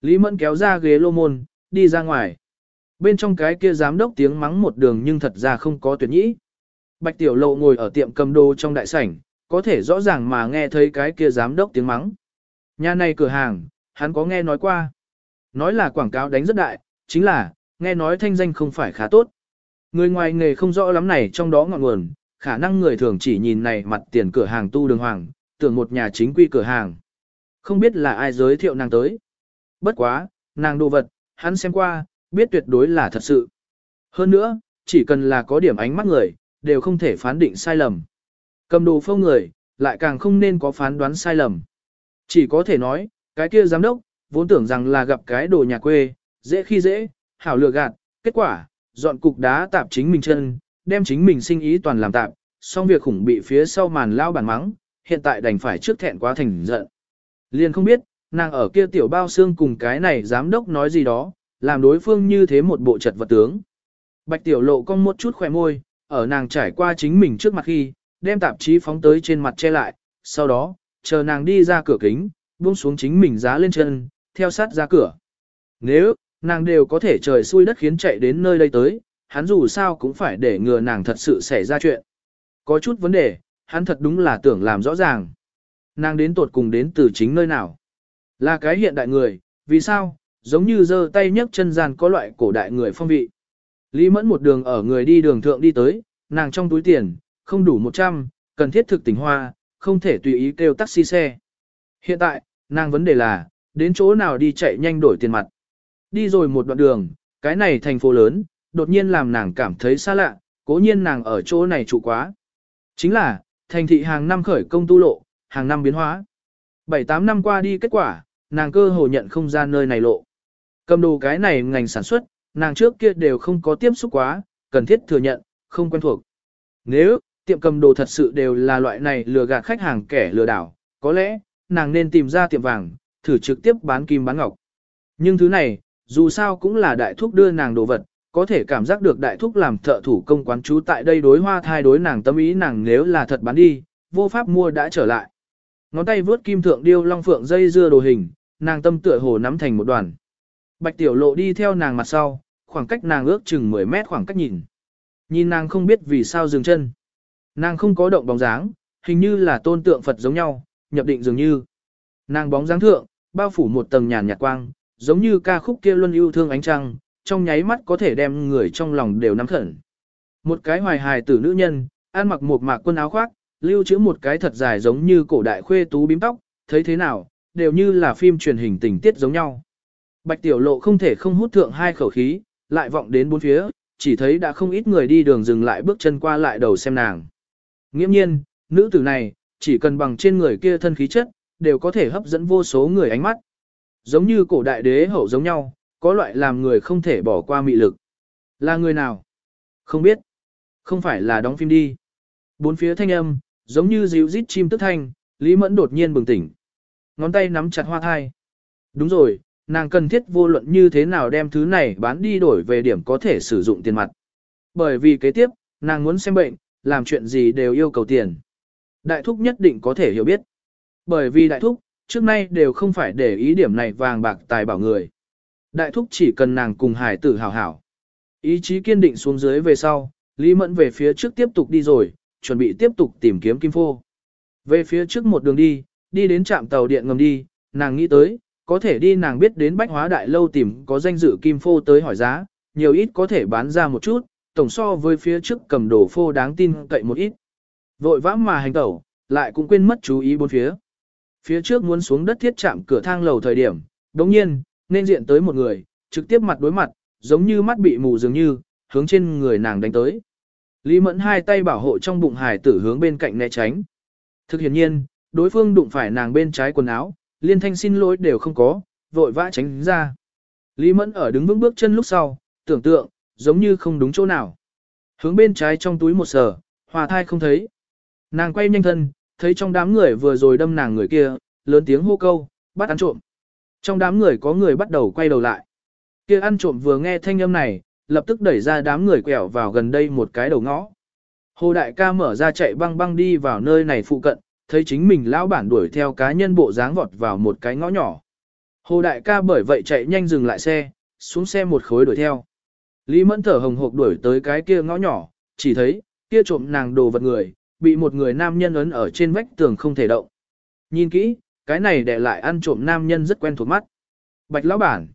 Lý Mẫn kéo ra ghế lô môn, đi ra ngoài. Bên trong cái kia giám đốc tiếng mắng một đường nhưng thật ra không có tuyệt nhĩ. Bạch Tiểu Lộ ngồi ở tiệm cầm đồ trong đại sảnh, có thể rõ ràng mà nghe thấy cái kia giám đốc tiếng mắng. Nhà này cửa hàng, hắn có nghe nói qua. Nói là quảng cáo đánh rất đại, chính là, nghe nói thanh danh không phải khá tốt. Người ngoài nghề không rõ lắm này trong đó ngọn nguồn, khả năng người thường chỉ nhìn này mặt tiền cửa hàng tu đường hoàng, tưởng một nhà chính quy cửa hàng. Không biết là ai giới thiệu nàng tới. Bất quá, nàng đồ vật, hắn xem qua, biết tuyệt đối là thật sự. Hơn nữa, chỉ cần là có điểm ánh mắt người, đều không thể phán định sai lầm. Cầm đồ phâu người, lại càng không nên có phán đoán sai lầm. Chỉ có thể nói, cái kia giám đốc, vốn tưởng rằng là gặp cái đồ nhà quê, dễ khi dễ, hảo lừa gạt, kết quả, dọn cục đá tạp chính mình chân, đem chính mình sinh ý toàn làm tạp, xong việc khủng bị phía sau màn lao bản mắng, hiện tại đành phải trước thẹn quá thành giận. Liền không biết, nàng ở kia tiểu bao xương cùng cái này giám đốc nói gì đó, làm đối phương như thế một bộ trật vật tướng. Bạch tiểu lộ cong một chút khỏe môi, ở nàng trải qua chính mình trước mặt khi, đem tạp chí phóng tới trên mặt che lại, sau đó, chờ nàng đi ra cửa kính, buông xuống chính mình giá lên chân, theo sát ra cửa. Nếu, nàng đều có thể trời xui đất khiến chạy đến nơi đây tới, hắn dù sao cũng phải để ngừa nàng thật sự xảy ra chuyện. Có chút vấn đề, hắn thật đúng là tưởng làm rõ ràng. Nàng đến tột cùng đến từ chính nơi nào. Là cái hiện đại người, vì sao, giống như giơ tay nhấc chân gian có loại cổ đại người phong vị. Lý mẫn một đường ở người đi đường thượng đi tới, nàng trong túi tiền, không đủ 100, cần thiết thực tỉnh hoa, không thể tùy ý kêu taxi xe. Hiện tại, nàng vấn đề là, đến chỗ nào đi chạy nhanh đổi tiền mặt. Đi rồi một đoạn đường, cái này thành phố lớn, đột nhiên làm nàng cảm thấy xa lạ, cố nhiên nàng ở chỗ này trụ quá. Chính là, thành thị hàng năm khởi công tu lộ, hàng năm biến hóa. 7-8 năm qua đi kết quả, nàng cơ hồ nhận không ra nơi này lộ. Cầm đồ cái này ngành sản xuất, nàng trước kia đều không có tiếp xúc quá, cần thiết thừa nhận, không quen thuộc. Nếu, tiệm cầm đồ thật sự đều là loại này lừa gạt khách hàng kẻ lừa đảo, có lẽ, nàng nên tìm ra tiệm vàng, thử trực tiếp bán kim bán ngọc. Nhưng thứ này, dù sao cũng là đại thúc đưa nàng đồ vật, có thể cảm giác được đại thúc làm thợ thủ công quán chú tại đây đối hoa thai đối nàng tâm ý nàng nếu là thật bán đi, vô pháp mua đã trở lại. Ngón tay vướt kim thượng điêu long phượng dây dưa đồ hình, nàng tâm tựa hồ nắm thành một đoàn. Bạch tiểu lộ đi theo nàng mặt sau, khoảng cách nàng ước chừng 10 mét khoảng cách nhìn. Nhìn nàng không biết vì sao dừng chân. Nàng không có động bóng dáng, hình như là tôn tượng Phật giống nhau, nhập định dường như. Nàng bóng dáng thượng, bao phủ một tầng nhàn nhạt quang, giống như ca khúc kia luân yêu thương ánh trăng, trong nháy mắt có thể đem người trong lòng đều nắm khẩn. Một cái hoài hài tử nữ nhân, ăn mặc một mạc quân áo khoác, lưu trữ một cái thật dài giống như cổ đại khuê tú bím tóc, thấy thế nào, đều như là phim truyền hình tình tiết giống nhau. Bạch tiểu lộ không thể không hút thượng hai khẩu khí, lại vọng đến bốn phía, chỉ thấy đã không ít người đi đường dừng lại bước chân qua lại đầu xem nàng. Nghiễm nhiên, nữ tử này, chỉ cần bằng trên người kia thân khí chất, đều có thể hấp dẫn vô số người ánh mắt. Giống như cổ đại đế hậu giống nhau, có loại làm người không thể bỏ qua mị lực. Là người nào? Không biết. Không phải là đóng phim đi. Bốn phía thanh âm, giống như dịu rít chim tức thanh, Lý Mẫn đột nhiên bừng tỉnh. ngón tay nắm chặt hoa thai. Đúng rồi, nàng cần thiết vô luận như thế nào đem thứ này bán đi đổi về điểm có thể sử dụng tiền mặt. Bởi vì kế tiếp, nàng muốn xem bệnh, làm chuyện gì đều yêu cầu tiền. Đại thúc nhất định có thể hiểu biết. Bởi vì đại thúc, trước nay đều không phải để ý điểm này vàng bạc tài bảo người. Đại thúc chỉ cần nàng cùng hải tử hảo hảo. Ý chí kiên định xuống dưới về sau, Lý Mẫn về phía trước tiếp tục đi rồi, chuẩn bị tiếp tục tìm kiếm Kim Phô. Về phía trước một đường đi, đi đến trạm tàu điện ngầm đi, nàng nghĩ tới, có thể đi nàng biết đến bách hóa đại lâu tìm có danh dự Kim Phô tới hỏi giá, nhiều ít có thể bán ra một chút, tổng so với phía trước cầm đồ phô đáng tin cậy một ít. Vội vã mà hành tẩu, lại cũng quên mất chú ý bốn phía. Phía trước muốn xuống đất thiết chạm cửa thang lầu thời điểm, đồng nhiên, nên diện tới một người, trực tiếp mặt đối mặt, giống như mắt bị mù dường như, hướng trên người nàng đánh tới. Lý Mẫn hai tay bảo hộ trong bụng hải tử hướng bên cạnh né tránh. Thực hiện nhiên, đối phương đụng phải nàng bên trái quần áo, liên thanh xin lỗi đều không có, vội vã tránh ra. Lý Mẫn ở đứng vững bước chân lúc sau, tưởng tượng, giống như không đúng chỗ nào. Hướng bên trái trong túi một sở, hòa thai không thấy. Nàng quay nhanh thân, thấy trong đám người vừa rồi đâm nàng người kia, lớn tiếng hô câu, bắt ăn trộm. Trong đám người có người bắt đầu quay đầu lại. Kia ăn trộm vừa nghe thanh âm này, lập tức đẩy ra đám người quẹo vào gần đây một cái đầu ngõ. Hồ đại ca mở ra chạy băng băng đi vào nơi này phụ cận, thấy chính mình lão bản đuổi theo cá nhân bộ dáng vọt vào một cái ngõ nhỏ. Hồ đại ca bởi vậy chạy nhanh dừng lại xe, xuống xe một khối đuổi theo. Lý mẫn thở hồng hộc đuổi tới cái kia ngõ nhỏ, chỉ thấy, kia trộm nàng đồ vật người, bị một người nam nhân ấn ở trên vách tường không thể động. Nhìn kỹ, cái này để lại ăn trộm nam nhân rất quen thuộc mắt. Bạch lão bản.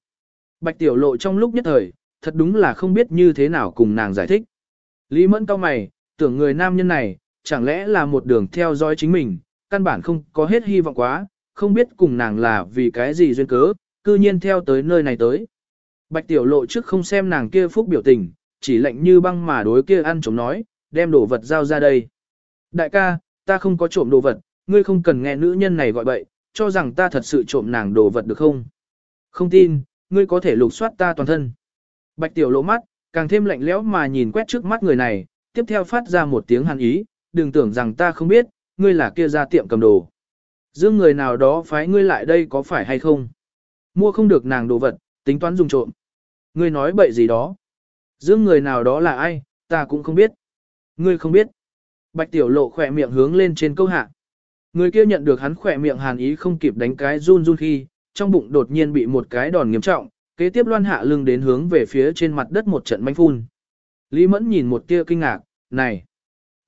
Bạch tiểu lộ trong lúc nhất thời, thật đúng là không biết như thế nào cùng nàng giải thích. Lý mẫn cao mày, tưởng người nam nhân này, chẳng lẽ là một đường theo dõi chính mình, căn bản không có hết hy vọng quá, không biết cùng nàng là vì cái gì duyên cớ, cư nhiên theo tới nơi này tới. Bạch tiểu lộ trước không xem nàng kia phúc biểu tình, chỉ lệnh như băng mà đối kia ăn chống nói, đem đồ vật giao ra đây. Đại ca, ta không có trộm đồ vật, ngươi không cần nghe nữ nhân này gọi bậy, cho rằng ta thật sự trộm nàng đồ vật được không? Không tin, ngươi có thể lục soát ta toàn thân. Bạch tiểu lộ mắt, càng thêm lạnh lẽo mà nhìn quét trước mắt người này, tiếp theo phát ra một tiếng hàn ý, đừng tưởng rằng ta không biết, ngươi là kia ra tiệm cầm đồ. Dương người nào đó phái ngươi lại đây có phải hay không? Mua không được nàng đồ vật, tính toán dùng trộm. Ngươi nói bậy gì đó? Dương người nào đó là ai, ta cũng không biết. Ngươi không biết. Bạch tiểu lộ khỏe miệng hướng lên trên câu hạ. Người kia nhận được hắn khỏe miệng hàn ý không kịp đánh cái run run khi, trong bụng đột nhiên bị một cái đòn nghiêm trọng, kế tiếp loan hạ lưng đến hướng về phía trên mặt đất một trận manh phun. Lý Mẫn nhìn một tia kinh ngạc, này.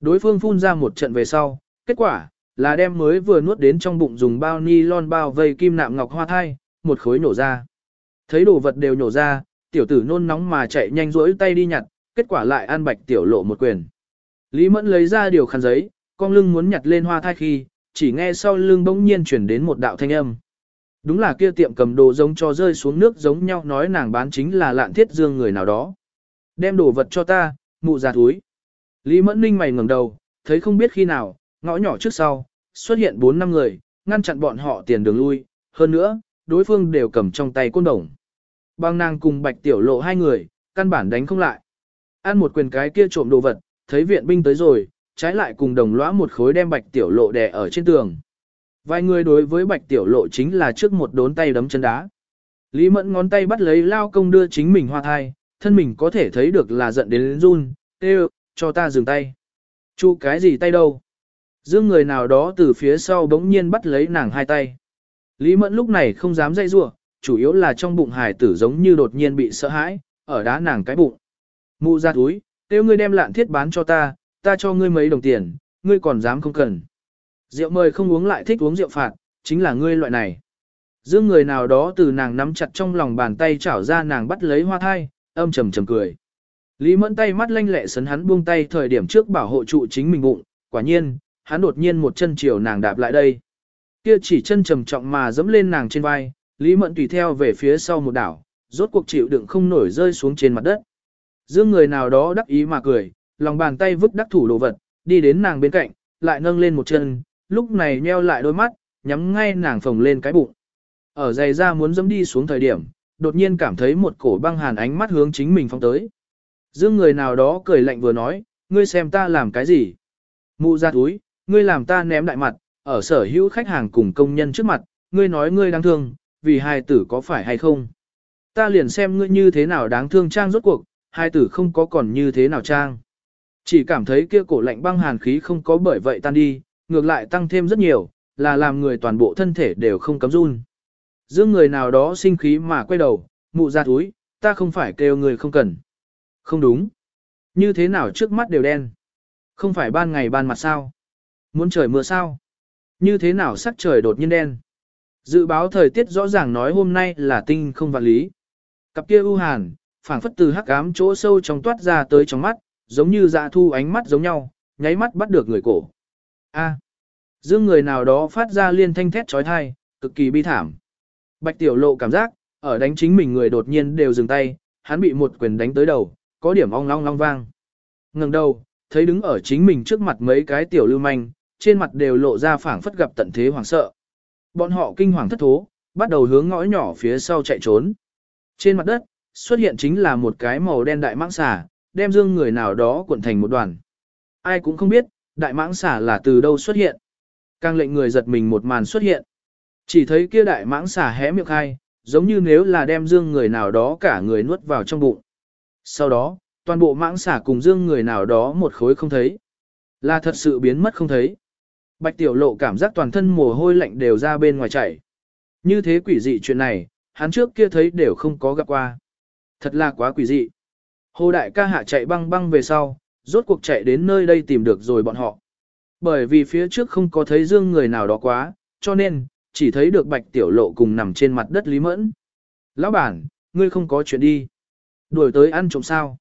Đối phương phun ra một trận về sau, kết quả, là đem mới vừa nuốt đến trong bụng dùng bao ni lon bao vây kim nạm ngọc hoa thai, một khối nổ ra. Thấy đồ vật đều nổ ra, tiểu tử nôn nóng mà chạy nhanh rỗi tay đi nhặt, kết quả lại an bạch tiểu lộ một quyền. Lý Mẫn lấy ra điều khăn giấy, con lưng muốn nhặt lên hoa thai khi, chỉ nghe sau lưng bỗng nhiên chuyển đến một đạo thanh âm. Đúng là kia tiệm cầm đồ giống cho rơi xuống nước giống nhau nói nàng bán chính là lạn thiết dương người nào đó. Đem đồ vật cho ta, mụ già túi. Lý Mẫn Ninh mày ngẩng đầu, thấy không biết khi nào, ngõ nhỏ trước sau, xuất hiện 4 năm người, ngăn chặn bọn họ tiền đường lui, hơn nữa, đối phương đều cầm trong tay côn đồng. Bang nàng cùng bạch tiểu lộ hai người, căn bản đánh không lại. Ăn một quyền cái kia trộm đồ vật, thấy viện binh tới rồi, trái lại cùng đồng lõa một khối đem bạch tiểu lộ đè ở trên tường. Vài người đối với bạch tiểu lộ chính là trước một đốn tay đấm chân đá. Lý mẫn ngón tay bắt lấy lao công đưa chính mình hoa thai, thân mình có thể thấy được là giận đến run, tê cho ta dừng tay. Chu cái gì tay đâu? Dương người nào đó từ phía sau bỗng nhiên bắt lấy nàng hai tay. Lý mẫn lúc này không dám dây rua, chủ yếu là trong bụng hải tử giống như đột nhiên bị sợ hãi, ở đá nàng cái bụng. Mụ ra túi, tiêu ngươi đem lạn thiết bán cho ta, ta cho ngươi mấy đồng tiền, ngươi còn dám không cần. Rượu mời không uống lại thích uống rượu phạt, chính là ngươi loại này. Dương người nào đó từ nàng nắm chặt trong lòng bàn tay chảo ra nàng bắt lấy hoa thai, âm trầm trầm cười. Lý mẫn tay mắt lanh lẹ sấn hắn buông tay thời điểm trước bảo hộ trụ chính mình bụng, quả nhiên, hắn đột nhiên một chân chiều nàng đạp lại đây. Kia chỉ chân trầm trọng mà dẫm lên nàng trên vai, Lý mẫn tùy theo về phía sau một đảo, rốt cuộc chịu đựng không nổi rơi xuống trên mặt đất. Dương người nào đó đắc ý mà cười, lòng bàn tay vứt đắc thủ đồ vật, đi đến nàng bên cạnh, lại nâng lên một chân, lúc này nheo lại đôi mắt, nhắm ngay nàng phồng lên cái bụng. Ở dày ra muốn dẫm đi xuống thời điểm, đột nhiên cảm thấy một cổ băng hàn ánh mắt hướng chính mình phong tới. Dương người nào đó cười lạnh vừa nói, ngươi xem ta làm cái gì? Mụ ra túi, ngươi làm ta ném đại mặt, ở sở hữu khách hàng cùng công nhân trước mặt, ngươi nói ngươi đáng thương, vì hai tử có phải hay không? Ta liền xem ngươi như thế nào đáng thương trang rốt cuộc, hai tử không có còn như thế nào trang. Chỉ cảm thấy kia cổ lạnh băng hàn khí không có bởi vậy tan đi, ngược lại tăng thêm rất nhiều, là làm người toàn bộ thân thể đều không cấm run. Dương người nào đó sinh khí mà quay đầu, mụ ra túi, ta không phải kêu người không cần. Không đúng. Như thế nào trước mắt đều đen. Không phải ban ngày ban mặt sao. Muốn trời mưa sao. Như thế nào sắc trời đột nhiên đen. Dự báo thời tiết rõ ràng nói hôm nay là tinh không vạn lý. Cặp kia u hàn, phảng phất từ hắc ám chỗ sâu trong toát ra tới trong mắt, giống như dạ thu ánh mắt giống nhau, nháy mắt bắt được người cổ. A. Dương người nào đó phát ra liên thanh thét trói thai, cực kỳ bi thảm. Bạch tiểu lộ cảm giác, ở đánh chính mình người đột nhiên đều dừng tay, hắn bị một quyền đánh tới đầu, có điểm ong long long vang. ngẩng đầu, thấy đứng ở chính mình trước mặt mấy cái tiểu lưu manh, trên mặt đều lộ ra phảng phất gặp tận thế hoảng sợ. Bọn họ kinh hoàng thất thố, bắt đầu hướng ngõ nhỏ phía sau chạy trốn. Trên mặt đất, xuất hiện chính là một cái màu đen đại mãng xà, đem dương người nào đó cuộn thành một đoàn. Ai cũng không biết, đại mãng xà là từ đâu xuất hiện. Càng lệnh người giật mình một màn xuất hiện. Chỉ thấy kia đại mãng xà hé miệng hai, giống như nếu là đem dương người nào đó cả người nuốt vào trong bụng. Sau đó, toàn bộ mãng xà cùng dương người nào đó một khối không thấy. Là thật sự biến mất không thấy. Bạch tiểu lộ cảm giác toàn thân mồ hôi lạnh đều ra bên ngoài chảy. Như thế quỷ dị chuyện này, hắn trước kia thấy đều không có gặp qua. Thật là quá quỷ dị. Hồ đại ca hạ chạy băng băng về sau, rốt cuộc chạy đến nơi đây tìm được rồi bọn họ. Bởi vì phía trước không có thấy dương người nào đó quá, cho nên, chỉ thấy được bạch tiểu lộ cùng nằm trên mặt đất Lý Mẫn. Lão bản, ngươi không có chuyện đi. Đuổi tới ăn trộm sao?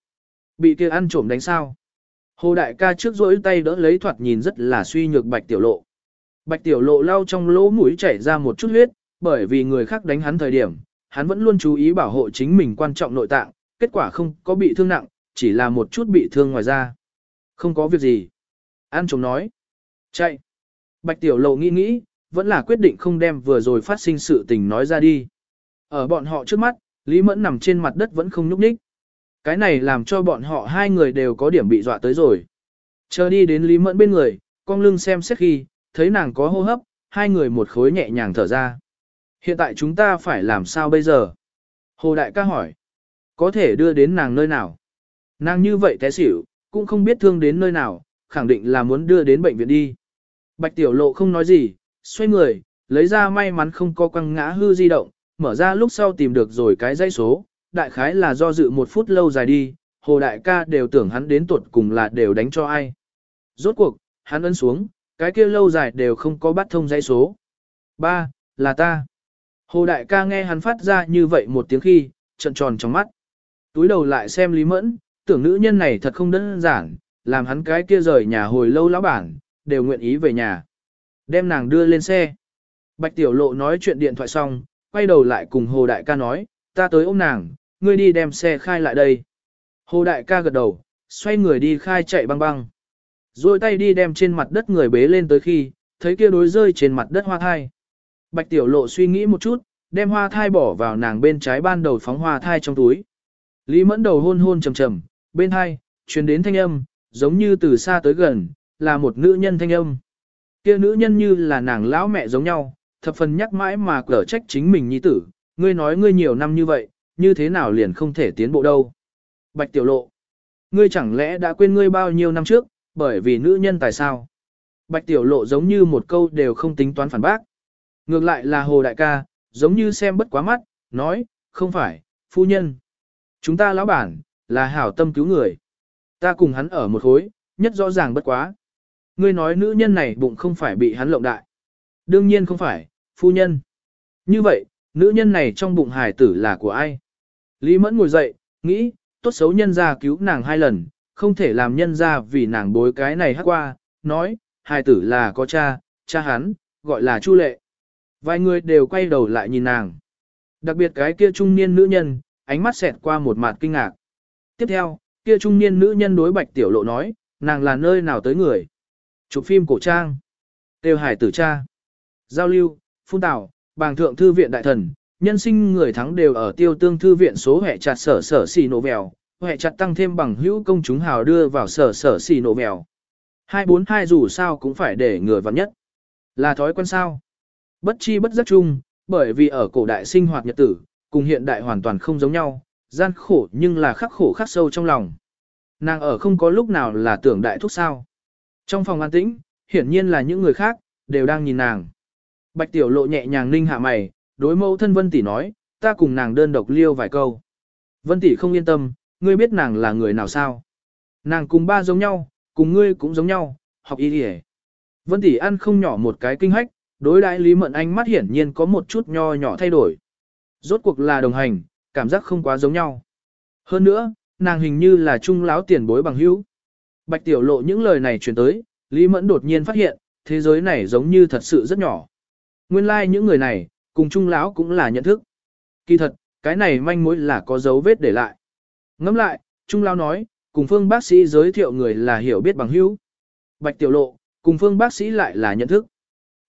Bị kia ăn trộm đánh sao? Hồ đại ca trước rỗi tay đỡ lấy thoạt nhìn rất là suy nhược bạch tiểu lộ. Bạch tiểu lộ lau trong lỗ mũi chảy ra một chút huyết, bởi vì người khác đánh hắn thời điểm, hắn vẫn luôn chú ý bảo hộ chính mình quan trọng nội tạng, kết quả không có bị thương nặng, chỉ là một chút bị thương ngoài da. Không có việc gì. An trộm nói. Chạy. Bạch tiểu Lầu nghĩ nghĩ, vẫn là quyết định không đem vừa rồi phát sinh sự tình nói ra đi. Ở bọn họ trước mắt, Lý Mẫn nằm trên mặt đất vẫn không nhúc nhích. Cái này làm cho bọn họ hai người đều có điểm bị dọa tới rồi. Chờ đi đến Lý Mẫn bên người, con lưng xem xét khi, thấy nàng có hô hấp, hai người một khối nhẹ nhàng thở ra. Hiện tại chúng ta phải làm sao bây giờ? Hồ Đại ca hỏi. Có thể đưa đến nàng nơi nào? Nàng như vậy té xỉu, cũng không biết thương đến nơi nào, khẳng định là muốn đưa đến bệnh viện đi. Bạch Tiểu Lộ không nói gì, xoay người, lấy ra may mắn không có quăng ngã hư di động, mở ra lúc sau tìm được rồi cái dây số, đại khái là do dự một phút lâu dài đi, hồ đại ca đều tưởng hắn đến tuột cùng là đều đánh cho ai. Rốt cuộc, hắn ấn xuống, cái kia lâu dài đều không có bắt thông dây số. Ba, là ta. Hồ đại ca nghe hắn phát ra như vậy một tiếng khi, trận tròn trong mắt. Túi đầu lại xem Lý Mẫn, tưởng nữ nhân này thật không đơn giản, làm hắn cái kia rời nhà hồi lâu lão bản, đều nguyện ý về nhà. Đem nàng đưa lên xe. Bạch Tiểu Lộ nói chuyện điện thoại xong, quay đầu lại cùng Hồ Đại ca nói, ta tới ôm nàng, ngươi đi đem xe khai lại đây. Hồ Đại ca gật đầu, xoay người đi khai chạy băng băng. Rồi tay đi đem trên mặt đất người bế lên tới khi, thấy kia đối rơi trên mặt đất hoa thai. Bạch Tiểu Lộ suy nghĩ một chút, đem hoa thai bỏ vào nàng bên trái ban đầu phóng hoa thai trong túi. Lý mẫn đầu hôn hôn trầm trầm, bên hai, truyền đến thanh âm, giống như từ xa tới gần, là một nữ nhân thanh âm. Kia nữ nhân như là nàng lão mẹ giống nhau, thập phần nhắc mãi mà cở trách chính mình nhi tử, ngươi nói ngươi nhiều năm như vậy, như thế nào liền không thể tiến bộ đâu. Bạch tiểu lộ, ngươi chẳng lẽ đã quên ngươi bao nhiêu năm trước, bởi vì nữ nhân tại sao? Bạch tiểu lộ giống như một câu đều không tính toán phản bác. Ngược lại là hồ đại ca, giống như xem bất quá mắt, nói, không phải, phu nhân. Chúng ta lão bản, là hảo tâm cứu người. Ta cùng hắn ở một khối, nhất rõ ràng bất quá. Ngươi nói nữ nhân này bụng không phải bị hắn lộng đại. Đương nhiên không phải, phu nhân. Như vậy, nữ nhân này trong bụng hải tử là của ai? Lý Mẫn ngồi dậy, nghĩ, tốt xấu nhân ra cứu nàng hai lần, không thể làm nhân ra vì nàng bối cái này hát qua, nói, hải tử là có cha, cha hắn, gọi là Chu Lệ. Vài người đều quay đầu lại nhìn nàng. Đặc biệt cái kia trung niên nữ nhân, ánh mắt xẹt qua một mặt kinh ngạc. Tiếp theo, kia trung niên nữ nhân đối bạch tiểu lộ nói, nàng là nơi nào tới người. Chụp phim cổ trang. Tiêu hải tử cha. Giao lưu, phun tảo, bàng thượng thư viện đại thần, nhân sinh người thắng đều ở tiêu tương thư viện số hệ chặt sở sở xì nổ vèo, hệ chặt tăng thêm bằng hữu công chúng hào đưa vào sở sở xì nổ vèo. 242 dù sao cũng phải để người vặn nhất. Là thói quen sao? Bất chi bất giác chung, bởi vì ở cổ đại sinh hoạt nhật tử, cùng hiện đại hoàn toàn không giống nhau, gian khổ nhưng là khắc khổ khắc sâu trong lòng. Nàng ở không có lúc nào là tưởng đại thúc sao. Trong phòng an tĩnh, hiển nhiên là những người khác, đều đang nhìn nàng. Bạch tiểu lộ nhẹ nhàng ninh hạ mày, đối mẫu thân Vân Tỷ nói, ta cùng nàng đơn độc liêu vài câu. Vân Tỷ không yên tâm, ngươi biết nàng là người nào sao? Nàng cùng ba giống nhau, cùng ngươi cũng giống nhau, học y đi Vân Tỷ ăn không nhỏ một cái kinh hách, đối đại Lý Mận Anh mắt hiển nhiên có một chút nho nhỏ thay đổi. Rốt cuộc là đồng hành, cảm giác không quá giống nhau. Hơn nữa, nàng hình như là trung láo tiền bối bằng hữu. Bạch tiểu lộ những lời này truyền tới, Lý Mẫn đột nhiên phát hiện, thế giới này giống như thật sự rất nhỏ. Nguyên lai like những người này, cùng trung lão cũng là nhận thức. Kỳ thật, cái này manh mối là có dấu vết để lại. Ngẫm lại, trung lão nói, cùng phương bác sĩ giới thiệu người là hiểu biết bằng hữu. Bạch tiểu lộ, cùng phương bác sĩ lại là nhận thức.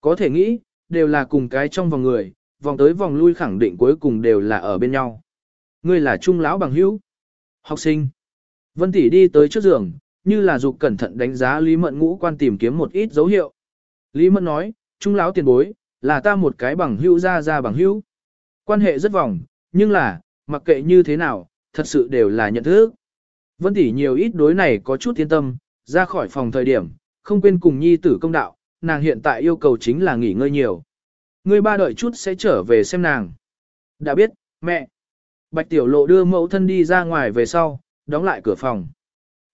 Có thể nghĩ, đều là cùng cái trong vòng người, vòng tới vòng lui khẳng định cuối cùng đều là ở bên nhau. Ngươi là trung lão bằng hữu. Học sinh. Vân tỷ đi tới trước giường, như là dục cẩn thận đánh giá Lý Mẫn ngũ quan tìm kiếm một ít dấu hiệu. Lý Mẫn nói, trung lão tiền bối, là ta một cái bằng hữu ra ra bằng hữu. Quan hệ rất vòng, nhưng là, mặc kệ như thế nào, thật sự đều là nhận thức. Vân tỷ nhiều ít đối này có chút yên tâm, ra khỏi phòng thời điểm, không quên cùng nhi tử công đạo, nàng hiện tại yêu cầu chính là nghỉ ngơi nhiều. Ngươi ba đợi chút sẽ trở về xem nàng. Đã biết, mẹ. Bạch tiểu lộ đưa mẫu thân đi ra ngoài về sau, đóng lại cửa phòng.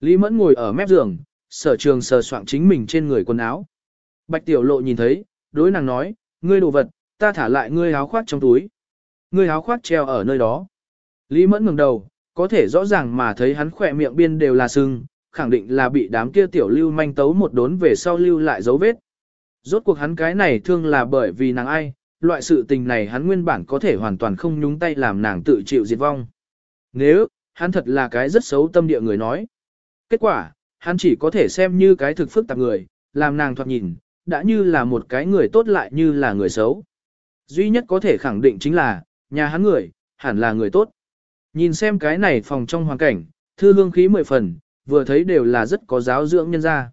Lý mẫn ngồi ở mép giường, sở trường sờ soạn chính mình trên người quần áo. Bạch tiểu lộ nhìn thấy, đối nàng nói, ngươi đồ vật, ta thả lại ngươi áo khoác trong túi. Ngươi áo khoác treo ở nơi đó. Lý mẫn ngừng đầu, có thể rõ ràng mà thấy hắn khỏe miệng biên đều là sưng, khẳng định là bị đám kia tiểu lưu manh tấu một đốn về sau lưu lại dấu vết. Rốt cuộc hắn cái này thương là bởi vì nàng ai, loại sự tình này hắn nguyên bản có thể hoàn toàn không nhúng tay làm nàng tự chịu diệt vong. Nếu, hắn thật là cái rất xấu tâm địa người nói. Kết quả, hắn chỉ có thể xem như cái thực phức tạp người, làm nàng thoạt nhìn, đã như là một cái người tốt lại như là người xấu. Duy nhất có thể khẳng định chính là, nhà hắn người, hẳn là người tốt. Nhìn xem cái này phòng trong hoàn cảnh, thư hương khí mười phần, vừa thấy đều là rất có giáo dưỡng nhân gia.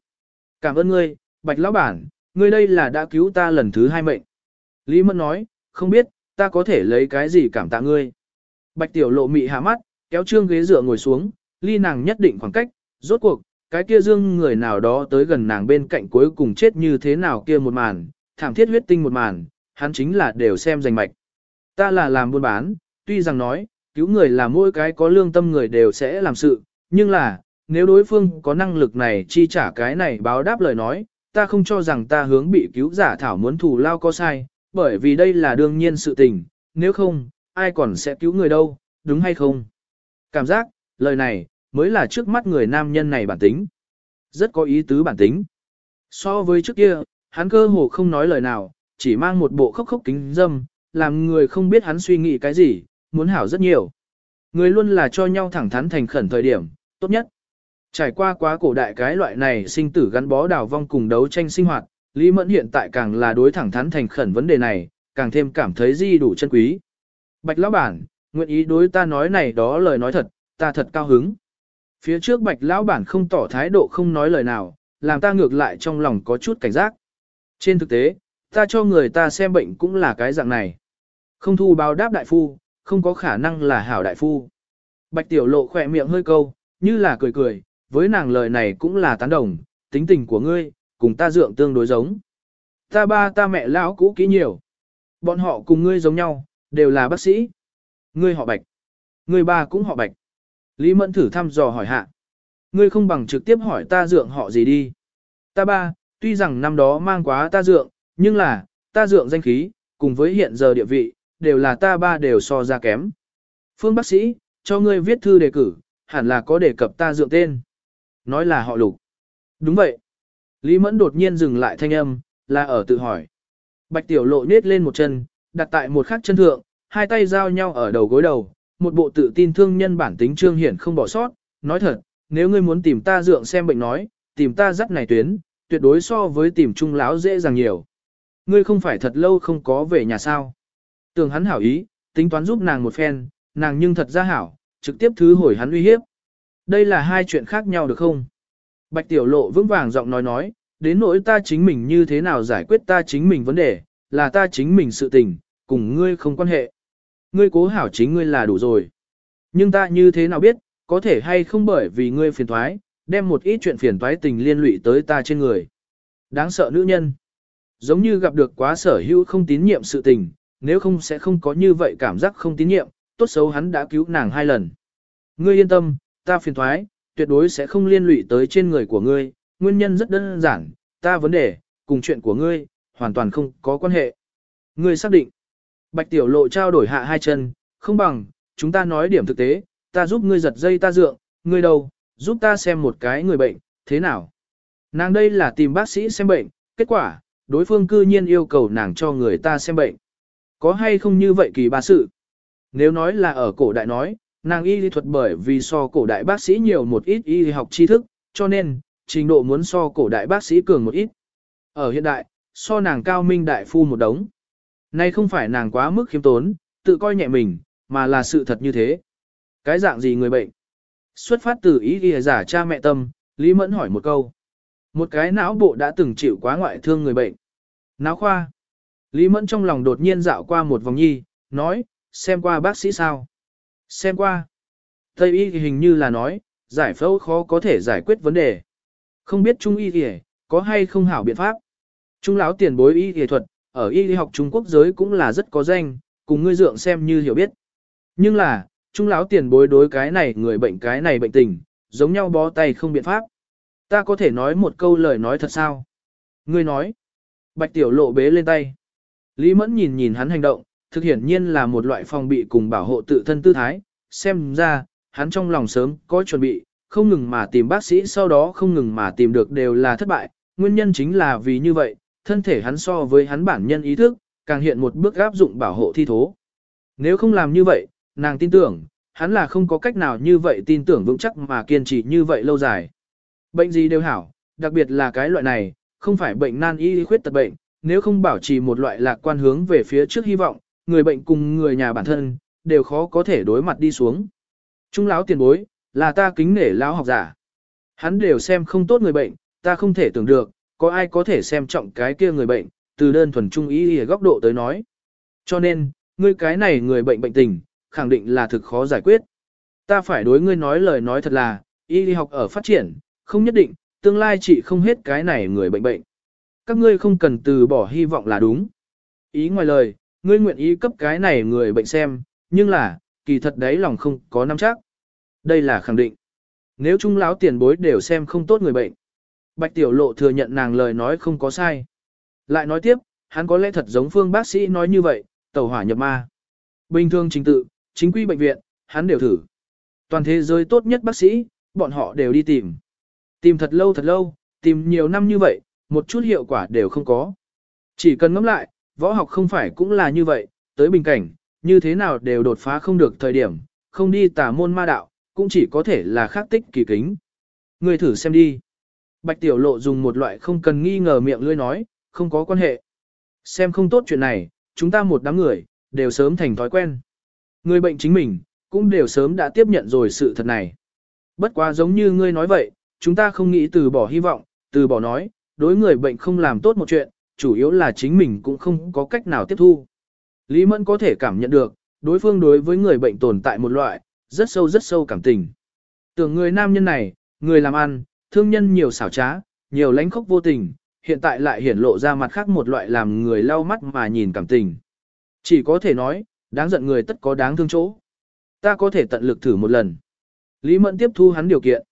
Cảm ơn ngươi, bạch lão bản, ngươi đây là đã cứu ta lần thứ hai mệnh. Lý Mẫn nói, không biết, ta có thể lấy cái gì cảm tạ ngươi. Bạch tiểu lộ mị hạ mắt, kéo trương ghế dựa ngồi xuống, ly nàng nhất định khoảng cách, rốt cuộc, cái kia dương người nào đó tới gần nàng bên cạnh cuối cùng chết như thế nào kia một màn, thảm thiết huyết tinh một màn, hắn chính là đều xem danh mạch. Ta là làm buôn bán, tuy rằng nói, cứu người là mỗi cái có lương tâm người đều sẽ làm sự, nhưng là, nếu đối phương có năng lực này chi trả cái này báo đáp lời nói, ta không cho rằng ta hướng bị cứu giả thảo muốn thù lao có sai, bởi vì đây là đương nhiên sự tình, nếu không, ai còn sẽ cứu người đâu, đúng hay không? Cảm giác, lời này, mới là trước mắt người nam nhân này bản tính. Rất có ý tứ bản tính. So với trước kia, hắn cơ hồ không nói lời nào, chỉ mang một bộ khóc khóc kính dâm, làm người không biết hắn suy nghĩ cái gì, muốn hảo rất nhiều. Người luôn là cho nhau thẳng thắn thành khẩn thời điểm, tốt nhất. Trải qua quá cổ đại cái loại này sinh tử gắn bó đào vong cùng đấu tranh sinh hoạt, Lý Mẫn hiện tại càng là đối thẳng thắn thành khẩn vấn đề này, càng thêm cảm thấy di đủ chân quý. Bạch lão bản, nguyện ý đối ta nói này đó lời nói thật, ta thật cao hứng. Phía trước bạch lão bản không tỏ thái độ không nói lời nào, làm ta ngược lại trong lòng có chút cảnh giác. Trên thực tế, ta cho người ta xem bệnh cũng là cái dạng này. Không thu báo đáp đại phu, không có khả năng là hảo đại phu. Bạch tiểu lộ khỏe miệng hơi câu, như là cười cười, với nàng lời này cũng là tán đồng, tính tình của ngươi, cùng ta dượng tương đối giống. Ta ba ta mẹ lão cũ kỹ nhiều. Bọn họ cùng ngươi giống nhau, đều là bác sĩ. Ngươi họ bạch. Ngươi ba cũng họ bạch. Lý Mẫn thử thăm dò hỏi hạ. Ngươi không bằng trực tiếp hỏi ta dượng họ gì đi. Ta ba, tuy rằng năm đó mang quá ta dượng, nhưng là, ta dượng danh khí, cùng với hiện giờ địa vị, đều là ta ba đều so ra kém. Phương bác sĩ, cho ngươi viết thư đề cử, hẳn là có đề cập ta dượng tên. Nói là họ lục. Đúng vậy. Lý Mẫn đột nhiên dừng lại thanh âm, là ở tự hỏi. Bạch tiểu lộ nết lên một chân, đặt tại một khắc chân thượng, hai tay giao nhau ở đầu gối đầu, một bộ tự tin thương nhân bản tính trương hiển không bỏ sót, nói thật, nếu ngươi muốn tìm ta dượng xem bệnh nói, tìm ta dắt này tuyến, tuyệt đối so với tìm trung láo dễ dàng nhiều. Ngươi không phải thật lâu không có về nhà sao. Tưởng hắn hảo ý, tính toán giúp nàng một phen, nàng nhưng thật ra hảo, trực tiếp thứ hồi hắn uy hiếp. Đây là hai chuyện khác nhau được không? Bạch tiểu lộ vững vàng giọng nói nói, đến nỗi ta chính mình như thế nào giải quyết ta chính mình vấn đề, là ta chính mình sự tình, cùng ngươi không quan hệ. Ngươi cố hảo chính ngươi là đủ rồi. Nhưng ta như thế nào biết, có thể hay không bởi vì ngươi phiền thoái, đem một ít chuyện phiền toái tình liên lụy tới ta trên người. Đáng sợ nữ nhân. Giống như gặp được quá sở hữu không tín nhiệm sự tình, nếu không sẽ không có như vậy cảm giác không tín nhiệm, tốt xấu hắn đã cứu nàng hai lần. Ngươi yên tâm, ta phiền thoái, tuyệt đối sẽ không liên lụy tới trên người của ngươi, nguyên nhân rất đơn giản, ta vấn đề, cùng chuyện của ngươi, hoàn toàn không có quan hệ. Ngươi xác định. Bạch tiểu lộ trao đổi hạ hai chân, không bằng, chúng ta nói điểm thực tế, ta giúp ngươi giật dây ta dượng, ngươi đâu, giúp ta xem một cái người bệnh, thế nào? Nàng đây là tìm bác sĩ xem bệnh, kết quả, đối phương cư nhiên yêu cầu nàng cho người ta xem bệnh. Có hay không như vậy kỳ ba sự? Nếu nói là ở cổ đại nói, nàng y lý thuật bởi vì so cổ đại bác sĩ nhiều một ít y học tri thức, cho nên, trình độ muốn so cổ đại bác sĩ cường một ít. Ở hiện đại, so nàng cao minh đại phu một đống. Nay không phải nàng quá mức khiêm tốn, tự coi nhẹ mình, mà là sự thật như thế. Cái dạng gì người bệnh? Xuất phát từ ý ghi giả cha mẹ tâm, Lý Mẫn hỏi một câu. Một cái não bộ đã từng chịu quá ngoại thương người bệnh. Não khoa. Lý Mẫn trong lòng đột nhiên dạo qua một vòng nhi, nói, xem qua bác sĩ sao. Xem qua. Tây y hình như là nói, giải phẫu khó có thể giải quyết vấn đề. Không biết trung y thì có hay không hảo biện pháp. Trung lão tiền bối y y thuật, ở y học Trung Quốc giới cũng là rất có danh, cùng ngươi dượng xem như hiểu biết. Nhưng là, trung lão tiền bối đối cái này người bệnh cái này bệnh tình, giống nhau bó tay không biện pháp. Ta có thể nói một câu lời nói thật sao? Ngươi nói. Bạch tiểu lộ bế lên tay. Lý mẫn nhìn nhìn hắn hành động, thực hiển nhiên là một loại phòng bị cùng bảo hộ tự thân tư thái. Xem ra, hắn trong lòng sớm có chuẩn bị, không ngừng mà tìm bác sĩ sau đó không ngừng mà tìm được đều là thất bại. Nguyên nhân chính là vì như vậy, thân thể hắn so với hắn bản nhân ý thức, càng hiện một bước áp dụng bảo hộ thi thố. Nếu không làm như vậy, nàng tin tưởng, hắn là không có cách nào như vậy tin tưởng vững chắc mà kiên trì như vậy lâu dài. Bệnh gì đều hảo, đặc biệt là cái loại này, không phải bệnh nan y khuyết tật bệnh, nếu không bảo trì một loại lạc quan hướng về phía trước hy vọng, người bệnh cùng người nhà bản thân, đều khó có thể đối mặt đi xuống. Trung lão tiền bối, là ta kính nể lão học giả. Hắn đều xem không tốt người bệnh, ta không thể tưởng được, có ai có thể xem trọng cái kia người bệnh, từ đơn thuần trung ý ở góc độ tới nói. Cho nên, ngươi cái này người bệnh bệnh tình, khẳng định là thực khó giải quyết. Ta phải đối ngươi nói lời nói thật là, y học ở phát triển, không nhất định, tương lai chỉ không hết cái này người bệnh bệnh. Các ngươi không cần từ bỏ hy vọng là đúng. Ý ngoài lời, ngươi nguyện ý cấp cái này người bệnh xem, nhưng là, kỳ thật đấy lòng không có nắm chắc. Đây là khẳng định. Nếu trung lão tiền bối đều xem không tốt người bệnh. Bạch Tiểu Lộ thừa nhận nàng lời nói không có sai. Lại nói tiếp, hắn có lẽ thật giống phương bác sĩ nói như vậy, tẩu hỏa nhập ma. Bình thường trình tự, chính quy bệnh viện, hắn đều thử. Toàn thế giới tốt nhất bác sĩ, bọn họ đều đi tìm. Tìm thật lâu thật lâu, tìm nhiều năm như vậy, một chút hiệu quả đều không có. Chỉ cần ngẫm lại, võ học không phải cũng là như vậy, tới bình cảnh, như thế nào đều đột phá không được thời điểm, không đi tà môn ma đạo, cũng chỉ có thể là khắc tích kỳ kính. Người thử xem đi. Bạch Tiểu Lộ dùng một loại không cần nghi ngờ miệng lưỡi nói, không có quan hệ. Xem không tốt chuyện này, chúng ta một đám người, đều sớm thành thói quen. Người bệnh chính mình, cũng đều sớm đã tiếp nhận rồi sự thật này. Bất quá giống như ngươi nói vậy, chúng ta không nghĩ từ bỏ hy vọng, từ bỏ nói, đối người bệnh không làm tốt một chuyện, chủ yếu là chính mình cũng không có cách nào tiếp thu. Lý Mẫn có thể cảm nhận được, đối phương đối với người bệnh tồn tại một loại, rất sâu rất sâu cảm tình. Tưởng người nam nhân này, người làm ăn, thương nhân nhiều xảo trá, nhiều lánh khốc vô tình, hiện tại lại hiển lộ ra mặt khác một loại làm người lau mắt mà nhìn cảm tình. Chỉ có thể nói, đáng giận người tất có đáng thương chỗ. Ta có thể tận lực thử một lần. Lý Mẫn tiếp thu hắn điều kiện.